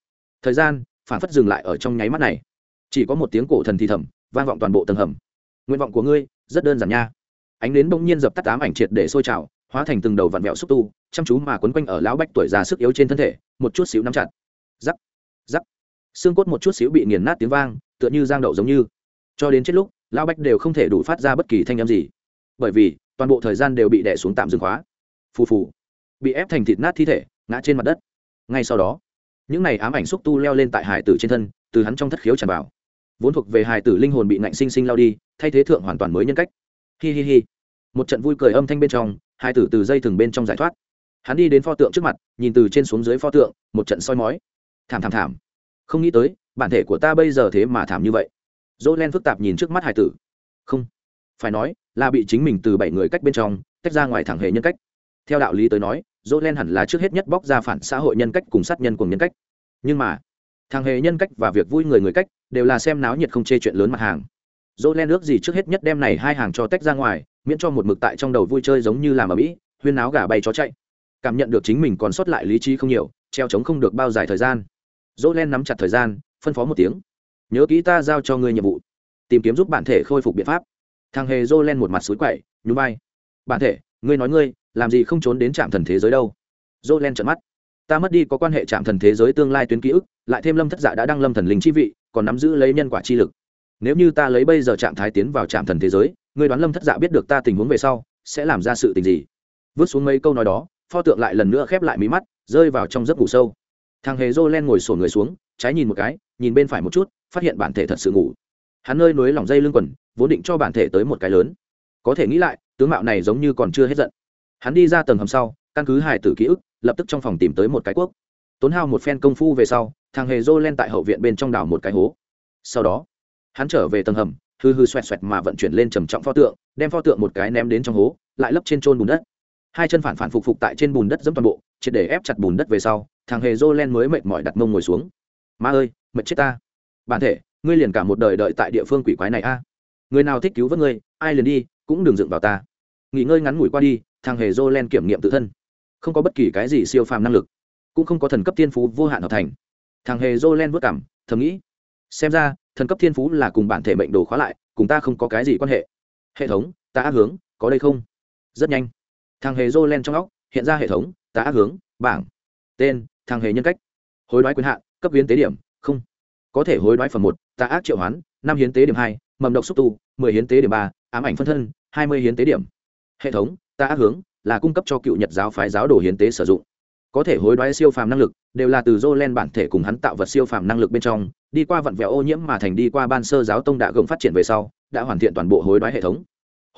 Thời gian, phản phất dừng lại ở trong nháy mắt này. Chỉ có một tiếng cổ thần thì thầm, vang vọng toàn bộ tầng hầm. Nguyện vọng của ngươi, rất đơn giản nha. Ánh đến bỗng nhiên dập tắt tám ảnh triệt để sôi trào, hóa thành từng đầu vặn vẹo xúc tu, chăm chú mà quấn quanh ở lão bách tuổi già sức yếu trên thân thể, một chút xíu nắm chặt. Giắc giắc xương cốt một chút xíu bị nghiền nát tiếng vang, tựa như giang đậu giống như. Cho đến chết lúc, lão bách đều không thể đủ phát ra bất kỳ thanh âm gì bởi vì toàn bộ thời gian đều bị đè xuống tạm dừng khóa. Phù phù. Bị ép thành thịt nát thi thể, ngã trên mặt đất. Ngay sau đó, những này ám ảnh xúc tu leo lên tại hải tử trên thân, từ hắn trong thất khiếu tràn vào. Vốn thuộc về hải tử linh hồn bị nạnh sinh sinh lao đi, thay thế thượng hoàn toàn mới nhân cách. Hi hi hi. Một trận vui cười âm thanh bên trong, hải tử từ dây thừng bên trong giải thoát. Hắn đi đến pho tượng trước mặt, nhìn từ trên xuống dưới pho tượng, một trận soi mói. Thảm thảm thảm. Không nghĩ tới, bản thể của ta bây giờ thế mà thảm như vậy. Dỗ len phức tạp nhìn trước mắt hải tử. Không phải nói, là bị chính mình từ bảy người cách bên trong, tách ra ngoài thẳng hề nhân cách. Theo đạo lý tới nói dỗ len hẳn là trước hết nhất bóc ra phản xã hội nhân cách cùng sát nhân cùng nhân cách. Nhưng mà, thằng hề nhân cách và việc vui người người cách đều là xem náo nhiệt không chê chuyện lớn mặt hàng. Dỗ len ước gì trước hết nhất đem này hai hàng cho tách ra ngoài, miễn cho một mực tại trong đầu vui chơi giống như làm ở mỹ huyên náo gà bay chó chạy. Cảm nhận được chính mình còn sót lại lý trí không nhiều, treo trống không được bao dài thời gian. Dỗ len nắm chặt thời gian, phân phó một tiếng. Nhớ kỹ ta giao cho ngươi nhiệm vụ. Tìm kiếm giúp bản thể khôi phục biện pháp thằng hề dô len một mặt suối quậy, nhún vai. Bản thể, ngươi nói ngươi, làm gì không trốn đến trạm thần thế giới đâu? Dô len trợn mắt. Ta mất đi có quan hệ trạm thần thế giới tương lai tuyến ký ức, lại thêm lâm thất dạ đã đăng lâm thần linh chi vị, còn nắm giữ lấy nhân quả chi lực. Nếu như ta lấy bây giờ trạng thái tiến vào trạm thần thế giới, ngươi đoán lâm thất dạ biết được ta tình huống về sau, sẽ làm ra sự tình gì? Vứt xuống mấy câu nói đó, pho tượng lại lần nữa khép lại mí mắt, rơi vào trong giấc ngủ sâu. Thằng hề dô len ngồi sổ người xuống, trái nhìn một cái, nhìn bên phải một chút, phát hiện bản thể thật sự ngủ hắn nơi núi lỏng dây lưng quần, vốn định cho bản thể tới một cái lớn. Có thể nghĩ lại, tướng mạo này giống như còn chưa hết giận. Hắn đi ra tầng hầm sau, căn cứ hài tử ký ức, lập tức trong phòng tìm tới một cái cuốc. Tốn hao một phen công phu về sau, thằng hề dô lên tại hậu viện bên trong đảo một cái hố. Sau đó, hắn trở về tầng hầm, hư hư xoẹt xoẹt mà vận chuyển lên trầm trọng pho tượng, đem pho tượng một cái ném đến trong hố, lại lấp trên trôn bùn đất. Hai chân phản phản phục phục tại trên bùn đất dẫm toàn bộ, triệt để ép chặt bùn đất về sau, thằng hề dô len mới mệt mỏi đặt mông ngồi xuống. Ma ơi, mệt chết ta. Bản thể ngươi liền cả một đời đợi tại địa phương quỷ quái này a. Người nào thích cứu vớt ngươi, ai liền đi, cũng đừng dựng vào ta. Nghỉ ngơi ngắn ngủi qua đi, thằng hề dô len kiểm nghiệm tự thân. Không có bất kỳ cái gì siêu phàm năng lực, cũng không có thần cấp thiên phú vô hạn hợp thành. Thằng hề dô len vất cảm thầm nghĩ, xem ra, thần cấp thiên phú là cùng bản thể mệnh đồ khóa lại, cùng ta không có cái gì quan hệ. Hệ thống, ta ác hướng, có đây không? Rất nhanh. Thằng hề dô len trong óc, hiện ra hệ thống, ta ác hướng, bảng. Tên, thằng hề nhân cách. Hối đoái quyền hạn, cấp hiến tế điểm, không có thể hối đoái phần một, tà ác triệu hoán, năm hiến tế điểm hai, mầm độc xúc tu, mười hiến tế điểm ba, ám ảnh phân thân, hai mươi hiến tế điểm. Hệ thống, tà ác hướng, là cung cấp cho cựu nhật giáo phái giáo đồ hiến tế sử dụng. Có thể hối đoái siêu phàm năng lực, đều là từ dô len bản thể cùng hắn tạo vật siêu phàm năng lực bên trong, đi qua vặn vẹo ô nhiễm mà thành đi qua ban sơ giáo tông đạ gồng phát triển về sau, đã hoàn thiện toàn bộ hối đoái hệ thống.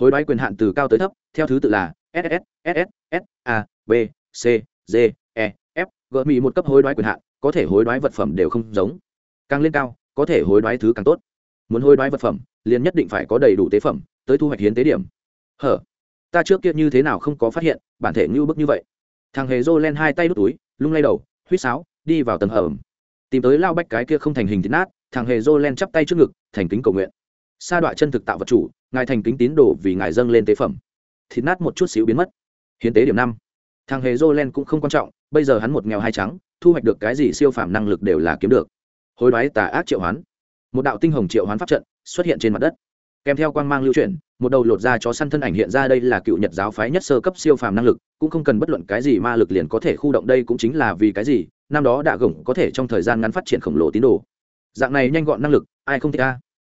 Hối đoái quyền hạn từ cao tới thấp, theo thứ tự là ss ss s a b c d e f Gợi mỹ một cấp hối đoái quyền hạn, có thể hối đoái vật phẩm đều không giống càng lên cao, có thể hối đoái thứ càng tốt. Muốn hối đoái vật phẩm, liền nhất định phải có đầy đủ tế phẩm, tới thu hoạch hiến tế điểm. Hở, ta trước kia như thế nào không có phát hiện, bản thể ngưu bức như vậy. Thằng hề rô len hai tay đút túi, lung lay đầu, huýt sáo, đi vào tầng hầm. Tìm tới lao bách cái kia không thành hình thịt nát, thằng hề rô len chắp tay trước ngực, thành kính cầu nguyện. Sa đọa chân thực tạo vật chủ, ngài thành kính tín đồ vì ngài dâng lên tế phẩm. Thịt nát một chút xíu biến mất. Hiến tế điểm năm. Thằng hề rô len cũng không quan trọng, bây giờ hắn một nghèo hai trắng, thu hoạch được cái gì siêu phàm năng lực đều là kiếm được hối đoái tà ác triệu hoán. Một đạo tinh hồng triệu hoán pháp trận xuất hiện trên mặt đất. Kèm theo quang mang lưu chuyển, một đầu lột ra chó săn thân ảnh hiện ra đây là cựu nhật giáo phái nhất sơ cấp siêu phàm năng lực, cũng không cần bất luận cái gì ma lực liền có thể khu động, đây cũng chính là vì cái gì, năm đó đạ gổng có thể trong thời gian ngắn phát triển khổng lồ tín đồ. Dạng này nhanh gọn năng lực, ai không thích a?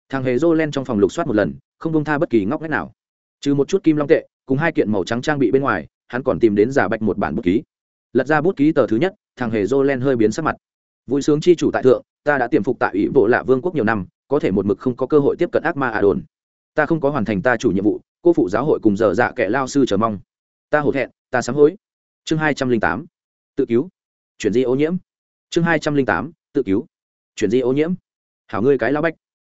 Thằng hề dô len trong phòng lục soát một lần, không bông tha bất kỳ ngóc ngách nào. Trừ một chút kim long tệ, cùng hai kiện màu trắng trang bị bên ngoài, hắn còn tìm đến giả bạch một bản bút ký. Lật ra bút ký tờ thứ nhất, thằng hề dô len hơi biến sắc mặt. Vui sướng chi chủ tại thượng ta đã tiềm phục tại ủy bộ lạ vương quốc nhiều năm, có thể một mực không có cơ hội tiếp cận ác ma ả đồn ta không có hoàn thành ta chủ nhiệm vụ, cô phụ giáo hội cùng giờ dạ kẻ lao sư chờ mong. Ta hổ thẹn, ta sám hối. Chương hai trăm linh tám, tự cứu. Chuyển di ô nhiễm. Chương hai trăm linh tám, tự cứu. Chuyển di ô nhiễm. Hảo ngươi cái lao bách.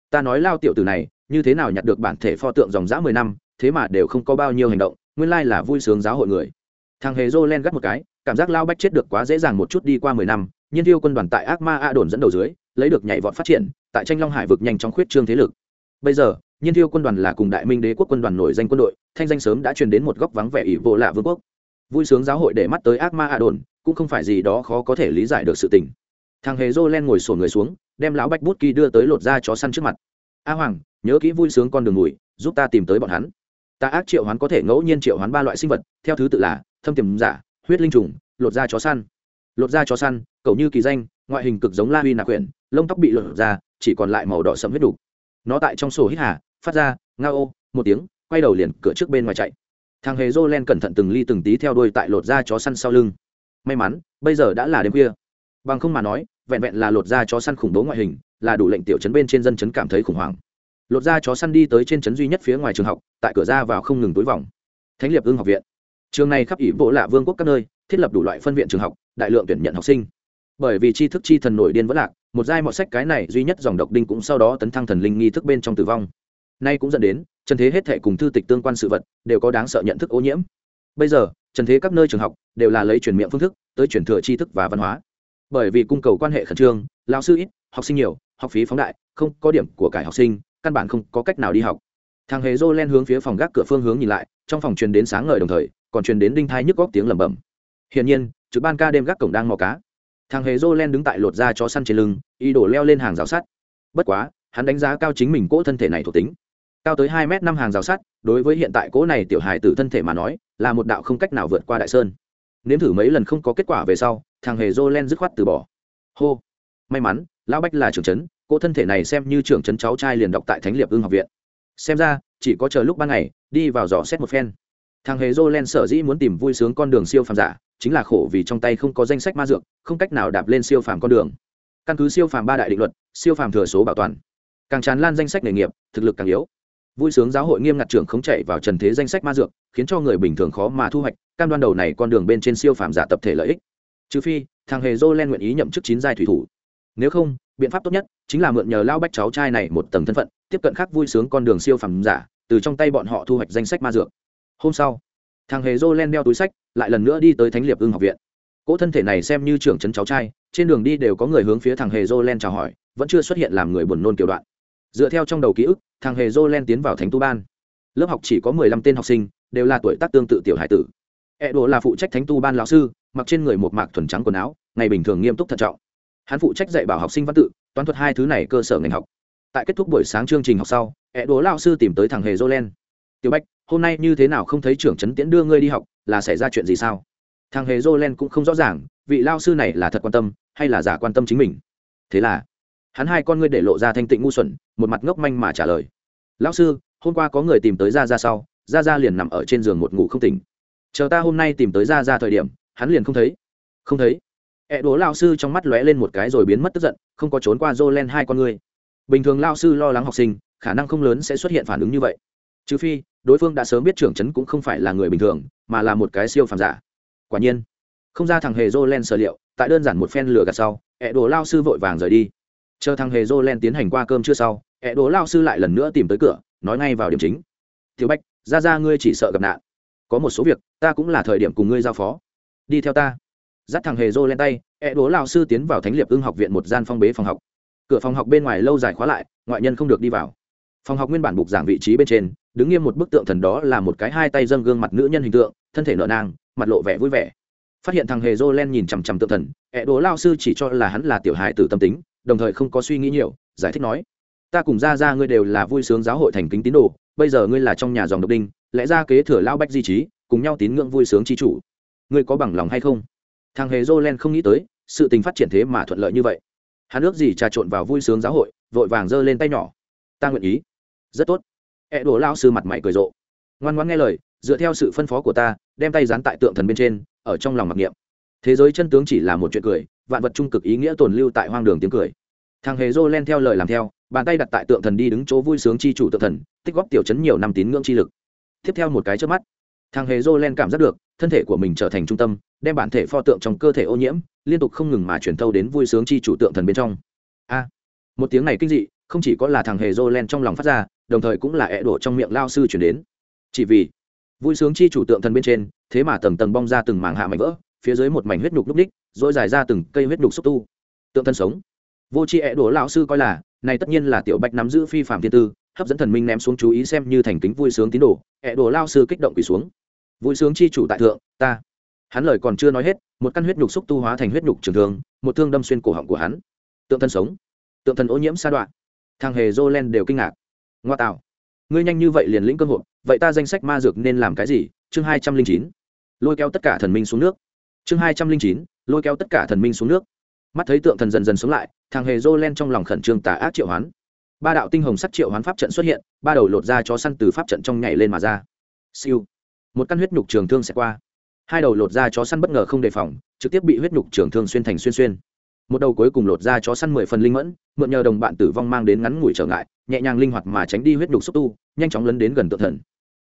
Ta nói lao tiểu tử này, như thế nào nhặt được bản thể pho tượng dòng dã mười năm, thế mà đều không có bao nhiêu hành động, nguyên lai là vui sướng giáo hội người. Thằng hề dô len gắt một cái, cảm giác lao bách chết được quá dễ dàng một chút đi qua mười năm nhiên tiêu quân đoàn tại ác ma a đồn dẫn đầu dưới, lấy được nhảy vọt phát triển, tại tranh long hải vực nhanh chóng khuyết trương thế lực. Bây giờ, nhiên tiêu quân đoàn là cùng đại minh đế quốc quân đoàn nổi danh quân đội, thanh danh sớm đã truyền đến một góc vắng vẻ ỷ vô lạ vương quốc. Vui sướng giáo hội để mắt tới ác ma a đồn, cũng không phải gì đó khó có thể lý giải được sự tình. Thằng hề dô len ngồi sổ người xuống, đem lão bách bút kỳ đưa tới lột ra chó săn trước mặt. A hoàng, nhớ kỹ vui sướng con đường mùi giúp ta tìm tới bọn hắn. Ta ác triệu hoán có thể ngẫu nhiên triệu hoán ba loại sinh vật, theo thứ tự là thâm tiềm giả, huyết linh trùng, lột da chó săn lột da chó săn, cậu như kỳ danh, ngoại hình cực giống la huy nạc quyển, lông tóc bị lột ra, chỉ còn lại màu đỏ sẫm huyết đục nó tại trong sổ hít hà, phát ra nga ô một tiếng, quay đầu liền cửa trước bên ngoài chạy. Thằng hề dô len cẩn thận từng ly từng tí theo đuôi tại lột da chó săn sau lưng. May mắn, bây giờ đã là đêm khuya. Bằng không mà nói, vẹn vẹn là lột da chó săn khủng bố ngoại hình, là đủ lệnh tiểu chấn bên trên dân chấn cảm thấy khủng hoảng. Lột da chó săn đi tới trên chấn duy nhất phía ngoài trường học, tại cửa ra vào không ngừng túi vòng. Thánh liệp ưng học viện. Trường này khắp ỷ bộ lạ vương quốc các nơi, thiết lập đủ loại phân viện trường học đại lượng tuyển nhận học sinh. Bởi vì tri thức chi thần nổi điên vẫn lạc, một giai mọi sách cái này duy nhất dòng độc đinh cũng sau đó tấn thăng thần linh nghi thức bên trong tử vong. Nay cũng dẫn đến, trần thế hết thệ cùng thư tịch tương quan sự vật đều có đáng sợ nhận thức ô nhiễm. Bây giờ, trần thế các nơi trường học đều là lấy truyền miệng phương thức tới truyền thừa tri thức và văn hóa. Bởi vì cung cầu quan hệ khẩn trương, lao sư ít, học sinh nhiều, học phí phóng đại, không có điểm của cải học sinh, căn bản không có cách nào đi học. Thằng hề dô len hướng phía phòng gác cửa phương hướng nhìn lại, trong phòng truyền đến sáng ngời đồng thời, còn truyền đến đinh thai nhức góc tiếng lẩm bẩm. Hiển nhiên trực ban ca đêm gác cổng đang mò cá. Thằng hề dô len đứng tại lột da chó săn trên lưng ý đổ leo lên hàng rào sắt. Bất quá, hắn đánh giá cao chính mình cỗ thân thể này thuộc tính. Cao tới hai m năm hàng rào sắt, đối với hiện tại cỗ này tiểu hài tử thân thể mà nói, là một đạo không cách nào vượt qua đại sơn. Nếm thử mấy lần không có kết quả về sau, thằng hề dô len dứt khoát từ bỏ. Hô! May mắn, lão bách là trưởng trấn, cỗ thân thể này xem như trưởng trấn cháu trai liền đọc tại thánh liệp ương học viện. Xem ra, chỉ có chờ lúc ban ngày, đi vào dò xét một phen. Thằng hề dô len sở dĩ muốn tìm vui sướng con đường siêu phàm giả chính là khổ vì trong tay không có danh sách ma dược, không cách nào đạp lên siêu phàm con đường. Căn cứ siêu phàm ba đại định luật, siêu phàm thừa số bảo toàn. Càng tràn lan danh sách nghề nghiệp, thực lực càng yếu. Vui sướng giáo hội nghiêm ngặt trưởng không chạy vào trần thế danh sách ma dược, khiến cho người bình thường khó mà thu hoạch, cam đoan đầu này con đường bên trên siêu phàm giả tập thể lợi ích. Trừ phi, thằng hề dô len nguyện ý nhậm chức chín giai thủy thủ. Nếu không, biện pháp tốt nhất chính là mượn nhờ lao bách cháu trai này một tầng thân phận, tiếp cận khác vui sướng con đường siêu phàm giả, từ trong tay bọn họ thu hoạch danh sách ma dược. Hôm sau, thằng hề dô len đeo túi sách lại lần nữa đi tới thánh liệp ưng học viện. Cỗ thân thể này xem như trưởng trấn cháu trai, trên đường đi đều có người hướng phía thằng hề dô len chào hỏi, vẫn chưa xuất hiện làm người buồn nôn kiểu đoạn. Dựa theo trong đầu ký ức, thằng hề dô len tiến vào thánh tu ban. Lớp học chỉ có mười lăm tên học sinh, đều là tuổi tác tương tự tiểu hải tử. E đồ là phụ trách thánh tu ban lão sư, mặc trên người một mạc thuần trắng quần áo, ngày bình thường nghiêm túc thận trọng. Hắn phụ trách dạy bảo học sinh văn tự, toán thuật hai thứ này cơ sở ngành học. Tại kết thúc buổi sáng chương trình học sau e đồ lao sư tìm tới thằng hề dô len. Tiểu bách hôm nay như thế nào không thấy trưởng trấn tiễn đưa ngươi đi học là xảy ra chuyện gì sao? Thằng hề dô len cũng không rõ ràng, vị lao sư này là thật quan tâm, hay là giả quan tâm chính mình? Thế là, hắn hai con ngươi để lộ ra thanh tịnh ngu xuẩn, một mặt ngốc manh mà trả lời. Lão sư, hôm qua có người tìm tới ra ra sau ra ra liền nằm ở trên giường một ngủ không tỉnh. Chờ ta hôm nay tìm tới ra ra thời điểm, hắn liền không thấy. Không thấy? Ẹ đố lao sư trong mắt lóe lên một cái rồi biến mất tức giận, không có trốn qua dô len hai con ngươi. Bình thường lao sư lo lắng học sinh, khả năng không lớn sẽ xuất hiện phản ứng như vậy. Trừ phi đối phương đã sớm biết trưởng trấn cũng không phải là người bình thường, mà là một cái siêu phàm giả. Quả nhiên, không ra thằng hề dô len sở liệu, tại đơn giản một phen lửa gạt sau ẹ đồ lao sư vội vàng rời đi. Chờ thằng hề dô len tiến hành qua cơm chưa sau ẹ đồ lao sư lại lần nữa tìm tới cửa, nói ngay vào điểm chính. Tiểu bách, ra ra ngươi chỉ sợ gặp nạn. Có một số việc, ta cũng là thời điểm cùng ngươi giao phó. Đi theo ta. Dắt thằng hề dô lên tay ẹ đồ lao sư tiến vào thánh liệp ưng học viện một gian phong bế phòng học. Cửa phòng học bên ngoài lâu dài khóa lại, ngoại nhân không được đi vào. Phòng học nguyên bản bục giảng vị trí bên trên đứng nghiêm một bức tượng thần đó là một cái hai tay dâng gương mặt nữ nhân hình tượng, thân thể nợ nang, mặt lộ vẻ vui vẻ. Phát hiện thằng hề dô len nhìn chằm chằm tượng thần ẹ đồ lao sư chỉ cho là hắn là tiểu hài tử tâm tính, đồng thời không có suy nghĩ nhiều, giải thích nói, ta cùng ra ra ngươi đều là vui sướng giáo hội thành kính tín đồ, bây giờ ngươi là trong nhà dòng độc đinh, lẽ ra kế thừa lao bách di trí, cùng nhau tín ngưỡng vui sướng chi chủ. Ngươi có bằng lòng hay không? Thằng hề dô len không nghĩ tới, sự tình phát triển thế mà thuận lợi như vậy. Hắn ước gì trà trộn vào vui sướng giáo hội, vội vàng giơ lên tay nhỏ. Ta nguyện ý. Rất tốt ẹ đổ lao sư mặt mày cười rộ. Ngoan ngoan nghe lời, dựa theo sự phân phó của ta, đem tay dán tại tượng thần bên trên, ở trong lòng mặc niệm. Thế giới chân tướng chỉ là một chuyện cười, vạn vật trung cực ý nghĩa tồn lưu tại hoang đường tiếng cười. Thằng hề dô len theo lời làm theo, bàn tay đặt tại tượng thần đi đứng chỗ vui sướng chi chủ tượng thần, tích góp tiểu chấn nhiều năm tín ngưỡng chi lực. Tiếp theo một cái trước mắt, thằng hề dô len cảm giác được, thân thể của mình trở thành trung tâm, đem bản thể pho tượng trong cơ thể ô nhiễm, liên tục không ngừng mà chuyển thâu đến vui sướng chi chủ tượng thần bên trong. A, một tiếng này kinh dị, không chỉ có là thằng hề dô len trong lòng phát ra đồng thời cũng là ẹ đổ trong miệng lao sư chuyển đến. Chỉ vì vui sướng chi chủ tượng thần bên trên, thế mà tầng tầng bong ra từng mảng hạ mảnh vỡ, phía dưới một mảnh huyết nhục lúc ních rồi dài ra từng cây huyết nhục xúc tu. Tượng thân sống. Vô c h i ẹ đổ lão sư coi là, này tất nhiên là tiểu bạch nắm giữ phi phạm thiên tư, hấp dẫn thần minh ném xuống chú ý xem như thành kính vui sướng tín đồ, ẹ đổ lao sư kích động quỳ xuống. Vui sướng chi chủ tại thượng, ta. Hắn lời còn chưa nói hết, một căn huyết nhục xúc tu hóa thành huyết nhục trường thương, một thương đâm xuyên cổ họng của hắn. Tượng thân sống. Tượng thần ô nhiễm sa đoạn. Thằng hề dô len đều kinh ngạc ngoa tạo. Ngươi nhanh như vậy liền lĩnh cơ hội vậy ta danh sách ma dược nên làm cái gì? Chương hai trăm linh chín. Lôi kéo tất cả thần minh xuống nước. Chương hai trăm linh chín, lôi kéo tất cả thần minh xuống nước. Mắt thấy tượng thần dần dần xuống lại, thằng hề dô len trong lòng khẩn trương tà ác triệu hoán. Ba đạo tinh hồng sắc triệu hoán pháp trận xuất hiện, ba đầu lột ra chó săn từ pháp trận trong nhảy lên mà ra. Siêu. Một căn huyết nhục trường thương sẽ qua. Hai đầu lột ra chó săn bất ngờ không đề phòng, trực tiếp bị huyết nhục trường thương xuyên thành xuyên xuyên một đầu cuối cùng lột ra chó săn mười phần linh mẫn, mượn nhờ đồng bạn tử vong mang đến ngắn ngủi trở ngại, nhẹ nhàng linh hoạt mà tránh đi huyết đục xúc tu, nhanh chóng lấn đến gần tượng thần.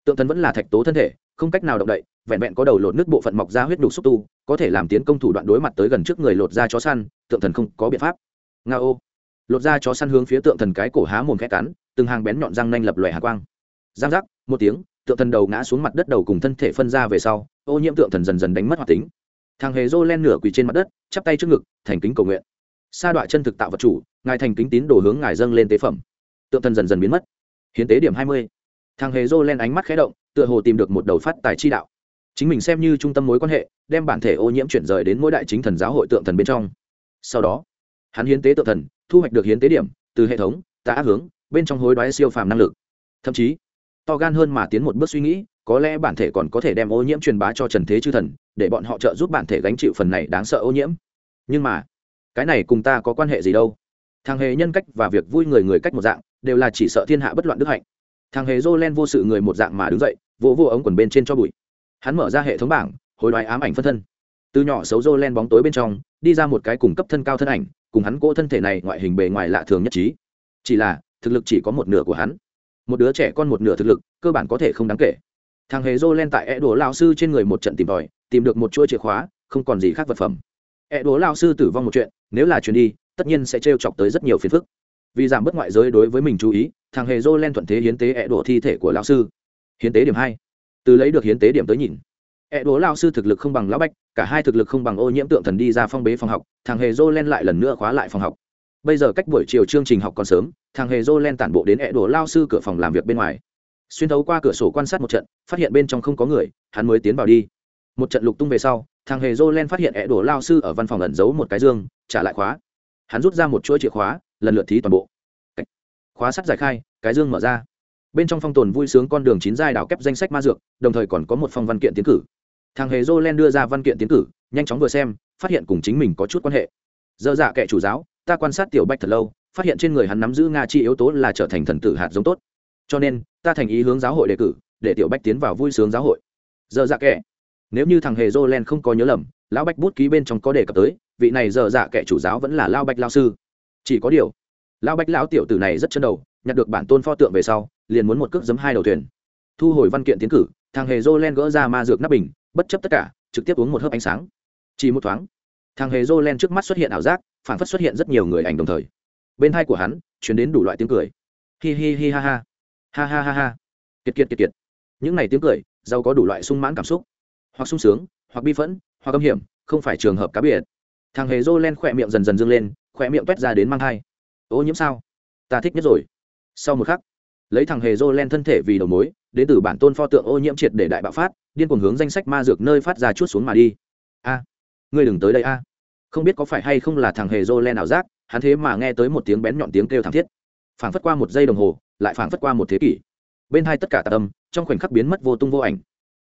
Tượng thần vẫn là thạch tố thân thể, không cách nào động đậy, vẹn vẹn có đầu lột nước bộ phận mọc ra huyết đục xúc tu, có thể làm tiến công thủ đoạn đối mặt tới gần trước người lột ra chó săn, tượng thần không có biện pháp. Nga ô lột ra chó săn hướng phía tượng thần cái cổ há mồm khét cắn, từng hàng bén nhọn răng nanh lập lòe hạ quang. Giang giác, một tiếng, tượng thần đầu ngã xuống mặt đất đầu cùng thân thể phân ra về sau, ô nhiễm tượng thần dần dần đánh mất hoạt tính thằng hề dô len nửa quỳ trên mặt đất, chắp tay trước ngực, thành kính cầu nguyện. Sa đoạn chân thực tạo vật chủ, ngài thành kính tín đồ hướng ngài dâng lên tế phẩm. Tượng thần dần dần biến mất. Hiến tế điểm hai mươi. Thằng hề dô len ánh mắt khé động, tựa hồ tìm được một đầu phát tài chi đạo. Chính mình xem như trung tâm mối quan hệ, đem bản thể ô nhiễm chuyển rời đến mỗi đại chính thần giáo hội tượng thần bên trong. Sau đó, hắn hiến tế tượng thần, thu hoạch được hiến tế điểm, từ hệ thống tạ hướng, bên trong hối đoái siêu phàm năng lực. Thậm chí, to gan hơn mà tiến một bước suy nghĩ có lẽ bản thể còn có thể đem ô nhiễm truyền bá cho trần thế chư thần, để bọn họ trợ giúp bản thể gánh chịu phần này đáng sợ ô nhiễm. Nhưng mà, cái này cùng ta có quan hệ gì đâu? Thằng hề nhân cách và việc vui người người cách một dạng, đều là chỉ sợ thiên hạ bất loạn đức hạnh. Thằng hề dô len vô sự người một dạng mà đứng dậy, vỗ vô ống quần bên trên cho bụi. Hắn mở ra hệ thống bảng hồi đoái ám ảnh phân thân. Từ nhỏ xấu dô len bóng tối bên trong, đi ra một cái cùng cấp thân cao thân ảnh, cùng hắn cỗ thân thể này ngoại hình bề ngoài lạ thường nhất trí. Chỉ là, thực lực chỉ có một nửa của hắn. Một đứa trẻ con một nửa thực lực, cơ bản có thể không đáng kể thằng hề dô len tại e đồ lao sư trên người một trận tìm tòi, tìm được một chuỗi chìa khóa, không còn gì khác vật phẩm. E đồ lao sư tử vong một chuyện, nếu là chuyện đi, tất nhiên sẽ t chọc tới rất nhiều phiền phức. Vì giảm bớt ngoại giới đối với mình chú ý, thằng hề dô len thuận thế hiến tế e đồ thi thể của lao sư. Hiến tế điểm hai. Từ lấy được hiến tế điểm tới nhìn. E đồ lao sư thực lực không bằng lão bách, cả hai thực lực không bằng ô nhiễm tượng thần đi ra phong bế phòng học, thằng hề dô len lại lần nữa khóa lại phòng học. Bây giờ cách buổi chiều chương trình học còn sớm, thằng hề dô len tản bộ đến e đổ lao sư cửa phòng làm việc bên ngoài xuyên thấu qua cửa sổ quan sát một trận, phát hiện bên trong không có người, hắn mới tiến vào đi. Một trận lục tung về sau, thằng hề dô len phát hiện ẹ đổ lao sư ở văn phòng ẩn giấu một cái dương, trả lại khóa. Hắn rút ra một chuỗi chìa khóa, lần lượt thí toàn bộ. Khóa sắt giải khai, cái dương mở ra. Bên trong phong tồn vui sướng con đường chín giai đảo kép danh sách ma dược, đồng thời còn có một phong văn kiện tiến cử. Thằng hề dô len đưa ra văn kiện tiến cử, nhanh chóng vừa xem, phát hiện cùng chính mình có chút quan hệ. Dơ dạ kệ chủ giáo, ta quan sát tiểu bạch thật lâu, phát hiện trên người hắn nắm giữ nga chi yếu tố là trở thành thần tử hạt giống tốt cho nên, ta thành ý hướng giáo hội đề cử, để tiểu bạch tiến vào vui sướng giáo hội. Dơ dạ kệ. Nếu như thằng hề jolen không có nhớ lầm, lão bạch bút ký bên trong có đề cập tới, vị này dơ dạ kệ chủ giáo vẫn là lao bạch lao sư. Chỉ có điều, lão bạch lão tiểu tử này rất chân đầu, nhặt được bản tôn pho tượng về sau, liền muốn một cước giấm hai đầu thuyền. Thu hồi văn kiện tiến cử, thằng hề jolen gỡ ra ma dược nắp bình, bất chấp tất cả, trực tiếp uống một hớp ánh sáng. Chỉ một thoáng, thằng hề jolen trước mắt xuất hiện ảo giác, phản phất xuất hiện rất nhiều người ảnh đồng thời. Bên hai của hắn chuyển đến đủ loại tiếng cười. Hi hi hi ha ha ha ha ha ha. Kiệt kiệt kiệt kiệt. Những này tiếng cười giàu có đủ loại sung mãn cảm xúc. Hoặc sung sướng, hoặc bi phẫn, hoặc âm hiểm, không phải trường hợp cá biệt. Thằng hề dô len khỏe miệng dần dần dâng lên, khỏe miệng quét ra đến mang thai. Ô nhiễm sao? Ta thích nhất rồi. Sau một khắc, lấy thằng hề dô len thân thể vì đầu mối, đến từ bản tôn pho tượng ô nhiễm triệt để đại bạo phát, điên cuồng hướng danh sách ma dược nơi phát ra chút xuống mà đi. A, ngươi đừng tới đây a. Không biết có phải hay không là thằng hề dô len ảo giác, hắn thế mà nghe tới một tiếng bén nhọn tiếng kêu thảm thiết. Phảng phất qua một giây đồng hồ lại phảng phất qua một thế kỷ. Bên hai tất cả tạ tâm, trong khoảnh khắc biến mất vô tung vô ảnh.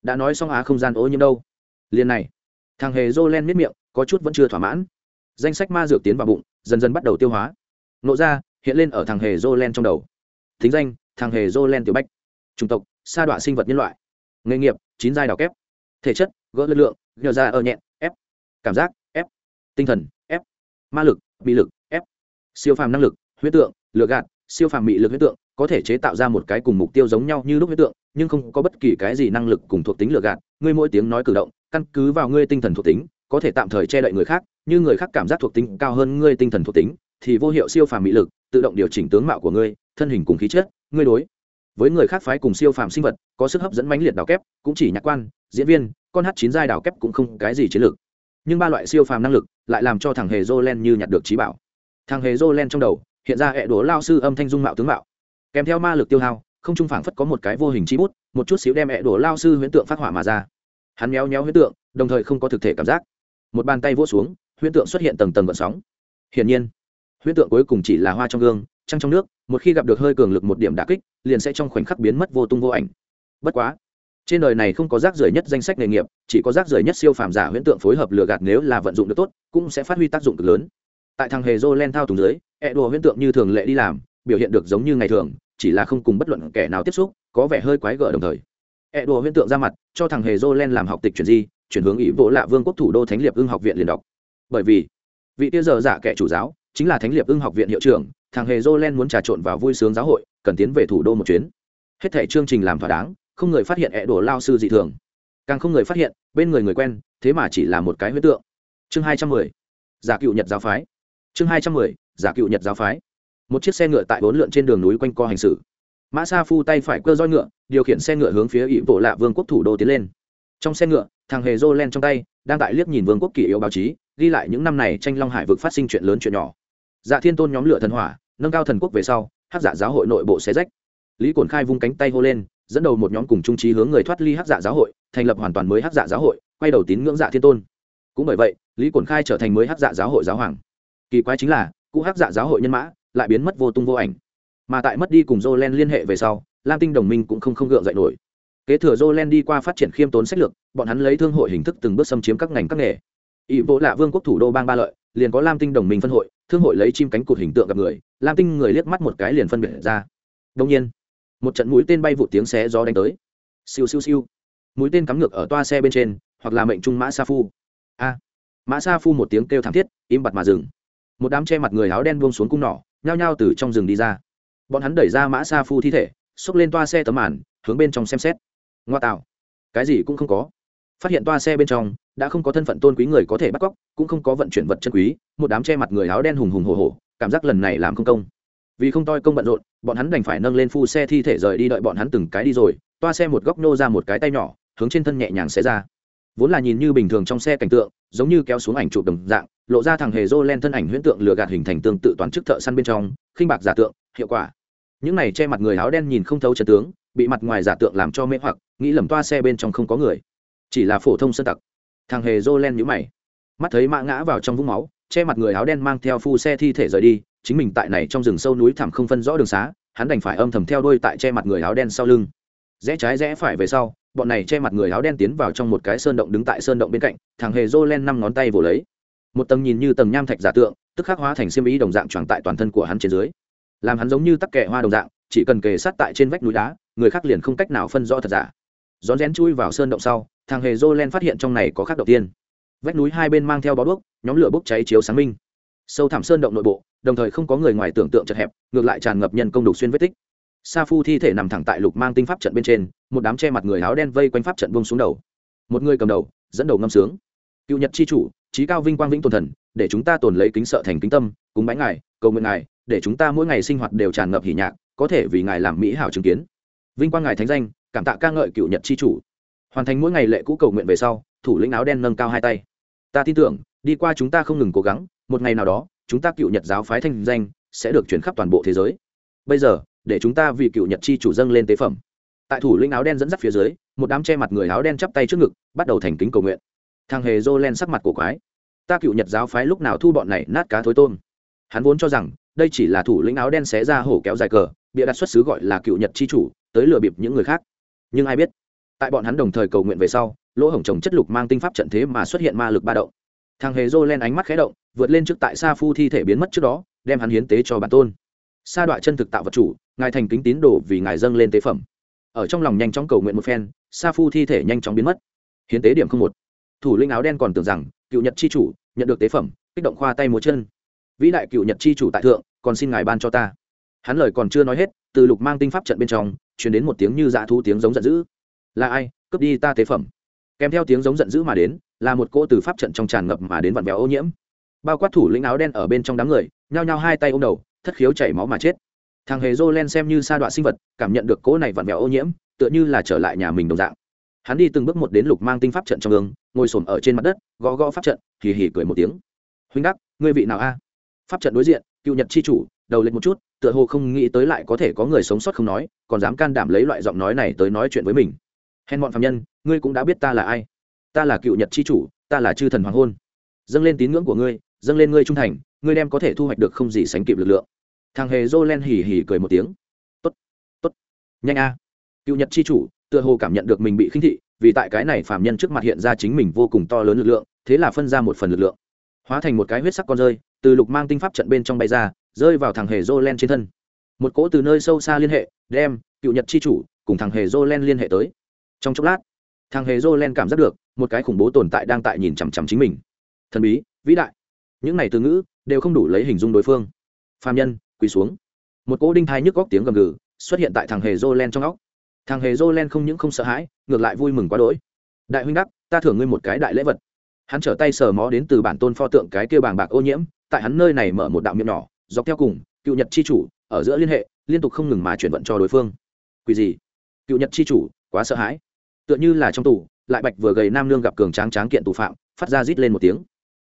Đã nói xong á không gian ô nhiễm đâu. Liền này, thằng hề dô len miết miệng, có chút vẫn chưa thỏa mãn. Danh sách ma dược tiến vào bụng, dần dần bắt đầu tiêu hóa. Nộ ra, hiện lên ở thằng hề dô len trong đầu. Thính danh, thằng hề dô len tiểu bách. Chủng tộc, sa đọa sinh vật nhân loại. Nghề nghiệp, chín giai đào kép. Thể chất, gỡ lực lượng, nhờ ra ở nhẹ ép. Cảm giác, ép. Tinh thần, ép. Ma lực, bị lực, ép. Siêu phàm năng lực, huyết tượng lựa gạt siêu phàm bị lực huyết tượng, có thể chế tạo ra một cái cùng mục tiêu giống nhau như lúc huyết tượng, nhưng không có bất kỳ cái gì năng lực cùng thuộc tính lựa gạt. Ngươi mỗi tiếng nói cử động, căn cứ vào ngươi tinh thần thuộc tính, có thể tạm thời che đậy người khác, như người khác cảm giác thuộc tính cao hơn ngươi tinh thần thuộc tính, thì vô hiệu siêu phàm mị lực, tự động điều chỉnh tướng mạo của ngươi, thân hình cùng khí chất, ngươi đối với người khác phái cùng siêu phàm sinh vật, có sức hấp dẫn mãnh liệt đào kép, cũng chỉ nhạc quan, diễn viên, con h chín giai đào kép cũng không cái gì chiến lược. Nhưng ba loại siêu phàm năng lực lại làm cho thằng hề Jolen như nhặt được trí bảo. Thằng hề Jolen trong đầu hiện ra hệ đổ lao sư âm thanh dung mạo tướng mạo. Kèm theo ma lực tiêu hao, không trung phảng phất có một cái vô hình chi bút, một chút xíu đem hệ đổ lao sư huyễn tượng phát hỏa mà ra. Hắn méo méo huyễn tượng, đồng thời không có thực thể cảm giác. Một bàn tay vỗ xuống, huyễn tượng xuất hiện tầng tầng vận sóng. Hiển nhiên, huyễn tượng cuối cùng chỉ là hoa trong gương, trăng trong nước, một khi gặp được hơi cường lực một điểm đả kích, liền sẽ trong khoảnh khắc biến mất vô tung vô ảnh. Bất quá, trên đời này không có rác rưởi nhất danh sách nghề nghiệp, chỉ có rác rưởi nhất siêu phàm giả huyễn tượng phối hợp lừa gạt nếu là vận dụng được tốt, cũng sẽ phát huy tác dụng cực lớn. Tại thằng hề dô len thao tùng dưới e đồ huyễn tượng như thường lệ đi làm, biểu hiện được giống như ngày thường, chỉ là không cùng bất luận kẻ nào tiếp xúc, có vẻ hơi quái gở đồng thời. E đồ huyễn tượng ra mặt, cho thằng hề dô len làm học tịch chuyển di, chuyển hướng ý vỗ lạ vương quốc thủ đô thánh liệt ưng học viện liền đọc. Bởi vì, vị tia giờ giả kẻ chủ giáo, chính là thánh liệt ưng học viện hiệu trưởng, thằng hề dô len muốn trà trộn vào vui sướng giáo hội, cần tiến về thủ đô một chuyến. Hết thể chương trình làm thỏa đáng, không người phát hiện ẹ đùa lao sư dị thường. Càng không người phát hiện, bên người người quen, thế mà chỉ là một cái huyễn tượng. Chương hai trăm mười, giả cựu nhật giáo phái. Chương hai trăm mười giả cựu nhật giáo phái. Một chiếc xe ngựa tại bốn lượn trên đường núi quanh co hành xử. Mã sa phu tay phải cơ roi ngựa, điều khiển xe ngựa hướng phía ỵ bộ lạ vương quốc thủ đô tiến lên. Trong xe ngựa, thằng hề dô len trong tay, đang tại liếc nhìn vương quốc kỷ yếu báo chí, ghi lại những năm này tranh long hải vực phát sinh chuyện lớn chuyện nhỏ. Dạ thiên tôn nhóm lửa thần hỏa, nâng cao thần quốc về sau hát giả dạ giáo hội nội bộ xé rách. Lý cổn khai vung cánh tay hô lên, dẫn đầu một nhóm cùng trung trí hướng người thoát ly hát giả dạ giáo hội, thành lập hoàn toàn mới hát giả dạ giáo hội, quay đầu tín ngưỡng dạ thiên tôn. Cũng bởi vậy, lý cổn khai trở thành mới hát giả giáo hội giáo hoàng. Kỳ quái chính là cụ hắc dạ giáo hội nhân mã, lại biến mất vô tung vô ảnh. Mà tại mất đi cùng jolen liên hệ về sau, lam tinh đồng minh cũng không không gượng dậy nổi. Kế thừa jolen đi qua phát triển khiêm tốn sách lược, bọn hắn lấy thương hội hình thức từng bước xâm chiếm các ngành các nghề. Ỵ vỗ là vương quốc thủ đô bang ba lợi, liền có lam tinh đồng minh phân hội, thương hội lấy chim cánh cụt hình tượng gặp người, lam tinh người liếc mắt một cái liền phân biệt ra. Đông nhiên, một trận mũi tên bay vụ tiếng xé gió đánh tới. Siêu siêu siêu. Mũi tên cắm ngược ở toa xe bên trên, hoặc là mệnh trung mã sa phu. A. Mã sa phu một tiếng kêu thảm thiết, im bặt mà dừng một đám che mặt người áo đen buông xuống cung nỏ, nhao nhao từ trong rừng đi ra. Bọn hắn đẩy ra mã sa phu thi thể, xốc lên toa xe tấm màn, hướng bên trong xem xét. Ngoa tạo. Cái gì cũng không có. Phát hiện toa xe bên trong, đã không có thân phận tôn quý người có thể bắt cóc, cũng không có vận chuyển vật chân quý, một đám che mặt người áo đen hùng hùng hồ hồ cảm giác lần này làm không công. Vì không toi công bận rộn, bọn hắn đành phải nâng lên phu xe thi thể rời đi đợi bọn hắn từng cái đi rồi, toa xe một góc nô ra một cái tay nhỏ, hướng trên thân nhẹ nhàng xé ra. Vốn là nhìn như bình thường trong xe cảnh tượng, giống như kéo xuống ảnh chụp đồng dạng lộ ra thằng hề dô len thân ảnh huyễn tượng lừa gạt hình thành tương tự toán chức thợ săn bên trong, khinh bạc giả tượng, hiệu quả. Những này che mặt người áo đen nhìn không thấu trần tướng, bị mặt ngoài giả tượng làm cho mê hoặc, nghĩ lầm toa xe bên trong không có người. Chỉ là phổ thông sân tặc. Thằng hề dô len nhũ mày. Mắt thấy mã ngã vào trong vũng máu, che mặt người áo đen mang theo phu xe thi thể rời đi, chính mình tại này trong rừng sâu núi thẳm không phân rõ đường xá, hắn đành phải âm thầm theo đôi tại che mặt người áo đen sau lưng. Rẽ trái rẽ phải về sau, bọn này che mặt người áo đen tiến vào trong một cái sơn động đứng tại sơn động bên cạnh, thằng hề dô len năm ngón tay vồ lấy một tầng nhìn như tầng nham thạch giả tượng, tức khắc hóa thành xiêm ý đồng dạng tròn tại toàn thân của hắn trên dưới. Làm hắn giống như tắc kẹ hoa đồng dạng, chỉ cần kề sát tại trên vách núi đá, người khác liền không cách nào phân rõ thật giả. Rón rén chui vào sơn động sau, thằng hề dô len phát hiện trong này có khắc đầu tiên. Vách núi hai bên mang theo bó đuốc, nhóm lửa bốc cháy chiếu sáng minh. Sâu thẳm sơn động nội bộ, đồng thời không có người ngoài tưởng tượng chật hẹp, ngược lại tràn ngập nhân công đục xuyên vết tích. Sa phu thi thể nằm thẳng tại lục mang tinh pháp trận bên trên, một đám che mặt người áo đen vây quanh pháp trận bông xuống đầu. Một người cầm đầu, dẫn đầu ngâm sướng. Cựu nhật c h i chủ trí cao vinh quang vĩnh tồn thần, để chúng ta tồn lấy kính sợ thành kính tâm, cúng bái ngài, cầu nguyện ngài, để chúng ta mỗi ngày sinh hoạt đều tràn ngập hỉ nhạc, có thể vì ngài làm mỹ hảo chứng kiến. Vinh quang ngài thánh danh, cảm tạ ca ngợi cựu nhật c h i chủ. Hoàn thành mỗi ngày lệ cũ cầu nguyện về sau, thủ lĩnh áo đen nâng cao hai tay. Ta tin tưởng, đi qua chúng ta không ngừng cố gắng, một ngày nào đó, chúng ta cựu nhật giáo phái thanh danh sẽ được chuyển khắp toàn bộ thế giới. Bây giờ, để chúng ta vì cựu nhật chi chủ dâng lên tế phẩm. Tại thủ lĩnh áo đen dẫn dắt phía dưới, một đám che mặt người áo đen chắp tay trước ngực, bắt đầu thành kính cầu nguyện thằng hề dô len sắc mặt cổ quái. Ta cựu nhật giáo phái lúc nào thu bọn này nát cá thối tôm? Hắn vốn cho rằng, đây chỉ là thủ lĩnh áo đen xé ra hổ kéo dài cờ, bịa đặt xuất xứ gọi là cựu nhật chi chủ, tới lừa bịp những người khác. Nhưng ai biết, tại bọn hắn đồng thời cầu nguyện về sau, lỗ hổng trồng chất lục mang tinh pháp trận thế mà xuất hiện ma lực ba động. Thằng hề dô len ánh mắt khé động, vượt lên trước tại sa phu thi thể biến mất trước đó, đem hắn hiến tế cho bản tôn. Sa đoạn chân thực tạo vật chủ, ngài thành kính tín đồ vì ngài dâng lên tế phẩm. Ở trong lòng nhanh chóng cầu nguyện một phen, sa phu thi thể nhanh chóng biến mất. Hiến tế điểm không một thủ lĩnh áo đen còn tưởng rằng cựu nhật chi chủ nhận được tế phẩm, kích động khoa tay múa chân. Vĩ đại cựu nhật chi chủ tại thượng, còn xin ngài ban cho ta. Hắn lời còn chưa nói hết, từ lục mang tinh pháp trận bên trong chuyển đến một tiếng như dạ thu tiếng giống giận dữ. Là ai? Cướp đi ta tế phẩm. Kèm theo tiếng giống giận dữ mà đến, là một cô từ pháp trận trong tràn ngập mà đến vặn vẹo ô nhiễm. Bao quát thủ lĩnh áo đen ở bên trong đám người, nhao nhao hai tay ôm đầu, thất khiếu chảy máu mà chết. Thằng hề dô len xem như sa đoạn sinh vật, cảm nhận được cỗ này vặn vẹo ô nhiễm, tựa như là trở lại nhà mình đồng dạng. Hắn đi từng bước một đến lục mang tinh pháp trận trong gương ngồi xổm ở trên mặt đất, gõ gõ pháp trận, hì hì cười một tiếng. Huynh đắc, ngươi vị nào a? Pháp trận đối diện, cựu nhật c h i chủ, đầu lệch một chút, tựa hồ không nghĩ tới lại có thể có người sống sót không nói, còn dám can đảm lấy loại giọng nói này tới nói chuyện với mình. Hèn bọn phạm nhân, ngươi cũng đã biết ta là ai. Ta là cựu nhật c h i chủ, ta là chư thần hoàng hôn. Dâng lên tín ngưỡng của ngươi, dâng lên ngươi trung thành, ngươi đem có thể thu hoạch được không gì sánh kịp lực lượng. Thằng hề dô len hỉ hỉ cười một tiếng. Tốt tốt. Nhanh a. Cựu nhật c h i chủ tựa hồ cảm nhận được mình bị khinh thị, vì tại cái này phạm nhân trước mặt hiện ra chính mình vô cùng to lớn lực lượng, thế là phân ra một phần lực lượng. Hóa thành một cái huyết sắc con rơi, từ lục mang tinh pháp trận bên trong bay ra, rơi vào thằng hề dô len trên thân. Một cỗ từ nơi sâu xa liên hệ, đem cựu nhật c h i chủ cùng thằng hề dô len liên hệ tới. Trong chốc lát, thằng hề dô len cảm giác được một cái khủng bố tồn tại đang tại nhìn chằm chằm chính mình. Thần bí, vĩ đại. Những này từ ngữ đều không đủ lấy hình dung đối phương. Phạm nhân, quỳ xuống. Một cỗ đinh thai nhức góc tiếng gầm gừ xuất hiện tại thằng hề dô len trong óc thằng hề dô len không những không sợ hãi, ngược lại vui mừng quá đỗi. Đại huynh đắc, ta thưởng ngươi một cái đại lễ vật. Hắn trở tay sờ mó đến từ bản tôn pho tượng cái kia bàng bạc ô nhiễm, tại hắn nơi này mở một đạo miệng nhỏ, dọc theo cùng, cựu nhật c h i chủ, ở giữa liên hệ, liên tục không ngừng mà chuyển vận cho đối phương. Quỷ gì? Cựu nhật chi chủ, quá sợ hãi. Tựa như là trong tù, lại bạch vừa gầy nam lương gặp cường tráng tráng kiện tù phạm, phát ra rít lên một tiếng.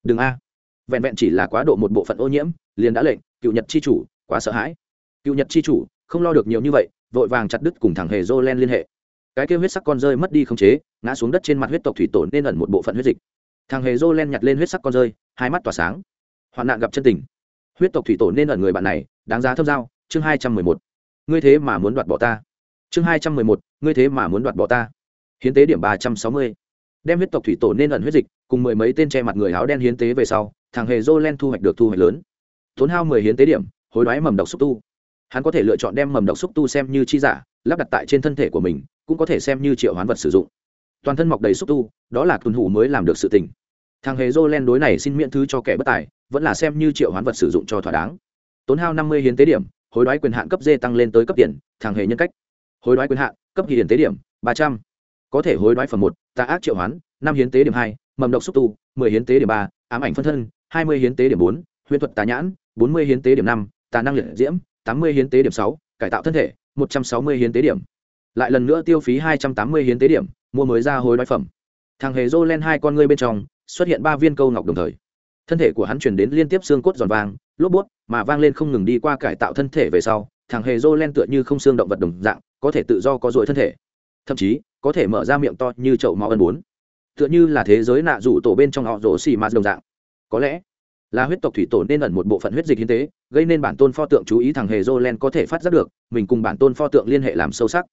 Đừng a. Vẹn vẹn chỉ là quá độ một bộ phận ô nhiễm, liền đã lệnh, cựu nhật chi chủ, quá sợ hãi. Cựu nhật chi chủ, không lo được nhiều như vậy vội vàng chặt đứt cùng thằng hề dô len liên hệ. Cái kêu huyết sắc con rơi mất đi không chế, ngã xuống đất trên mặt huyết tộc thủy tổ nên ẩn một bộ phận huyết dịch. Thằng hề dô len nhặt lên huyết sắc con rơi, hai mắt tỏa sáng. Hoạn nạn gặp chân tình. Huyết tộc thủy tổ nên ẩn người bạn này, đáng giá thâm giao, chương hai trăm mười một. Ngươi thế mà muốn đoạt bỏ ta. Chương hai trăm mười một, ngươi thế mà muốn đoạt bỏ ta. Hiến tế điểm ba trăm sáu mươi. Đem huyết tộc thủy tổ nên ẩn huyết dịch, cùng mười mấy tên che mặt người áo đen hiến tế về sau, thằng hề dô len thu hoạch được thu hoạch lớn. Tốn hao mười hiến tế điểm, hối đoái mầm độc xúc tu hắn có thể lựa chọn đem mầm độc xúc tu xem như chi giả, lắp đặt tại trên thân thể của mình, cũng có thể xem như triệu hoán vật sử dụng. Toàn thân mọc đầy xúc tu, đó là tuần hủ mới làm được sự tình. Thằng hề dô len đối này xin miễn thứ cho kẻ bất tài, vẫn là xem như triệu hoán vật sử dụng cho thỏa đáng. Tốn hao năm mươi hiến tế điểm, hối đoái quyền hạn cấp d tăng lên tới cấp tiền, thằng hề nhân cách. Hối đoái quyền hạn, cấp hiến tế điểm, ba trăm. Có thể hối đoái phẩm một tạ ác triệu hoán, năm hiến tế điểm hai, mầm độc xúc tu, mười hiến tế điểm ba, ám ảnh phân thân, hai mươi hiến tế điểm bốn, huyền thuật tà nhãn, bốn mươi hiến tế điểm năm, tà năng liệt diễm tám mươi hiến tế điểm sáu, cải tạo thân thể, một trăm sáu mươi hiến tế điểm. Lại lần nữa tiêu phí hai trăm tám mươi hiến tế điểm, mua mới ra hối đoái phẩm. Thằng hề dô lên hai con ngươi bên trong, xuất hiện ba viên câu ngọc đồng thời. Thân thể của hắn chuyển đến liên tiếp xương cốt giòn vàng, lốp bút, mà vang lên không ngừng đi qua cải tạo thân thể về sau, thằng hề dô len tựa như không xương động vật đồng dạng, có thể tự do có dội thân thể. Thậm chí, có thể mở ra miệng to như chậu máu ân bốn. Tựa như là thế giới nạ rủ tổ bên trong họ rổ xì ma đồng dạng. Có lẽ là huyết tộc thủy tổ nên ẩn một bộ phận huyết dịch hiến tế, gây nên bản tôn pho tượng chú ý thằng hề dô len có thể phát giác được, mình cùng bản tôn pho tượng liên hệ làm sâu sắc.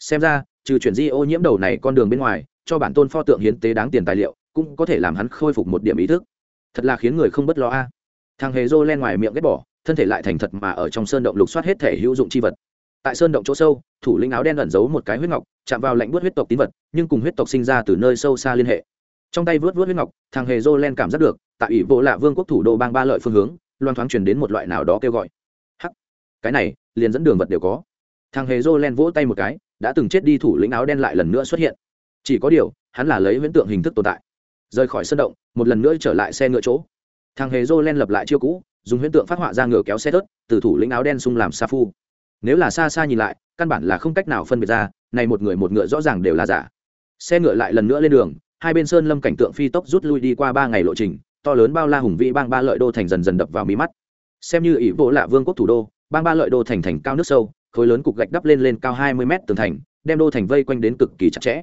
Xem ra, trừ chuyển di ô nhiễm đầu này con đường bên ngoài, cho bản tôn pho tượng hiến tế đáng tiền tài liệu, cũng có thể làm hắn khôi phục một điểm ý thức. Thật là khiến người không bất lo a. Thằng hề dô len ngoài miệng ghét bỏ, thân thể lại thành thật mà ở trong sơn động lục soát hết thể hữu dụng chi vật. Tại sơn động chỗ sâu, thủ lĩnh áo đen ẩn giấu một cái huyết ngọc, chạm vào lạnh bớt huyết tộc tín vật, nhưng cùng huyết tộc sinh ra từ nơi sâu xa liên hệ. Trong tay vớt vớt huyết ngọc, thằng hề dô len cảm giác được tại ủy bộ lạ vương quốc thủ đô bang ba lợi phương hướng, loan thoáng truyền đến một loại nào đó kêu gọi. Hắc, cái này, liền dẫn đường vật đều có. Thằng hề dô len vỗ tay một cái, đã từng chết đi thủ lĩnh áo đen lại lần nữa xuất hiện. Chỉ có điều, hắn là lấy huyễn tượng hình thức tồn tại. Rời khỏi sân động, một lần nữa trở lại xe ngựa chỗ. Thằng hề dô len lập lại chiêu cũ, dùng huyễn tượng phát họa ra ngựa kéo xe tớt từ thủ lĩnh áo đen xung làm sa phu. Nếu là xa xa nhìn lại, căn bản là không cách nào phân biệt ra, này một người một ngựa rõ ràng đều là giả. Xe ngựa lại lần nữa lên đường, hai bên sơn lâm cảnh tượng phi tốc rút lui đi qua ba ngày lộ trình to lớn bao la hùng vĩ bang ba lợi đô thành dần dần đập vào mí mắt. Xem như ỷ bộ lạ vương quốc thủ đô, bang ba lợi đô thành thành cao nước sâu, khối lớn cục gạch đắp lên lên cao hai mươi mét tường thành, đem đô thành vây quanh đến cực kỳ chặt chẽ.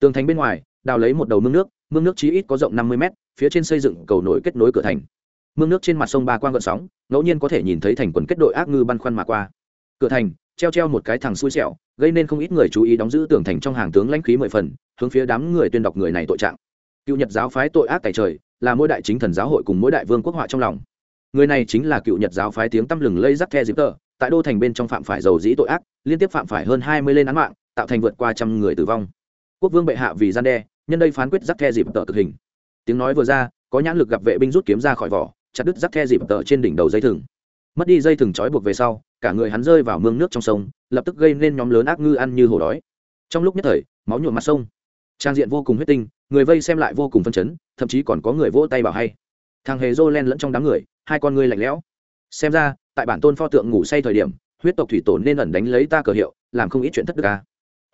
Tường thành bên ngoài, đào lấy một đầu mương nước mương nước chí ít có rộng năm mươi mét, phía trên xây dựng cầu nổi kết nối cửa thành. Mương nước trên mặt sông ba quang gợn sóng, ngẫu nhiên có thể nhìn thấy thành quần kết đội ác ngư băn khoăn mà qua. Cửa thành, treo treo một cái thằng xui xẻo, gây nên không ít người chú ý đóng giữ tường thành trong hàng tướng lãnh khí mười phần, hướng phía đám người tuyên đọc người này tội trạng cựu nhật giáo phái tội ác tại trời, là mỗi đại chính thần giáo hội cùng mỗi đại vương quốc họa trong lòng. Người này chính là cựu nhật giáo phái tiếng tăm lừng lây rắc the dịp tờ, tại đô thành bên trong phạm phải dầu dĩ tội ác, liên tiếp phạm phải hơn hai mươi lên án mạng, tạo thành vượt qua trăm người tử vong. Quốc vương bệ hạ vì gian đe, nhân đây phán quyết rắc the dịp tờ cực hình. Tiếng nói vừa ra, có nhãn lực gặp vệ binh rút kiếm ra khỏi vỏ, chặt đứt rắc the dịp tờ trên đỉnh đầu dây thừng. Mất đi dây thừng trói buộc về sau, cả người hắn rơi vào mương nước trong sông, lập tức gây nên nhóm lớn ác ngư ăn như hổ đói. Trong lúc nhất thời, máu nhuộm mặt sông. Trang diện vô cùng huyết tinh người vây xem lại vô cùng phân chấn, thậm chí còn có người vỗ tay bảo hay. Thằng hề dô len lẫn trong đám người, hai con ngươi lạnh lẽo. Xem ra, tại bản tôn pho tượng ngủ say thời điểm, huyết tộc thủy tổ nên ẩn đánh lấy ta cờ hiệu, làm không ít chuyện thất đức ca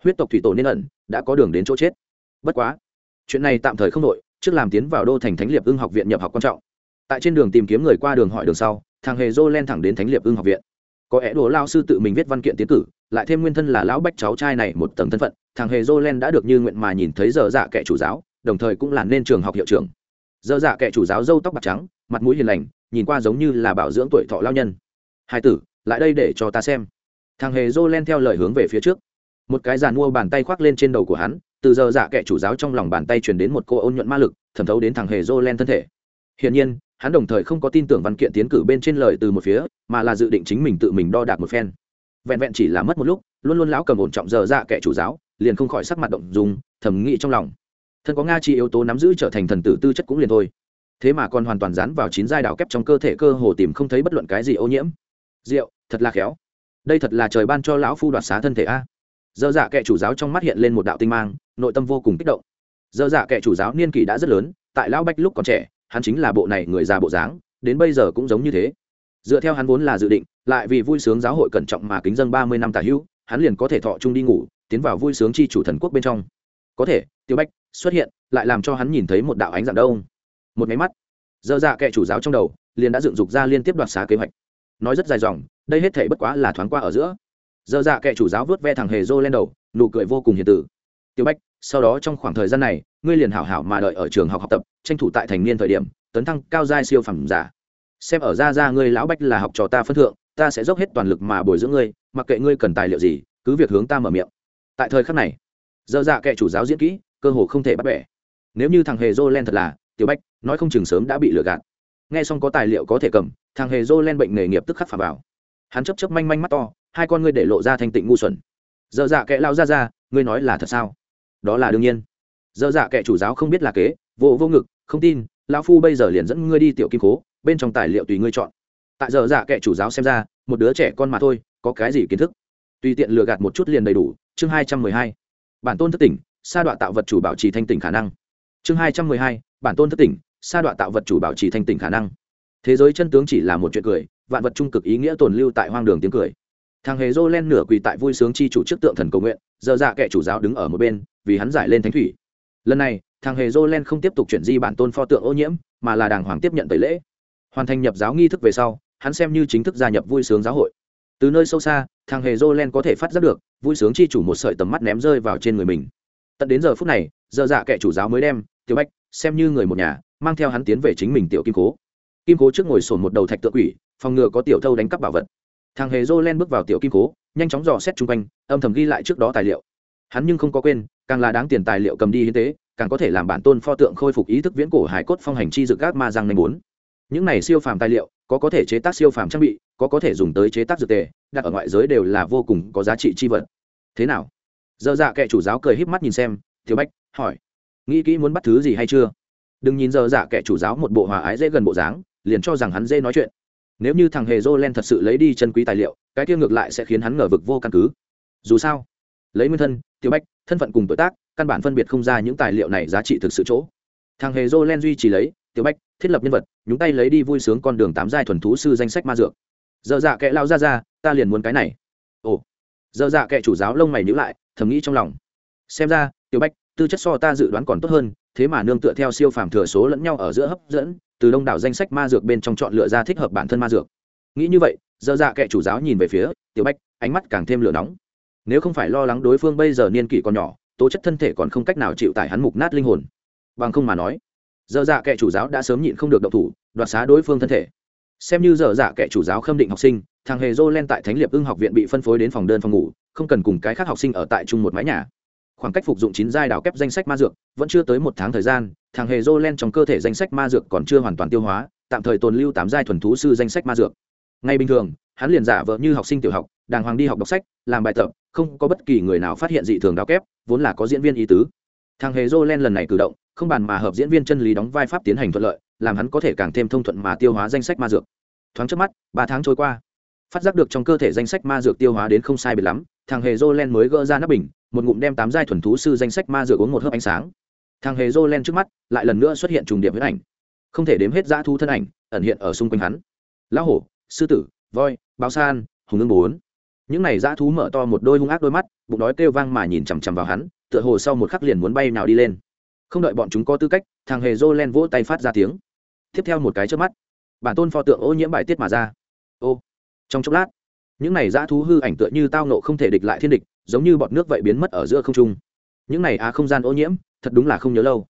huyết tộc thủy tổ nên ẩn, đã có đường đến chỗ chết. Bất quá, chuyện này tạm thời không đội trước làm tiến vào đô thành thánh liệp ưng học viện nhập học quan trọng. Tại trên đường tìm kiếm người qua đường hỏi đường sau, thằng hề dô len thẳng đến thánh liệp ưng học viện. Có é đồ lao sư tự mình viết văn kiện tiến cử, lại thêm nguyên thân là lão bách cháu trai này một tầng thân phận, thằng hề dô len đã được như nguyện mà nhìn thấy giờ dạ kẻ chủ giáo đồng thời cũng là nên trường học hiệu trưởng. Dơ dạ kẻ chủ giáo dâu tóc bạc trắng, mặt mũi hiền lành, nhìn qua giống như là bảo dưỡng tuổi thọ lao nhân. Hai tử, lại đây để cho ta xem. Thằng hề dô len theo lời hướng về phía trước. Một cái giàn mua bàn tay khoác lên trên đầu của hắn, từ giờ dạ kẻ chủ giáo trong lòng bàn tay chuyển đến một cô ôn nhuận ma lực, thẩm thấu đến thằng hề dô len thân thể. Hiển nhiên, hắn đồng thời không có tin tưởng văn kiện tiến cử bên trên lời từ một phía, mà là dự định chính mình tự mình đo đạc một phen. Vẹn vẹn chỉ là mất một lúc, luôn luôn lão cầm ổn trọng giờ dạ kẻ chủ giáo, liền không khỏi sắc mặt động dùng thẩm nghĩ trong lòng thân có nga chi yếu tố nắm giữ trở thành thần tử tư chất cũng liền thôi. Thế mà còn hoàn toàn dán vào chín giai đạo kép trong cơ thể cơ hồ tìm không thấy bất luận cái gì ô nhiễm. Rượu, thật là khéo. Đây thật là trời ban cho lão phu đoạt xá thân thể a. Dơ dạ kệ chủ giáo trong mắt hiện lên một đạo tinh mang, nội tâm vô cùng kích động. Dơ dạ kệ chủ giáo niên kỷ đã rất lớn, tại lão bách lúc còn trẻ, hắn chính là bộ này người già bộ dáng, đến bây giờ cũng giống như thế. Dựa theo hắn vốn là dự định, lại vì vui sướng giáo hội cẩn trọng mà kính dân ba mươi năm tả hữu hắn liền có thể thọ chung đi ngủ, tiến vào vui sướng chi chủ thần quốc bên trong. Có thể tiêu bách xuất hiện, lại làm cho hắn nhìn thấy một đạo ánh dạng đông. Một máy mắt. Dơ dạ kệ chủ giáo trong đầu, liền đã dựng dục ra liên tiếp đoạt xá kế hoạch. Nói rất dài dòng, đây hết thể bất quá là thoáng qua ở giữa. Dơ dạ kệ chủ giáo vớt ve thằng hề dô lên đầu, nụ cười vô cùng hiền tử. Tiêu bách, sau đó trong khoảng thời gian này, ngươi liền hảo hảo mà đợi ở trường học học tập, tranh thủ tại thành niên thời điểm, tấn thăng cao giai siêu phẩm giả. Xem ở ra ra ngươi lão bách là học trò ta phân thượng, ta sẽ dốc hết toàn lực mà bồi dưỡng ngươi, mặc kệ ngươi cần tài liệu gì, cứ việc hướng ta mở miệng. Tại thời khắc này, dơ dạ kệ chủ giáo diễn kỹ cơ hồ không thể bắt bẻ. Nếu như thằng hề dô len thật là, tiểu bách, nói không chừng sớm đã bị lừa gạt. Nghe xong có tài liệu có thể cầm, thằng hề dô len bệnh nghề nghiệp tức khắc phà vào hắn chấp chấp manh manh mắt to, hai con ngươi để lộ ra thanh tịnh ngu xuẩn. Dơ dạ kệ lao ra ra, ngươi nói là thật sao? Đó là đương nhiên. Dơ dạ kệ chủ giáo không biết là kế, vô vô ngực, không tin, lão phu bây giờ liền dẫn ngươi đi tiểu kim cố bên trong tài liệu tùy ngươi chọn. Tại dơ dạ kệ chủ giáo xem ra, một đứa trẻ con mà thôi, có cái gì kiến thức? Tùy tiện lừa gạt một chút liền đầy đủ, chương hai trăm mười hai. Bản tôn thất tỉnh sa đoạn tạo vật chủ bảo trì thanh tỉnh khả năng. Chương hai trăm mười hai, bản tôn thất tỉnh, sa đoạn tạo vật chủ bảo trì thanh tỉnh khả năng. Thế giới chân tướng chỉ là một chuyện cười, vạn vật trung cực ý nghĩa tồn lưu tại hoang đường tiếng cười. Thằng hề dô len nửa quỳ tại vui sướng chi chủ trước tượng thần cầu nguyện, giờ dạ kệ chủ giáo đứng ở một bên, vì hắn giải lên thánh thủy. Lần này, thằng hề dô len không tiếp tục chuyển di bản tôn pho tượng ô nhiễm, mà là đàng hoàng tiếp nhận tẩy lễ. Hoàn thành nhập giáo nghi thức về sau, hắn xem như chính thức gia nhập vui sướng giáo hội. Từ nơi sâu xa, thằng hề dô len có thể phát giác được, vui sướng chi chủ một sợi tầm mắt ném rơi vào trên người mình tận đến giờ phút này, giờ dạ kệ chủ giáo mới đem, tiểu bách, xem như người một nhà, mang theo hắn tiến về chính mình tiểu kim cố. Kim cố trước ngồi sổn một đầu thạch tượng quỷ, phòng ngừa có tiểu thâu đánh cắp bảo vật. Thằng hề dô len bước vào tiểu kim cố, nhanh chóng dò xét chung quanh, âm thầm ghi lại trước đó tài liệu. Hắn nhưng không có quên, càng là đáng tiền tài liệu cầm đi hiến tế, càng có thể làm bản tôn pho tượng khôi phục ý thức viễn cổ hải cốt phong hành chi dược gác ma giang nanh bốn. Những này siêu phàm tài liệu, có có thể chế tác siêu phàm trang bị, có có thể dùng tới chế tác dược tề, đặt ở ngoại giới đều là vô cùng có giá trị chi vật. Thế nào? Dơ dạ kệ chủ giáo cười híp mắt nhìn xem thiếu bách, hỏi, nghĩ kỹ muốn bắt thứ gì hay chưa? Đừng nhìn dơ dạ kệ chủ giáo một bộ hòa ái dễ gần bộ dáng, liền cho rằng hắn dễ nói chuyện. Nếu như thằng hề dô len thật sự lấy đi chân quý tài liệu, cái kia ngược lại sẽ khiến hắn ngờ vực vô căn cứ. Dù sao, lấy nguyên thân, tiểu bách, thân phận cùng tuổi tác, căn bản phân biệt không ra những tài liệu này giá trị thực sự chỗ. Thằng hề dô len duy chỉ lấy, tiểu bách, thiết lập nhân vật, nhúng tay lấy đi vui sướng con đường tám giai thuần thú sư danh sách ma dược. Dơ dạ kệ lao ra ra, ta liền muốn cái này. Ồ dơ dạ kệ chủ giáo lông mày nhữ lại, thầm nghĩ trong lòng. Xem ra tiêu bách, tư chất so ta dự đoán còn tốt hơn, thế mà nương tựa theo siêu phàm thừa số lẫn nhau ở giữa hấp dẫn, từ đông đảo danh sách ma dược bên trong chọn lựa ra thích hợp bản thân ma dược. Nghĩ như vậy dơ dạ kệ chủ giáo nhìn về phía tiểu bách, ánh mắt càng thêm lửa nóng. Nếu không phải lo lắng đối phương bây giờ niên kỷ còn nhỏ, tố chất thân thể còn không cách nào chịu tải hắn mục nát linh hồn. Bằng không mà nói dơ dạ kệ chủ giáo đã sớm nhịn không được động thủ, đoạt xá đối phương thân thể. Xem như dở dạ kệ chủ giáo khâm định học sinh thằng hề dô len tại thánh liệp ưng học viện bị phân phối đến phòng đơn phòng ngủ, không cần cùng cái khác học sinh ở tại chung một mái nhà. Khoảng cách phục dụng chín giai đào kép danh sách ma dược vẫn chưa tới một tháng thời gian, thằng hề dô len trong cơ thể danh sách ma dược còn chưa hoàn toàn tiêu hóa, tạm thời tồn lưu tám giai thuần thú sư danh sách ma dược. Ngay bình thường, hắn liền giả vợ như học sinh tiểu học, đàng hoàng đi học đọc sách, làm bài tập, không có bất kỳ người nào phát hiện dị thường đào kép, vốn là có diễn viên ý tứ. Thằng hề dô len lần này cử động, không bàn mà hợp diễn viên chân lý đóng vai pháp tiến hành thuận lợi, làm hắn có thể càng thêm thông thuận mà tiêu hóa danh sách ma dược. Thoáng trước mắt, ba tháng trôi qua phát giác được trong cơ thể danh sách ma dược tiêu hóa đến không sai biệt lắm, thằng hề dô len mới gỡ ra nắp bình, một ngụm đem tám giai thuần thú sư danh sách ma dược uống một hớp ánh sáng. Thằng hề dô len trước mắt lại lần nữa xuất hiện trùng điệp với ảnh. Không thể đếm hết dã thu thân ảnh ẩn hiện ở xung quanh hắn. Lão hổ, sư tử, voi, báo san, hùng ương bốn. Những này dã thú mở to một đôi hung ác đôi mắt, bụng đói kêu vang mà nhìn chằm chằm vào hắn, tựa hồ sau một khắc liền muốn bay nào đi lên. Không đợi bọn chúng có tư cách, thằng hề dô len vỗ tay phát ra tiếng. Tiếp theo một cái trước mắt, bản tôn pho tượng ô nhiễm bài tiết mà ra. Ô trong chốc lát, những này dã thú hư ảnh tựa như tao nộ không thể địch lại thiên địch, giống như bọt nước vậy biến mất ở giữa không trung. Những này á không gian ô nhiễm, thật đúng là không nhớ lâu.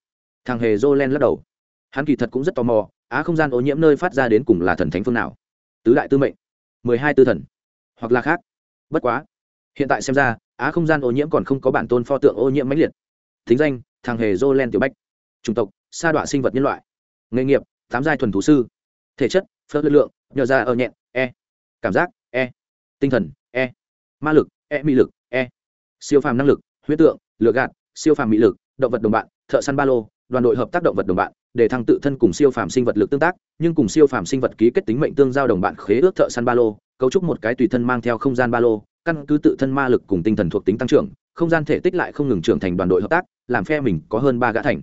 Thằng hề dô len lắc đầu. Hắn kỳ thật cũng rất tò mò, á không gian ô nhiễm nơi phát ra đến cùng là thần thánh phương nào? Tứ đại tư mệnh, mười hai tư thần, hoặc là khác. Bất quá, hiện tại xem ra, á không gian ô nhiễm còn không có bản tôn pho tượng ô nhiễm mãnh liệt. Thính danh, thằng hề dô len tiểu bách. Chủng tộc, sa đọa sinh vật nhân loại. Nghề nghiệp, tám giai thuần thú sư. Thể chất, phớt lực lượng, nhờ ra ở nhẹn cảm giác e tinh thần e ma lực e mỹ lực e. Siêu phàm năng lực, huyết tượng lựa gạt, siêu phàm mỹ lực, động vật đồng bạn, thợ săn ba lô, đoàn đội hợp tác động vật đồng bạn, để thăng tự thân cùng siêu phàm sinh vật lực tương tác, nhưng cùng siêu phàm sinh vật ký kết tính mệnh tương giao đồng bạn khế ước thợ săn ba lô, cấu trúc một cái tùy thân mang theo không gian ba lô, căn cứ tự thân ma lực cùng tinh thần thuộc tính tăng trưởng, không gian thể tích lại không ngừng trưởng thành đoàn đội hợp tác, làm phe mình có hơn ba gã thành.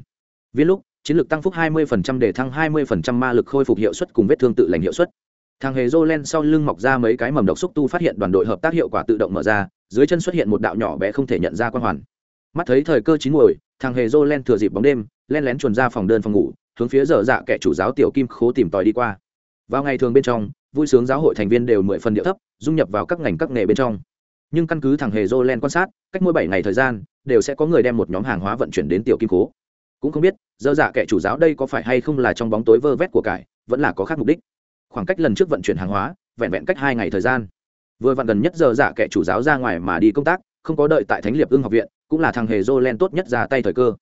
Viên lúc, chiến lược tăng phúc 20% để thăng 20% ma lực khôi phục hiệu suất cùng vết thương tự lành hiệu suất thằng hề Jolen sau lưng mọc ra mấy cái mầm độc xúc tu phát hiện đoàn đội hợp tác hiệu quả tự động mở ra, dưới chân xuất hiện một đạo nhỏ bé không thể nhận ra quan hoàn. Mắt thấy thời cơ chín muồi, thằng hề dô len thừa dịp bóng đêm, len lén chuồn ra phòng đơn phòng ngủ, hướng phía dở dạ kẻ chủ giáo tiểu kim khố tìm tòi đi qua. Vào ngày thường bên trong, vui sướng giáo hội thành viên đều mười phần điệu thấp, dung nhập vào các ngành các nghề bên trong. Nhưng căn cứ thằng hề dô len quan sát, cách mỗi bảy ngày thời gian, đều sẽ có người đem một nhóm hàng hóa vận chuyển đến tiểu kim khố. Cũng không biết dơ dạ kẻ chủ giáo đây có phải hay không là trong bóng tối vơ vét của cải, vẫn là có khác mục đích khoảng cách lần trước vận chuyển hàng hóa, vẹn vẹn cách hai ngày thời gian. Vừa vặn gần nhất giờ giả kẻ chủ giáo ra ngoài mà đi công tác, không có đợi tại thánh liệp ưng học viện, cũng là thằng hề dô len tốt nhất ra tay thời cơ.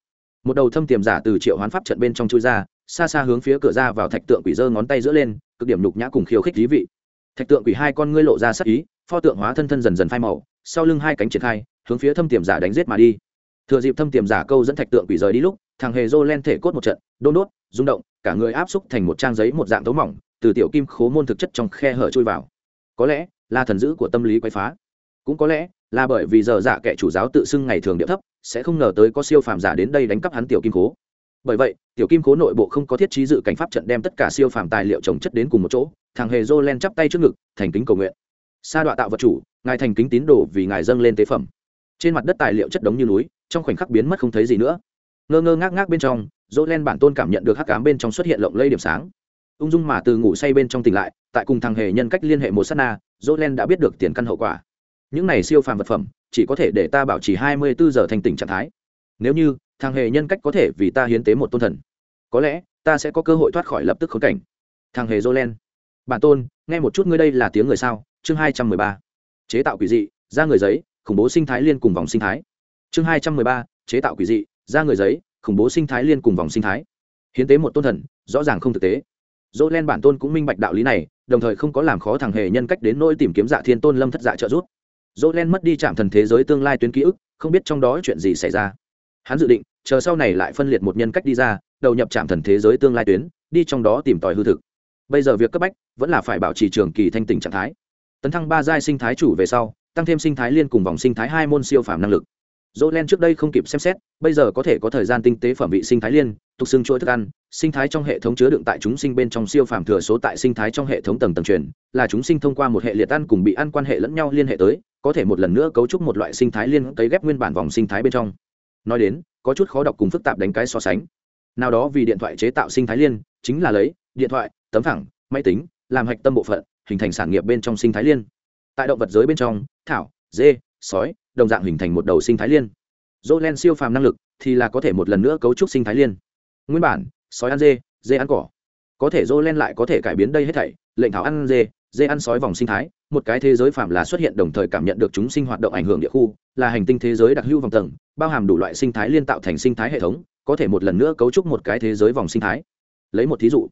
Một đầu thâm tiềm giả từ triệu hoán pháp trận bên trong chui ra, xa xa hướng phía cửa ra vào thạch tượng quỷ dơ ngón tay giữa lên, cực điểm nhục nhã cùng khiêu khích dí vị. Thạch tượng quỷ hai con ngươi lộ ra sắc ý, pho tượng hóa thân thân dần dần phai màu, sau lưng hai cánh triển khai, hướng phía thâm tiềm giả đánh giết mà đi. Thừa dịp thâm tiềm giả câu dẫn thạch tượng quỷ rời đi lúc, thằng hề dô len thể cốt một trận, đôn đốt, rung động, cả người áp xúc thành một trang giấy một dạng tấu mỏng từ tiểu kim khố môn thực chất trong khe hở chui vào. Có lẽ là thần dữ của tâm lý quay phá. Cũng có lẽ là bởi vì giờ dạ kẻ chủ giáo tự xưng ngày thường địa thấp, sẽ không ngờ tới có siêu phàm giả đến đây đánh cắp hắn tiểu kim cố bởi vậy, tiểu kim cố nội bộ không có thiết trí dự cảnh pháp trận đem tất cả siêu phàm tài liệu trồng chất đến cùng một chỗ, thằng hề dô len chắp tay trước ngực, thành kính cầu nguyện. Sa đọa tạo vật chủ, ngài thành kính tín đồ vì ngài dâng lên tế phẩm. Trên mặt đất tài liệu chất đống như núi, trong khoảnh khắc biến mất không thấy gì nữa. Ngơ ngơ ngác ngác bên trong dô len bản tôn cảm nhận được hắc cám bên trong xuất hiện lộng lây điểm sáng ung dung mà từ ngủ say bên trong tỉnh lại, tại cùng thằng hề nhân cách liên hệ một s á t na dỗ len đã biết được tiền căn hậu quả. Những này siêu phàm vật phẩm, chỉ có thể để ta bảo trì hai mươi bốn giờ thành tỉnh trạng thái. Nếu như, thằng hề nhân cách có thể vì ta hiến tế một tôn thần, có lẽ, ta sẽ có cơ hội thoát khỏi lập tức khốn cảnh. Thằng hề dô len bản tôn, nghe một chút ngươi đây là tiếng người sao? Chương hai trăm mười ba. Chế tạo quỷ dị, ra người giấy, khủng bố sinh thái liên cùng vòng sinh thái. Chương hai trăm mười ba. Chế tạo quỷ dị, ra người giấy, khủng bố sinh thái liên cùng vòng sinh thái. Hiến tế một tôn thần, rõ ràng không thực tế dỗ len bản tôn cũng minh bạch đạo lý này, đồng thời không có làm khó thằng hề nhân cách đến nỗi tìm kiếm dạ thiên tôn lâm thất dạ trợ giúp. Dỗ len mất đi chạm thần thế giới tương lai tuyến ký ức, không biết trong đó chuyện gì xảy ra. Hắn dự định, chờ sau này lại phân liệt một nhân cách đi ra, đầu nhập chạm thần thế giới tương lai tuyến, đi trong đó tìm tòi hư thực. Bây giờ việc cấp bách, vẫn là phải bảo trì trường kỳ thanh tình trạng thái. Tấn thăng ba giai sinh thái chủ về sau, tăng thêm sinh thái liên cùng vòng sinh thái hai môn siêu phàm năng lực. Dỗ len trước đây không kịp xem xét, bây giờ có thể có thời gian tinh tế phẩm vị sinh thái liên, tục xưng chuỗi thức ăn sinh thái trong hệ thống chứa đựng tại chúng sinh bên trong siêu phàm thừa số tại sinh thái trong hệ thống tầng tầng truyền, là chúng sinh thông qua một hệ liệt ăn cùng bị ăn quan hệ lẫn nhau liên hệ tới, có thể một lần nữa cấu trúc một loại sinh thái liên cấy ghép nguyên bản vòng sinh thái bên trong. Nói đến, có chút khó đọc cùng phức tạp đánh cái so sánh. Nào đó vì điện thoại chế tạo sinh thái liên, chính là lấy điện thoại, tấm thẳng máy tính, làm hạch tâm bộ phận, hình thành sản nghiệp bên trong sinh thái liên. Tại động vật giới bên trong, thảo, dê, sói, đồng dạng hình thành một đầu sinh thái liên. Dỗ len siêu phàm năng lực thì là có thể một lần nữa cấu trúc sinh thái liên. Nguyên bản sói ăn dê dê ăn cỏ. Có thể dô len lại có thể cải biến đây hết thảy, lệnh thảo ăn dê dê ăn sói vòng sinh thái, một cái thế giới phạm là xuất hiện đồng thời cảm nhận được chúng sinh hoạt động ảnh hưởng địa khu, là hành tinh thế giới đặc hữu vòng tầng, bao hàm đủ loại sinh thái liên tạo thành sinh thái hệ thống, có thể một lần nữa cấu trúc một cái thế giới vòng sinh thái. Lấy một thí dụ,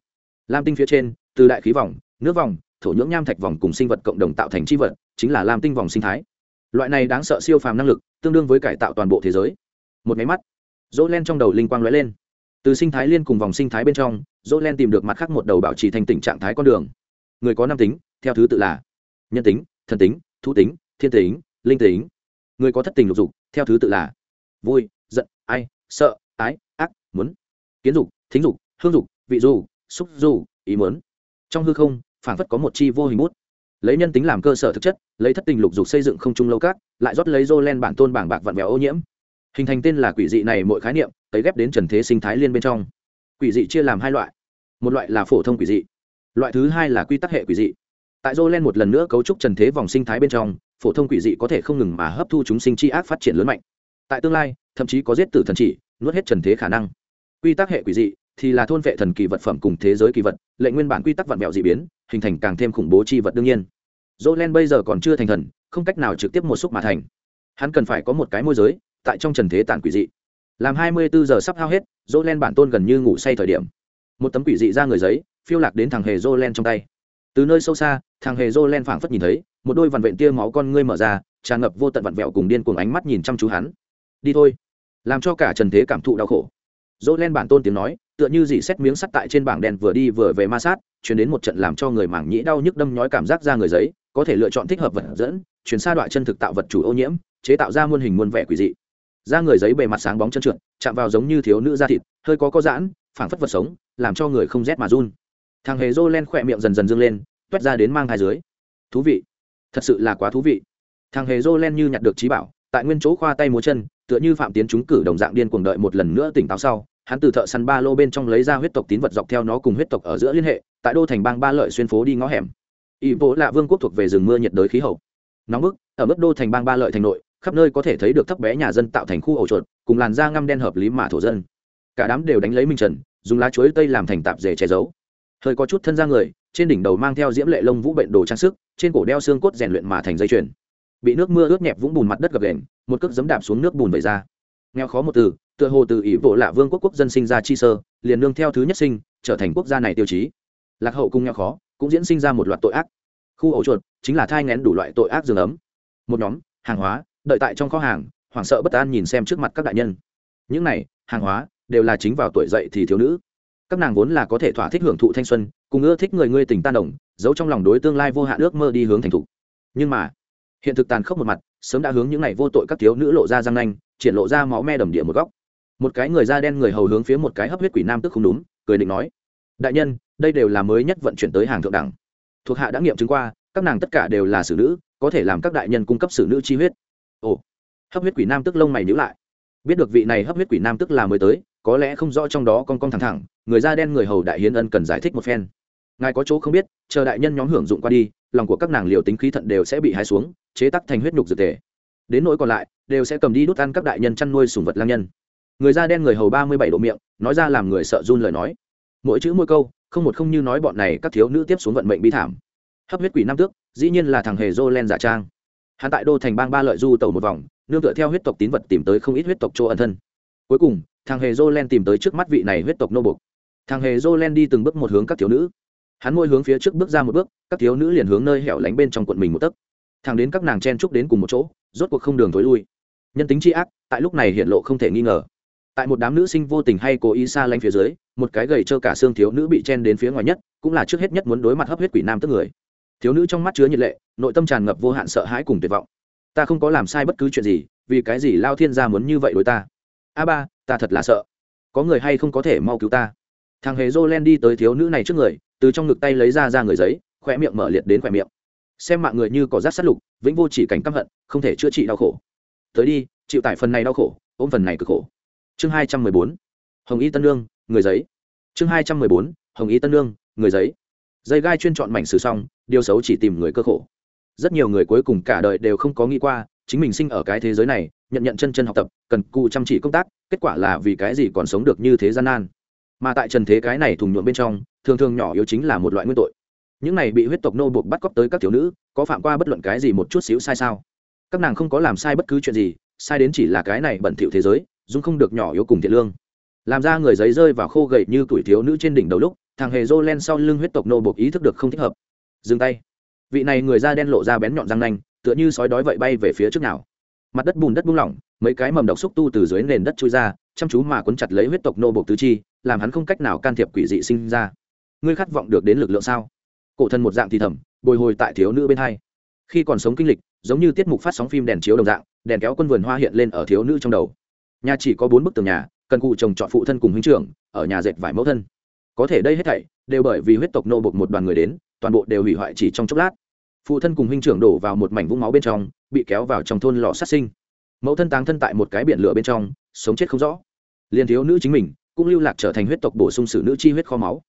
lam tinh phía trên, từ đại khí vòng, nước vòng, thổ nhưỡng nham thạch vòng cùng sinh vật cộng đồng tạo thành c h i vật, chính là lam tinh vòng sinh thái. Loại này đáng sợ siêu phàm năng lực, tương đương với cải tạo toàn bộ thế giới. Một máy mắt dỗ len trong đầu linh quang lóe lên từ sinh thái liên cùng vòng sinh thái bên trong dỗ len tìm được mặt khác một đầu bảo trì thành tỉnh trạng thái con đường. Người có năm tính, theo thứ tự là nhân tính, thần tính, thú tính, thiên tính, linh tính. Người có thất tình lục dục, theo thứ tự là vui, giận, ai, sợ, ái, ác, muốn. Kiến dục, thính dục, hương dục, vị du xúc du ý muốn. Trong hư không, phảng phất có một chi vô hình bút. Lấy nhân tính làm cơ sở thực chất, lấy thất tình lục dục xây dựng không trung lâu cát, lại rót lấy dô len bản tôn bảng bạc vặn vẹo ô nhiễm hình thành tên là quỷ dị này mỗi khái niệm tấy ghép đến trần thế sinh thái liên bên trong. Quỷ dị chia làm hai loại. Một loại là phổ thông quỷ dị, loại thứ hai là quy tắc hệ quỷ dị. Tại dô len một lần nữa cấu trúc trần thế vòng sinh thái bên trong, phổ thông quỷ dị có thể không ngừng mà hấp thu chúng sinh chi ác phát triển lớn mạnh. Tại tương lai, thậm chí có giết tử thần chỉ, nuốt hết trần thế khả năng. Quy tắc hệ quỷ dị thì là thôn vệ thần kỳ vật phẩm cùng thế giới kỳ vật lệnh nguyên bản quy tắc vặn d dị biến, hình thành càng thêm khủng bố chi vật đương nhiên. Dỗ len bây giờ còn chưa thành thần, không cách nào trực tiếp một xúc mà thành. Hắn cần phải có một cái môi giới tại trong trần thế tản quỷ dị. Làm hai mươi bốn giờ sắp hao hết dỗ len bản tôn gần như ngủ say thời điểm. Một tấm quỷ dị ra người giấy, phiêu lạc đến thằng hề dô len trong tay. Từ nơi sâu xa, thằng hề dô len phảng phất nhìn thấy, một đôi vằn vện tia máu con ngươi mở ra, tràn ngập vô tận vặn vẹo cùng điên cuồng ánh mắt nhìn chăm chú hắn. Đi thôi. Làm cho cả trần thế cảm thụ đau khổ. Dỗ len bản tôn tiếng nói, tựa như dỉ xét miếng sắt tại trên bảng đèn vừa đi vừa về ma sát chuyển đến một trận làm cho người mảng nhĩ đau nhức đâm nhói cảm giác ra người giấy, có thể lựa chọn thích hợp vật dẫn chuyển xa đoạn chân thực tạo vật chủ ô nhiễm, chế tạo ra muôn hình muôn vẻ quỷ dị da người giấy bề mặt sáng bóng chân trượt, chạm vào giống như thiếu nữ da thịt, hơi có có giãn, phảng phất vật sống, làm cho người không rét mà run. Thằng hề rô len khỏe miệng dần dần dâng lên toét ra đến mang hai dưới. Thú vị. Thật sự là quá thú vị. Thằng hề rô len như nhặt được trí bảo, tại nguyên chỗ khoa tay múa chân, tựa như phạm tiến chúng cử đồng dạng điên cuồng đợi một lần nữa tỉnh táo sau, hắn từ thợ săn ba lô bên trong lấy ra huyết tộc tín vật dọc theo nó cùng huyết tộc ở giữa liên hệ, tại đô thành bang ba lợi xuyên phố đi ngõ hẻm. Ỵ bộ là vương quốc thuộc về rừng mưa nhiệt đới khí hậu. Nóng bức, ở mức đô thành bang ba lợi thành nội khắp nơi có thể thấy được thấp bé nhà dân tạo thành khu ổ chuột, cùng làn da ngăm đen hợp lý mà thổ dân. Cả đám đều đánh lấy minh trần, dùng lá chuối tây làm thành tạp dề che giấu. Hơi có chút thân ra người, trên đỉnh đầu mang theo diễm lệ lông vũ bệnh đồ trang sức, trên cổ đeo xương cốt rèn luyện mà thành dây chuyền. Bị nước mưa ướt nhẹp vũng bùn mặt đất gập đền một cước giấm đạp xuống nước bùn vẩy ra. Nghèo khó một từ, tựa hồ từ ỷ bộ lạ vương quốc quốc dân sinh ra chi sơ, liền nương theo thứ nhất sinh, trở thành quốc gia này tiêu chí. Lạc hậu cung nghèo khó, cũng diễn sinh ra một loạt tội ác. Khu ổ chuột chính là thai ngén đủ loại tội ác dường ấm. Một nhóm, hàng hóa đợi tại trong kho hàng, hoảng sợ bất an nhìn xem trước mặt các đại nhân. Những này, hàng hóa, đều là chính vào tuổi dậy thì thiếu nữ. Các nàng vốn là có thể thỏa thích hưởng thụ thanh xuân, cùng ưa thích người ngươi tình tan đồng, giấu trong lòng đối tương lai vô hạn ước mơ đi hướng thành thục. Nhưng mà, hiện thực tàn khốc một mặt, sớm đã hướng những ngày vô tội các thiếu nữ lộ ra răng nanh, triển lộ ra máu me đầm địa một góc. Một cái người da đen người hầu hướng phía một cái hấp huyết quỷ nam tức không đúng, cười định nói, đại nhân, đây đều là mới nhất vận chuyển tới hàng thượng đẳng. Thuộc hạ đã nghiệm chứng qua, các nàng tất cả đều là xử nữ, có thể làm các đại nhân cung cấp xử nữ chi huyết ồ, hấp huyết quỷ nam tức lông mày nhữ lại. Biết được vị này hấp huyết quỷ nam tức là mới tới, có lẽ không rõ trong đó con con thẳng thẳng, người da đen người hầu đại hiến ân cần giải thích một phen. Ngài có chỗ không biết, chờ đại nhân nhóm hưởng dụng qua đi, lòng của các nàng liều tính khí thận đều sẽ bị hái xuống, chế tắc thành huyết nhục dược thể. đến nỗi còn lại, đều sẽ cầm đi đút ăn các đại nhân chăn nuôi sùng vật lang nhân. Người da đen người hầu ba mươi bảy độ miệng, nói ra làm người sợ run lời nói. Mỗi chữ mỗi câu, không một không như nói bọn này các thiếu nữ tiếp xuống vận mệnh bi thảm. Hấp huyết quỷ nam tước, dĩ nhiên là thằng hề dô len giả trang hắn tại đô thành bang ba lợi du tàu một vòng, nương tựa theo huyết tộc tín vật tìm tới không ít huyết tộc chỗ ẩn thân. Cuối cùng, thằng hề dô len tìm tới trước mắt vị này huyết tộc nô bục thằng hề dô len đi từng bước một hướng các thiếu nữ. Hắn môi hướng phía trước bước ra một bước, các thiếu nữ liền hướng nơi hẻo lánh bên trong quận mình một tấc. Thằng đến các nàng chen trúc đến cùng một chỗ, rốt cuộc không đường thối lui. Nhân tính tri ác, tại lúc này hiện lộ không thể nghi ngờ. Tại một đám nữ sinh vô tình hay cố ý xa lanh phía dưới, một cái gầy trơ cả xương thiếu nữ bị chen đến phía ngoài nhất, cũng là trước hết nhất muốn đối mặt hấp huyết quỷ nam tức người thiếu nữ trong mắt chứa nhiệt lệ, nội tâm tràn ngập vô hạn sợ hãi cùng tuyệt vọng. Ta không có làm sai bất cứ chuyện gì, vì cái gì lao thiên gia muốn như vậy đối ta? A ba, ta thật là sợ. Có người hay không có thể mau cứu ta? Thằng hề dô len đi tới thiếu nữ này trước người, từ trong ngực tay lấy ra ra người giấy khoe miệng mở liệt đến khoe miệng. Xem mạng người như có rát sát lục, vĩnh vô chỉ cảnh căm hận, không thể chữa trị đau khổ. Tới đi, chịu tải phần này đau khổ, ôm phần này cực khổ. Chương hai trăm mười bốn, hồng y tân lương, người giấy. Chương hai trăm mười bốn, hồng y tân lương, người giấy dây gai chuyên chọn mảnh sử xong, điều xấu chỉ tìm người cơ khổ. Rất nhiều người cuối cùng cả đời đều không có nghĩ qua, chính mình sinh ở cái thế giới này, nhận nhận chân chân học tập, cần cụ chăm chỉ công tác, kết quả là vì cái gì còn sống được như thế gian nan. Mà tại trần thế cái này thùng nhuộm bên trong, thường thường nhỏ yếu chính là một loại nguyên tội. Những này bị huyết tộc nô buộc bắt cóc tới các thiếu nữ, có phạm qua bất luận cái gì một chút xíu sai sao? Các nàng không có làm sai bất cứ chuyện gì, sai đến chỉ là cái này bẩn thỉu thế giới, dung không được nhỏ yếu cùng thiện lương. Làm ra người giấy rơi vào khô gậy như tuổi thiếu nữ trên đỉnh đầu lúc thằng hề dô len sau lưng huyết tộc nô buộc ý thức được không thích hợp. Dừng tay. Vị này người da đen lộ ra bén nhọn răng nanh, tựa như sói đói vậy bay về phía trước nào. Mặt đất bùn đất buông lỏng, mấy cái mầm độc xúc tu từ dưới nền đất trôi ra, chăm chú mà quấn chặt lấy huyết tộc nô buộc tứ chi, làm hắn không cách nào can thiệp quỷ dị sinh ra. Ngươi khát vọng được đến lực lượng sao? Cổ thân một dạng thì thầm, bồi hồi tại thiếu nữ bên hai. Khi còn sống kinh lịch, giống như tiết mục phát sóng phim đèn chiếu đồng dạng, đèn kéo quân vườn hoa hiện lên ở thiếu nữ trong đầu. Nhà chỉ có bốn bức tường nhà, cần cụ chồng chọn phụ thân cùng huynh trưởng, ở nhà dệt vải mẫu thân có thể đây hết thảy đều bởi vì huyết tộc nô bột một đoàn người đến, toàn bộ đều hủy hoại chỉ trong chốc lát. Phụ thân cùng huynh trưởng đổ vào một mảnh vũng máu bên trong, bị kéo vào trong thôn lò sát sinh. Mẫu thân táng thân tại một cái biển lửa bên trong, sống chết không rõ. Liền thiếu nữ chính mình cũng lưu lạc trở thành huyết tộc bổ sung sử nữ chi huyết kho máu.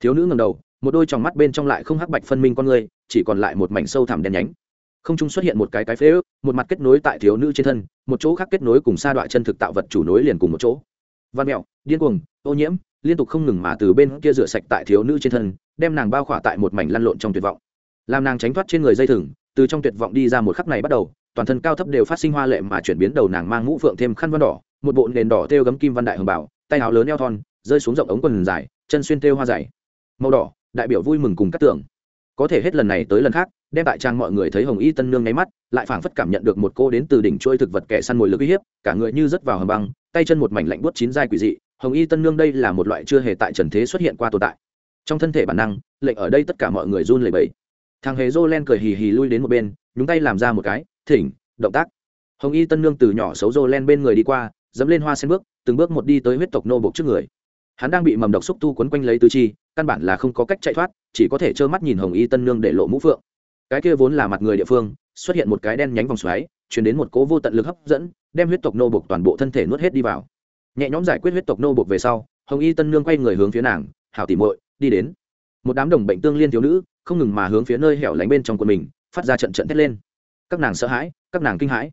Thiếu nữ ngầm đầu, một đôi tròng mắt bên trong lại không hắc bạch phân minh con người, chỉ còn lại một mảnh sâu thẳm đen nhánh. Không trung xuất hiện một cái cái phế ước, một mặt kết nối tại thiếu nữ trên thân, một chỗ khác kết nối cùng sa đoạn chân thực tạo vật chủ nối liền cùng một chỗ văn mẹo, điên cuồng, ô nhiễm, liên tục không ngừng mà từ bên kia rửa sạch tại thiếu nữ trên thân, đem nàng bao khỏa tại một mảnh lăn lộn trong tuyệt vọng. Làm nàng tránh thoát trên người dây thừng, từ trong tuyệt vọng đi ra một khắc này bắt đầu, toàn thân cao thấp đều phát sinh hoa lệ mà chuyển biến đầu nàng mang mũ phượng thêm khăn văn đỏ, một bộ nền đỏ thêu gấm kim văn đại hồng bảo tay áo lớn eo thon, rơi xuống rộng ống quần dài, chân xuyên thêu hoa dày. Màu đỏ, đại biểu vui mừng cùng các tưởng có thể hết lần này tới lần khác, đem tại trang mọi người thấy hồng y tân nương nháy mắt, lại phảng phất cảm nhận được một cô đến từ đỉnh trôi thực vật kẻ săn mồi lực uy hiếp, cả người như rớt vào hầm băng tay chân một mảnh lạnh buốt chín giai quỷ dị, hồng y tân nương đây là một loại chưa hề tại trần thế xuất hiện qua tồn tại. Trong thân thể bản năng, lệnh ở đây tất cả mọi người run lẩy bẩy. Thằng hề dô len cười hì hì lui đến một bên, nhúng tay làm ra một cái, thỉnh, động tác. Hồng y tân nương từ nhỏ xấu dô len bên người đi qua, dẫm lên hoa sen bước, từng bước một đi tới huyết tộc nô bộc trước người. Hắn đang bị mầm độc xúc tu quấn quanh lấy tứ chi, căn bản là không có cách chạy thoát, chỉ có thể trơ mắt nhìn hồng y tân nương để lộ mũ phượng. Cái kia vốn là mặt người địa phương, xuất hiện một cái đen nhánh vòng xoáy chuyển đến một cố vô tận lực hấp dẫn đem huyết tộc nô bục toàn bộ thân thể nuốt hết đi vào. Nhẹ nhõm giải quyết huyết tộc nô bục về sau, hồng y tân nương quay người hướng phía nàng, hảo tỉ muội, đi đến. Một đám đồng bệnh tương liên thiếu nữ, không ngừng mà hướng phía nơi hẻo lánh bên trong của mình, phát ra trận trận thét lên. Các nàng sợ hãi, các nàng kinh hãi.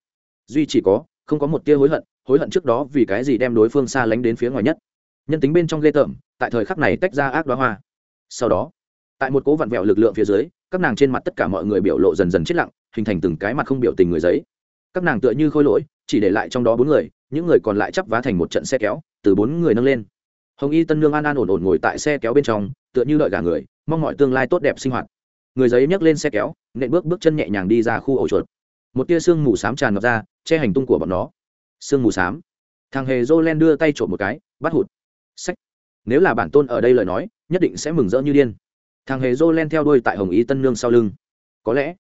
Duy chỉ có, không có một tia hối hận hối hận trước đó vì cái gì đem đối phương xa lánh đến phía ngoài nhất. Nhân tính bên trong ghê tởm, tại thời khắc này tách ra ác đoá hoa. Sau đó, tại một cố vặn vẹo lực lượng phía dưới, các nàng trên mặt tất cả mọi người biểu lộ dần dần chết lặng, hình thành từng cái mặt không biểu tình người giấy. Các nàng tựa như khôi lỗi chỉ để lại trong đó bốn người, những người còn lại chắp vá thành một trận xe kéo, từ bốn người nâng lên. Hồng y tân nương an an ổn ổn ngồi tại xe kéo bên trong, tựa như đợi cả người, mong mọi tương lai tốt đẹp sinh hoạt. Người giấy nhấc lên xe kéo, nện bước bước chân nhẹ nhàng đi ra khu ổ chuột. Một tia sương mù s á m tràn ngập ra, che hành tung của bọn nó. Sương mù s á m thằng hề dô len đưa tay trộm một cái, bắt hụt. Sách nếu là bản tôn ở đây lời nói, nhất định sẽ mừng rỡ như điên. Thằng hề dô len theo đuôi tại hồng Y tân nương sau lưng. Có lẽ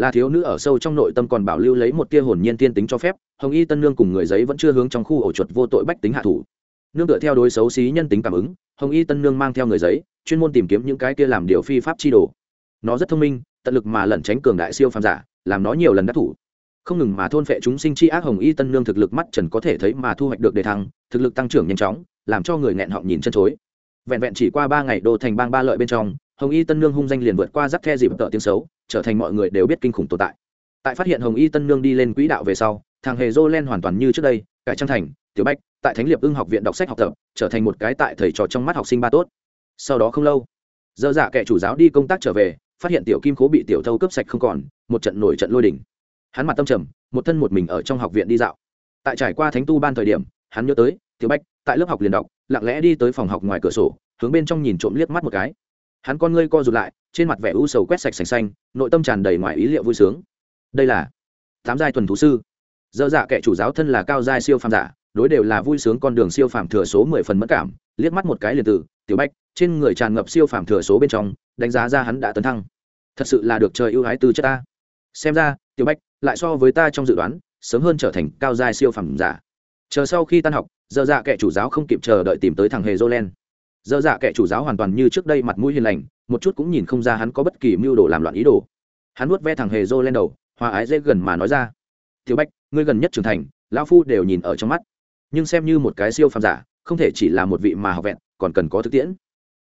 là thiếu nữ ở sâu trong nội tâm còn bảo lưu lấy một tia hồn nhiên tiên tính cho phép, hồng y tân nương cùng người giấy vẫn chưa hướng trong khu ổ chuột vô tội bách tính hạ thủ. Nương tựa theo đối xấu xí nhân tính cảm ứng, hồng y tân nương mang theo người giấy, chuyên môn tìm kiếm những cái kia làm điều phi pháp chi đồ. Nó rất thông minh, tận lực mà lẩn tránh cường đại siêu phàm giả, làm nó nhiều lần đắc thủ. Không ngừng mà thôn phệ chúng sinh chi ác, hồng y tân nương thực lực mắt trần có thể thấy mà thu hoạch được đề thăng, thực lực tăng trưởng nhanh chóng, làm cho người nghẹn họng nhìn chân chối. Vẹn vẹn chỉ qua ba ngày đô thành bang ba lợi bên trong hồng y tân nương hung danh liền vượt qua rắc the dịp tợ tiếng xấu, trở thành mọi người đều biết kinh khủng tồn tại. Tại phát hiện hồng y tân nương đi lên quỹ đạo về sau, thằng hề dô len hoàn toàn như trước đây, cải trang thành, tiểu bách, tại thánh liệp ưng học viện đọc sách học tập, trở thành một cái tại thầy trò trong mắt học sinh ba tốt. Sau đó không lâu, dơ dạ kẻ chủ giáo đi công tác trở về, phát hiện tiểu kim khố bị tiểu thâu cướp sạch không còn, một trận nổi trận lôi đỉnh hắn mặt tâm trầm, một thân một mình ở trong học viện đi dạo. Tại trải qua thánh tu ban thời điểm, hắn nhớ tới, tiểu bách, tại lớp học liền đọc, lặng lẽ đi tới phòng học ngoài cửa sổ, hướng bên trong nhìn trộm liếc mắt một cái hắn con ngươi co rụt lại, trên mặt vẻ u sầu quét sạch sành xanh, nội tâm tràn đầy ngoài ý liệu vui sướng. Đây là tám giai thuần thú sư. Dơ dạ kẻ chủ giáo thân là cao giai siêu phàm giả, đối đều là vui sướng con đường siêu phàm thừa số mười phần mất cảm, liếc mắt một cái liền từ tiểu bách, trên người tràn ngập siêu phàm thừa số bên trong, đánh giá ra hắn đã tấn thăng. Thật sự là được trời ưu ái từ chất ta. Xem ra, tiểu bách, lại so với ta trong dự đoán, sớm hơn trở thành cao giai siêu phàm giả. Chờ sau khi tan học dơ dạ kẻ chủ giáo không kịp chờ đợi tìm tới thằng hề jolen dơ dạ kẻ chủ giáo hoàn toàn như trước đây mặt mũi hiền lành, một chút cũng nhìn không ra hắn có bất kỳ mưu đồ làm loạn ý đồ. Hắn nuốt ve thằng hề jolen đầu, hòa ái dễ gần mà nói ra, tiểu bách ngươi gần nhất trưởng thành, lão phu đều nhìn ở trong mắt. Nhưng xem như một cái siêu phàm giả, không thể chỉ là một vị mà học vẹn, còn cần có thực tiễn.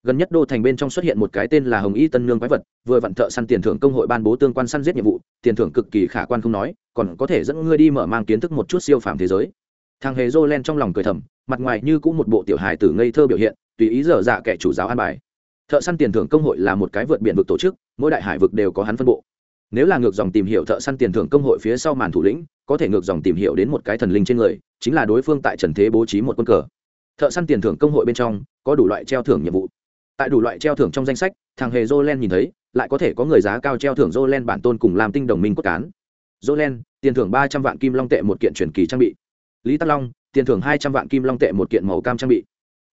Gần nhất đô thành bên trong xuất hiện một cái tên là hồng y tân nương quái vật, vừa vặn thợ săn tiền thưởng công hội ban bố tương quan săn giết nhiệm vụ, tiền thưởng cực kỳ khả quan không nói, còn có thể dẫn ngươi đi mở mang kiến thức một chút siêu phàm thế giới thằng hề dô len trong lòng cười thầm, mặt ngoài như cũng một bộ tiểu hài tử ngây thơ biểu hiện, tùy ý dở dạ kẻ chủ giáo an bài. Thợ săn tiền thưởng công hội là một cái vượt biển vực tổ chức, mỗi đại hải vực đều có hắn phân bộ. Nếu là ngược dòng tìm hiểu thợ săn tiền thưởng công hội phía sau màn thủ lĩnh, có thể ngược dòng tìm hiểu đến một cái thần linh trên người, chính là đối phương tại trần thế bố trí một quân cờ. Thợ săn tiền thưởng công hội bên trong, có đủ loại treo thưởng nhiệm vụ. Tại đủ loại treo thưởng trong danh sách, thằng hề jolen nhìn thấy, lại có thể có người giá cao treo thưởng jolen bản tôn cùng làm tinh đồng minh cốt cán. Jolen tiền thưởng ba trăm vạn kim long tệ một kiện truyền kỳ trang bị lý tắc long, tiền thưởng hai trăm vạn kim long tệ một kiện màu cam trang bị.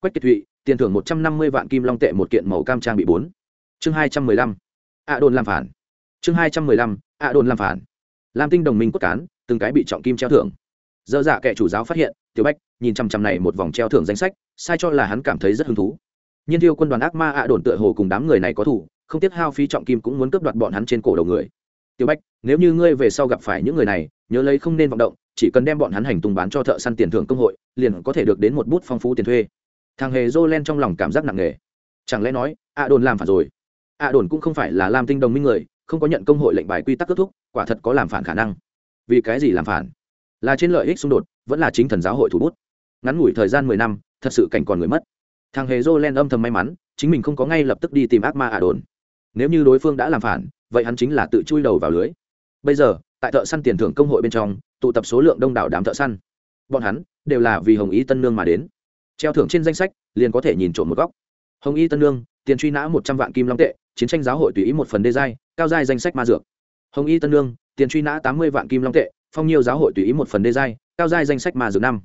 Quách kiệt thụy, tiền thưởng một trăm năm mươi vạn kim long tệ một kiện màu cam trang bị bốn. Chương hai trăm mười lăm. Ạ đồn làm phản. Chương hai trăm mười lăm, ạ đồn làm phản. Lam tinh đồng minh cốt cán, từng cái bị trọng kim treo thưởng. Dơ dạ kẻ chủ giáo phát hiện, tiểu bách, nhìn chằm chằm này một vòng treo thưởng danh sách, sai cho là hắn cảm thấy rất hứng thú. Nhiên thiêu quân đoàn ác ma ạ đồn tựa hồ cùng đám người này có thủ, không tiếc hao phí trọng kim cũng muốn cướp đoạt bọn hắn trên cổ đầu người. Tiểu bách, nếu như ngươi về sau gặp phải những người này, nhớ lấy không nên vọng động chỉ cần đem bọn hắn hành tung bán cho thợ săn tiền thưởng công hội, liền có thể được đến một bút phong phú tiền thuê. Thằng hề dô len trong lòng cảm giác nặng nề. Chẳng lẽ nói ạ đồn làm phản rồi? Ạ đồn cũng không phải là lam tinh đồng minh người, không có nhận công hội lệnh bài quy tắc kết thúc, quả thật có làm phản khả năng. Vì cái gì làm phản? Là trên lợi ích xung đột, vẫn là chính thần giáo hội thủ bút. Ngắn ngủi thời gian mười năm, thật sự cảnh còn người mất. Thằng hề dô len âm thầm may mắn, chính mình không có ngay lập tức đi tìm ác ma ả đồn. Nếu như đối phương đã làm phản, vậy hắn chính là tự chui đầu vào lưới. Bây giờ tại thợ săn tiền thưởng công hội bên trong, tụ tập số lượng đông đảo đám thợ săn. Bọn hắn đều là vì hồng ý tân nương mà đến. Treo thưởng trên danh sách, liền có thể nhìn trộm một góc. Hồng y tân nương, tiền truy nã một trăm vạn kim long tệ, chiến tranh giáo hội tùy ý một phần đê giai, cao giai danh sách ma dược. Hồng y tân nương, tiền truy nã tám mươi vạn kim long tệ, phong nhiêu giáo hội tùy ý một phần đê giai, cao giai danh sách ma dược năm.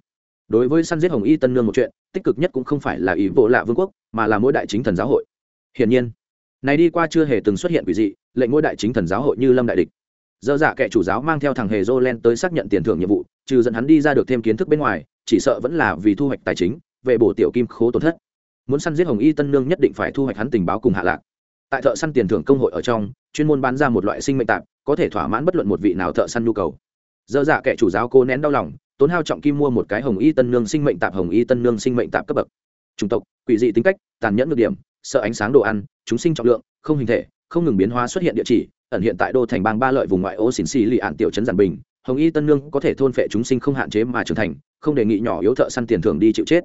Đối với săn giết hồng y tân nương một chuyện, tích cực nhất cũng không phải là ý bộ lạ vương quốc, mà là mỗi đại chính thần giáo hội. Hiển nhiên, này đi qua chưa hề từng xuất hiện quỷ dị, lệnh ngôi đại chính thần giáo hội như lâm đại địch dơ dạ kệ chủ giáo mang theo thằng hề jolen tới xác nhận tiền thưởng nhiệm vụ, trừ dẫn hắn đi ra được thêm kiến thức bên ngoài, chỉ sợ vẫn là vì thu hoạch tài chính, về bổ tiểu kim khố tổn thất. Muốn săn giết hồng y tân nương nhất định phải thu hoạch hắn tình báo cùng hạ lạc. Tại thợ săn tiền thưởng công hội ở trong, chuyên môn bán ra một loại sinh mệnh tạp, có thể thỏa mãn bất luận một vị nào thợ săn nhu cầu. Dơ dạ kẻ chủ giáo cố nén đau lòng, tốn hao trọng kim mua một cái hồng y tân nương sinh mệnh tạp, hồng y tân nương sinh mệnh tạp cấp bậc. Chủng tộc, quỷ dị tính cách, tàn nhẫn ngược điểm, sợ ánh sáng đồ ăn, chúng sinh trọng lượng, không hình thể, không ngừng biến hóa xuất hiện địa chỉ ẩn hiện tại đô thành bang ba lợi vùng ngoại ô xỉn xì lì ạn tiểu trấn giản bình, hồng y tân nương có thể thôn phệ chúng sinh không hạn chế mà trưởng thành, không đề nghị nhỏ yếu thợ săn tiền thưởng đi chịu chết.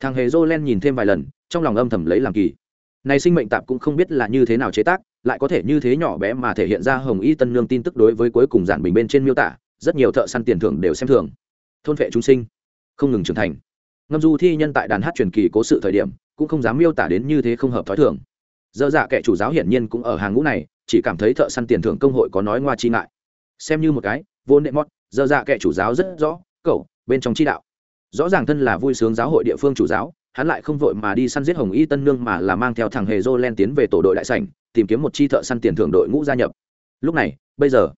Thằng hề dô len nhìn thêm vài lần, trong lòng âm thầm lấy làm kỳ. Này sinh mệnh tạp cũng không biết là như thế nào chế tác, lại có thể như thế nhỏ bé mà thể hiện ra hồng y tân nương tin tức đối với cuối cùng giản bình bên trên miêu tả, rất nhiều thợ săn tiền thưởng đều xem thường. Thôn vệ chúng sinh, không ngừng trưởng thành. Ngâm du thi nhân tại đàn hát truyền kỳ cố sự thời điểm, cũng không dám miêu tả đến như thế không hợp thói thường. Dơ dạ kẻ chủ giáo hiển nhiên cũng ở hàng ngũ này chỉ cảm thấy thợ săn tiền thưởng công hội có nói ngoa chi ngại. Xem như một cái, vô nệ mót dơ dạ kẻ chủ giáo rất rõ, cậu, bên trong chi đạo. Rõ ràng thân là vui sướng giáo hội địa phương chủ giáo, hắn lại không vội mà đi săn giết hồng y tân nương mà là mang theo thằng hề dô len tiến về tổ đội đại sảnh, tìm kiếm một chi thợ săn tiền thưởng đội ngũ gia nhập. Lúc này, bây giờ,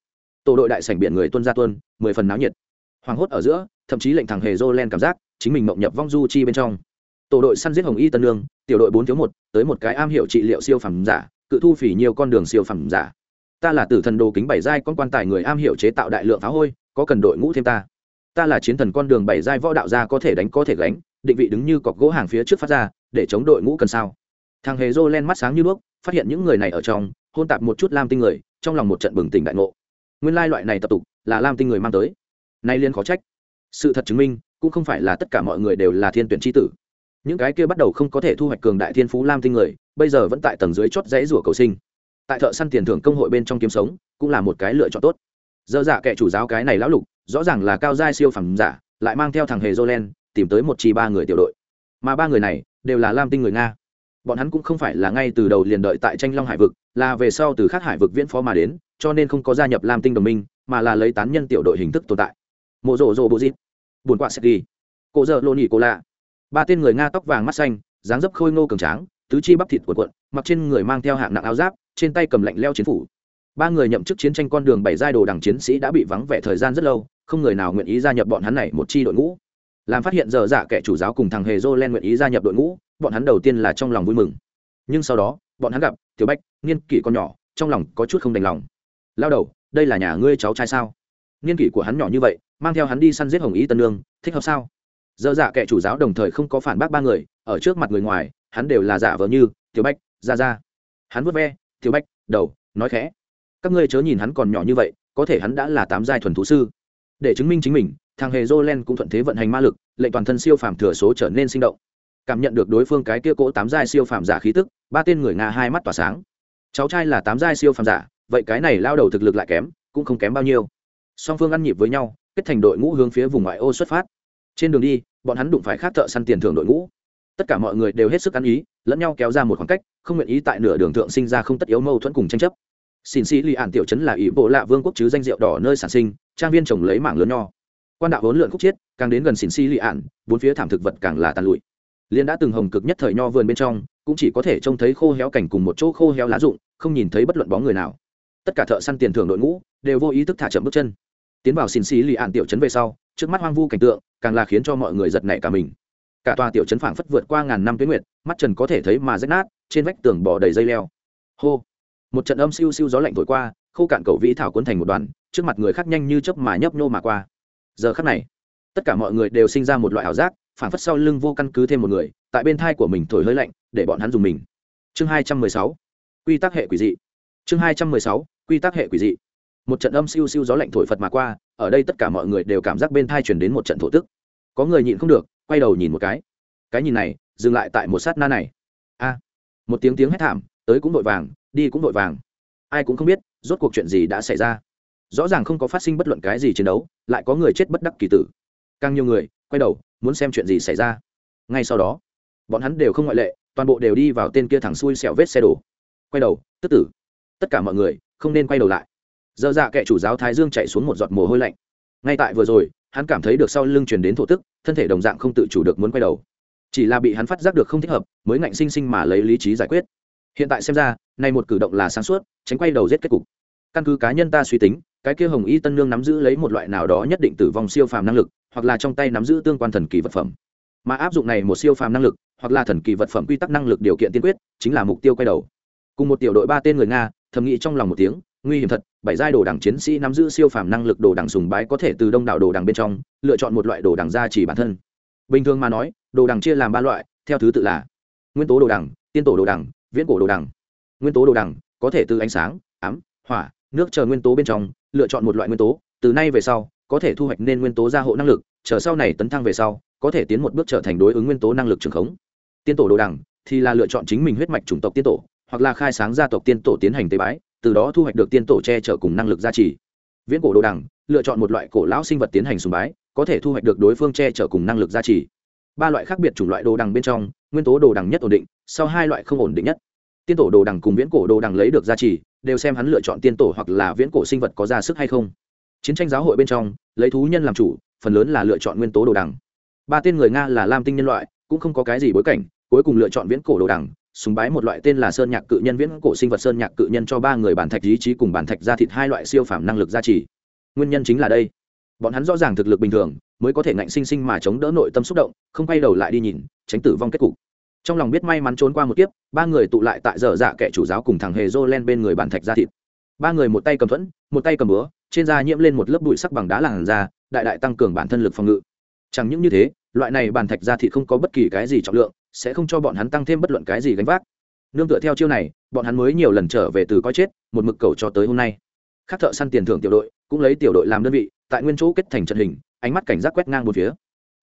tổ đội đại sảnh biển người tuân ra tuân mười phần náo nhiệt. Hoảng hốt ở giữa, thậm chí lệnh thằng hề dô len cảm giác chính mình mộng nhập vong du chi bên trong. Tổ đội săn giết hồng y tân nương, tiểu đội bốn thiếu một, tới một cái am hiệu trị liệu siêu phẩm giả cự thu phỉ nhiều con đường siêu phẩm giả. Ta là tử thần đồ kính bảy giai con quan tài người am hiệu chế tạo đại lượng phá hôi, có cần đội ngũ thêm ta? Ta là chiến thần con đường bảy giai võ đạo gia có thể đánh có thể gánh, định vị đứng như cọc gỗ hàng phía trước phát ra, để chống đội ngũ cần sao? Thằng hề rô len mắt sáng như đuốc, phát hiện những người này ở trong, hôn tạp một chút lam tinh người, trong lòng một trận bừng tỉnh đại ngộ. Nguyên lai loại này tập tục, là lam tinh người mang tới. Nay liên khó trách. Sự thật chứng minh, cũng không phải là tất cả mọi người đều là thiên tuyển tri tử những cái kia bắt đầu không có thể thu hoạch cường đại thiên phú lam tinh người, bây giờ vẫn tại tầng dưới chót dãy rủa cầu sinh. Tại thợ săn tiền thưởng công hội bên trong kiếm sống, cũng là một cái lựa chọn tốt. Dơ dạ kệ chủ giáo cái này lão lục, rõ ràng là cao giai siêu phẩm giả, lại mang theo thằng hề jolen tìm tới một chi ba người tiểu đội. Mà ba người này, đều là lam tinh người nga. Bọn hắn cũng không phải là ngay từ đầu liền đợi tại tranh long hải vực, là về sau từ khác hải vực viễn phó mà đến, cho nên không có gia nhập lam tinh đồng minh, mà là lấy tán nhân tiểu đội hình thức tồn tại. Mộ rộ rộ bộ dịp buồn quạ sẽ ghi, cô dợ lô nhỉ cô lạ ba tên người nga tóc vàng mắt xanh, dáng dấp khôi ngô cường tráng, tứ chi bắp thịt cuộn cuộn, mặc trên người mang theo hạng nặng áo giáp, trên tay cầm lạnh leo chiến phủ. Ba người nhậm chức chiến tranh con đường bảy giai đồ đảng chiến sĩ đã bị vắng vẻ thời gian rất lâu, không người nào nguyện ý gia nhập bọn hắn này một chi đội ngũ. Làm phát hiện giờ giả kẻ chủ giáo cùng thằng hề dô len nguyện ý gia nhập đội ngũ, bọn hắn đầu tiên là trong lòng vui mừng. Nhưng sau đó, bọn hắn gặp tiểu bách niên kỷ con nhỏ, trong lòng có chút không đành lòng. Lao đầu, đây là nhà ngươi cháu trai sao? Niên kỷ của hắn nhỏ như vậy, mang theo hắn đi săn giết hồng ý tân lương thích hợp sao? Dơ dạ kẻ chủ giáo đồng thời không có phản bác ba người, ở trước mặt người ngoài, hắn đều là giả vờ như, tiểu bách, ra ra. Hắn vớt ve, tiểu bách, đầu, nói khẽ. Các ngươi chớ nhìn hắn còn nhỏ như vậy, có thể hắn đã là tám giai thuần thú sư. Để chứng minh chính mình, thằng hề jolen cũng thuận thế vận hành ma lực, lệnh toàn thân siêu phàm thừa số trở nên sinh động. Cảm nhận được đối phương cái kia cỗ tám giai siêu phàm giả khí tức, ba tên người nga hai mắt tỏa sáng. Cháu trai là tám giai siêu phàm giả, vậy cái này lao đầu thực lực lại kém, cũng không kém bao nhiêu. Song phương ăn nhịp với nhau, kết thành đội ngũ hướng phía vùng ngoại ô xuất phát trên đường đi bọn hắn đụng phải khác thợ săn tiền thưởng đội ngũ. Tất cả mọi người đều hết sức ăn ý lẫn nhau kéo ra một khoảng cách không nguyện ý tại nửa đường thượng sinh ra không tất yếu mâu thuẫn cùng tranh chấp. Xin sĩ lì ản tiểu chấn là ý bộ lạ vương quốc chứ danh rượu đỏ nơi sản sinh trang viên trồng lấy mảng lớn nho. Quan đạo vốn lượn khúc chiết càng đến gần xin sĩ lì ản, bốn phía thảm thực vật càng là tàn lụi. Liên đã từng hồng cực nhất thời nho vườn bên trong cũng chỉ có thể trông thấy khô héo cảnh cùng một chỗ khô héo lá rụng không nhìn thấy bất luận bóng người nào. Tất cả thợ săn tiền thưởng đội ngũ đều vô ý thức thả chậm bước chân. Tiến vào xin xì lì ạn tiểu trấn về sau trước mắt hoang vu cảnh tượng, càng là khiến cho mọi người giật nảy cả mình. Cả tòa tiểu trấn phảng phất vượt qua ngàn năm tuyến nguyệt, mắt trần có thể thấy mà rách nát, trên vách tường bò đầy dây leo. Hô! Một trận âm siêu siêu gió lạnh thổi qua, khô cạn cầu vĩ thảo cuốn thành một đoàn, trước mặt người khác nhanh như chớp mà nhấp nhô mà qua. Giờ khắc này, tất cả mọi người đều sinh ra một loại ảo giác, phảng phất sau lưng vô căn cứ thêm một người, tại bên thai của mình thổi hơi lạnh, để bọn hắn dùng mình. Chương hai trăm mười sáu, quy tắc hệ quỷ dị. Chương hai trăm mười sáu, quy tắc hệ quỷ dị. Một trận âm siêu siêu gió lạnh thổi phật mà qua ở đây tất cả mọi người đều cảm giác bên thai chuyển đến một trận thổ tức. Có người nhịn không được, quay đầu nhìn một cái. Cái nhìn này, dừng lại tại một sát na này. A, một tiếng tiếng hét thảm, tới cũng vội vàng, đi cũng vội vàng. Ai cũng không biết, rốt cuộc chuyện gì đã xảy ra. Rõ ràng không có phát sinh bất luận cái gì chiến đấu, lại có người chết bất đắc kỳ tử. Càng nhiều người, quay đầu, muốn xem chuyện gì xảy ra. Ngay sau đó, bọn hắn đều không ngoại lệ, toàn bộ đều đi vào tên kia thẳng xuôi xẻo vết xe đổ. Quay đầu, tức tử, tất cả mọi người, không nên quay đầu lại dơ dạ kệ chủ giáo thái dương chạy xuống một giọt mồ hôi lạnh. Ngay tại vừa rồi, hắn cảm thấy được sau lưng truyền đến thổ tức, thân thể đồng dạng không tự chủ được muốn quay đầu. Chỉ là bị hắn phát giác được không thích hợp, mới ngạnh sinh sinh mà lấy lý trí giải quyết. Hiện tại xem ra, này một cử động là sáng suốt, tránh quay đầu giết kết cục. Căn cứ cá nhân ta suy tính, cái kia hồng y tân nương nắm giữ lấy một loại nào đó nhất định tử vong siêu phàm năng lực, hoặc là trong tay nắm giữ tương quan thần kỳ vật phẩm. Mà áp dụng này một siêu phàm năng lực, hoặc là thần kỳ vật phẩm quy tắc năng lực điều kiện tiên quyết, chính là mục tiêu quay đầu. Cùng một tiểu đội ba tên người nga, thầm nghĩ trong lòng một tiếng nguy hiểm thật, bảy giai đồ đẳng chiến sĩ nắm giữ siêu phàm năng lực đồ đẳng sùng bái có thể từ đông đảo đồ đẳng bên trong lựa chọn một loại đồ đẳng gia chỉ bản thân. Bình thường mà nói, đồ đẳng chia làm ba loại, theo thứ tự là nguyên tố đồ đẳng tiên tổ đồ đẳng viễn cổ đồ đẳng nguyên tố đồ đẳng có thể từ ánh sáng, ám, hỏa, nước chờ nguyên tố bên trong, lựa chọn một loại nguyên tố, từ nay về sau, có thể thu hoạch nên nguyên tố gia hộ năng lực, chờ sau này tấn thăng về sau, có thể tiến một bước trở thành đối ứng nguyên tố năng lực trường khống. Tiên tổ đồ đẳng thì là lựa chọn chính mình huyết mạch chủng tộc tiên tổ, hoặc là khai sáng gia tộc tiên tổ tiến hành tế bái từ đó thu hoạch được tiên tổ che chở cùng năng lực gia trì. Viễn cổ đồ đằng, lựa chọn một loại cổ lão sinh vật tiến hành sùng bái, có thể thu hoạch được đối phương che chở cùng năng lực gia trì. Ba loại khác biệt chủng loại đồ đằng bên trong, nguyên tố đồ đằng nhất ổn định, sau hai loại không ổn định nhất. Tiên tổ đồ đằng cùng viễn cổ đồ đằng lấy được gia trì, đều xem hắn lựa chọn tiên tổ hoặc là viễn cổ sinh vật có ra sức hay không. Chiến tranh giáo hội bên trong, lấy thú nhân làm chủ, phần lớn là lựa chọn nguyên tố đồ đằng. Ba tên người nga là lam tinh nhân loại, cũng không có cái gì bối cảnh, cuối cùng lựa chọn viễn cổ đồ đằng súng bái một loại tên là sơn nhạc cự nhân viễn cổ sinh vật sơn nhạc cự nhân cho ba người bản thạch, ý chí cùng bản thạch ra thịt hai loại siêu phẩm năng lực gia trì. Nguyên nhân chính là đây. Bọn hắn rõ ràng thực lực bình thường, mới có thể ngạnh sinh sinh mà chống đỡ nội tâm xúc động, không quay đầu lại đi nhìn, tránh tử vong kết cục. Trong lòng biết may mắn trốn qua một kiếp, ba người tụ lại tại dở dạ kẻ chủ giáo cùng thằng hề dô len bên người bản thạch ra thịt. Ba người một tay cầm thuẫn, một tay cầm búa, trên da nhiễm lên một lớp bụi sắc bằng đá làn da, đại đại tăng cường bản thân lực phòng ngự chẳng những như thế, loại này bản thạch ra thì không có bất kỳ cái gì trọng lượng, sẽ không cho bọn hắn tăng thêm bất luận cái gì gánh vác. Nương tựa theo chiêu này, bọn hắn mới nhiều lần trở về từ coi chết, một mực cầu cho tới hôm nay. Khác thợ săn tiền thưởng tiểu đội, cũng lấy tiểu đội làm đơn vị, tại nguyên chỗ kết thành trận hình, ánh mắt cảnh giác quét ngang một phía.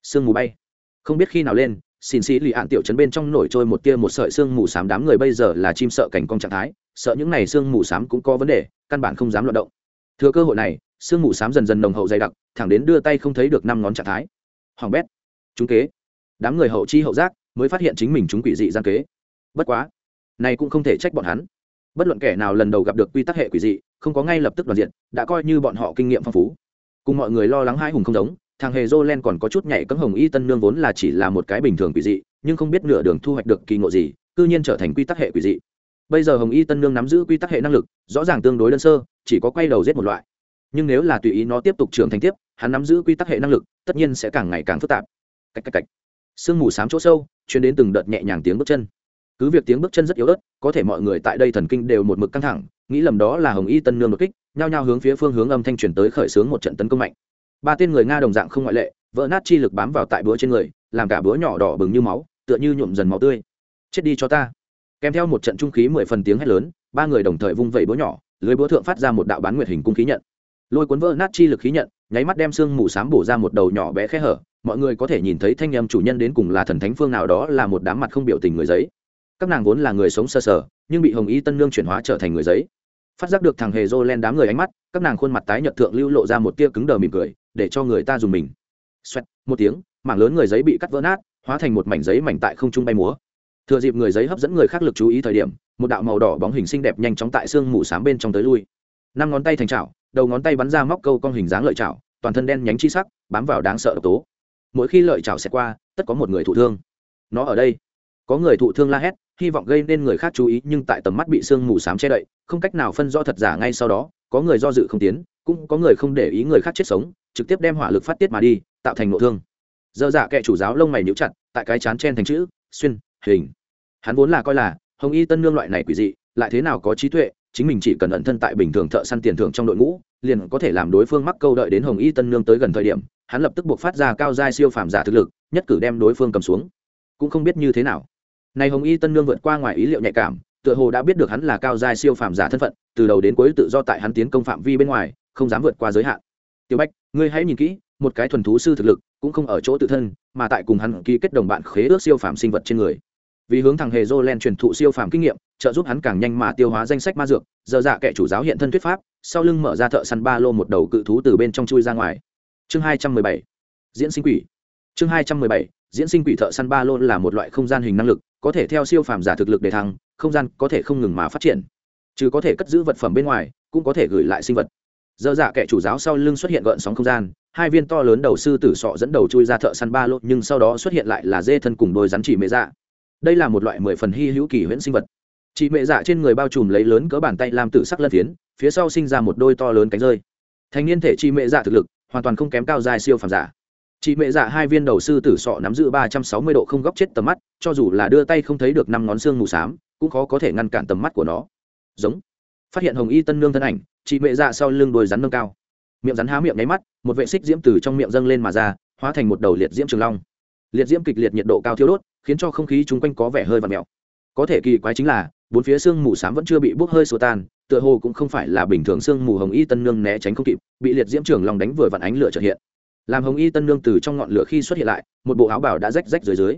Sương mù bay. Không biết khi nào lên, xin xí lì ạn tiểu trấn bên trong nổi trôi một tia một sợi sương mù xám đám người bây giờ là chim sợ cảnh cong trạng thái, sợ những này sương mù xám cũng có vấn đề, căn bản không dám loạt động. Thừa cơ hội này, sương mù xám dần dần nồng hậu dày đặc, thẳng đến đưa tay không thấy được năm ngón trạng thái hoàng bét. Chúng kế. Đám người hậu chi hậu giác mới phát hiện chính mình chúng quỷ dị gian kế. Bất quá, này cũng không thể trách bọn hắn. Bất luận kẻ nào lần đầu gặp được quy tắc hệ quỷ dị, không có ngay lập tức đoàn diện, đã coi như bọn họ kinh nghiệm phong phú. Cùng mọi người lo lắng hai hùng không giống, thằng hề Jolen còn có chút nhảy cấm hồng y tân nương vốn là chỉ là một cái bình thường quỷ dị, nhưng không biết nửa đường thu hoạch được kỳ ngộ gì, cư nhiên trở thành quy tắc hệ quỷ dị. Bây giờ hồng y tân nương nắm giữ quy tắc hệ năng lực, rõ ràng tương đối đơn sơ, chỉ có quay đầu giết một loại. Nhưng nếu là tùy ý nó tiếp tục trưởng thành tiếp hắn nắm giữ quy tắc hệ năng lực, tất nhiên sẽ càng ngày càng phức tạp. Cách cách cách. Sương mù sám chỗ sâu chuyến đến từng đợt nhẹ nhàng tiếng bước chân. Cứ việc tiếng bước chân rất yếu ớt, có thể mọi người tại đây thần kinh đều một mực căng thẳng, nghĩ lầm đó là hồng y tân nương đột kích, nhao nhao hướng phía phương hướng âm thanh truyền tới khởi xướng một trận tấn công mạnh. Ba tên người nga đồng dạng không ngoại lệ, vỡ nát chi lực bám vào tại búa trên người, làm cả búa nhỏ đỏ bừng như máu, tựa như nhuộm dần máu tươi. Chết đi cho ta. Kèm theo một trận trung khí mười phần tiếng hét lớn, ba người đồng thời vung vẩy búa nhỏ, lưới búa thượng phát ra một đạo bán nguyệt hình cung khí nhận. Lôi cuốn vỡ nát chi lực khí nhận nháy mắt đem xương mù xám bổ ra một đầu nhỏ bé khe hở, mọi người có thể nhìn thấy thanh em chủ nhân đến cùng là thần thánh phương nào đó là một đám mặt không biểu tình người giấy. Các nàng vốn là người sống sơ sở nhưng bị hồng y tân nương chuyển hóa trở thành người giấy. Phát giác được thằng hề dô len đám người ánh mắt, các nàng khuôn mặt tái nhợt thượng lưu lộ ra một tia cứng đờ mỉm cười, để cho người ta dùng mình. Xoẹt, một tiếng, mảng lớn người giấy bị cắt vỡ nát, hóa thành một mảnh giấy mảnh tại không trung bay múa. Thừa dịp người giấy hấp dẫn người khác lực chú ý thời điểm, một đạo màu đỏ bóng hình xinh đẹp nhanh chóng tại xương mù s bên trong tới lui năm ngón tay thành chảo, đầu ngón tay bắn ra móc câu con hình dáng lợi chảo, toàn thân đen nhánh chi sắc, bám vào đáng sợ độc tố. Mỗi khi lợi chảo xẹt qua, tất có một người thụ thương. Nó ở đây. Có người thụ thương la hét, hy vọng gây nên người khác chú ý, nhưng tại tầm mắt bị sương mù s che đậy, không cách nào phân rõ thật giả ngay sau đó, có người do dự không tiến, cũng có người không để ý người khác chết sống, trực tiếp đem hỏa lực phát tiết mà đi, tạo thành nội thương. Dơ dạ kệ chủ giáo lông mày níu chặt, tại cái chán chen thành chữ, xuyên, hình. Hắn vốn là coi là, hồng y tân nương loại này quỷ dị, lại thế nào có trí tuệ chính mình chỉ cần ẩn thân tại bình thường thợ săn tiền thưởng trong đội ngũ, liền có thể làm đối phương mắc câu đợi đến hồng y tân nương tới gần thời điểm, hắn lập tức buộc phát ra cao giai siêu phàm giả thực lực, nhất cử đem đối phương cầm xuống. Cũng không biết như thế nào. Này hồng y tân nương vượt qua ngoài ý liệu nhạy cảm, tựa hồ đã biết được hắn là cao giai siêu phàm giả thân phận, từ đầu đến cuối tự do tại hắn tiến công phạm vi bên ngoài, không dám vượt qua giới hạn. Tiểu bách, ngươi hãy nhìn kỹ, một cái thuần thú sư thực lực, cũng không ở chỗ tự thân, mà tại cùng hắn ký kết đồng bạn khế ước siêu phàm sinh vật trên người. Vì hướng thằng hề Jolen truyền thụ siêu phàm kinh nghiệm trợ giúp hắn càng nhanh mà tiêu hóa danh sách ma dược, giờ dạ kệ chủ giáo hiện thân thuyết pháp, sau lưng mở ra thợ săn ba lô một đầu cự thú từ bên trong chui ra ngoài. Chương hai trăm mười bảy, diễn sinh quỷ. Chương hai trăm mười bảy, diễn sinh quỷ thợ săn ba lô là một loại không gian hình năng lực, có thể theo siêu phàm giả thực lực để thăng, không gian có thể không ngừng mà phát triển. Chứ có thể cất giữ vật phẩm bên ngoài, cũng có thể gửi lại sinh vật. Dơ dạ kẻ chủ giáo sau lưng xuất hiện gợn sóng không gian, hai viên to lớn đầu sư tử sọ dẫn đầu chui ra thợ săn ba lô, nhưng sau đó xuất hiện lại là dê thân cùng đôi rắn chỉ mê dạ. Đây là một loại mười phần hy hữu kỳ huyễn sinh vật chị mẹ dạ trên người bao trùm lấy lớn cỡ bàn tay làm tử sắc lân phiến, phía sau sinh ra một đôi to lớn cánh rơi. Thành niên thể chị mẹ dạ thực lực, hoàn toàn không kém cao dài siêu phàm giả. Chị mẹ dạ hai viên đầu sư tử sọ nắm giữ ba trăm sáu mươi độ không góc chết tầm mắt, cho dù là đưa tay không thấy được năm ngón xương mù s á m cũng khó có thể ngăn cản tầm mắt của nó. Giống. Phát hiện hồng y tân nương thân ảnh, chị mẹ dạ sau lưng đôi rắn nâng cao. Miệng rắn há miệng nháy mắt, một vệ xích diễm từ trong miệng dâng lên mà ra, hóa thành một đầu liệt diễm trường long. Liệt diễm kịch liệt nhiệt độ cao thiêu đốt, khiến cho không khí chung quanh có vẻ hơi và mèo. Có thể kỳ quái chính là bốn phía xương mù s á m vẫn chưa bị bốc hơi sô tan, tựa hồ cũng không phải là bình thường xương mù hồng y tân nương né tránh không kịp, bị liệt diễm trường long đánh vừa vặn ánh lửa trợ hiện. Làm hồng y tân nương từ trong ngọn lửa khi xuất hiện lại, một bộ áo bảo đã rách rách dưới dưới.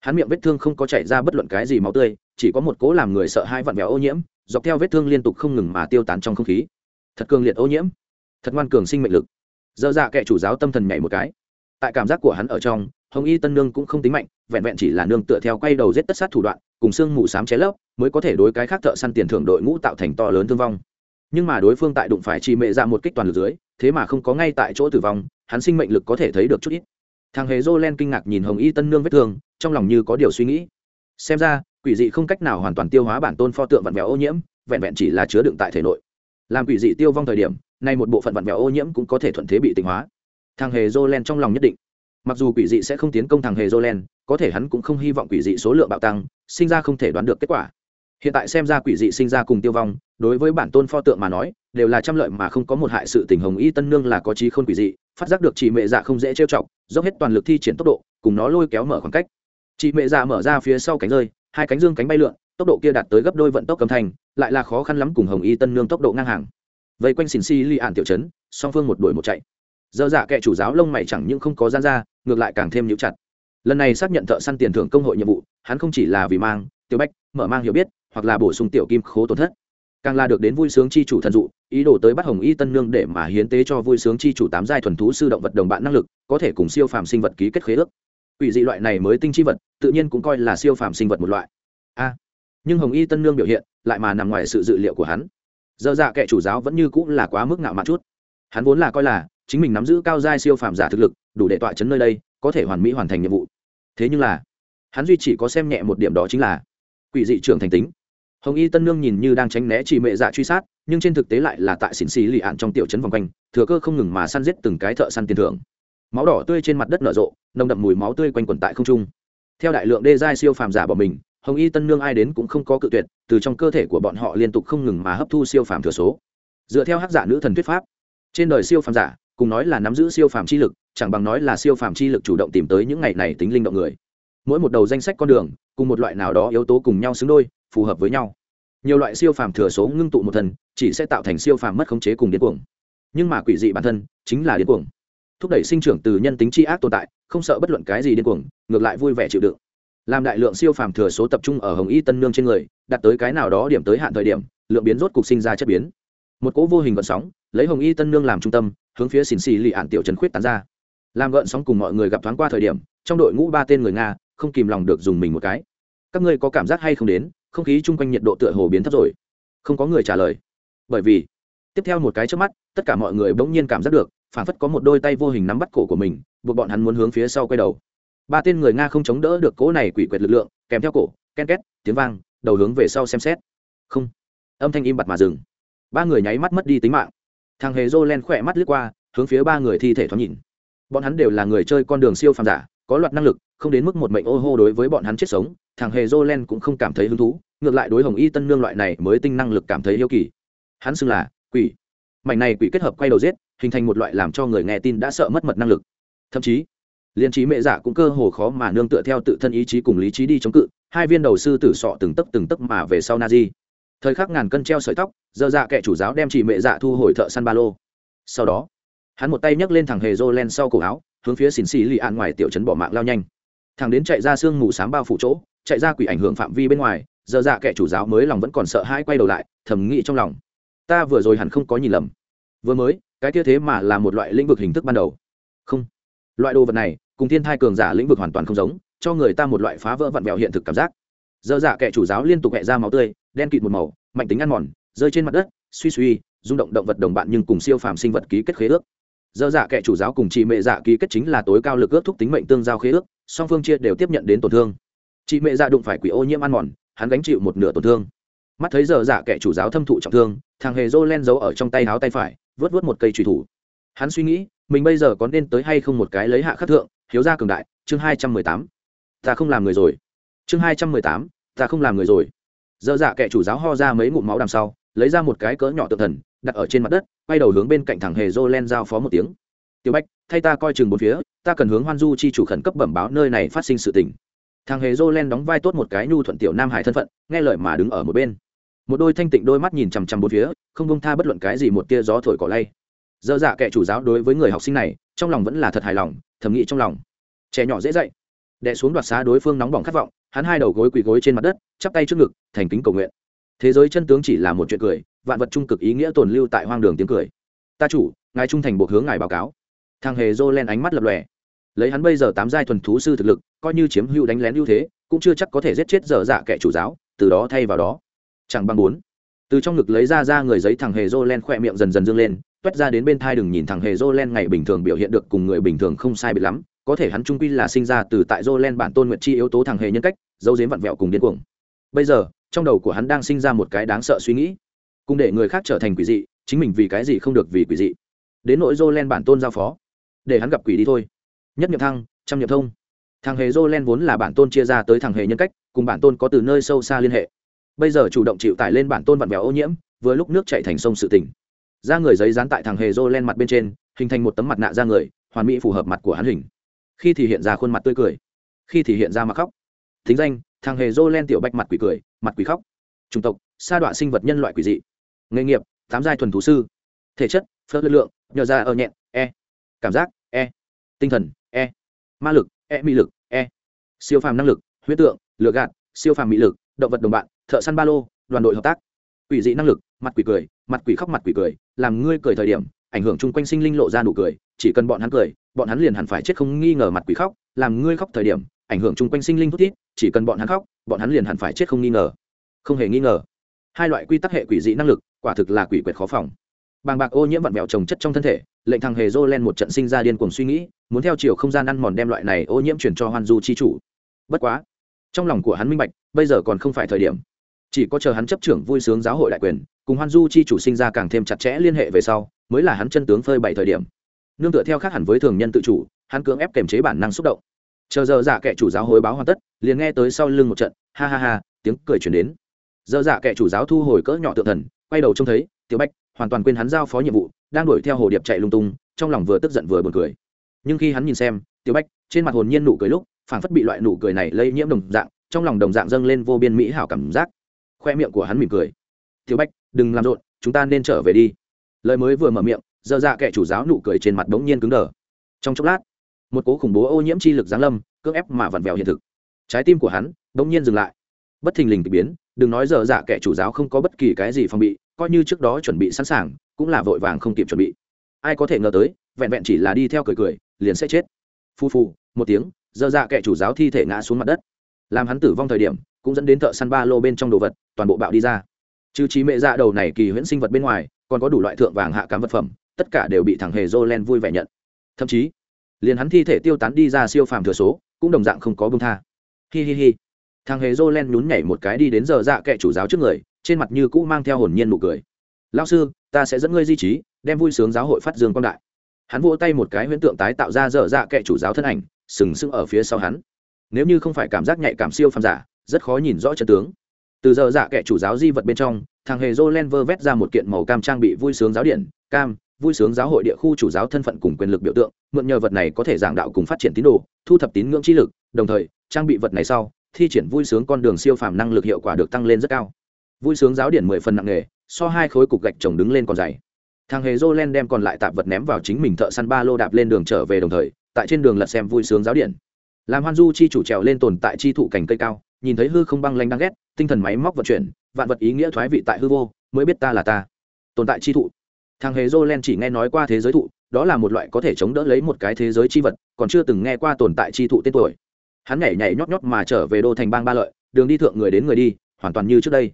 Hắn miệng vết thương không có chảy ra bất luận cái gì máu tươi, chỉ có một cố làm người sợ hai vặn vẹo ô nhiễm, dọc theo vết thương liên tục không ngừng mà tiêu tán trong không khí. Thật cường liệt ô nhiễm. Thật ngoan cường sinh mệnh lực. Dơ dạ kệ chủ giáo tâm thần nhảy một cái. Tại cảm giác của hắn ở trong, hồng y tân nương cũng không tính mạnh vẹn vẹn chỉ là nương tựa theo quay đầu giết tất sát thủ đoạn, cùng xương mù sám á ché lấp, mới có thể đối cái khác thợ săn tiền thưởng đội ngũ tạo thành to lớn thương vong. Nhưng mà đối phương tại đụng phải chi mệ ra một kích toàn lực dưới, thế mà không có ngay tại chỗ tử vong, hắn sinh mệnh lực có thể thấy được chút ít. Thằng hề dô len kinh ngạc nhìn hồng y tân nương vết thương, trong lòng như có điều suy nghĩ. Xem ra, quỷ dị không cách nào hoàn toàn tiêu hóa bản tôn pho tượng vặn vẹo ô nhiễm, vẹn vẹn chỉ là chứa đựng tại thể nội. Làm quỷ dị tiêu vong thời điểm, nay một bộ phận vặn vẹo ô nhiễm cũng có thể thuận thế bị tịnh hóa. Thằng hề dô len trong lòng nhất định mặc dù quỷ dị sẽ không tiến công thằng hề jolen có thể hắn cũng không hy vọng quỷ dị số lượng bạo tăng, sinh ra không thể đoán được kết quả. Hiện tại xem ra quỷ dị sinh ra cùng tiêu vong, đối với bản tôn pho tượng mà nói, đều là trăm lợi mà không có một hại sự tình hồng y tân nương là có trí khôn quỷ dị, phát giác được chị mẹ dạ không dễ trêu chọc, dốc hết toàn lực thi triển tốc độ, cùng nó lôi kéo mở khoảng cách. Chị mẹ dạ mở ra phía sau cánh rơi, hai cánh dương cánh bay lượn, tốc độ kia đạt tới gấp đôi vận tốc cầm thành lại là khó khăn lắm cùng hồng y tân nương tốc độ ngang hàng. Vây quanh xìn xi li ạn tiểu chấn song phương một đuổi một chạy dơ dạ kệ chủ giáo lông mày chẳng những không có gian ra, ngược lại càng thêm nhũ chặt. Lần này xác nhận thợ săn tiền thưởng công hội nhiệm vụ, hắn không chỉ là vì mang, tiểu bách, mở mang hiểu biết, hoặc là bổ sung tiểu kim khố tổn thất. Càng là được đến vui sướng chi chủ thần dụ, ý đồ tới bắt hồng y tân nương để mà hiến tế cho vui sướng chi chủ tám giai thuần thú sư động vật đồng bạn năng lực, có thể cùng siêu phàm sinh vật ký kết khế ước. Ủy dị loại này mới tinh chi vật, tự nhiên cũng coi là siêu phàm sinh vật một loại. A. Nhưng hồng y tân nương biểu hiện, lại mà nằm ngoài sự dự liệu của hắn. Dơ dạ kệ chủ giáo vẫn như cũng là quá mức ngạo mạn chút. Hắn vốn là coi là chính mình nắm giữ cao giai siêu phàm giả thực lực, đủ để tọa chấn nơi đây, có thể hoàn mỹ hoàn thành nhiệm vụ. Thế nhưng là, hắn duy chỉ có xem nhẹ một điểm đó chính là quỷ dị trưởng thành tính. Hồng y tân nương nhìn như đang tránh né chỉ mệ dạ truy sát, nhưng trên thực tế lại là tại xỉn xì lì ạn trong tiểu trấn vòng quanh, thừa cơ không ngừng mà săn giết từng cái thợ săn tiền thưởng. Máu đỏ tươi trên mặt đất nở rộ, nồng đậm mùi máu tươi quanh quẩn tại không trung. Theo đại lượng đê giai siêu phàm giả bỏ mình, hồng y tân nương ai đến cũng không có cự tuyệt, từ trong cơ thể của bọn họ liên tục không ngừng mà hấp thu siêu phàm thừa số. Dựa theo hắc giả nữ thần thuyết pháp, trên đời siêu phàm giả cùng nói là nắm giữ siêu phàm chi lực, chẳng bằng nói là siêu phàm chi lực chủ động tìm tới những ngày này tính linh động người. Mỗi một đầu danh sách con đường, cùng một loại nào đó yếu tố cùng nhau xứng đôi, phù hợp với nhau. Nhiều loại siêu phàm thừa số ngưng tụ một thần, chỉ sẽ tạo thành siêu phàm mất khống chế cùng điên cuồng. Nhưng mà quỷ dị bản thân, chính là điên cuồng. Thúc đẩy sinh trưởng từ nhân tính chi ác tồn tại, không sợ bất luận cái gì điên cuồng, ngược lại vui vẻ chịu đựng. Làm đại lượng siêu phàm thừa số tập trung ở hồng y tân nương trên người, đạt tới cái nào đó điểm tới hạn thời điểm, lượng biến rốt cục sinh ra chất biến. Một cỗ vô hình vận sóng, lấy hồng y tân nương làm trung tâm hướng phía xỉn xì lì ạn tiểu trần khuyết tán ra. Làm gợn sóng cùng mọi người gặp thoáng qua thời điểm, trong đội ngũ ba tên người nga không kìm lòng được dùng mình một cái. Các ngươi có cảm giác hay không đến? Không khí chung quanh nhiệt độ tựa hồ biến thấp rồi. Không có người trả lời. Bởi vì, tiếp theo một cái trước mắt, tất cả mọi người bỗng nhiên cảm giác được phản phất có một đôi tay vô hình nắm bắt cổ của mình, buộc bọn hắn muốn hướng phía sau quay đầu. Ba tên người nga không chống đỡ được cỗ này quỷ quyệt lực lượng, kèm theo cổ, ken két, tiếng vang, đầu hướng về sau xem xét. Không. Âm thanh im bặt mà dừng. Ba người nháy mắt mất đi tính mạng thằng hề dô len khỏe mắt lướt qua, hướng phía ba người thi thể thoáng nhìn. Bọn hắn đều là người chơi con đường siêu phàm giả, có loạt năng lực, không đến mức một mệnh ô hô đối với bọn hắn chết sống. Thằng hề dô len cũng không cảm thấy hứng thú, ngược lại đối hồng y tân nương loại này mới tinh năng lực cảm thấy yêu kỳ. Hắn xưng là quỷ. Mảnh này quỷ kết hợp quay đầu giết, hình thành một loại làm cho người nghe tin đã sợ mất mật năng lực. Thậm chí, liên trí mẹ giả cũng cơ hồ khó mà nương tựa theo tự thân ý chí cùng lý trí đi chống cự, hai viên đầu sư tử sọ từng tấc từng tấc mà về sau na di thời khắc ngàn cân treo sợi tóc, dơ dạ kẻ chủ giáo đem chỉ mẹ dạ thu hồi thợ săn ba lô. Sau đó, hắn một tay nhấc lên thằng hề rô len sau cổ áo, hướng phía xìn xì lì ạn ngoài tiểu trấn bỏ mạng lao nhanh. Thằng đến chạy ra sương mù s á m bao phủ chỗ, chạy ra quỷ ảnh hưởng phạm vi bên ngoài, dơ dạ kẻ chủ giáo mới lòng vẫn còn sợ hãi quay đầu lại, thầm nghĩ trong lòng. Ta vừa rồi hẳn không có nhìn lầm. Vừa mới, cái tia thế mà là một loại lĩnh vực hình thức ban đầu. Không. Loại đồ vật này, cùng thiên thai cường giả lĩnh vực hoàn toàn không giống, cho người ta một loại phá vỡ vặn vẹo hiện thực cảm giác dơ dạ kệ chủ giáo liên tục hẹ ra máu tươi, đen kịt một màu, mạnh tính ăn mòn, rơi trên mặt đất, suy suy, rung động động vật đồng bạn nhưng cùng siêu phàm sinh vật ký kết khế ước. Dơ dạ kệ chủ giáo cùng chị mẹ dạ ký kết chính là tối cao lực ước thúc tính mệnh tương giao khế ước, song phương chia đều tiếp nhận đến tổn thương. Chị mẹ dạ đụng phải quỷ ô nhiễm ăn mòn, hắn gánh chịu một nửa tổn thương. Mắt thấy giờ dạ kệ chủ giáo thâm thụ trọng thương, thằng hề dô len giấu ở trong tay áo tay phải, vớt vớt một cây trùy thủ. Hắn suy nghĩ, mình bây giờ có nên tới hay không một cái lấy hạ khắc thượng, hiếu gia cường đại, chương hai trăm mười tám. Ta không làm người rồi. Chương hai trăm mười tám ta không làm người rồi. Dơ dạ kệ chủ giáo ho ra mấy ngụm máu đằng sau, lấy ra một cái cỡ nhỏ tượng thần, đặt ở trên mặt đất, quay đầu hướng bên cạnh thằng hề dô len giao phó một tiếng. Tiểu bách thay ta coi chừng bốn phía, ta cần hướng hoan du chi chủ khẩn cấp bẩm báo nơi này phát sinh sự tình. Thằng hề dô len đóng vai tốt một cái nhu thuận tiểu nam hải thân phận, nghe lời mà đứng ở một bên. Một đôi thanh tịnh đôi mắt nhìn chằm chằm bốn phía, không bông tha bất luận cái gì một tia gió thổi cỏ lay. Dơ dạ kệ chủ giáo đối với người học sinh này, trong lòng vẫn là thật hài lòng, thầm nghĩ trong lòng. Trẻ nhỏ dễ dạy đẻ xuống đoạt xá đối phương nóng bỏng khát vọng hắn hai đầu gối quỳ gối trên mặt đất, chắp tay trước ngực, thành kính cầu nguyện. Thế giới chân tướng chỉ là một chuyện cười, vạn vật trung cực ý nghĩa tồn lưu tại hoang đường tiếng cười. Ta chủ, ngài trung thành buộc hướng ngài báo cáo. Thằng hề dô len ánh mắt lập lòe. Lấy hắn bây giờ tám giai thuần thú sư thực lực, coi như chiếm hữu đánh lén ưu thế, cũng chưa chắc có thể giết chết dở dạ kẻ chủ giáo, từ đó thay vào đó. Chẳng bằng bốn. Từ trong ngực lấy ra ra người giấy thằng hề dô len khỏe miệng dần dần dương lên, toét ra đến bên thai đừng nhìn thằng hề dô len ngày bình thường biểu hiện được cùng người bình thường không sai biệt lắm, có thể hắn trung quy là sinh ra từ tại dô len bản tôn nguyện chi yếu tố thằng hề nhân cách dấu dếm vặn vẹo cùng điên cuồng. Bây giờ, trong đầu của hắn đang sinh ra một cái đáng sợ suy nghĩ. Cùng để người khác trở thành quỷ dị, chính mình vì cái gì không được vì quỷ dị? Đến nỗi dô len bản tôn giao phó, để hắn gặp quỷ đi thôi. Nhất nhập thăng, trăm nhập thông. Thằng hề dô len vốn là bản tôn chia ra tới thằng hề nhân cách, cùng bản tôn có từ nơi sâu xa liên hệ. Bây giờ chủ động chịu tải lên bản tôn vặn vẹo ô nhiễm, vừa lúc nước chạy thành sông sự tỉnh ra người giấy dán tại thằng hề dô len mặt bên trên, hình thành một tấm mặt nạ ra người, hoàn mỹ phù hợp mặt của hắn hình. Khi thì hiện ra khuôn mặt tươi cười. Khi thì hiện ra mặt khóc thính danh, thằng hề dô len tiểu bạch mặt quỷ cười, mặt quỷ khóc. Chủng tộc, sa đọa sinh vật nhân loại quỷ dị. Nghề nghiệp, tám giai thuần thú sư. Thể chất, phớt lực lượng, nhờ ra ở nhẹn e. Cảm giác e. Tinh thần e. Ma lực e. Mỹ lực e. Siêu phàm năng lực, huyết tượng lựa gạt, siêu phàm mỹ lực, động vật đồng bạn, thợ săn ba lô, đoàn đội hợp tác. Quỷ dị năng lực, mặt quỷ cười, mặt quỷ khóc mặt quỷ cười, làm ngươi cười thời điểm, ảnh hưởng chung quanh sinh linh lộ ra nụ cười, chỉ cần bọn hắn cười, bọn hắn liền hẳn phải chết không nghi ngờ mặt quỷ khóc, làm ngươi khóc thời điểm ảnh hưởng chung quanh sinh linh thút thít, chỉ cần bọn hắn khóc, bọn hắn liền hẳn phải chết không nghi ngờ. Không hề nghi ngờ. Hai loại quy tắc hệ quỷ dị năng lực, quả thực là quỷ quyệt khó phòng. Bàng bạc ô nhiễm vặn vẹo trồng chất trong thân thể, lệnh thằng hề dô len một trận sinh ra điên cuồng suy nghĩ, muốn theo chiều không gian ăn mòn đem loại này ô nhiễm chuyển cho hoan du chi chủ. Bất quá, trong lòng của hắn minh bạch, bây giờ còn không phải thời điểm. Chỉ có chờ hắn chấp trưởng vui sướng giáo hội đại quyền, cùng hoan du chi chủ sinh ra càng thêm chặt chẽ liên hệ về sau, mới là hắn chân tướng phơi bày thời điểm. Nương tựa theo khác hẳn với thường nhân tự chủ, hắn cưỡng ép kềm chế bản năng xúc động chờ giờ dạ giả kệ chủ giáo hối báo hoàn tất, liền nghe tới sau lưng một trận, ha ha ha, tiếng cười chuyển đến. Giờ dạ giả kệ chủ giáo thu hồi cỡ nhỏ tượng thần, quay đầu trông thấy, tiểu bách hoàn toàn quên hắn giao phó nhiệm vụ, đang đuổi theo hồ điệp chạy lung tung, trong lòng vừa tức giận vừa buồn cười. Nhưng khi hắn nhìn xem, tiểu bách, trên mặt hồn nhiên nụ cười lúc, phảng phất bị loại nụ cười này lây nhiễm đồng dạng, trong lòng đồng dạng dâng lên vô biên mỹ hảo cảm giác. Khoe miệng của hắn mỉm cười. Tiểu bách, đừng làm rộn, chúng ta nên trở về đi. Lời mới vừa mở miệng, giờ dạ kệ chủ giáo nụ cười trên mặt bỗng nhiên cứng đờ. Trong chốc lát một cố khủng bố ô nhiễm chi lực giáng lâm, cưỡng ép mà vặn vẹo hiện thực. Trái tim của hắn đống nhiên dừng lại. Bất thình lình k biến, đừng nói giờ dạ kệ chủ giáo không có bất kỳ cái gì phòng bị, coi như trước đó chuẩn bị sẵn sàng, cũng là vội vàng không kịp chuẩn bị. Ai có thể ngờ tới, vẹn vẹn chỉ là đi theo cười cười, liền sẽ chết. Phu phu một tiếng giờ dạ kệ chủ giáo thi thể ngã xuống mặt đất. Làm hắn tử vong thời điểm, cũng dẫn đến thợ săn ba lô bên trong đồ vật, toàn bộ bạo đi ra. Trừ trí mẹ dạ đầu này kỳ huyễn sinh vật bên ngoài, còn có đủ loại thượng vàng hạ cám vật phẩm, tất cả đều bị thằng hề jolen vui vẻ nhận. Thậm chí liền hắn thi thể tiêu tán đi ra siêu phàm thừa số, cũng đồng dạng không có bông tha. Hi hi hi. Thằng hề len nhún nhảy một cái đi đến giờ dạ kệ chủ giáo trước người, trên mặt như cũ mang theo hồn nhiên nụ cười. Lao sư, ta sẽ dẫn ngươi di trí, đem vui sướng giáo hội phát dương quang đại. Hắn vỗ tay một cái huyễn tượng tái tạo ra dở dạ kệ chủ giáo thân ảnh, sừng sững ở phía sau hắn. Nếu như không phải cảm giác nhạy cảm siêu phàm giả, rất khó nhìn rõ chân tướng. Từ giờ dạ kệ chủ giáo di vật bên trong, thằng hề len vơ vét ra một kiện màu cam trang bị vui sướng giáo điện, cam vui sướng giáo hội địa khu chủ giáo thân phận cùng quyền lực biểu tượng, mượn nhờ vật này có thể giảng đạo cùng phát triển tín đồ, thu thập tín ngưỡng chi lực, đồng thời, trang bị vật này sau, thi triển vui sướng con đường siêu phàm năng lực hiệu quả được tăng lên rất cao. Vui sướng giáo điện mười phần nặng nghề so hai khối cục gạch chồng đứng lên còn dày. Thằng hề jolen đem còn lại tạp vật ném vào chính mình thợ săn ba lô đạp lên đường trở về đồng thời, tại trên đường lật xem vui sướng giáo điện làm hoan du chi chủ trèo lên tồn tại chi thụ cành cây cao, nhìn thấy hư không băng lanh đang ghét, tinh thần máy móc vận chuyển, vạn vật ý nghĩa thoái vị tại hư vô, mới biết ta là ta. Tồn tại chi thụ thằng hề jolen chỉ nghe nói qua thế giới thụ, đó là một loại có thể chống đỡ lấy một cái thế giới chi vật, còn chưa từng nghe qua tồn tại chi thụ tên tuổi. Hắn nhảy nhảy nhót nhót mà trở về đô thành bang ba lợi, đường đi thượng người đến người đi, hoàn toàn như trước đây.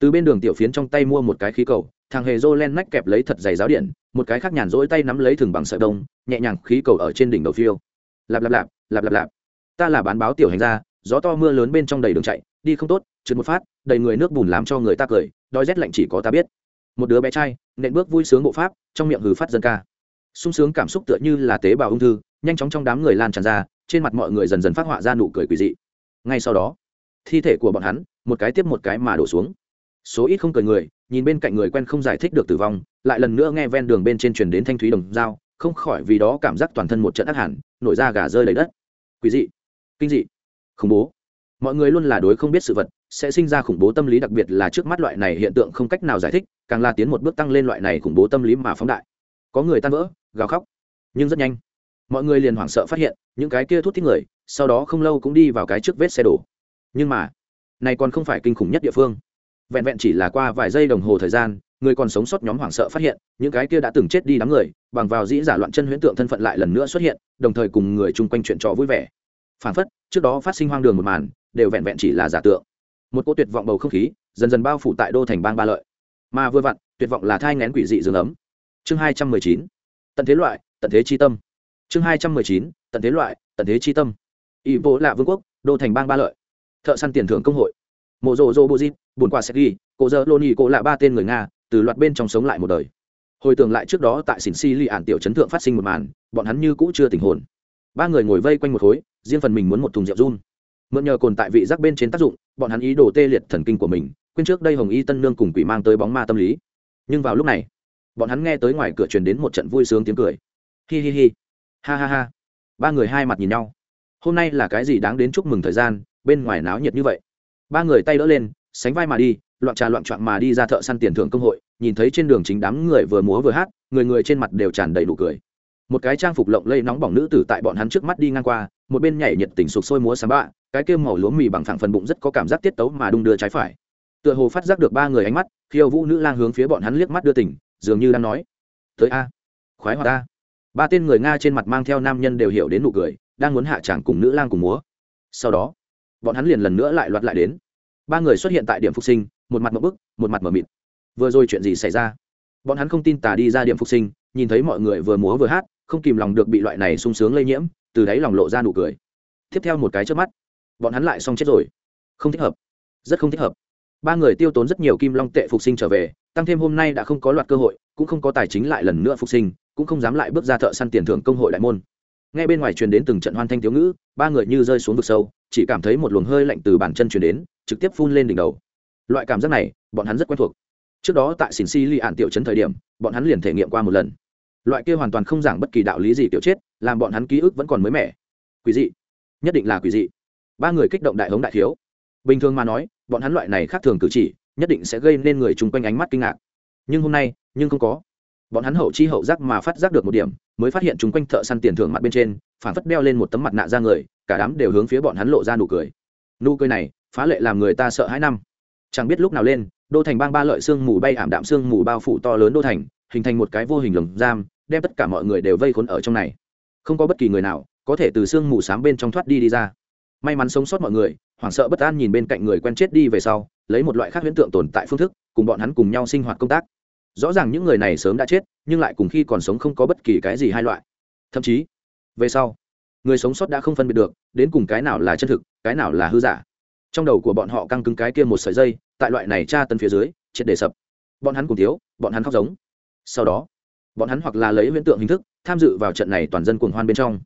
Từ bên đường tiểu phiến trong tay mua một cái khí cầu, thằng hề dô len nách kẹp lấy thật dày giáo điện, một cái khác nhàn rỗi tay nắm lấy thừng bằng sợi đông nhẹ nhàng khí cầu ở trên đỉnh đầu phiêu. Lạp lạp lạp lạp lạp lạp. Ta là bán báo tiểu hành gia, gió to mưa lớn bên trong đầy đường chạy, đi không tốt, trượt một phát, đầy người nước bùn làm cho người ta cười, đói rét lạnh chỉ có ta biết một đứa bé trai, nện bước vui sướng bộ pháp, trong miệng hừ phát dân ca. Sung sướng cảm xúc tựa như là tế bào ung thư, nhanh chóng trong đám người lan tràn ra, trên mặt mọi người dần dần phát họa ra nụ cười quỳ dị. Ngay sau đó, thi thể của bọn hắn, một cái tiếp một cái mà đổ xuống. Số ít không cười người, nhìn bên cạnh người quen không giải thích được tử vong, lại lần nữa nghe ven đường bên trên truyền đến thanh thúy đồng dao, không khỏi vì đó cảm giác toàn thân một trận ác hẳn, nổi da gà rơi lấy đất. Quý dị, kinh dị, khủng bố. Mọi người luôn là đối không biết sự vật sẽ sinh ra khủng bố tâm lý, đặc biệt là trước mắt loại này hiện tượng không cách nào giải thích, càng là tiến một bước tăng lên loại này khủng bố tâm lý mà phóng đại. Có người tan vỡ, gào khóc, nhưng rất nhanh. Mọi người liền hoảng sợ phát hiện, những cái kia thuốc thích người, sau đó không lâu cũng đi vào cái trước vết xe đổ. Nhưng mà, này còn không phải kinh khủng nhất địa phương. Vẹn vẹn chỉ là qua vài giây đồng hồ thời gian, người còn sống sót nhóm hoảng sợ phát hiện, những cái kia đã từng chết đi đám người, bằng vào dĩ giả loạn chân huyễn tượng thân phận lại lần nữa xuất hiện, đồng thời cùng người chung quanh chuyện trò vui vẻ. Phản phất, trước đó phát sinh hoang đường một màn, đều vẹn vẹn chỉ là giả tượng một cô tuyệt vọng bầu không khí dần dần bao phủ tại đô thành bang ba lợi mà vừa vặn tuyệt vọng là thai ngén quỷ dị dương ấm chương hai trăm mười chín tận thế loại tận thế chi tâm chương hai trăm mười chín tận thế loại tận thế chi tâm y bố lạ vương quốc đô thành bang ba lợi thợ săn tiền thưởng công hội mộ rộ rộ bô di bùn qua sẽ ghi cô dơ lô ni cô lạ ba tên người nga từ loạt bên trong sống lại một đời hồi tưởng lại trước đó tại xỉn si li ản tiểu chấn thượng phát sinh một màn bọn hắn như cũ chưa tình hồn ba người ngồi vây quanh một khối riêng phần mình muốn một thùng rượu run mượn nhờ cồn tại vị giác bên trên tác dụng bọn hắn ý đồ tê liệt thần kinh của mình, quên trước đây hồng y tân nương cùng quỷ mang tới bóng ma tâm lý. Nhưng vào lúc này, bọn hắn nghe tới ngoài cửa truyền đến một trận vui sướng tiếng cười. Hi hi hi. Ha ha ha. Ba người hai mặt nhìn nhau. Hôm nay là cái gì đáng đến chúc mừng thời gian, bên ngoài náo nhiệt như vậy. Ba người tay đỡ lên, sánh vai mà đi, loạn trà loạn trọn mà đi ra thợ săn tiền thưởng công hội, nhìn thấy trên đường chính đám người vừa múa vừa hát, người người trên mặt đều tràn đầy đủ cười. Một cái trang phục lộng lây nóng bỏng nữ tử tại bọn hắn trước mắt đi ngang qua, một bên nhảy nhiệt tình sụp sôi múa sáng bạ cái kêu màu lúa mì bằng phẳng phần bụng rất có cảm giác tiết tấu mà đung đưa trái phải. Tựa hồ phát giác được ba người ánh mắt, khiêu vũ nữ lang hướng phía bọn hắn liếc mắt đưa tỉnh dường như đang nói, tới a, khoái hoạt a. Ba tên người nga trên mặt mang theo nam nhân đều hiểu đến nụ cười, đang muốn hạ tràng cùng nữ lang cùng múa. Sau đó, bọn hắn liền lần nữa lại loạt lại đến. Ba người xuất hiện tại điểm phục sinh, một mặt một bức, một mặt mở mịt. Vừa rồi chuyện gì xảy ra? Bọn hắn không tin tà đi ra điểm phục sinh, nhìn thấy mọi người vừa múa vừa hát, không kìm lòng được bị loại này sung sướng lây nhiễm, từ đáy lòng lộ ra nụ cười. Tiếp theo một cái trước mắt bọn hắn lại xong chết rồi. Không thích hợp. Rất không thích hợp. Ba người tiêu tốn rất nhiều kim long tệ phục sinh trở về, tăng thêm hôm nay đã không có loạt cơ hội, cũng không có tài chính lại lần nữa phục sinh, cũng không dám lại bước ra thợ săn tiền thưởng công hội đại môn. Ngay bên ngoài truyền đến từng trận hoan thanh thiếu ngữ, ba người như rơi xuống vực sâu, chỉ cảm thấy một luồng hơi lạnh từ bàn chân truyền đến, trực tiếp phun lên đỉnh đầu. Loại cảm giác này, bọn hắn rất quen thuộc. Trước đó tại xỉn si ly ạn tiểu chấn thời điểm, bọn hắn liền thể nghiệm qua một lần. Loại kia hoàn toàn không giảng bất kỳ đạo lý gì tiểu chết, làm bọn hắn ký ức vẫn còn mới mẻ. Quỷ dị. Nhất định là quỷ dị ba người kích động đại hống đại thiếu. Bình thường mà nói, bọn hắn loại này khác thường cử chỉ, nhất định sẽ gây nên người chung quanh ánh mắt kinh ngạc. Nhưng hôm nay, nhưng không có. Bọn hắn hậu chi hậu giác mà phát giác được một điểm, mới phát hiện chung quanh thợ săn tiền thưởng mặt bên trên phản phất đeo lên một tấm mặt nạ ra người, cả đám đều hướng phía bọn hắn lộ ra nụ cười. Nụ cười này, phá lệ làm người ta sợ hãi năm. Chẳng biết lúc nào lên, đô thành bang ba lợi xương mù bay ảm đạm xương mù bao phủ to lớn đô thành, hình thành một cái vô hình lồng giam, đem tất cả mọi người đều vây khốn ở trong này. Không có bất kỳ người nào có thể từ xương mù s bên trong thoát đi đi ra may mắn sống sót mọi người, hoảng sợ bất an nhìn bên cạnh người quen chết đi về sau, lấy một loại khác huyễn tượng tồn tại phương thức, cùng bọn hắn cùng nhau sinh hoạt công tác. Rõ ràng những người này sớm đã chết, nhưng lại cùng khi còn sống không có bất kỳ cái gì hai loại. Thậm chí, về sau, người sống sót đã không phân biệt được, đến cùng cái nào là chân thực, cái nào là hư giả. Trong đầu của bọn họ căng cứng cái kia một sợi dây, tại loại này tra tân phía dưới, triệt để sập. Bọn hắn cùng thiếu, bọn hắn khóc giống. Sau đó, bọn hắn hoặc là lấy huyễn tượng hình thức, tham dự vào trận này toàn dân cuồng hoan bên trong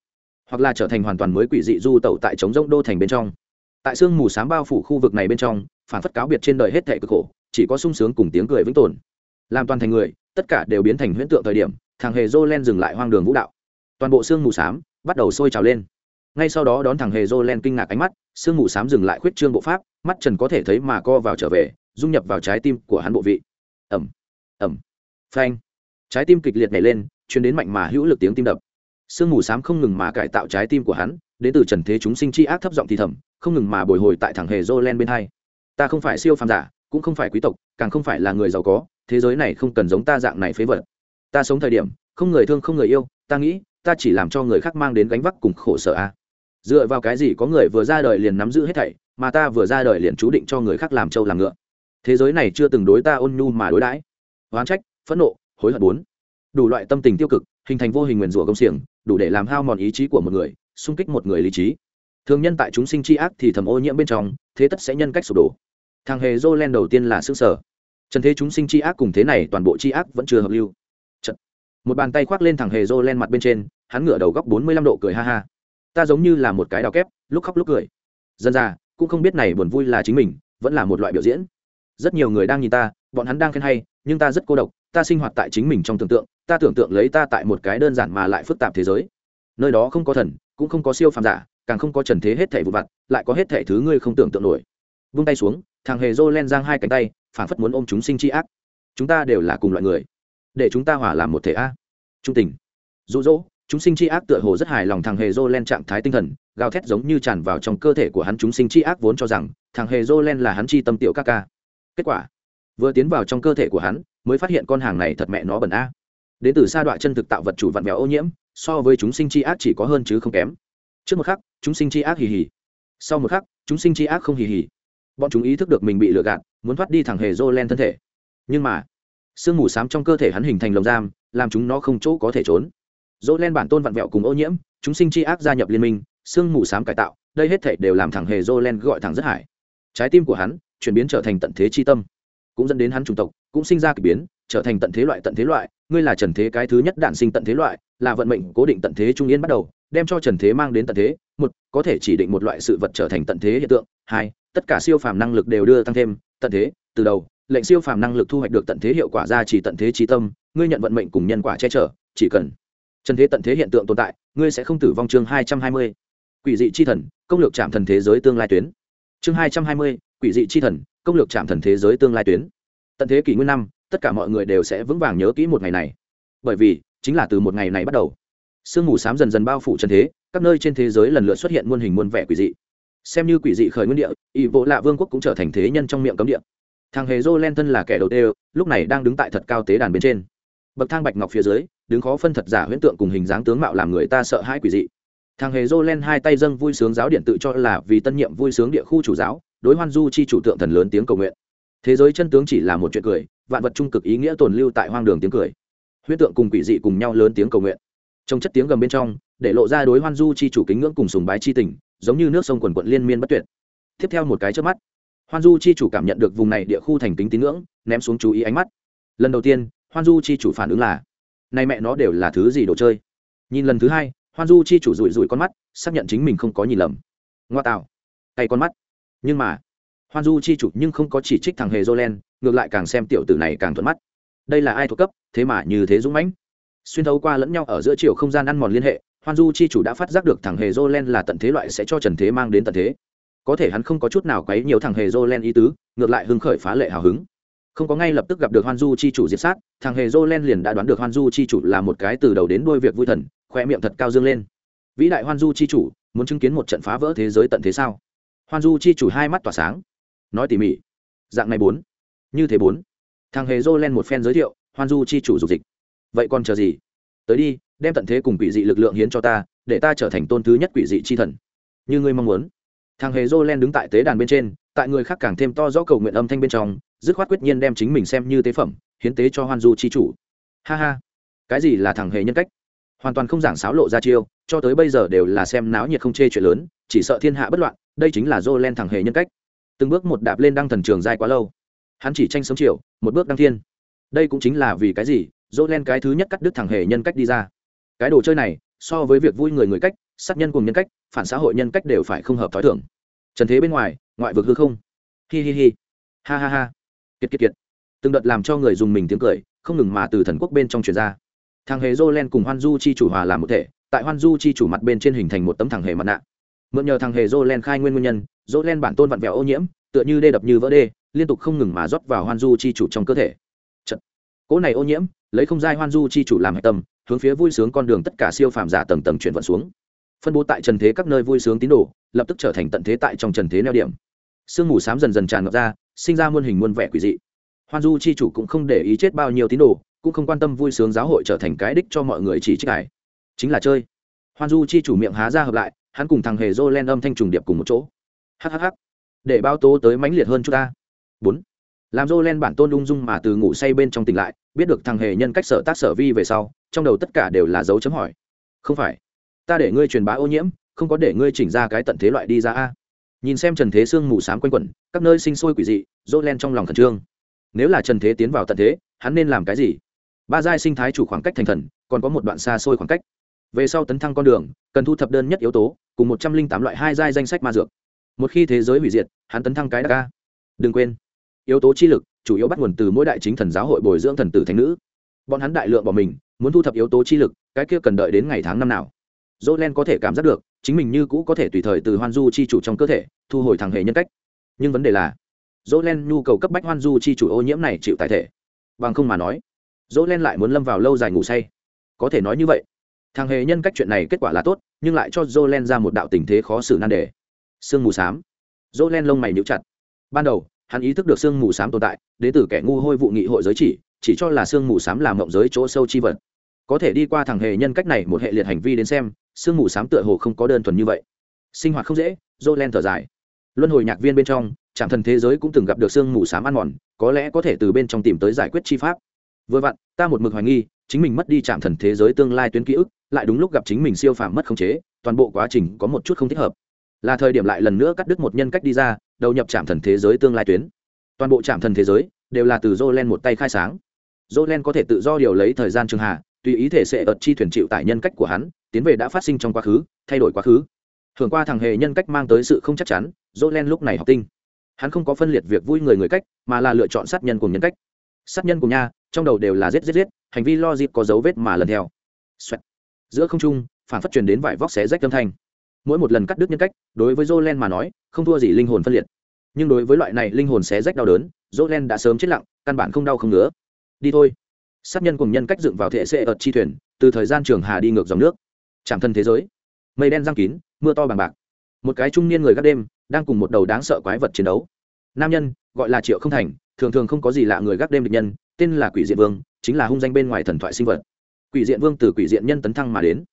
hoặc là trở thành hoàn toàn mới quỷ dị du tẩu tại trống rỗng đô thành bên trong. Tại sương mù s á m bao phủ khu vực này bên trong, phản phất cáo biệt trên đời hết thệ cực khổ, chỉ có sung sướng cùng tiếng cười vĩnh tồn. Làm toàn thành người, tất cả đều biến thành huyễn tượng thời điểm, thằng hề dô len dừng lại hoang đường vũ đạo. Toàn bộ sương mù s á m bắt đầu sôi trào lên. Ngay sau đó đón thằng hề dô len kinh ngạc ánh mắt, sương mù s á m dừng lại khuyết trương bộ pháp, mắt trần có thể thấy mà co vào trở về, dung nhập vào trái tim của hắn bộ vị. Ẩm ẩm phanh. Trái tim kịch liệt nhảy lên, truyền đến mạnh mà hữu lực tiếng tim đập sương mù s á m không ngừng mà cải tạo trái tim của hắn, đến từ trần thế chúng sinh chi ác thấp giọng thì thầm, không ngừng mà bồi hồi tại thằng hề dô len bên hai. Ta không phải siêu phàm giả, cũng không phải quý tộc, càng không phải là người giàu có, thế giới này không cần giống ta dạng này phế vật. Ta sống thời điểm, không người thương không người yêu, ta nghĩ, ta chỉ làm cho người khác mang đến gánh vác cùng khổ sở a. Dựa vào cái gì có người vừa ra đời liền nắm giữ hết thảy, mà ta vừa ra đời liền chú định cho người khác làm trâu làm ngựa? Thế giới này chưa từng đối ta ôn nhu mà đối đãi. Oán trách, phẫn nộ, hối hận bốn. Đủ loại tâm tình tiêu cực hình thành vô hình nguyền rủa công xiềng, đủ để làm hao mòn ý chí của một người, xung kích một người lý trí. Thường nhân tại chúng sinh chi ác thì thầm ô nhiễm bên trong, thế tất sẽ nhân cách sụp đổ. Thằng hề dô len đầu tiên là xương sở. Trần thế chúng sinh chi ác cùng thế này toàn bộ chi ác vẫn chưa hợp lưu. Một bàn tay khoác lên thằng hề dô len mặt bên trên, hắn ngửa đầu góc bốn mươi lăm độ cười ha ha. Ta giống như là một cái đào kép, lúc khóc lúc cười. Dân ra cũng không biết này buồn vui là chính mình, vẫn là một loại biểu diễn. Rất nhiều người đang nhìn ta, bọn hắn đang khen hay, nhưng ta rất cô độc ta sinh hoạt tại chính mình trong tưởng tượng, ta tưởng tượng lấy ta tại một cái đơn giản mà lại phức tạp thế giới. Nơi đó không có thần, cũng không có siêu phàm giả, càng không có trần thế hết thảy vụ vặt, lại có hết thảy thứ ngươi không tưởng tượng nổi. Vung tay xuống, thằng hề dô len giang hai cánh tay, phảng phất muốn ôm chúng sinh chi ác. Chúng ta đều là cùng loại người. Để chúng ta hòa làm một thể a. Trung tình. Dụ dỗ, chúng sinh chi ác tựa hồ rất hài lòng thằng hề dô len trạng thái tinh thần, gào thét giống như tràn vào trong cơ thể của hắn chúng sinh chi ác vốn cho rằng, thằng hề dô len là hắn chi tâm tiểu ca ca. Kết quả, vừa tiến vào trong cơ thể của hắn mới phát hiện con hàng này thật mẹ nó bẩn a. Đến từ sa đoạn chân thực tạo vật chủ vặn vẹo ô nhiễm, so với chúng sinh chi ác chỉ có hơn chứ không kém. Trước một khắc, chúng sinh chi ác hì hì. Sau một khắc, chúng sinh chi ác không hì hì. Bọn chúng ý thức được mình bị lừa gạt, muốn thoát đi thẳng hề dô len thân thể. Nhưng mà, sương mù s á m trong cơ thể hắn hình thành lồng giam, làm chúng nó không chỗ có thể trốn. Dô len bản tôn vặn vẹo cùng ô nhiễm, chúng sinh chi ác gia nhập liên minh, sương mù s á m cải tạo, đây hết thể đều làm thẳng hề dô len gọi thẳng rất hải trái tim của hắn chuyển biến trở thành tận thế chi tâm cũng dẫn đến hắn chủng tộc, cũng sinh ra k ỳ biến, trở thành tận thế loại, tận thế loại. Ngươi là trần thế cái thứ nhất đạn sinh tận thế loại, là vận mệnh cố định tận thế trung yên bắt đầu, đem cho trần thế mang đến tận thế. Một, có thể chỉ định một loại sự vật trở thành tận thế hiện tượng. Hai, tất cả siêu phàm năng lực đều đưa tăng thêm tận thế. Từ đầu, lệnh siêu phàm năng lực thu hoạch được tận thế hiệu quả ra chỉ tận thế trí tâm, ngươi nhận vận mệnh cùng nhân quả che chở, chỉ cần trần thế tận thế hiện tượng tồn tại, ngươi sẽ không tử vong. Chương hai trăm hai mươi, quỷ dị chi thần, công lược chạm thần thế giới tương lai tuyến. Chương hai trăm hai mươi, quỷ dị chi thần công lược chạm thần thế giới tương lai tuyến. Tận thế kỷ nguyên năm, tất cả mọi người đều sẽ vững vàng nhớ kỹ một ngày này. Bởi vì, chính là từ một ngày này bắt đầu, sương mù xám dần dần bao phủ trần thế, các nơi trên thế giới lần lượt xuất hiện muôn hình muôn vẻ quỷ dị. Xem như quỷ dị khởi nguyên địa ỵ vỗ lạ vương quốc cũng trở thành thế nhân trong miệng cấm địa. Thằng hề dô len thân là kẻ đầu tiên, lúc này đang đứng tại thật cao tế đàn bên trên. Bậc thang bạch ngọc phía dưới, đứng khó phân thật giả huyễn tượng cùng hình dáng tướng mạo làm người ta sợ hãi quỷ dị. Thằng hề dô len hai tay dâng vui sướng giáo điện tự cho là vì tân nhiệm vui sướng địa khu chủ giáo đối hoan du chi chủ tượng thần lớn tiếng cầu nguyện. Thế giới chân tướng chỉ là một chuyện cười, vạn vật trung cực ý nghĩa tồn lưu tại hoang đường tiếng cười. Huyết tượng cùng quỷ dị cùng nhau lớn tiếng cầu nguyện. Trong chất tiếng gầm bên trong, để lộ ra đối hoan du chi chủ kính ngưỡng cùng sùng bái chi tình, giống như nước sông quần quận liên miên bất tuyệt. Tiếp theo một cái trước mắt, hoan du chi chủ cảm nhận được vùng này địa khu thành kính tín ngưỡng, ném xuống chú ý ánh mắt. Lần đầu tiên, hoan du chi chủ phản ứng là nay mẹ nó đều là thứ gì đồ chơi? Nhìn lần thứ hai, hoan du chi chủ rủi rủi con mắt, xác nhận chính mình không có nhìn lầm. Ngoa tạo. Tay con mắt nhưng mà, hoan du chi chủ nhưng không có chỉ trích thằng hề jolen ngược lại càng xem tiểu tử này càng thuận mắt. Đây là ai thuộc cấp, thế mà như thế dũng mãnh. Xuyên thấu qua lẫn nhau ở giữa chiều không gian ăn mòn liên hệ, hoan du chi chủ đã phát giác được thằng hề dô len là tận thế loại sẽ cho trần thế mang đến tận thế. Có thể hắn không có chút nào quấy nhiều thằng hề dô len ý tứ, ngược lại hưng khởi phá lệ hào hứng. Không có ngay lập tức gặp được hoan du chi chủ diệt sát, thằng hề dô len liền đã đoán được hoan du chi chủ là một cái từ đầu đến đôi việc vui thần khoe miệng thật cao dương lên. Vĩ đại hoan du chi chủ, muốn chứng kiến một trận phá vỡ thế giới tận thế sao? Hoan du chi chủ hai mắt tỏa sáng. Nói tỉ mỉ. Dạng này bốn. Như thế bốn. Thằng hề dô len một phen giới thiệu, hoan du chi chủ dục dịch. Vậy còn chờ gì? Tới đi, đem tận thế cùng quỷ dị lực lượng hiến cho ta, để ta trở thành tôn thứ nhất quỷ dị chi thần. Như ngươi mong muốn. Thằng hề dô len đứng tại tế đàn bên trên, tại người khác càng thêm to rõ cầu nguyện âm thanh bên trong, dứt khoát quyết nhiên đem chính mình xem như tế phẩm, hiến tế cho hoan du chi chủ. Ha ha. Cái gì là thằng hề nhân cách? Hoàn toàn không giảng sáo lộ ra chiêu, cho tới bây giờ đều là xem náo nhiệt không chê chuyện lớn, chỉ sợ thiên hạ bất loạn, đây chính là dô len thẳng hề nhân cách. Từng bước một đạp lên đăng thần trường dài quá lâu. Hắn chỉ tranh sống chiều, một bước đăng thiên. Đây cũng chính là vì cái gì dô len cái thứ nhất cắt đứt thẳng hề nhân cách đi ra. Cái đồ chơi này, so với việc vui người người cách, sát nhân cùng nhân cách, phản xã hội nhân cách đều phải không hợp t h ó i thưởng trần thế bên ngoài, ngoại vực hư không. Hi hi hi. Ha ha ha. Kiệt kiệt kiệt. Từng đợt làm cho người dùng mình tiếng cười, không ngừng mà từ thần quốc bên trong truyền ra thằng hề dô len cùng hoan du chi chủ hòa làm một thể, tại hoan du chi chủ mặt bên trên hình thành một tấm thằng hề mặt nạ. Mượn nhờ thằng hề dô len khai nguyên nguyên nhân, dô len bản tôn vặn vẹo ô nhiễm, tựa như đê đập như vỡ đê, liên tục không ngừng mà rót vào hoan du chi chủ trong cơ thể. Trận. cỗ này ô nhiễm, lấy không giai hoan du chi chủ làm hạch tâm, hướng phía vui sướng con đường tất cả siêu phàm giả tầng tầng chuyển vận xuống. Phân bố tại trần thế các nơi vui sướng tín đồ, lập tức trở thành tận thế tại trong trần thế neo điểm. Sương mù xám dần dần tràn ngập ra, sinh ra muôn hình muôn vẻ quỷ dị. Hoan du chi chủ cũng không để ý chết bao nhiêu tín đồ cũng không quan tâm vui sướng giáo hội trở thành cái đích cho mọi người chỉ trích ải chính là chơi. Hoan du chi chủ miệng há ra hợp lại, hắn cùng thằng hề dô len âm thanh trùng điệp cùng một chỗ. Hhh để bao tố tới mãnh liệt hơn chúng ta. Bốn. Làm dô len bản tôn ung dung mà từ ngủ say bên trong tỉnh lại, biết được thằng hề nhân cách sở tác sở vi về sau, trong đầu tất cả đều là dấu chấm hỏi. Không phải. Ta để ngươi truyền bá ô nhiễm, không có để ngươi chỉnh ra cái tận thế loại đi ra a. Nhìn xem trần thế sương mù s á m quanh quẩn, các nơi sinh sôi quỷ dị dỗ len trong lòng khẩn trương. Nếu là trần thế tiến vào tận thế, hắn nên làm cái gì? Ba giai sinh thái chủ khoảng cách thành thần, còn có một đoạn xa xôi khoảng cách. Về sau tấn thăng con đường, cần thu thập đơn nhất yếu tố, cùng một trăm linh tám loại hai giai danh sách ma dược. Một khi thế giới hủy diệt, hắn tấn thăng cái đa ca. Đừng quên, yếu tố chi lực, chủ yếu bắt nguồn từ mỗi đại chính thần giáo hội bồi dưỡng thần tử thành nữ. Bọn hắn đại lượng bỏ mình, muốn thu thập yếu tố chi lực, cái kia cần đợi đến ngày tháng năm nào. Dỗ len có thể cảm giác được, chính mình như cũ có thể tùy thời từ hoan du chi chủ trong cơ thể, thu hồi thằng hệ nhân cách. Nhưng vấn đề là dỗ len nhu cầu cấp bách hoan du chi chủ ô nhiễm này chịu tài thể. Bằng không mà nói dỗ len lại muốn lâm vào lâu dài ngủ say. Có thể nói như vậy. Thằng hề nhân cách chuyện này kết quả là tốt, nhưng lại cho dỗ len ra một đạo tình thế khó xử nan đề. Sương mù s á m dỗ len lông mày níu chặt. Ban đầu, hắn ý thức được sương mù s á m tồn tại, đến từ kẻ ngu hôi vụ nghị hội giới chỉ chỉ cho là sương mù s á m làm mộng giới chỗ sâu chi vật. Có thể đi qua thằng hề nhân cách này một hệ liệt hành vi đến xem, sương mù s á m tựa hồ không có đơn thuần như vậy. Sinh hoạt không dễ, dỗ len thở dài. Luân hồi nhạc viên bên trong, trạm thần thế giới cũng từng gặp được sương mù s á m ăn mòn, có lẽ có thể từ bên trong tìm tới giải quyết chi pháp vừa vặn ta một mực hoài nghi chính mình mất đi trạm thần thế giới tương lai tuyến ký ức lại đúng lúc gặp chính mình siêu phàm mất khống chế toàn bộ quá trình có một chút không thích hợp là thời điểm lại lần nữa cắt đứt một nhân cách đi ra đầu nhập trạm thần thế giới tương lai tuyến toàn bộ trạm thần thế giới đều là từ Jolen một tay khai sáng. Jolen có thể tự do điều lấy thời gian trường hạ, tùy ý thể sẽ ợt chi thuyền chịu tại nhân cách của hắn, tiến về đã phát sinh trong quá khứ, thay đổi quá khứ. Thường qua thằng hề nhân cách mang tới sự không chắc chắn, Jolen lúc này học tinh. Hắn không có phân liệt việc vui người người cách, mà là lựa chọn sát nhân cùng nhân cách. Sát nhân cùng nha, trong đầu đều là rết rết rết hành vi lo dịp có dấu vết mà lần theo. Xoẹt. Giữa không trung, phản phát truyền đến vải vóc xé rách âm thanh. Mỗi một lần cắt đứt nhân cách, đối với Jolen mà nói, không thua gì linh hồn phân liệt. Nhưng đối với loại này linh hồn xé rách đau đớn, Jolen đã sớm chết lặng, căn bản không đau không ngứa. Đi thôi. Sát nhân cùng nhân cách dựng vào thể xệ ợt chi thuyền, từ thời gian trường hà đi ngược dòng nước. Chạm thân thế giới. Mây đen giang kín, mưa to bằng bạc. Một cái trung niên người gác đêm, đang cùng một đầu đáng sợ quái vật chiến đấu. Nam nhân, gọi là Triệu Không Thành, thường thường không có gì lạ người gác đêm địch nhân, tên là Quỷ Diện Vương, chính là hung danh bên ngoài thần thoại sinh vật. Quỷ Diện Vương từ Quỷ Diện nhân tấn thăng mà đến.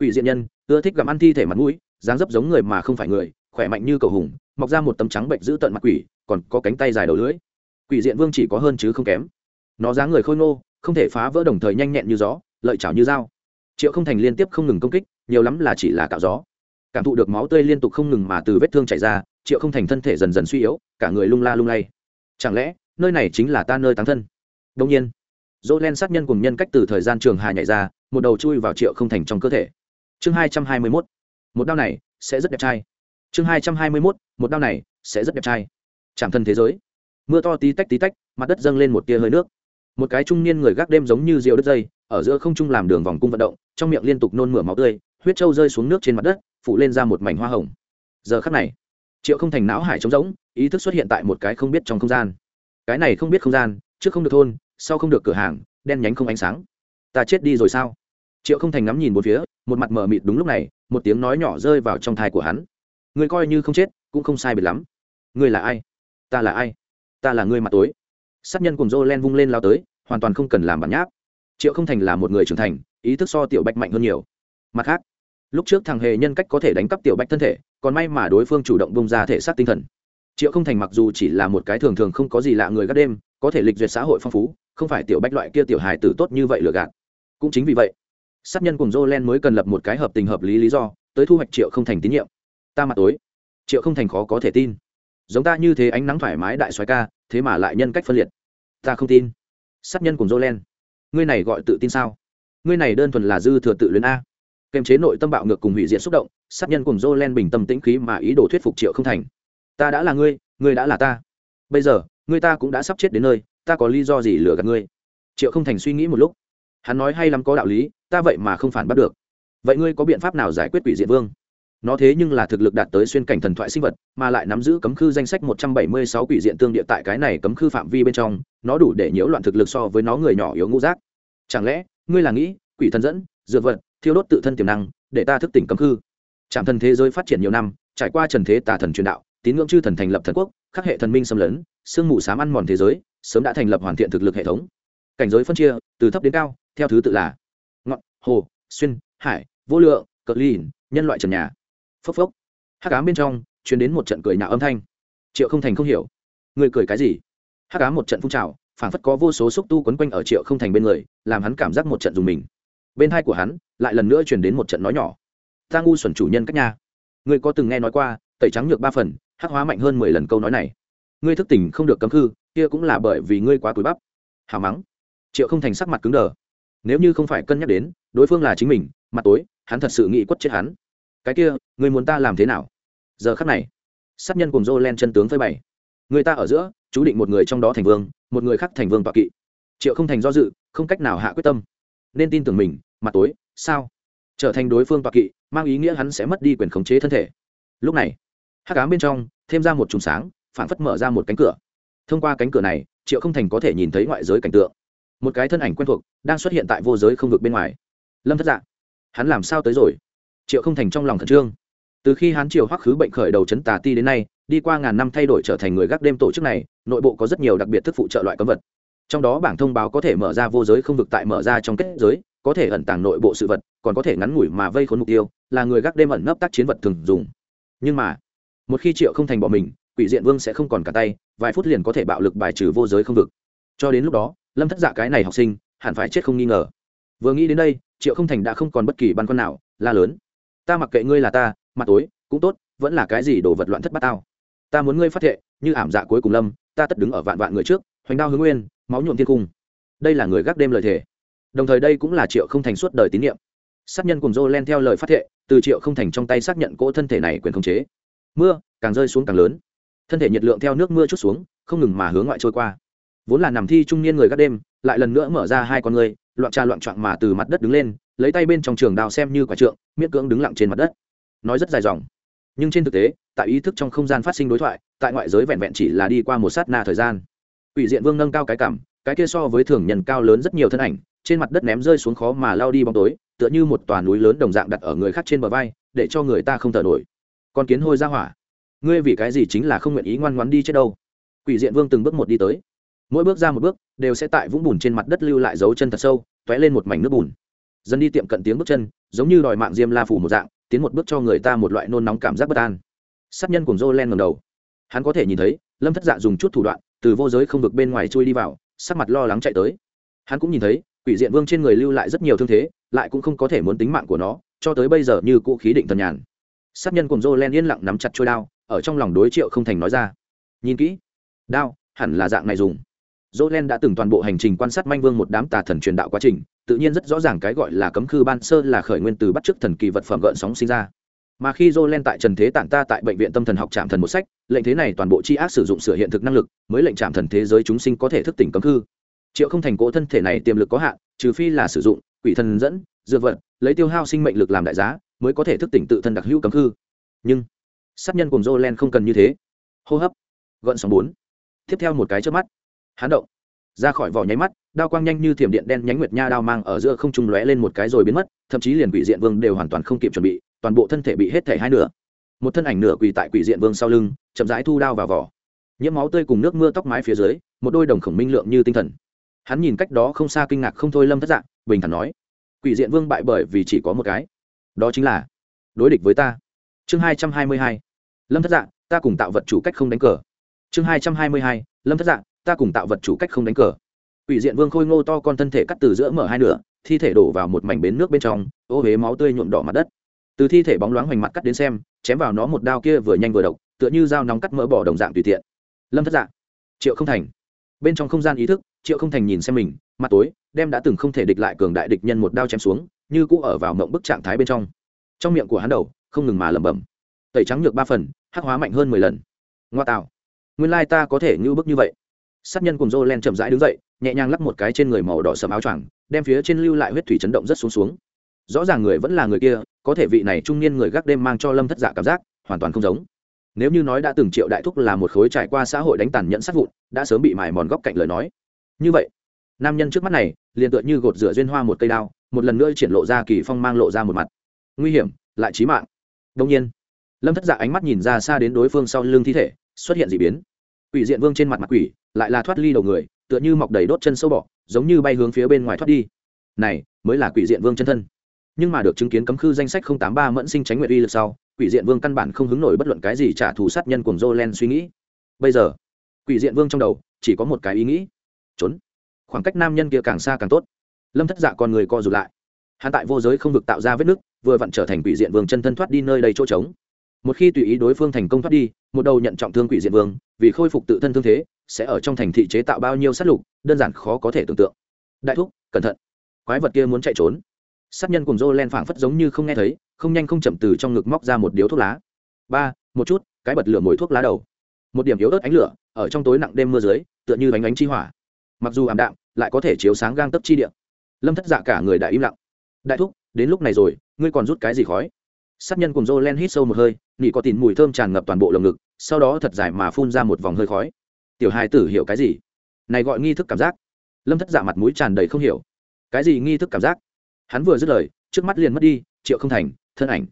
Quỷ Diện nhân, ưa thích gặm ăn thi thể mặt mũi, dáng dấp giống người mà không phải người, khỏe mạnh như cầu hùng, mọc ra một tấm trắng bệnh giữ tận mặt quỷ, còn có cánh tay dài đầu lưỡi quỷ diện vương chỉ có hơn chứ không kém nó dáng người khôi ngô không thể phá vỡ đồng thời nhanh nhẹn như gió lợi chảo như dao triệu không thành liên tiếp không ngừng công kích nhiều lắm là chỉ là cạo gió cảm thụ được máu tươi liên tục không ngừng mà từ vết thương chảy ra triệu không thành thân thể dần dần suy yếu, cả người lung la lung lay. Chẳng lẽ, nơi này chính là ta nơi táng thân? Đông nhiên. Dỗ len sát nhân cùng nhân cách từ thời gian trường hà nhảy ra, một đầu chui vào triệu không thành trong cơ thể. Chương hai trăm hai mươi mốt. Một đao này sẽ rất đẹp trai. Chương hai trăm hai mươi mốt. Một đao này sẽ rất đẹp trai. Chạm thân thế giới. Mưa to tí tách tí tách, mặt đất dâng lên một tia hơi nước. Một cái trung niên người gác đêm giống như rượu đất dây, ở giữa không trung làm đường vòng cung vận động, trong miệng liên tục nôn mửa máu tươi, huyết trâu rơi xuống nước trên mặt đất, phủ lên ra một mảnh hoa hồng. Giờ khắc này triệu không thành não hải trống rỗng, ý thức xuất hiện tại một cái không biết trong không gian. Cái này không biết không gian, trước không được thôn, sau không được cửa hàng, đen nhánh không ánh sáng. Ta chết đi rồi sao? Triệu không thành ngắm nhìn một phía, một mặt mờ mịt đúng lúc này, một tiếng nói nhỏ rơi vào trong thai của hắn. Người coi như không chết, cũng không sai biệt lắm. Người là ai? Ta là ai? Ta là người mặt tối. Sát nhân cùng dô len vung lên lao tới, hoàn toàn không cần làm bản nháp. Triệu không thành là một người trưởng thành, ý thức so tiểu bạch mạnh hơn nhiều. Mặt khác, lúc trước thằng hề nhân cách có thể đánh cắp tiểu bạch thân thể còn may mà đối phương chủ động bông ra thể xác tinh thần. Triệu không thành mặc dù chỉ là một cái thường thường không có gì lạ người gác đêm, có thể lịch duyệt xã hội phong phú, không phải tiểu bách loại kia tiểu hài tử tốt như vậy lừa gạt. Cũng chính vì vậy, sát nhân cùng jolen mới cần lập một cái hợp tình hợp lý lý do, tới thu hoạch triệu không thành tín nhiệm. Ta mặt tối. Triệu không thành khó có thể tin. Giống ta như thế ánh nắng thoải mái đại xoái ca, thế mà lại nhân cách phân liệt. Ta không tin. Sát nhân cùng jolen ngươi này gọi tự tin sao? Ngươi này đơn thuần là dư thừa tự luyến a. Kềm chế nội tâm bạo ngược cùng hủy diện xúc động sát nhân cùng dô len bình tâm tĩnh khí mà ý đồ thuyết phục triệu không thành. Ta đã là ngươi ngươi đã là ta. Bây giờ, ngươi ta cũng đã sắp chết đến nơi, ta có lý do gì lừa gạt ngươi? Triệu không thành suy nghĩ một lúc. Hắn nói hay lắm có đạo lý, ta vậy mà không phản bắt được. Vậy ngươi có biện pháp nào giải quyết quỷ diện vương? Nó thế nhưng là thực lực đạt tới xuyên cảnh thần thoại sinh vật, mà lại nắm giữ cấm khư danh sách một trăm bảy mươi sáu quỷ diện tương địa tại cái này cấm khư phạm vi bên trong, nó đủ để nhiễu loạn thực lực so với nó người nhỏ yếu ngũ giác. Chẳng lẽ, ngươi là nghĩ, quỷ thần dẫn, dược vật, thiêu đốt tự thân tiềm năng, để ta thức tỉnh cấm khư? Trạm thần thế giới phát triển nhiều năm, trải qua trần thế tà thần truyền đạo, tín ngưỡng chư thần thành lập thần quốc, khắc hệ thần minh xâm lấn, sương mù sám ăn mòn thế giới, sớm đã thành lập hoàn thiện thực lực hệ thống. Cảnh giới phân chia, từ thấp đến cao, theo thứ tự là ngọn, hồ, xuyên, hải, vô lượng cờ ly nhân loại trần nhà. Phốc phốc. Hát cám bên trong chuyển đến một trận cười nhạo âm thanh. Triệu không thành không hiểu. Người cười cái gì? Hát cám một trận phun trào phản phất có vô số xúc tu quấn quanh ở triệu không thành bên người, làm hắn cảm giác một trận dùng mình. Bên hai của hắn, lại lần nữa chuyển đến một trận nói nhỏ ta ngu xuẩn chủ nhân cách nhà ngươi có từng nghe nói qua, tẩy trắng nhược ba phần, hắc hóa mạnh hơn mười lần câu nói này. Ngươi thức tỉnh không được cấm khư, kia cũng là bởi vì ngươi quá cúi bắp. Hào mắng. Triệu không thành sắc mặt cứng đờ. Nếu như không phải cân nhắc đến, đối phương là chính mình, mặt tối, hắn thật sự nghĩ quất chết hắn. Cái kia, ngươi muốn ta làm thế nào? Giờ khắc này, sát nhân cùng dô len chân tướng phơi bày. Người ta ở giữa, chú định một người trong đó thành vương, một người khác thành vương tọa kỵ. Triệu không thành do dự, không cách nào hạ quyết tâm. Nên tin tưởng mình, mặt tối, sao? Trở thành đối phương bạc kỵ, mang ý nghĩa hắn sẽ mất đi quyền khống chế thân thể. Lúc này, hắc ám bên trong, thêm ra một chùm sáng phản phất mở ra một cánh cửa. Thông qua cánh cửa này, triệu không thành có thể nhìn thấy ngoại giới cảnh tượng. Một cái thân ảnh quen thuộc đang xuất hiện tại vô giới không vực bên ngoài. Lâm thất dạ hắn làm sao tới rồi? Triệu không thành trong lòng khẩn trương. Từ khi hắn triều hoắc khứ bệnh khởi đầu chấn tà ti đến nay, đi qua ngàn năm thay đổi trở thành người gác đêm tổ chức này, nội bộ có rất nhiều đặc biệt thức phụ trợ loại cấm vật. Trong đó bảng thông báo có thể mở ra vô giới không vực tại mở ra trong kết giới, có thể ẩn tàng nội bộ sự vật còn có thể ngắn ngủi mà vây khốn mục tiêu, là người gác đêm ẩn nấp tác chiến vật thường dùng. Nhưng mà, một khi triệu không thành bỏ mình, quỷ diện vương sẽ không còn cả tay, vài phút liền có thể bạo lực bài trừ vô giới không vực. Cho đến lúc đó, lâm thất dạ cái này học sinh, hẳn phải chết không nghi ngờ. Vừa nghĩ đến đây, triệu không thành đã không còn bất kỳ băn khoăn nào, la lớn. Ta mặc kệ ngươi là ta, mặt tối, cũng tốt, vẫn là cái gì đồ vật loạn thất bát tao. Ta muốn ngươi phát thệ, như ảm dạ cuối cùng lâm, ta tất đứng ở vạn vạn người trước, hoành đao hướng nguyên, máu nhuộm thiên cung. Đây là người gác đêm lời thề. Đồng thời đây cũng là triệu không thành suốt đời tín nhiệm sát nhân cùng dô len theo lời phát thệ, từ triệu không thành trong tay xác nhận cỗ thân thể này quyền khống chế. Mưa, càng rơi xuống càng lớn. Thân thể nhiệt lượng theo nước mưa chút xuống, không ngừng mà hướng ngoại trôi qua. Vốn là nằm thi trung niên người gác đêm, lại lần nữa mở ra hai con người, loạn trà loạn trọn mà từ mặt đất đứng lên, lấy tay bên trong trường đào xem như quả trượng, miễn cưỡng đứng lặng trên mặt đất. Nói rất dài dòng. Nhưng trên thực tế, tại ý thức trong không gian phát sinh đối thoại, tại ngoại giới vẹn vẹn chỉ là đi qua một sát na thời gian. Ủy diện vương nâng cao cái cảm, cái kia so với thường nhân cao lớn rất nhiều thân ảnh trên mặt đất ném rơi xuống khó mà lao đi bóng tối, tựa như một tòa núi lớn đồng dạng đặt ở người khác trên bờ vai, để cho người ta không thở nổi. Con kiến hôi ra hỏa. Ngươi vì cái gì chính là không nguyện ý ngoan ngoãn đi chết đâu? Quỷ diện vương từng bước một đi tới. Mỗi bước ra một bước, đều sẽ tại vũng bùn trên mặt đất lưu lại dấu chân thật sâu t ó é lên một mảnh nước bùn. Dần đi tiệm cận tiếng bước chân, giống như đòi mạng diêm la phủ một dạng, tiến một bước cho người ta một loại nôn nóng cảm giác bất an. Sát nhân cùng dô len ngầm đầu. Hắn có thể nhìn thấy, lâm thất dạ dùng chút thủ đoạn, từ vô giới không vực bên ngoài chui đi vào, sắc mặt lo lắng chạy tới. Hắn cũng nhìn thấy quỷ diện vương trên người lưu lại rất nhiều thương thế, lại cũng không có thể muốn tính mạng của nó, cho tới bây giờ như cũ khí định thần nhàn. Sát nhân cùng dô len yên lặng nắm chặt trôi đao, ở trong lòng đối triệu không thành nói ra. Nhìn kỹ, đao, hẳn là dạng này dùng. Dô len đã từng toàn bộ hành trình quan sát manh vương một đám tà thần truyền đạo quá trình, tự nhiên rất rõ ràng cái gọi là cấm khư ban sơ là khởi nguyên từ bắt chước thần kỳ vật phẩm gợn sóng sinh ra. Mà khi dô len tại trần thế tản ta tại bệnh viện tâm thần học trạm thần một sách, lệnh thế này toàn bộ c h i ác sử dụng sửa hiện thực năng lực, mới lệnh trạm thần thế giới chúng sinh có thể thức tỉnh cấm khư triệu không thành cố thân thể này tiềm lực có hạn, trừ phi là sử dụng quỷ thần dẫn, dược vật, lấy tiêu hao sinh mệnh lực làm đại giá, mới có thể thức tỉnh tự thân đặc hữu cấm khư nhưng, sát nhân cùng dô len không cần như thế. Hô hấp gợn sóng bốn. Tiếp theo một cái trước mắt. Hán động. Ra khỏi vỏ nháy mắt, đao quang nhanh như thiểm điện đen nhánh nguyệt nha đao mang ở giữa không trung lóe lên một cái rồi biến mất, thậm chí liền quỷ diện vương đều hoàn toàn không kịp chuẩn bị, toàn bộ thân thể bị hết thể hai nửa. Một thân ảnh nửa quỳ tại quỷ diện vương sau lưng, chậm rãi thu đao vào vỏ. Nhiễm máu tươi cùng nước mưa tóc mái phía dưới, một đôi đồng khổng minh lượng như tinh thần hắn nhìn cách đó không xa kinh ngạc không thôi lâm thất dạng, bình thản nói, quỷ diện vương bại bởi vì chỉ có một cái. Đó chính là đối địch với ta. Chương hai trăm hai mươi hai, lâm thất dạng, ta cùng tạo vật chủ cách không đánh cờ. Chương hai trăm hai mươi hai, lâm thất dạng, ta cùng tạo vật chủ cách không đánh cờ. Quỷ diện vương khôi ngô to con thân thể cắt từ giữa mở hai nửa, thi thể đổ vào một mảnh bến nước bên trong, ô huế máu tươi nhuộm đỏ mặt đất. Từ thi thể bóng loáng hoành mặt cắt đến xem, chém vào nó một đao kia vừa nhanh vừa độc, tựa như dao nóng cắt mỡ bỏ đồng dạng tùy tiện. Lâm thất dạng, triệu không thành. Bên trong không gian ý thức triệu không thành nhìn xem mình, mặt tối, đem đã từng không thể địch lại cường đại địch nhân một đao chém xuống, như cũ ở vào mộng bức trạng thái bên trong. Trong miệng của hắn đầu, không ngừng mà lẩm bẩm. Tẩy trắng nhược ba phần, hắc hóa mạnh hơn mười lần. Ngoa tạo. Nguyên lai ta có thể như bức như vậy. Sát nhân cùng dô len chậm rãi đứng dậy, nhẹ nhàng lắp một cái trên người màu đỏ sầm áo choàng, đem phía trên lưu lại huyết thủy chấn động rất xuống xuống. Rõ ràng người vẫn là người kia, có thể vị này trung niên người gác đêm mang cho lâm thất giả cảm giác, hoàn toàn không giống. Nếu như nói đã từng triệu đại thúc là một khối trải qua xã hội đánh tàn nhẫn sát vụn, đã sớm bị mài mòn góc cạnh lời nói như vậy, nam nhân trước mắt này liền tựa như gột rửa duyên hoa một cây đao, một lần nữa triển lộ ra kỳ phong mang lộ ra một mặt. Nguy hiểm, lại trí mạng. Đông nhiên, lâm thất dạ ánh mắt nhìn ra xa đến đối phương sau lưng thi thể, xuất hiện d ị biến. Quỷ diện vương trên mặt mặt quỷ, lại là thoát ly đầu người, tựa như mọc đầy đốt chân sâu bọ, giống như bay hướng phía bên ngoài thoát đi. Này, mới là quỷ diện vương chân thân. Nhưng mà được chứng kiến cấm khư danh sách không tám ba mẫn sinh tránh nguyện uy lực sau, quỷ diện vương căn bản không hứng nổi bất luận cái gì trả thù sát nhân cùng jolen suy nghĩ. Bây giờ, quỷ diện vương trong đầu chỉ có một cái ý nghĩ trốn. Khoảng cách nam nhân kia càng xa càng tốt. Lâm thất dạ con người co rụt lại. Hắn tại vô giới không vực tạo ra vết nứt vừa vặn trở thành quỷ diện vương chân thân thoát đi nơi đầy chỗ trống. Một khi tùy ý đối phương thành công thoát đi, một đầu nhận trọng thương quỷ diện vương, vì khôi phục tự thân thương thế, sẽ ở trong thành thị chế tạo bao nhiêu sát lục, đơn giản khó có thể tưởng tượng. Đại thúc, cẩn thận. Quái vật kia muốn chạy trốn. Sát nhân cùng dô len phảng phất giống như không nghe thấy, không nhanh không chậm từ trong ngực móc ra một điếu thuốc lá. Ba, một chút, cái bật lửa mồi thuốc lá đầu. Một điểm yếu ớt ánh lửa, ở trong tối nặng đêm mưa dưới, tựa như bánh bánh chi hỏa mặc dù ảm đạm, lại có thể chiếu sáng gang tấp chi điện lâm thất dạ cả người đã im lặng. Đại thúc, đến lúc này rồi, ngươi còn rút cái gì khói? Sát nhân cùng dô len hít sâu một hơi nị có tìm mùi thơm tràn ngập toàn bộ lồng ngực, sau đó thật dài mà phun ra một vòng hơi khói. Tiểu hai tử hiểu cái gì? Này gọi nghi thức cảm giác. Lâm thất dạ mặt mũi tràn đầy không hiểu. Cái gì nghi thức cảm giác? Hắn vừa dứt lời, trước mắt liền mất đi, triệu không thành, thân ảnh.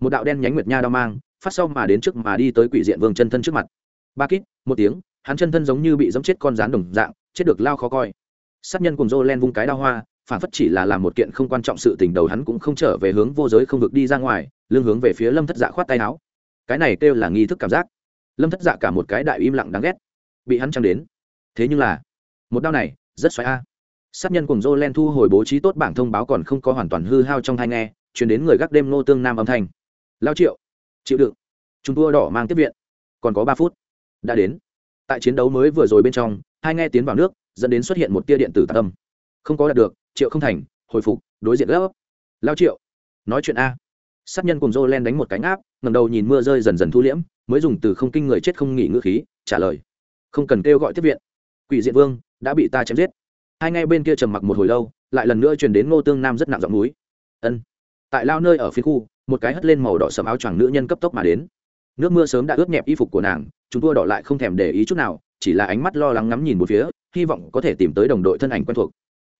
Một đạo đen nhánh nguyệt nha đao mang, phát sau mà đến trước mà đi tới quỷ diện vương chân thân trước mặt. Ba kít, một tiếng, hắn chân thân giống như bị giẫm chết con rán đồng dạng chết được lao khó coi. Sát nhân cùng dô len vung cái đao hoa, phản phất chỉ là làm một kiện không quan trọng sự tình đầu hắn cũng không trở về hướng vô giới không vực đi ra ngoài, lưng hướng về phía lâm thất dạ khoát tay áo. Cái này kêu là nghi thức cảm giác. Lâm thất dạ cả một cái đại im lặng đáng ghét. Bị hắn trăng đến? Thế nhưng là, một đao này, rất xoáy a. Sát nhân cùng dô len thu hồi bố trí tốt bảng thông báo còn không có hoàn toàn hư hao trong thai nghe chuyển đến người gác đêm nô tương nam âm thanh. Lao triệu, chịu đựng. Chúng tua đỏ mang tiếp viện. Còn có ba phút, đã đến. Tại chiến đấu mới vừa rồi bên trong hai nghe tiến vào nước, dẫn đến xuất hiện một tia điện tử tạc âm. Không có đạt được, triệu không thành, hồi phục, đối diện gấp. Lao triệu, nói chuyện a. Sát nhân cùng dô len đánh một cánh áp ngầm đầu nhìn mưa rơi dần dần thu liễm, mới dùng từ không kinh người chết không nghỉ ngữ khí, trả lời. Không cần kêu gọi tiếp viện. Quỷ diện vương, đã bị ta chém giết. Hai ngay bên kia trầm mặc một hồi lâu, lại lần nữa truyền đến ngô tương nam rất nặng giọng núi. Ân. Tại lao nơi ở phía khu, một cái hất lên màu đỏ sầm áo choàng nữ nhân cấp tốc mà đến. Nước mưa sớm đã ướt nhẹp y phục của nàng, chúng tôi đỏ lại không thèm để ý chút nào chỉ là ánh mắt lo lắng ngắm nhìn một phía, hy vọng có thể tìm tới đồng đội thân ảnh quen thuộc.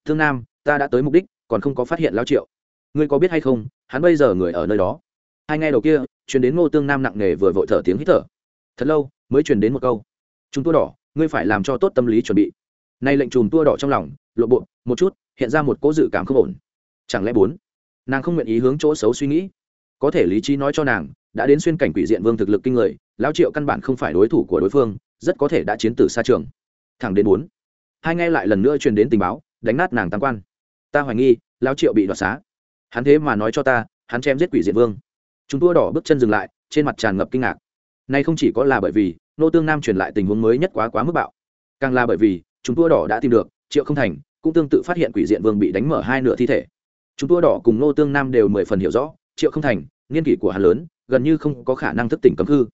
Thương nam, ta đã tới mục đích, còn không có phát hiện lao triệu. Ngươi có biết hay không, hắn bây giờ người ở nơi đó. Hai ngay đầu kia chuyển đến ngô tương nam nặng nề vừa vội thở tiếng hít thở. Thật lâu, mới chuyển đến một câu. Chúng tôi đỏ, ngươi phải làm cho tốt tâm lý chuẩn bị. Nay lệnh chùm tua đỏ trong lòng, lộ bộ, một chút, hiện ra một cố dự cảm không ổn. Chẳng lẽ bốn? Nàng không nguyện ý hướng chỗ xấu suy nghĩ. Có thể lý trí nói cho nàng, đã đến xuyên cảnh quỷ diện vương thực lực kinh người lão triệu căn bản không phải đối thủ của đối phương rất có thể đã chiến từ xa trường. Thẳng đến bốn. Hai nghe lại lần nữa truyền đến tình báo, đánh nát nàng tam quan. Ta hoài nghi lão triệu bị đoạt xá. Hắn thế mà nói cho ta, hắn chém giết quỷ diện vương. Chúng tua đỏ bước chân dừng lại, trên mặt tràn ngập kinh ngạc. Nay không chỉ có là bởi vì, nô tương nam truyền lại tình huống mới nhất quá quá mức bạo. Càng là bởi vì, chúng tua đỏ đã tìm được, triệu không thành cũng tương tự phát hiện quỷ diện vương bị đánh mở hai nửa thi thể. Chúng tua đỏ cùng nô tương nam đều mười phần hiểu rõ, triệu không thành, nghiên kỷ của hắn lớn, gần như không có khả năng thức tỉnh cấm hư.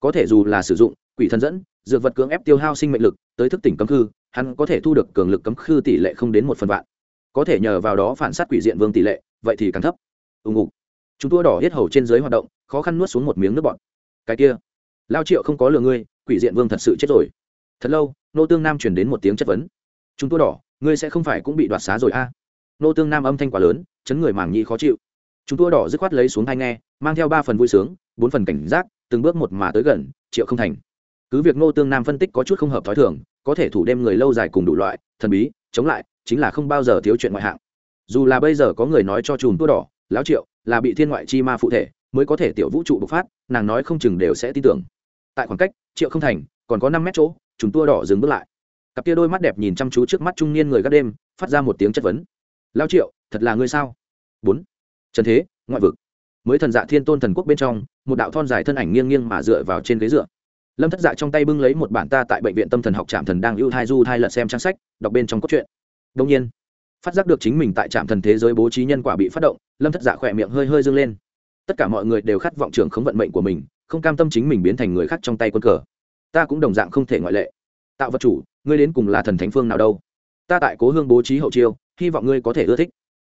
Có thể dù là sử dụng, quỷ thần dẫn dược vật cưỡng ép tiêu hao sinh mệnh lực tới thức tỉnh cấm khư, hắn có thể thu được cường lực cấm khư tỷ lệ không đến một phần vạn. Có thể nhờ vào đó phản sát quỷ diện vương tỷ lệ vậy thì càng thấp. Ùng ục. Chúng tua đỏ hết hầu trên dưới hoạt động khó khăn nuốt xuống một miếng nước bọt. Cái kia lao triệu không có lừa ngươi quỷ diện vương thật sự chết rồi. Thật lâu nô tương nam truyền đến một tiếng chất vấn. Chúng tua đỏ ngươi sẽ không phải cũng bị đoạt xá rồi a? À? nô tương nam âm thanh quá lớn chấn người mảng nhị khó chịu. Chúng tua đỏ dứt khoát lấy xuống hai nghe mang theo ba phần vui sướng bốn phần cảnh giác từng bước một mà tới gần triệu không thành cứ việc nô tương nam phân tích có chút không hợp t h ó i thường, có thể thủ đem người lâu dài cùng đủ loại, thần bí, chống lại, chính là không bao giờ thiếu chuyện ngoại hạng. Dù là bây giờ có người nói cho chùm tua đỏ, lão triệu, là bị thiên ngoại chi ma phụ thể, mới có thể tiểu vũ trụ bộc phát, nàng nói không chừng đều sẽ tin tưởng. Tại khoảng cách, triệu không thành, còn có năm mét chỗ chúng tua đỏ dừng bước lại. Cặp kia đôi mắt đẹp nhìn chăm chú trước mắt trung niên người gác đêm, phát ra một tiếng chất vấn. Lao triệu, thật là ngươi sao? Bốn. Trần thế, ngoại vực. Mới thần dạ thiên tôn thần quốc bên trong, một đạo thon dài thân ảnh nghiêng nghiêng mà dựa vào trên ghế dựa lâm thất dạ trong tay bưng lấy một bản ta tại bệnh viện tâm thần học trạm thần đang ưu thai du thai lật xem trang sách, đọc bên trong cốt truyện. Đông nhiên, phát giác được chính mình tại trạm thần thế giới bố trí nhân quả bị phát động, lâm thất dạ khỏe miệng hơi hơi dâng lên. Tất cả mọi người đều khát vọng trưởng khống vận mệnh của mình, không cam tâm chính mình biến thành người khác trong tay quân cờ. Ta cũng đồng dạng không thể ngoại lệ. Tạo vật chủ, ngươi đến cùng là thần thánh phương nào đâu? Ta tại cố hương bố trí hậu chiêu, hy vọng ngươi có thể ưa thích.